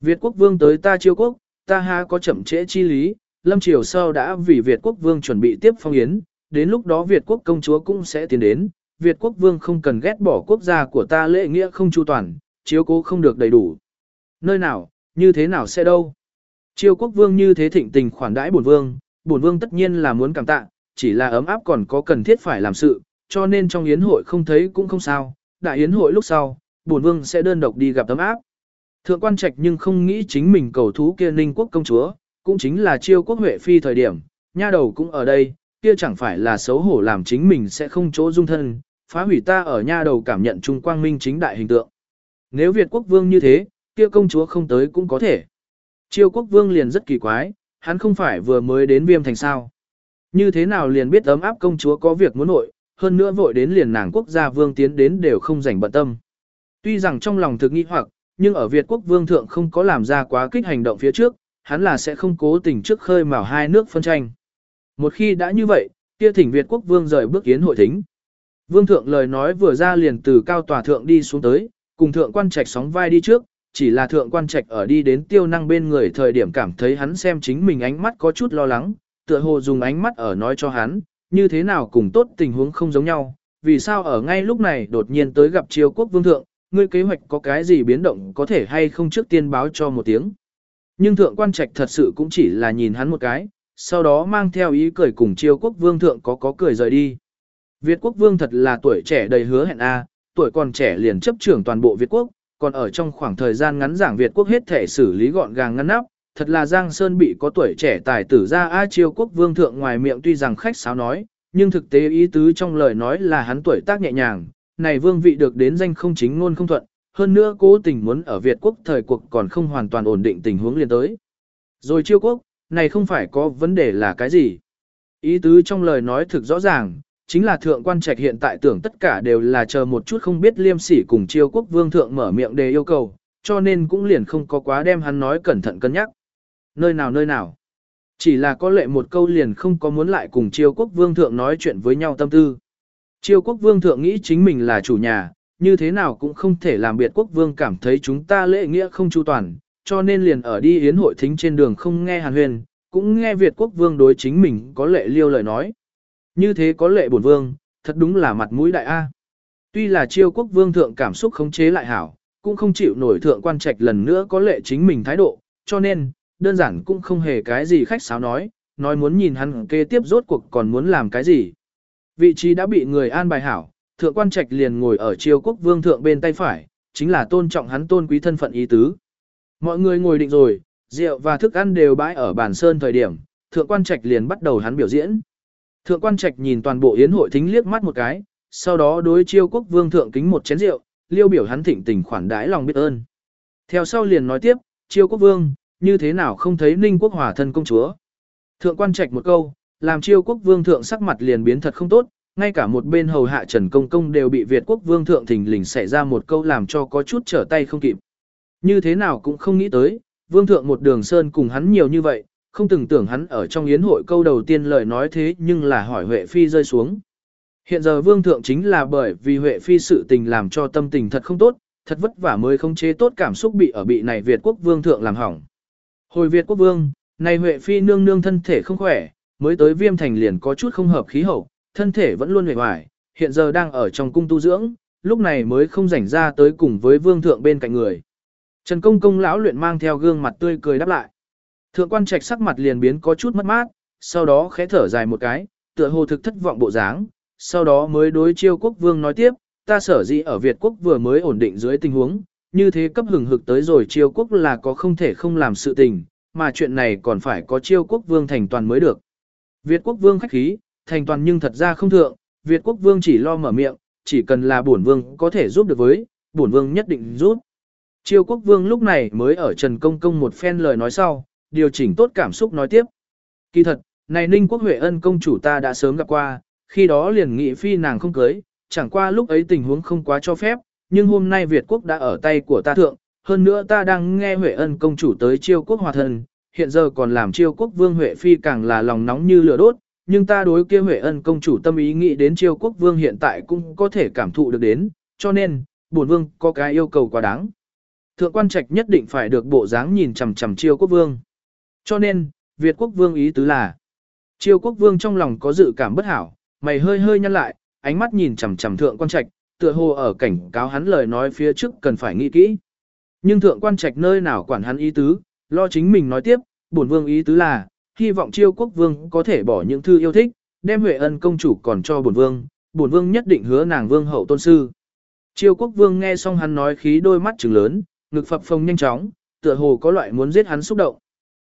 Việt quốc vương tới ta triều quốc, ta ha có chậm trễ chi lý, lâm triều sau đã vì Việt quốc vương chuẩn bị tiếp phong yến, đến lúc đó Việt quốc công chúa cũng sẽ tiến đến, Việt quốc vương không cần ghét bỏ quốc gia của ta lễ nghĩa không chu toàn, chiếu cố không được đầy đủ. Nơi nào, như thế nào sẽ đâu? Triều quốc vương như thế thịnh tình khoản đãi bổn vương, bổn vương tất nhiên là muốn cảm tạ, chỉ là ấm áp còn có cần thiết phải làm sự, cho nên trong yến hội không thấy cũng không sao, đại yến hội lúc sau, bổn vương sẽ đơn độc đi gặp ấm áp. Thượng quan trạch nhưng không nghĩ chính mình cầu thú kia ninh quốc công chúa, cũng chính là chiêu quốc huệ phi thời điểm, nha đầu cũng ở đây, kia chẳng phải là xấu hổ làm chính mình sẽ không chỗ dung thân, phá hủy ta ở nha đầu cảm nhận trung quang minh chính đại hình tượng. Nếu Việt quốc vương như thế, kia công chúa không tới cũng có thể. Chiêu quốc vương liền rất kỳ quái, hắn không phải vừa mới đến viêm thành sao. Như thế nào liền biết ấm áp công chúa có việc muốn nội, hơn nữa vội đến liền nàng quốc gia vương tiến đến đều không rảnh bận tâm. Tuy rằng trong lòng thực nghi hoặc, nhưng ở Việt quốc vương thượng không có làm ra quá kích hành động phía trước, hắn là sẽ không cố tình trước khơi mào hai nước phân tranh. Một khi đã như vậy, kia thỉnh Việt quốc vương rời bước kiến hội thính. Vương thượng lời nói vừa ra liền từ cao tòa thượng đi xuống tới, cùng thượng quan trạch sóng vai đi trước, chỉ là thượng quan trạch ở đi đến tiêu năng bên người thời điểm cảm thấy hắn xem chính mình ánh mắt có chút lo lắng, tựa hồ dùng ánh mắt ở nói cho hắn, như thế nào cùng tốt tình huống không giống nhau, vì sao ở ngay lúc này đột nhiên tới gặp triều quốc vương thượng, ngươi kế hoạch có cái gì biến động có thể hay không trước tiên báo cho một tiếng. Nhưng thượng quan trạch thật sự cũng chỉ là nhìn hắn một cái, sau đó mang theo ý cười cùng triều quốc vương thượng có có cười rời đi. Việt quốc vương thật là tuổi trẻ đầy hứa hẹn a, tuổi còn trẻ liền chấp trưởng toàn bộ Việt quốc, còn ở trong khoảng thời gian ngắn giảng Việt quốc hết thể xử lý gọn gàng ngăn nắp, thật là Giang Sơn bị có tuổi trẻ tài tử ra A Chiêu quốc vương thượng ngoài miệng tuy rằng khách sáo nói, nhưng thực tế ý tứ trong lời nói là hắn tuổi tác nhẹ nhàng, này vương vị được đến danh không chính ngôn không thuận, hơn nữa cố tình muốn ở Việt quốc thời cuộc còn không hoàn toàn ổn định tình huống liên tới. Rồi Chiêu quốc, này không phải có vấn đề là cái gì? Ý tứ trong lời nói thực rõ ràng, chính là thượng quan trạch hiện tại tưởng tất cả đều là chờ một chút không biết liêm sỉ cùng chiêu quốc vương thượng mở miệng đề yêu cầu, cho nên cũng liền không có quá đem hắn nói cẩn thận cân nhắc. Nơi nào nơi nào. Chỉ là có lệ một câu liền không có muốn lại cùng chiêu quốc vương thượng nói chuyện với nhau tâm tư. Triều quốc vương thượng nghĩ chính mình là chủ nhà, như thế nào cũng không thể làm biệt quốc vương cảm thấy chúng ta lễ nghĩa không chu toàn, cho nên liền ở đi yến hội thính trên đường không nghe hàn huyền, cũng nghe Việt quốc vương đối chính mình có lệ liêu lời nói. Như thế có lệ bổn vương, thật đúng là mặt mũi đại A. Tuy là triều quốc vương thượng cảm xúc khống chế lại hảo, cũng không chịu nổi thượng quan trạch lần nữa có lệ chính mình thái độ, cho nên, đơn giản cũng không hề cái gì khách sáo nói, nói muốn nhìn hắn kế tiếp rốt cuộc còn muốn làm cái gì. Vị trí đã bị người an bài hảo, thượng quan trạch liền ngồi ở triều quốc vương thượng bên tay phải, chính là tôn trọng hắn tôn quý thân phận ý tứ. Mọi người ngồi định rồi, rượu và thức ăn đều bãi ở bàn sơn thời điểm, thượng quan trạch liền bắt đầu hắn biểu diễn. Thượng quan trạch nhìn toàn bộ yến hội thính liếc mắt một cái, sau đó đối chiêu quốc vương thượng kính một chén rượu, liêu biểu hắn thịnh tình khoản đãi lòng biết ơn. Theo sau liền nói tiếp, chiêu quốc vương, như thế nào không thấy ninh quốc hòa thân công chúa. Thượng quan trạch một câu, làm chiêu quốc vương thượng sắc mặt liền biến thật không tốt, ngay cả một bên hầu hạ trần công công đều bị Việt quốc vương thượng thình lình xảy ra một câu làm cho có chút trở tay không kịp. Như thế nào cũng không nghĩ tới, vương thượng một đường sơn cùng hắn nhiều như vậy, không từng tưởng hắn ở trong yến hội câu đầu tiên lời nói thế nhưng là hỏi Huệ Phi rơi xuống. Hiện giờ vương thượng chính là bởi vì Huệ Phi sự tình làm cho tâm tình thật không tốt, thật vất vả mới không chế tốt cảm xúc bị ở bị này Việt quốc vương thượng làm hỏng. Hồi Việt quốc vương, này Huệ Phi nương nương thân thể không khỏe, mới tới viêm thành liền có chút không hợp khí hậu, thân thể vẫn luôn hề hoài, hiện giờ đang ở trong cung tu dưỡng, lúc này mới không rảnh ra tới cùng với vương thượng bên cạnh người. Trần công công lão luyện mang theo gương mặt tươi cười đáp lại. Thượng quan trạch sắc mặt liền biến có chút mất mát, sau đó khẽ thở dài một cái, tựa hồ thực thất vọng bộ dáng, sau đó mới đối chiêu quốc vương nói tiếp, ta sở dĩ ở Việt quốc vừa mới ổn định dưới tình huống, như thế cấp hừng hực tới rồi chiêu quốc là có không thể không làm sự tình, mà chuyện này còn phải có chiêu quốc vương thành toàn mới được. Việt quốc vương khách khí, thành toàn nhưng thật ra không thượng, Việt quốc vương chỉ lo mở miệng, chỉ cần là bổn vương có thể giúp được với, bổn vương nhất định giúp. Chiêu quốc vương lúc này mới ở Trần Công Công một phen lời nói sau, điều chỉnh tốt cảm xúc nói tiếp. Kỳ thật, này Ninh Quốc Huệ Ân công chủ ta đã sớm gặp qua, khi đó liền nghị phi nàng không cưới, chẳng qua lúc ấy tình huống không quá cho phép, nhưng hôm nay Việt Quốc đã ở tay của ta thượng, hơn nữa ta đang nghe Huệ Ân công chủ tới chiêu quốc hòa thân, hiện giờ còn làm chiêu quốc vương Huệ phi càng là lòng nóng như lửa đốt, nhưng ta đối kia Huệ Ân công chủ tâm ý nghĩ đến chiêu quốc vương hiện tại cũng có thể cảm thụ được đến, cho nên, bổn vương có cái yêu cầu quá đáng. Thượng quan trạch nhất định phải được bộ dáng nhìn chằm chằm chiêu quốc vương. Cho nên, Việt quốc vương ý tứ là, triều quốc vương trong lòng có dự cảm bất hảo, mày hơi hơi nhăn lại, ánh mắt nhìn chằm chằm thượng quan trạch, tựa hồ ở cảnh cáo hắn lời nói phía trước cần phải nghĩ kỹ. Nhưng thượng quan trạch nơi nào quản hắn ý tứ, lo chính mình nói tiếp, bổn vương ý tứ là, hy vọng triều quốc vương có thể bỏ những thư yêu thích, đem huệ ân công chủ còn cho bổn vương, bổn vương nhất định hứa nàng vương hậu tôn sư. Triều quốc vương nghe xong hắn nói khí đôi mắt trừng lớn, ngực phập phồng nhanh chóng, tựa hồ có loại muốn giết hắn xúc động.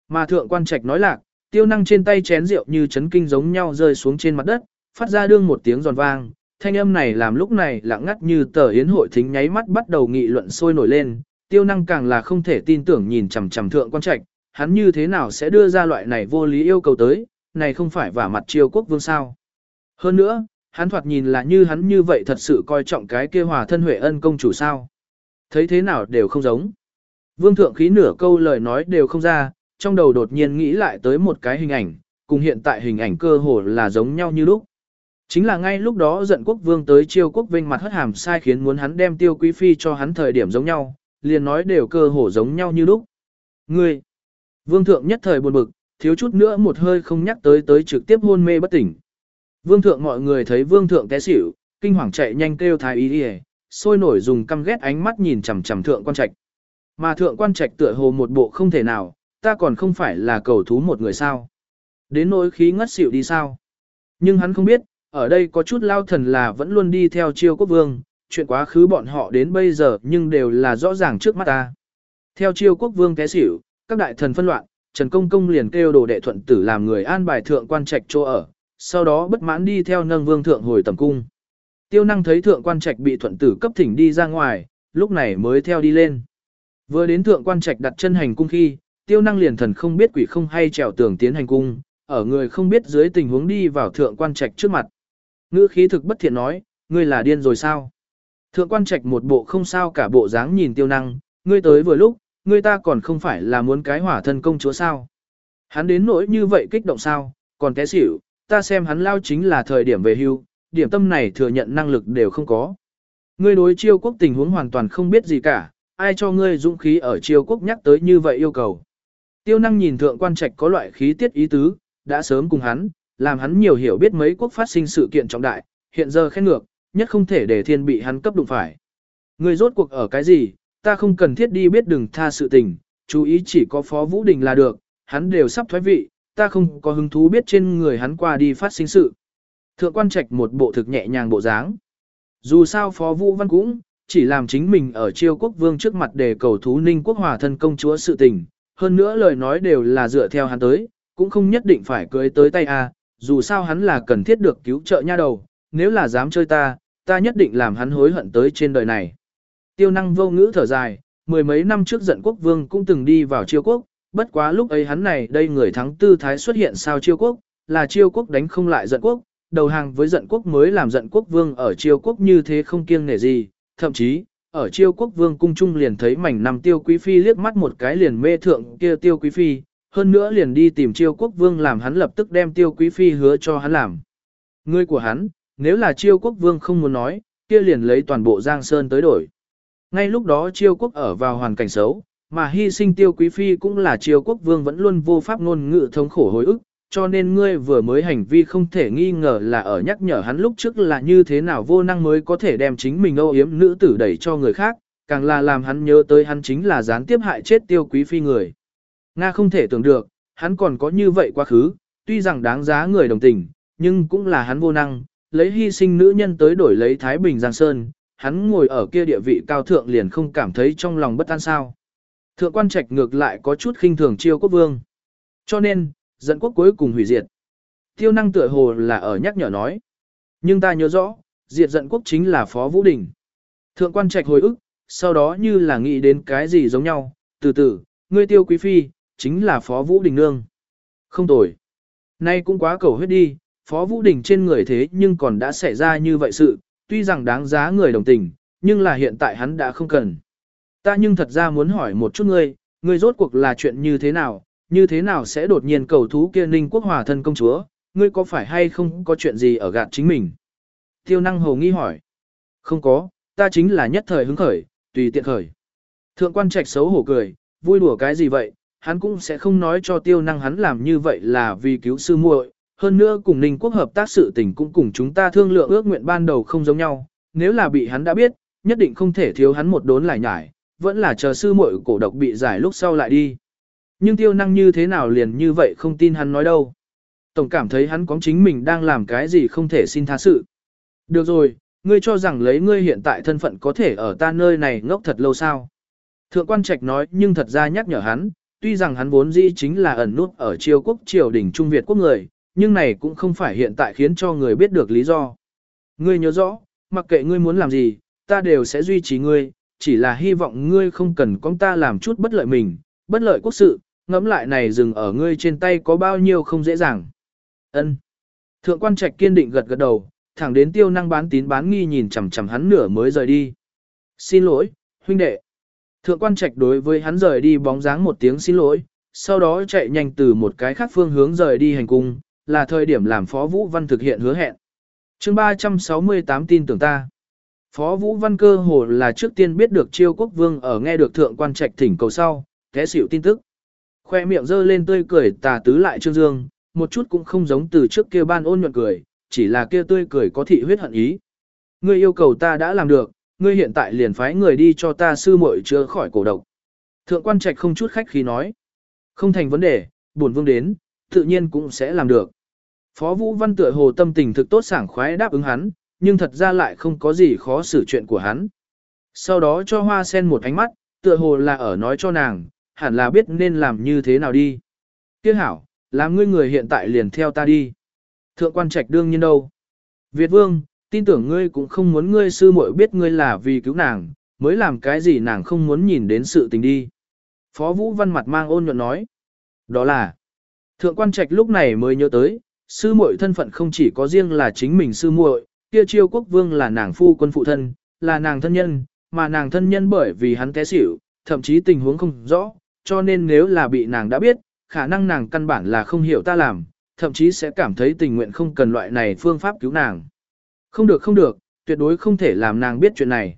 Mà thượng quan trạch nói lạc, tiêu năng trên tay chén rượu như chấn kinh giống nhau rơi xuống trên mặt đất, phát ra đương một tiếng giòn vang. Thanh âm này làm lúc này lặng ngắt như tờ yến hội thính nháy mắt bắt đầu nghị luận sôi nổi lên, tiêu năng càng là không thể tin tưởng nhìn chằm chằm thượng quan trạch, hắn như thế nào sẽ đưa ra loại này vô lý yêu cầu tới, này không phải vả mặt triều quốc vương sao. Hơn nữa, Hắn thoạt nhìn là như hắn như vậy thật sự coi trọng cái kia hòa thân Huệ ân công chủ sao. Thấy thế nào đều không giống. Vương thượng khí nửa câu lời nói đều không ra, trong đầu đột nhiên nghĩ lại tới một cái hình ảnh, cùng hiện tại hình ảnh cơ hồ là giống nhau như lúc. Chính là ngay lúc đó giận quốc vương tới chiêu quốc vinh mặt hất hàm sai khiến muốn hắn đem tiêu quý phi cho hắn thời điểm giống nhau, liền nói đều cơ hồ giống nhau như lúc. Ngươi, vương thượng nhất thời buồn bực, thiếu chút nữa một hơi không nhắc tới tới trực tiếp hôn mê bất tỉnh. Vương thượng mọi người thấy vương thượng té xỉu, kinh hoàng chạy nhanh kêu thái y đi sôi nổi dùng căm ghét ánh mắt nhìn chằm chằm thượng quan trạch. Mà thượng quan trạch tựa hồ một bộ không thể nào, ta còn không phải là cầu thú một người sao. Đến nỗi khí ngất xỉu đi sao. Nhưng hắn không biết, ở đây có chút lao thần là vẫn luôn đi theo chiêu quốc vương, chuyện quá khứ bọn họ đến bây giờ nhưng đều là rõ ràng trước mắt ta. Theo chiêu quốc vương té xỉu, các đại thần phân loạn, Trần Công Công liền kêu đồ đệ thuận tử làm người an bài thượng quan trạch chỗ ở, sau đó bất mãn đi theo nâng vương thượng hồi tầm cung. Tiêu năng thấy thượng quan trạch bị thuận tử cấp thỉnh đi ra ngoài, lúc này mới theo đi lên. Vừa đến thượng quan trạch đặt chân hành cung khi, tiêu năng liền thần không biết quỷ không hay trèo tường tiến hành cung, ở người không biết dưới tình huống đi vào thượng quan trạch trước mặt. Ngữ khí thực bất thiện nói, ngươi là điên rồi sao? Thượng quan trạch một bộ không sao cả bộ dáng nhìn tiêu năng, ngươi tới vừa lúc, ngươi ta còn không phải là muốn cái hỏa thân công chúa sao? Hắn đến nỗi như vậy kích động sao, còn té xỉu, ta xem hắn lao chính là thời điểm về hưu, điểm tâm này thừa nhận năng lực đều không có. Ngươi đối chiêu quốc tình huống hoàn toàn không biết gì cả, ai cho ngươi dũng khí ở chiêu quốc nhắc tới như vậy yêu cầu. Tiêu năng nhìn thượng quan trạch có loại khí tiết ý tứ, đã sớm cùng hắn, làm hắn nhiều hiểu biết mấy quốc phát sinh sự kiện trọng đại, hiện giờ khen ngược, nhất không thể để thiên bị hắn cấp đụng phải. người rốt cuộc ở cái gì, ta không cần thiết đi biết đừng tha sự tình, chú ý chỉ có Phó Vũ Đình là được, hắn đều sắp thoái vị, ta không có hứng thú biết trên người hắn qua đi phát sinh sự. Thượng quan trạch một bộ thực nhẹ nhàng bộ dáng. Dù sao Phó Vũ Văn cũng, chỉ làm chính mình ở chiêu quốc vương trước mặt để cầu thú ninh quốc hòa thân công chúa sự tình, hơn nữa lời nói đều là dựa theo hắn tới, cũng không nhất định phải cưới tới tay a. dù sao hắn là cần thiết được cứu trợ nha đầu, nếu là dám chơi ta, ta nhất định làm hắn hối hận tới trên đời này. Tiêu năng vô ngữ thở dài, mười mấy năm trước giận quốc vương cũng từng đi vào chiêu quốc, bất quá lúc ấy hắn này đây người thắng tư thái xuất hiện sao chiêu quốc, là chiêu quốc đánh không lại giận quốc, đầu hàng với giận quốc mới làm giận quốc vương ở chiêu quốc như thế không kiêng nể gì, thậm chí, ở chiêu quốc vương cung trung liền thấy mảnh nằm tiêu quý phi liếc mắt một cái liền mê thượng kia tiêu quý phi, hơn nữa liền đi tìm chiêu quốc vương làm hắn lập tức đem tiêu quý phi hứa cho hắn làm. Người của hắn, nếu là chiêu quốc vương không muốn nói, kia liền lấy toàn bộ Giang Sơn tới đổi. Ngay lúc đó chiêu quốc ở vào hoàn cảnh xấu, mà hy sinh tiêu quý phi cũng là chiêu quốc vương vẫn luôn vô pháp ngôn ngữ thống khổ hối ức, cho nên ngươi vừa mới hành vi không thể nghi ngờ là ở nhắc nhở hắn lúc trước là như thế nào vô năng mới có thể đem chính mình âu yếm nữ tử đẩy cho người khác, càng là làm hắn nhớ tới hắn chính là gián tiếp hại chết tiêu quý phi người. Nga không thể tưởng được, hắn còn có như vậy quá khứ, tuy rằng đáng giá người đồng tình, nhưng cũng là hắn vô năng, lấy hy sinh nữ nhân tới đổi lấy Thái Bình Giang Sơn, hắn ngồi ở kia địa vị cao thượng liền không cảm thấy trong lòng bất an sao. Thượng quan trạch ngược lại có chút khinh thường chiêu quốc vương. Cho nên, dẫn quốc cuối cùng hủy diệt. Tiêu năng tựa hồ là ở nhắc nhở nói. Nhưng ta nhớ rõ, diệt dẫn quốc chính là Phó Vũ Đình. Thượng quan trạch hồi ức, sau đó như là nghĩ đến cái gì giống nhau, từ từ, ngươi tiêu quý phi, chính là Phó Vũ Đình nương. Không tồi. Nay cũng quá cầu huyết đi, Phó Vũ Đình trên người thế nhưng còn đã xảy ra như vậy sự, tuy rằng đáng giá người đồng tình, nhưng là hiện tại hắn đã không cần. Ta nhưng thật ra muốn hỏi một chút ngươi, ngươi rốt cuộc là chuyện như thế nào, như thế nào sẽ đột nhiên cầu thú kia ninh quốc hòa thân công chúa, ngươi có phải hay không có chuyện gì ở gạt chính mình? Tiêu năng hồ nghi hỏi. Không có, ta chính là nhất thời hứng khởi, tùy tiện khởi. Thượng quan trạch xấu hổ cười, vui đùa cái gì vậy, hắn cũng sẽ không nói cho tiêu năng hắn làm như vậy là vì cứu sư muội. Hơn nữa cùng Ninh quốc hợp tác sự tình cũng cùng chúng ta thương lượng ước nguyện ban đầu không giống nhau, nếu là bị hắn đã biết, nhất định không thể thiếu hắn một đốn lại nhải, vẫn là chờ sư muội cổ độc bị giải lúc sau lại đi. Nhưng tiêu năng như thế nào liền như vậy không tin hắn nói đâu. Tổng cảm thấy hắn có chính mình đang làm cái gì không thể xin tha sự. Được rồi, ngươi cho rằng lấy ngươi hiện tại thân phận có thể ở ta nơi này ngốc thật lâu sao. Thượng quan trạch nói nhưng thật ra nhắc nhở hắn, tuy rằng hắn vốn dĩ chính là ẩn nút ở triều quốc triều đình Trung Việt quốc người, nhưng này cũng không phải hiện tại khiến cho người biết được lý do. Ngươi nhớ rõ, mặc kệ ngươi muốn làm gì, ta đều sẽ duy trì ngươi, chỉ là hy vọng ngươi không cần con ta làm chút bất lợi mình, bất lợi quốc sự, ngẫm lại này dừng ở ngươi trên tay có bao nhiêu không dễ dàng. Ân. Thượng quan trạch kiên định gật gật đầu, thẳng đến tiêu năng bán tín bán nghi nhìn chằm chằm hắn nửa mới rời đi. Xin lỗi, huynh đệ. Thượng quan trạch đối với hắn rời đi bóng dáng một tiếng xin lỗi, sau đó chạy nhanh từ một cái khác phương hướng rời đi hành cung, là thời điểm làm Phó Vũ Văn thực hiện hứa hẹn. chương 368 tin tưởng ta. Phó Vũ Văn cơ hồ là trước tiên biết được chiêu quốc vương ở nghe được thượng quan trạch thỉnh cầu sau, thế xỉu tin tức. Khoe miệng dơ lên tươi cười tà tứ lại trương dương, một chút cũng không giống từ trước kia ban ôn nhuận cười, chỉ là kia tươi cười có thị huyết hận ý. Ngươi yêu cầu ta đã làm được, ngươi hiện tại liền phái người đi cho ta sư muội chữa khỏi cổ độc. Thượng quan trạch không chút khách khí nói. Không thành vấn đề, bổn vương đến, tự nhiên cũng sẽ làm được. Phó Vũ Văn tựa hồ tâm tình thực tốt sảng khoái đáp ứng hắn, nhưng thật ra lại không có gì khó xử chuyện của hắn. Sau đó cho hoa sen một ánh mắt, tựa hồ là ở nói cho nàng, hẳn là biết nên làm như thế nào đi. Tiếc hảo, làm ngươi người hiện tại liền theo ta đi. Thượng quan trạch đương nhiên đâu. Việt vương, tin tưởng ngươi cũng không muốn ngươi sư muội biết ngươi là vì cứu nàng, mới làm cái gì nàng không muốn nhìn đến sự tình đi. Phó Vũ Văn mặt mang ôn nhuận nói. Đó là, thượng quan trạch lúc này mới nhớ tới, sư muội thân phận không chỉ có riêng là chính mình sư muội, kia chiêu quốc vương là nàng phu quân phụ thân, là nàng thân nhân, mà nàng thân nhân bởi vì hắn té xỉu, thậm chí tình huống không rõ, cho nên nếu là bị nàng đã biết, khả năng nàng căn bản là không hiểu ta làm, thậm chí sẽ cảm thấy tình nguyện không cần loại này phương pháp cứu nàng. Không được không được, tuyệt đối không thể làm nàng biết chuyện này.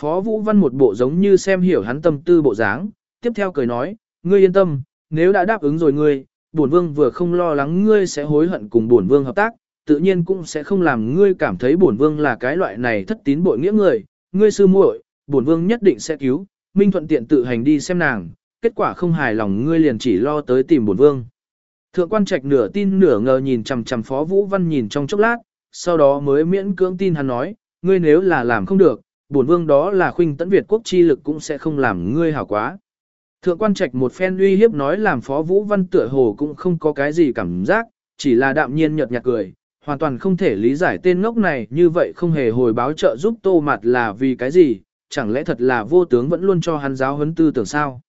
Phó Vũ Văn một bộ giống như xem hiểu hắn tâm tư bộ dáng, tiếp theo cười nói, ngươi yên tâm, nếu đã đáp ứng rồi ngươi, bổn vương vừa không lo lắng ngươi sẽ hối hận cùng bổn vương hợp tác, tự nhiên cũng sẽ không làm ngươi cảm thấy bổn vương là cái loại này thất tín bội nghĩa người, ngươi sư muội, bổn vương nhất định sẽ cứu, minh thuận tiện tự hành đi xem nàng, kết quả không hài lòng ngươi liền chỉ lo tới tìm bổn vương. Thượng quan trạch nửa tin nửa ngờ nhìn chằm chằm Phó Vũ Văn nhìn trong chốc lát, sau đó mới miễn cưỡng tin hắn nói, ngươi nếu là làm không được, bổn vương đó là khuynh tấn Việt quốc chi lực cũng sẽ không làm ngươi hảo quá. Thượng quan trạch một phen uy hiếp nói làm Phó Vũ Văn tựa hồ cũng không có cái gì cảm giác, chỉ là đạm nhiên nhợt nhạt cười, hoàn toàn không thể lý giải tên ngốc này như vậy không hề hồi báo trợ giúp tô mặt là vì cái gì, chẳng lẽ thật là vô tướng vẫn luôn cho hắn giáo huấn tư tưởng sao.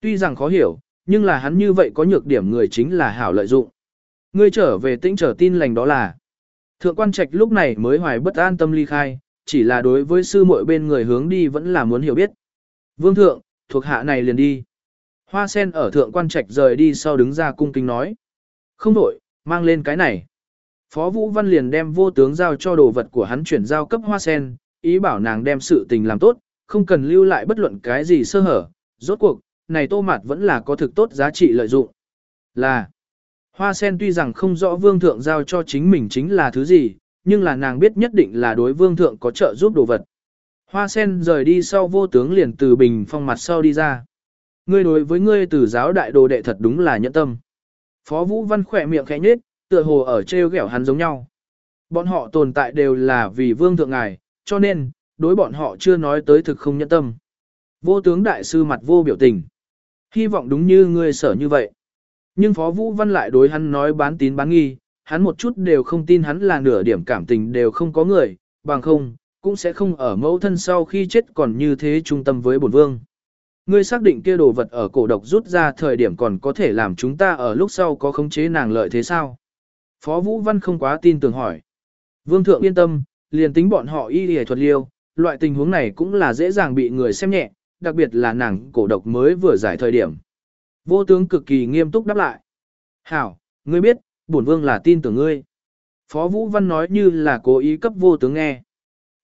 Tuy rằng khó hiểu, nhưng là hắn như vậy có nhược điểm người chính là hảo lợi dụng. Ngươi trở về tĩnh trở tin lành đó là. Thượng quan trạch lúc này mới hoài bất an tâm ly khai, chỉ là đối với sư muội bên người hướng đi vẫn là muốn hiểu biết. Vương thượng, thuộc hạ này liền đi. Hoa sen ở thượng quan trạch rời đi sau đứng ra cung kính nói. Không đổi, mang lên cái này. Phó Vũ Văn liền đem vô tướng giao cho đồ vật của hắn chuyển giao cấp hoa sen, ý bảo nàng đem sự tình làm tốt, không cần lưu lại bất luận cái gì sơ hở. Rốt cuộc, này tô mạt vẫn là có thực tốt giá trị lợi dụng. Là, hoa sen tuy rằng không rõ vương thượng giao cho chính mình chính là thứ gì, nhưng là nàng biết nhất định là đối vương thượng có trợ giúp đồ vật. Hoa sen rời đi sau vô tướng liền từ bình phong mặt sau đi ra. Ngươi đối với ngươi từ giáo đại đồ đệ thật đúng là nhẫn tâm. Phó Vũ Văn khỏe miệng khẽ nhếch, tựa hồ ở treo ghẹo hắn giống nhau. Bọn họ tồn tại đều là vì vương thượng ngài, cho nên, đối bọn họ chưa nói tới thực không nhẫn tâm. Vô tướng đại sư mặt vô biểu tình. Hy vọng đúng như ngươi sở như vậy. Nhưng Phó Vũ Văn lại đối hắn nói bán tín bán nghi, hắn một chút đều không tin hắn là nửa điểm cảm tình đều không có người, bằng không, cũng sẽ không ở mẫu thân sau khi chết còn như thế trung tâm với bổn vương. Ngươi xác định kia đồ vật ở cổ độc rút ra thời điểm còn có thể làm chúng ta ở lúc sau có khống chế nàng lợi thế sao? Phó Vũ Văn không quá tin tưởng hỏi. Vương thượng yên tâm, liền tính bọn họ y y thuật liêu, loại tình huống này cũng là dễ dàng bị người xem nhẹ, đặc biệt là nàng cổ độc mới vừa giải thời điểm. Vô tướng cực kỳ nghiêm túc đáp lại. Hảo, ngươi biết, bổn vương là tin tưởng ngươi. Phó Vũ Văn nói như là cố ý cấp vô tướng nghe.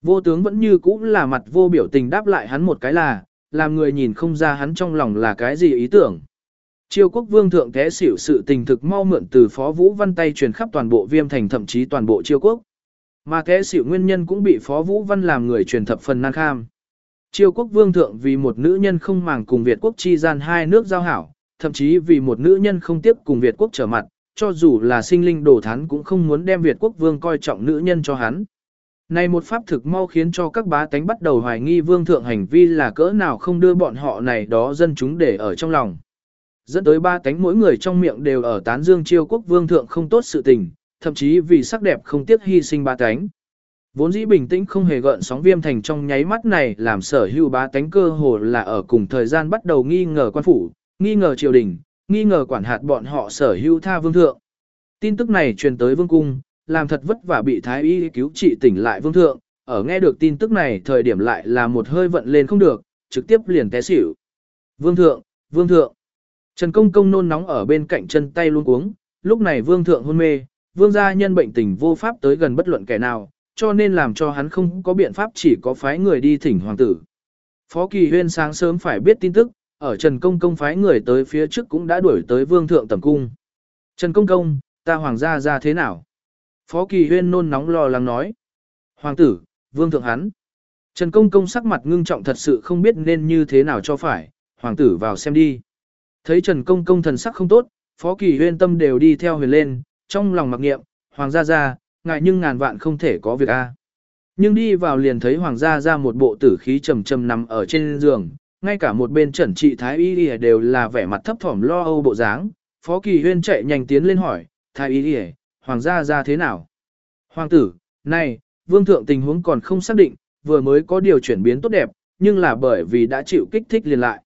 Vô tướng vẫn như cũ là mặt vô biểu tình đáp lại hắn một cái là, làm người nhìn không ra hắn trong lòng là cái gì ý tưởng. Triều quốc vương thượng té xỉu sự tình thực mau mượn từ Phó Vũ Văn tay truyền khắp toàn bộ viêm thành thậm chí toàn bộ triều quốc. Mà té xỉu nguyên nhân cũng bị Phó Vũ Văn làm người truyền thập phần nan kham. Triều quốc vương thượng vì một nữ nhân không màng cùng Việt quốc chi gian hai nước giao hảo, thậm chí vì một nữ nhân không tiếp cùng Việt quốc trở mặt, cho dù là sinh linh đồ thán cũng không muốn đem Việt quốc vương coi trọng nữ nhân cho hắn. Này một pháp thực mau khiến cho các bá tánh bắt đầu hoài nghi vương thượng hành vi là cỡ nào không đưa bọn họ này đó dân chúng để ở trong lòng. Dẫn tới ba tánh mỗi người trong miệng đều ở tán dương chiêu quốc vương thượng không tốt sự tình, thậm chí vì sắc đẹp không tiếc hy sinh ba tánh. Vốn dĩ bình tĩnh không hề gợn sóng viêm thành trong nháy mắt này làm sở hữu bá tánh cơ hồ là ở cùng thời gian bắt đầu nghi ngờ quan phủ, nghi ngờ triều đình, nghi ngờ quản hạt bọn họ sở hữu tha vương thượng. Tin tức này truyền tới vương cung, làm thật vất vả bị thái y cứu trị tỉnh lại vương thượng, ở nghe được tin tức này thời điểm lại là một hơi vận lên không được, trực tiếp liền té xỉu. Vương thượng, vương thượng. Trần công công nôn nóng ở bên cạnh chân tay luôn cuống lúc này vương thượng hôn mê, vương gia nhân bệnh tình vô pháp tới gần bất luận kẻ nào, cho nên làm cho hắn không có biện pháp chỉ có phái người đi thỉnh hoàng tử. Phó Kỳ Huyên sáng sớm phải biết tin tức, ở Trần Công Công phái người tới phía trước cũng đã đuổi tới vương thượng tầm cung. Trần Công Công, ta hoàng gia ra thế nào? Phó Kỳ Huyên nôn nóng lo lắng nói. Hoàng tử, vương thượng hắn. Trần Công Công sắc mặt ngưng trọng thật sự không biết nên như thế nào cho phải, hoàng tử vào xem đi. Thấy Trần Công Công thần sắc không tốt, Phó Kỳ Huyên tâm đều đi theo huyền lên, trong lòng mặc nghiệm, hoàng gia Gia ngại nhưng ngàn vạn không thể có việc a. Nhưng đi vào liền thấy hoàng gia ra một bộ tử khí trầm trầm nằm ở trên giường, ngay cả một bên trần trị thái y đều là vẻ mặt thấp thỏm lo âu bộ dáng. Phó Kỳ Huyên chạy nhanh tiến lên hỏi, thái y hoàng gia ra thế nào? Hoàng tử, này, vương thượng tình huống còn không xác định, vừa mới có điều chuyển biến tốt đẹp, nhưng là bởi vì đã chịu kích thích liền lại.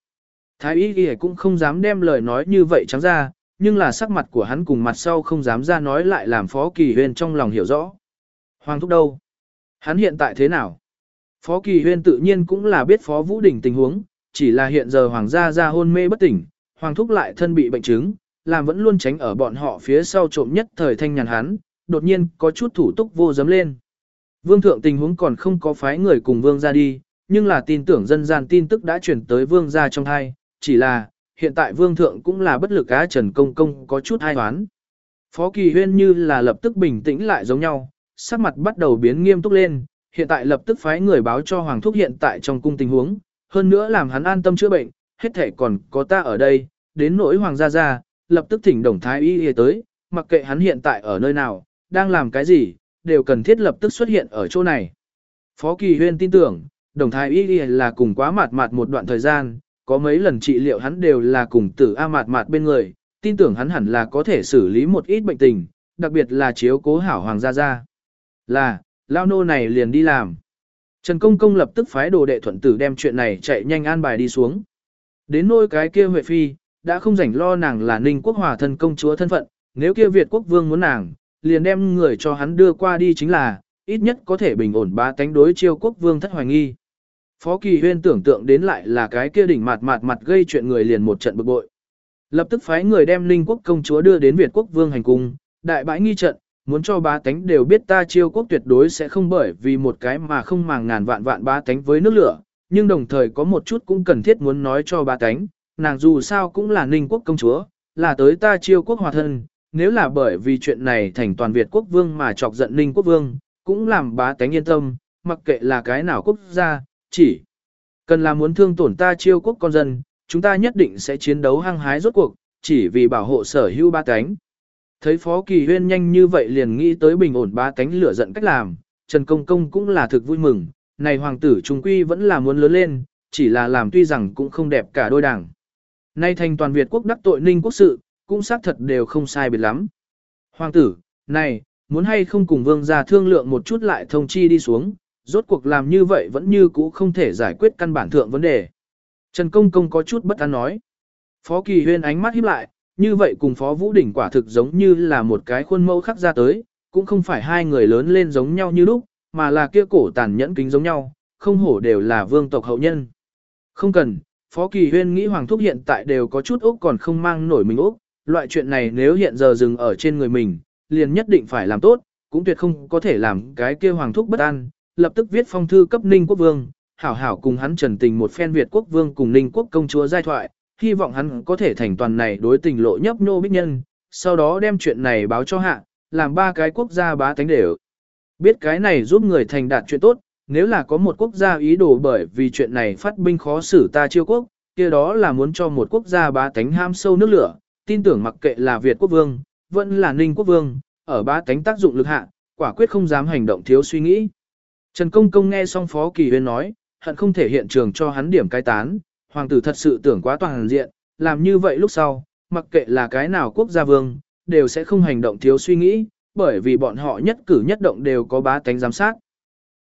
Thái y ghi cũng không dám đem lời nói như vậy trắng ra, nhưng là sắc mặt của hắn cùng mặt sau không dám ra nói lại làm Phó Kỳ Huyên trong lòng hiểu rõ. Hoàng thúc đâu? Hắn hiện tại thế nào? Phó Kỳ Huyên tự nhiên cũng là biết Phó Vũ Đình tình huống, chỉ là hiện giờ Hoàng gia ra hôn mê bất tỉnh, Hoàng thúc lại thân bị bệnh chứng, làm vẫn luôn tránh ở bọn họ phía sau trộm nhất thời thanh nhàn hắn, đột nhiên có chút thủ túc vô dấm lên. Vương thượng tình huống còn không có phái người cùng vương ra đi, nhưng là tin tưởng dân gian tin tức đã chuyển tới vương ra trong thai, chỉ là, hiện tại vương thượng cũng là bất lực á trần công công có chút ai hoán. Phó kỳ huyên như là lập tức bình tĩnh lại giống nhau, sắc mặt bắt đầu biến nghiêm túc lên, hiện tại lập tức phái người báo cho hoàng thúc hiện tại trong cung tình huống, hơn nữa làm hắn an tâm chữa bệnh, hết thể còn có ta ở đây, đến nỗi hoàng gia gia, lập tức thỉnh đồng thái y y tới, mặc kệ hắn hiện tại ở nơi nào, đang làm cái gì, đều cần thiết lập tức xuất hiện ở chỗ này. Phó Kỳ Huyên tin tưởng, đồng thái y y là cùng quá mạt mạt một đoạn thời gian, có mấy lần trị liệu hắn đều là cùng tử A mạt mạt bên người, tin tưởng hắn hẳn là có thể xử lý một ít bệnh tình, đặc biệt là chiếu cố hảo hoàng gia gia. Là, lao nô này liền đi làm. Trần Công Công lập tức phái đồ đệ thuận tử đem chuyện này chạy nhanh an bài đi xuống. Đến nôi cái kia Huệ Phi, đã không rảnh lo nàng là Ninh Quốc Hòa thân công chúa thân phận, nếu kia Việt Quốc Vương muốn nàng, liền đem người cho hắn đưa qua đi chính là, ít nhất có thể bình ổn ba tánh đối chiêu Quốc Vương thất hoài nghi. Phó Kỳ Huyên tưởng tượng đến lại là cái kia đỉnh mặt mạt mặt gây chuyện người liền một trận bực bội. Lập tức phái người đem Ninh Quốc công chúa đưa đến Việt Quốc Vương hành cung, đại bãi nghi trận, muốn cho ba tánh đều biết ta chiêu quốc tuyệt đối sẽ không bởi vì một cái mà không màng ngàn vạn vạn ba tánh với nước lửa, nhưng đồng thời có một chút cũng cần thiết muốn nói cho ba tánh, nàng dù sao cũng là ninh quốc công chúa, là tới ta chiêu quốc hòa thân, nếu là bởi vì chuyện này thành toàn Việt quốc vương mà chọc giận ninh quốc vương, cũng làm bá tánh yên tâm, mặc kệ là cái nào quốc gia, chỉ cần là muốn thương tổn ta chiêu quốc con dân, chúng ta nhất định sẽ chiến đấu hăng hái rốt cuộc, chỉ vì bảo hộ sở hữu ba tánh. Thấy Phó Kỳ Huyên nhanh như vậy liền nghĩ tới bình ổn ba cánh lửa giận cách làm, Trần Công Công cũng là thực vui mừng, này hoàng tử trung quy vẫn là muốn lớn lên, chỉ là làm tuy rằng cũng không đẹp cả đôi đảng. Nay thành toàn Việt quốc đắc tội ninh quốc sự, cũng xác thật đều không sai biệt lắm. Hoàng tử, này, muốn hay không cùng vương gia thương lượng một chút lại thông chi đi xuống, rốt cuộc làm như vậy vẫn như cũ không thể giải quyết căn bản thượng vấn đề. Trần Công Công có chút bất an nói. Phó Kỳ Huyên ánh mắt híp lại, như vậy cùng Phó Vũ Đỉnh quả thực giống như là một cái khuôn mẫu khắc ra tới, cũng không phải hai người lớn lên giống nhau như lúc, mà là kia cổ tàn nhẫn kính giống nhau, không hổ đều là vương tộc hậu nhân. Không cần, Phó Kỳ Huyên nghĩ Hoàng Thúc hiện tại đều có chút ốc còn không mang nổi mình ốc, loại chuyện này nếu hiện giờ dừng ở trên người mình, liền nhất định phải làm tốt, cũng tuyệt không có thể làm cái kia Hoàng Thúc bất an, lập tức viết phong thư cấp Ninh Quốc Vương, hảo hảo cùng hắn trần tình một phen Việt Quốc Vương cùng Ninh Quốc công chúa giai thoại, hy vọng hắn có thể thành toàn này đối tình lộ nhấp nhô bích nhân, sau đó đem chuyện này báo cho hạ, làm ba cái quốc gia bá tánh đều. Biết cái này giúp người thành đạt chuyện tốt, nếu là có một quốc gia ý đồ bởi vì chuyện này phát binh khó xử ta chiêu quốc, kia đó là muốn cho một quốc gia bá tánh ham sâu nước lửa, tin tưởng mặc kệ là Việt quốc vương, vẫn là Ninh quốc vương, ở bá tánh tác dụng lực hạ, quả quyết không dám hành động thiếu suy nghĩ. Trần Công Công nghe xong Phó Kỳ Huyên nói, hận không thể hiện trường cho hắn điểm cai tán, hoàng tử thật sự tưởng quá toàn diện, làm như vậy lúc sau, mặc kệ là cái nào quốc gia vương, đều sẽ không hành động thiếu suy nghĩ, bởi vì bọn họ nhất cử nhất động đều có bá tánh giám sát.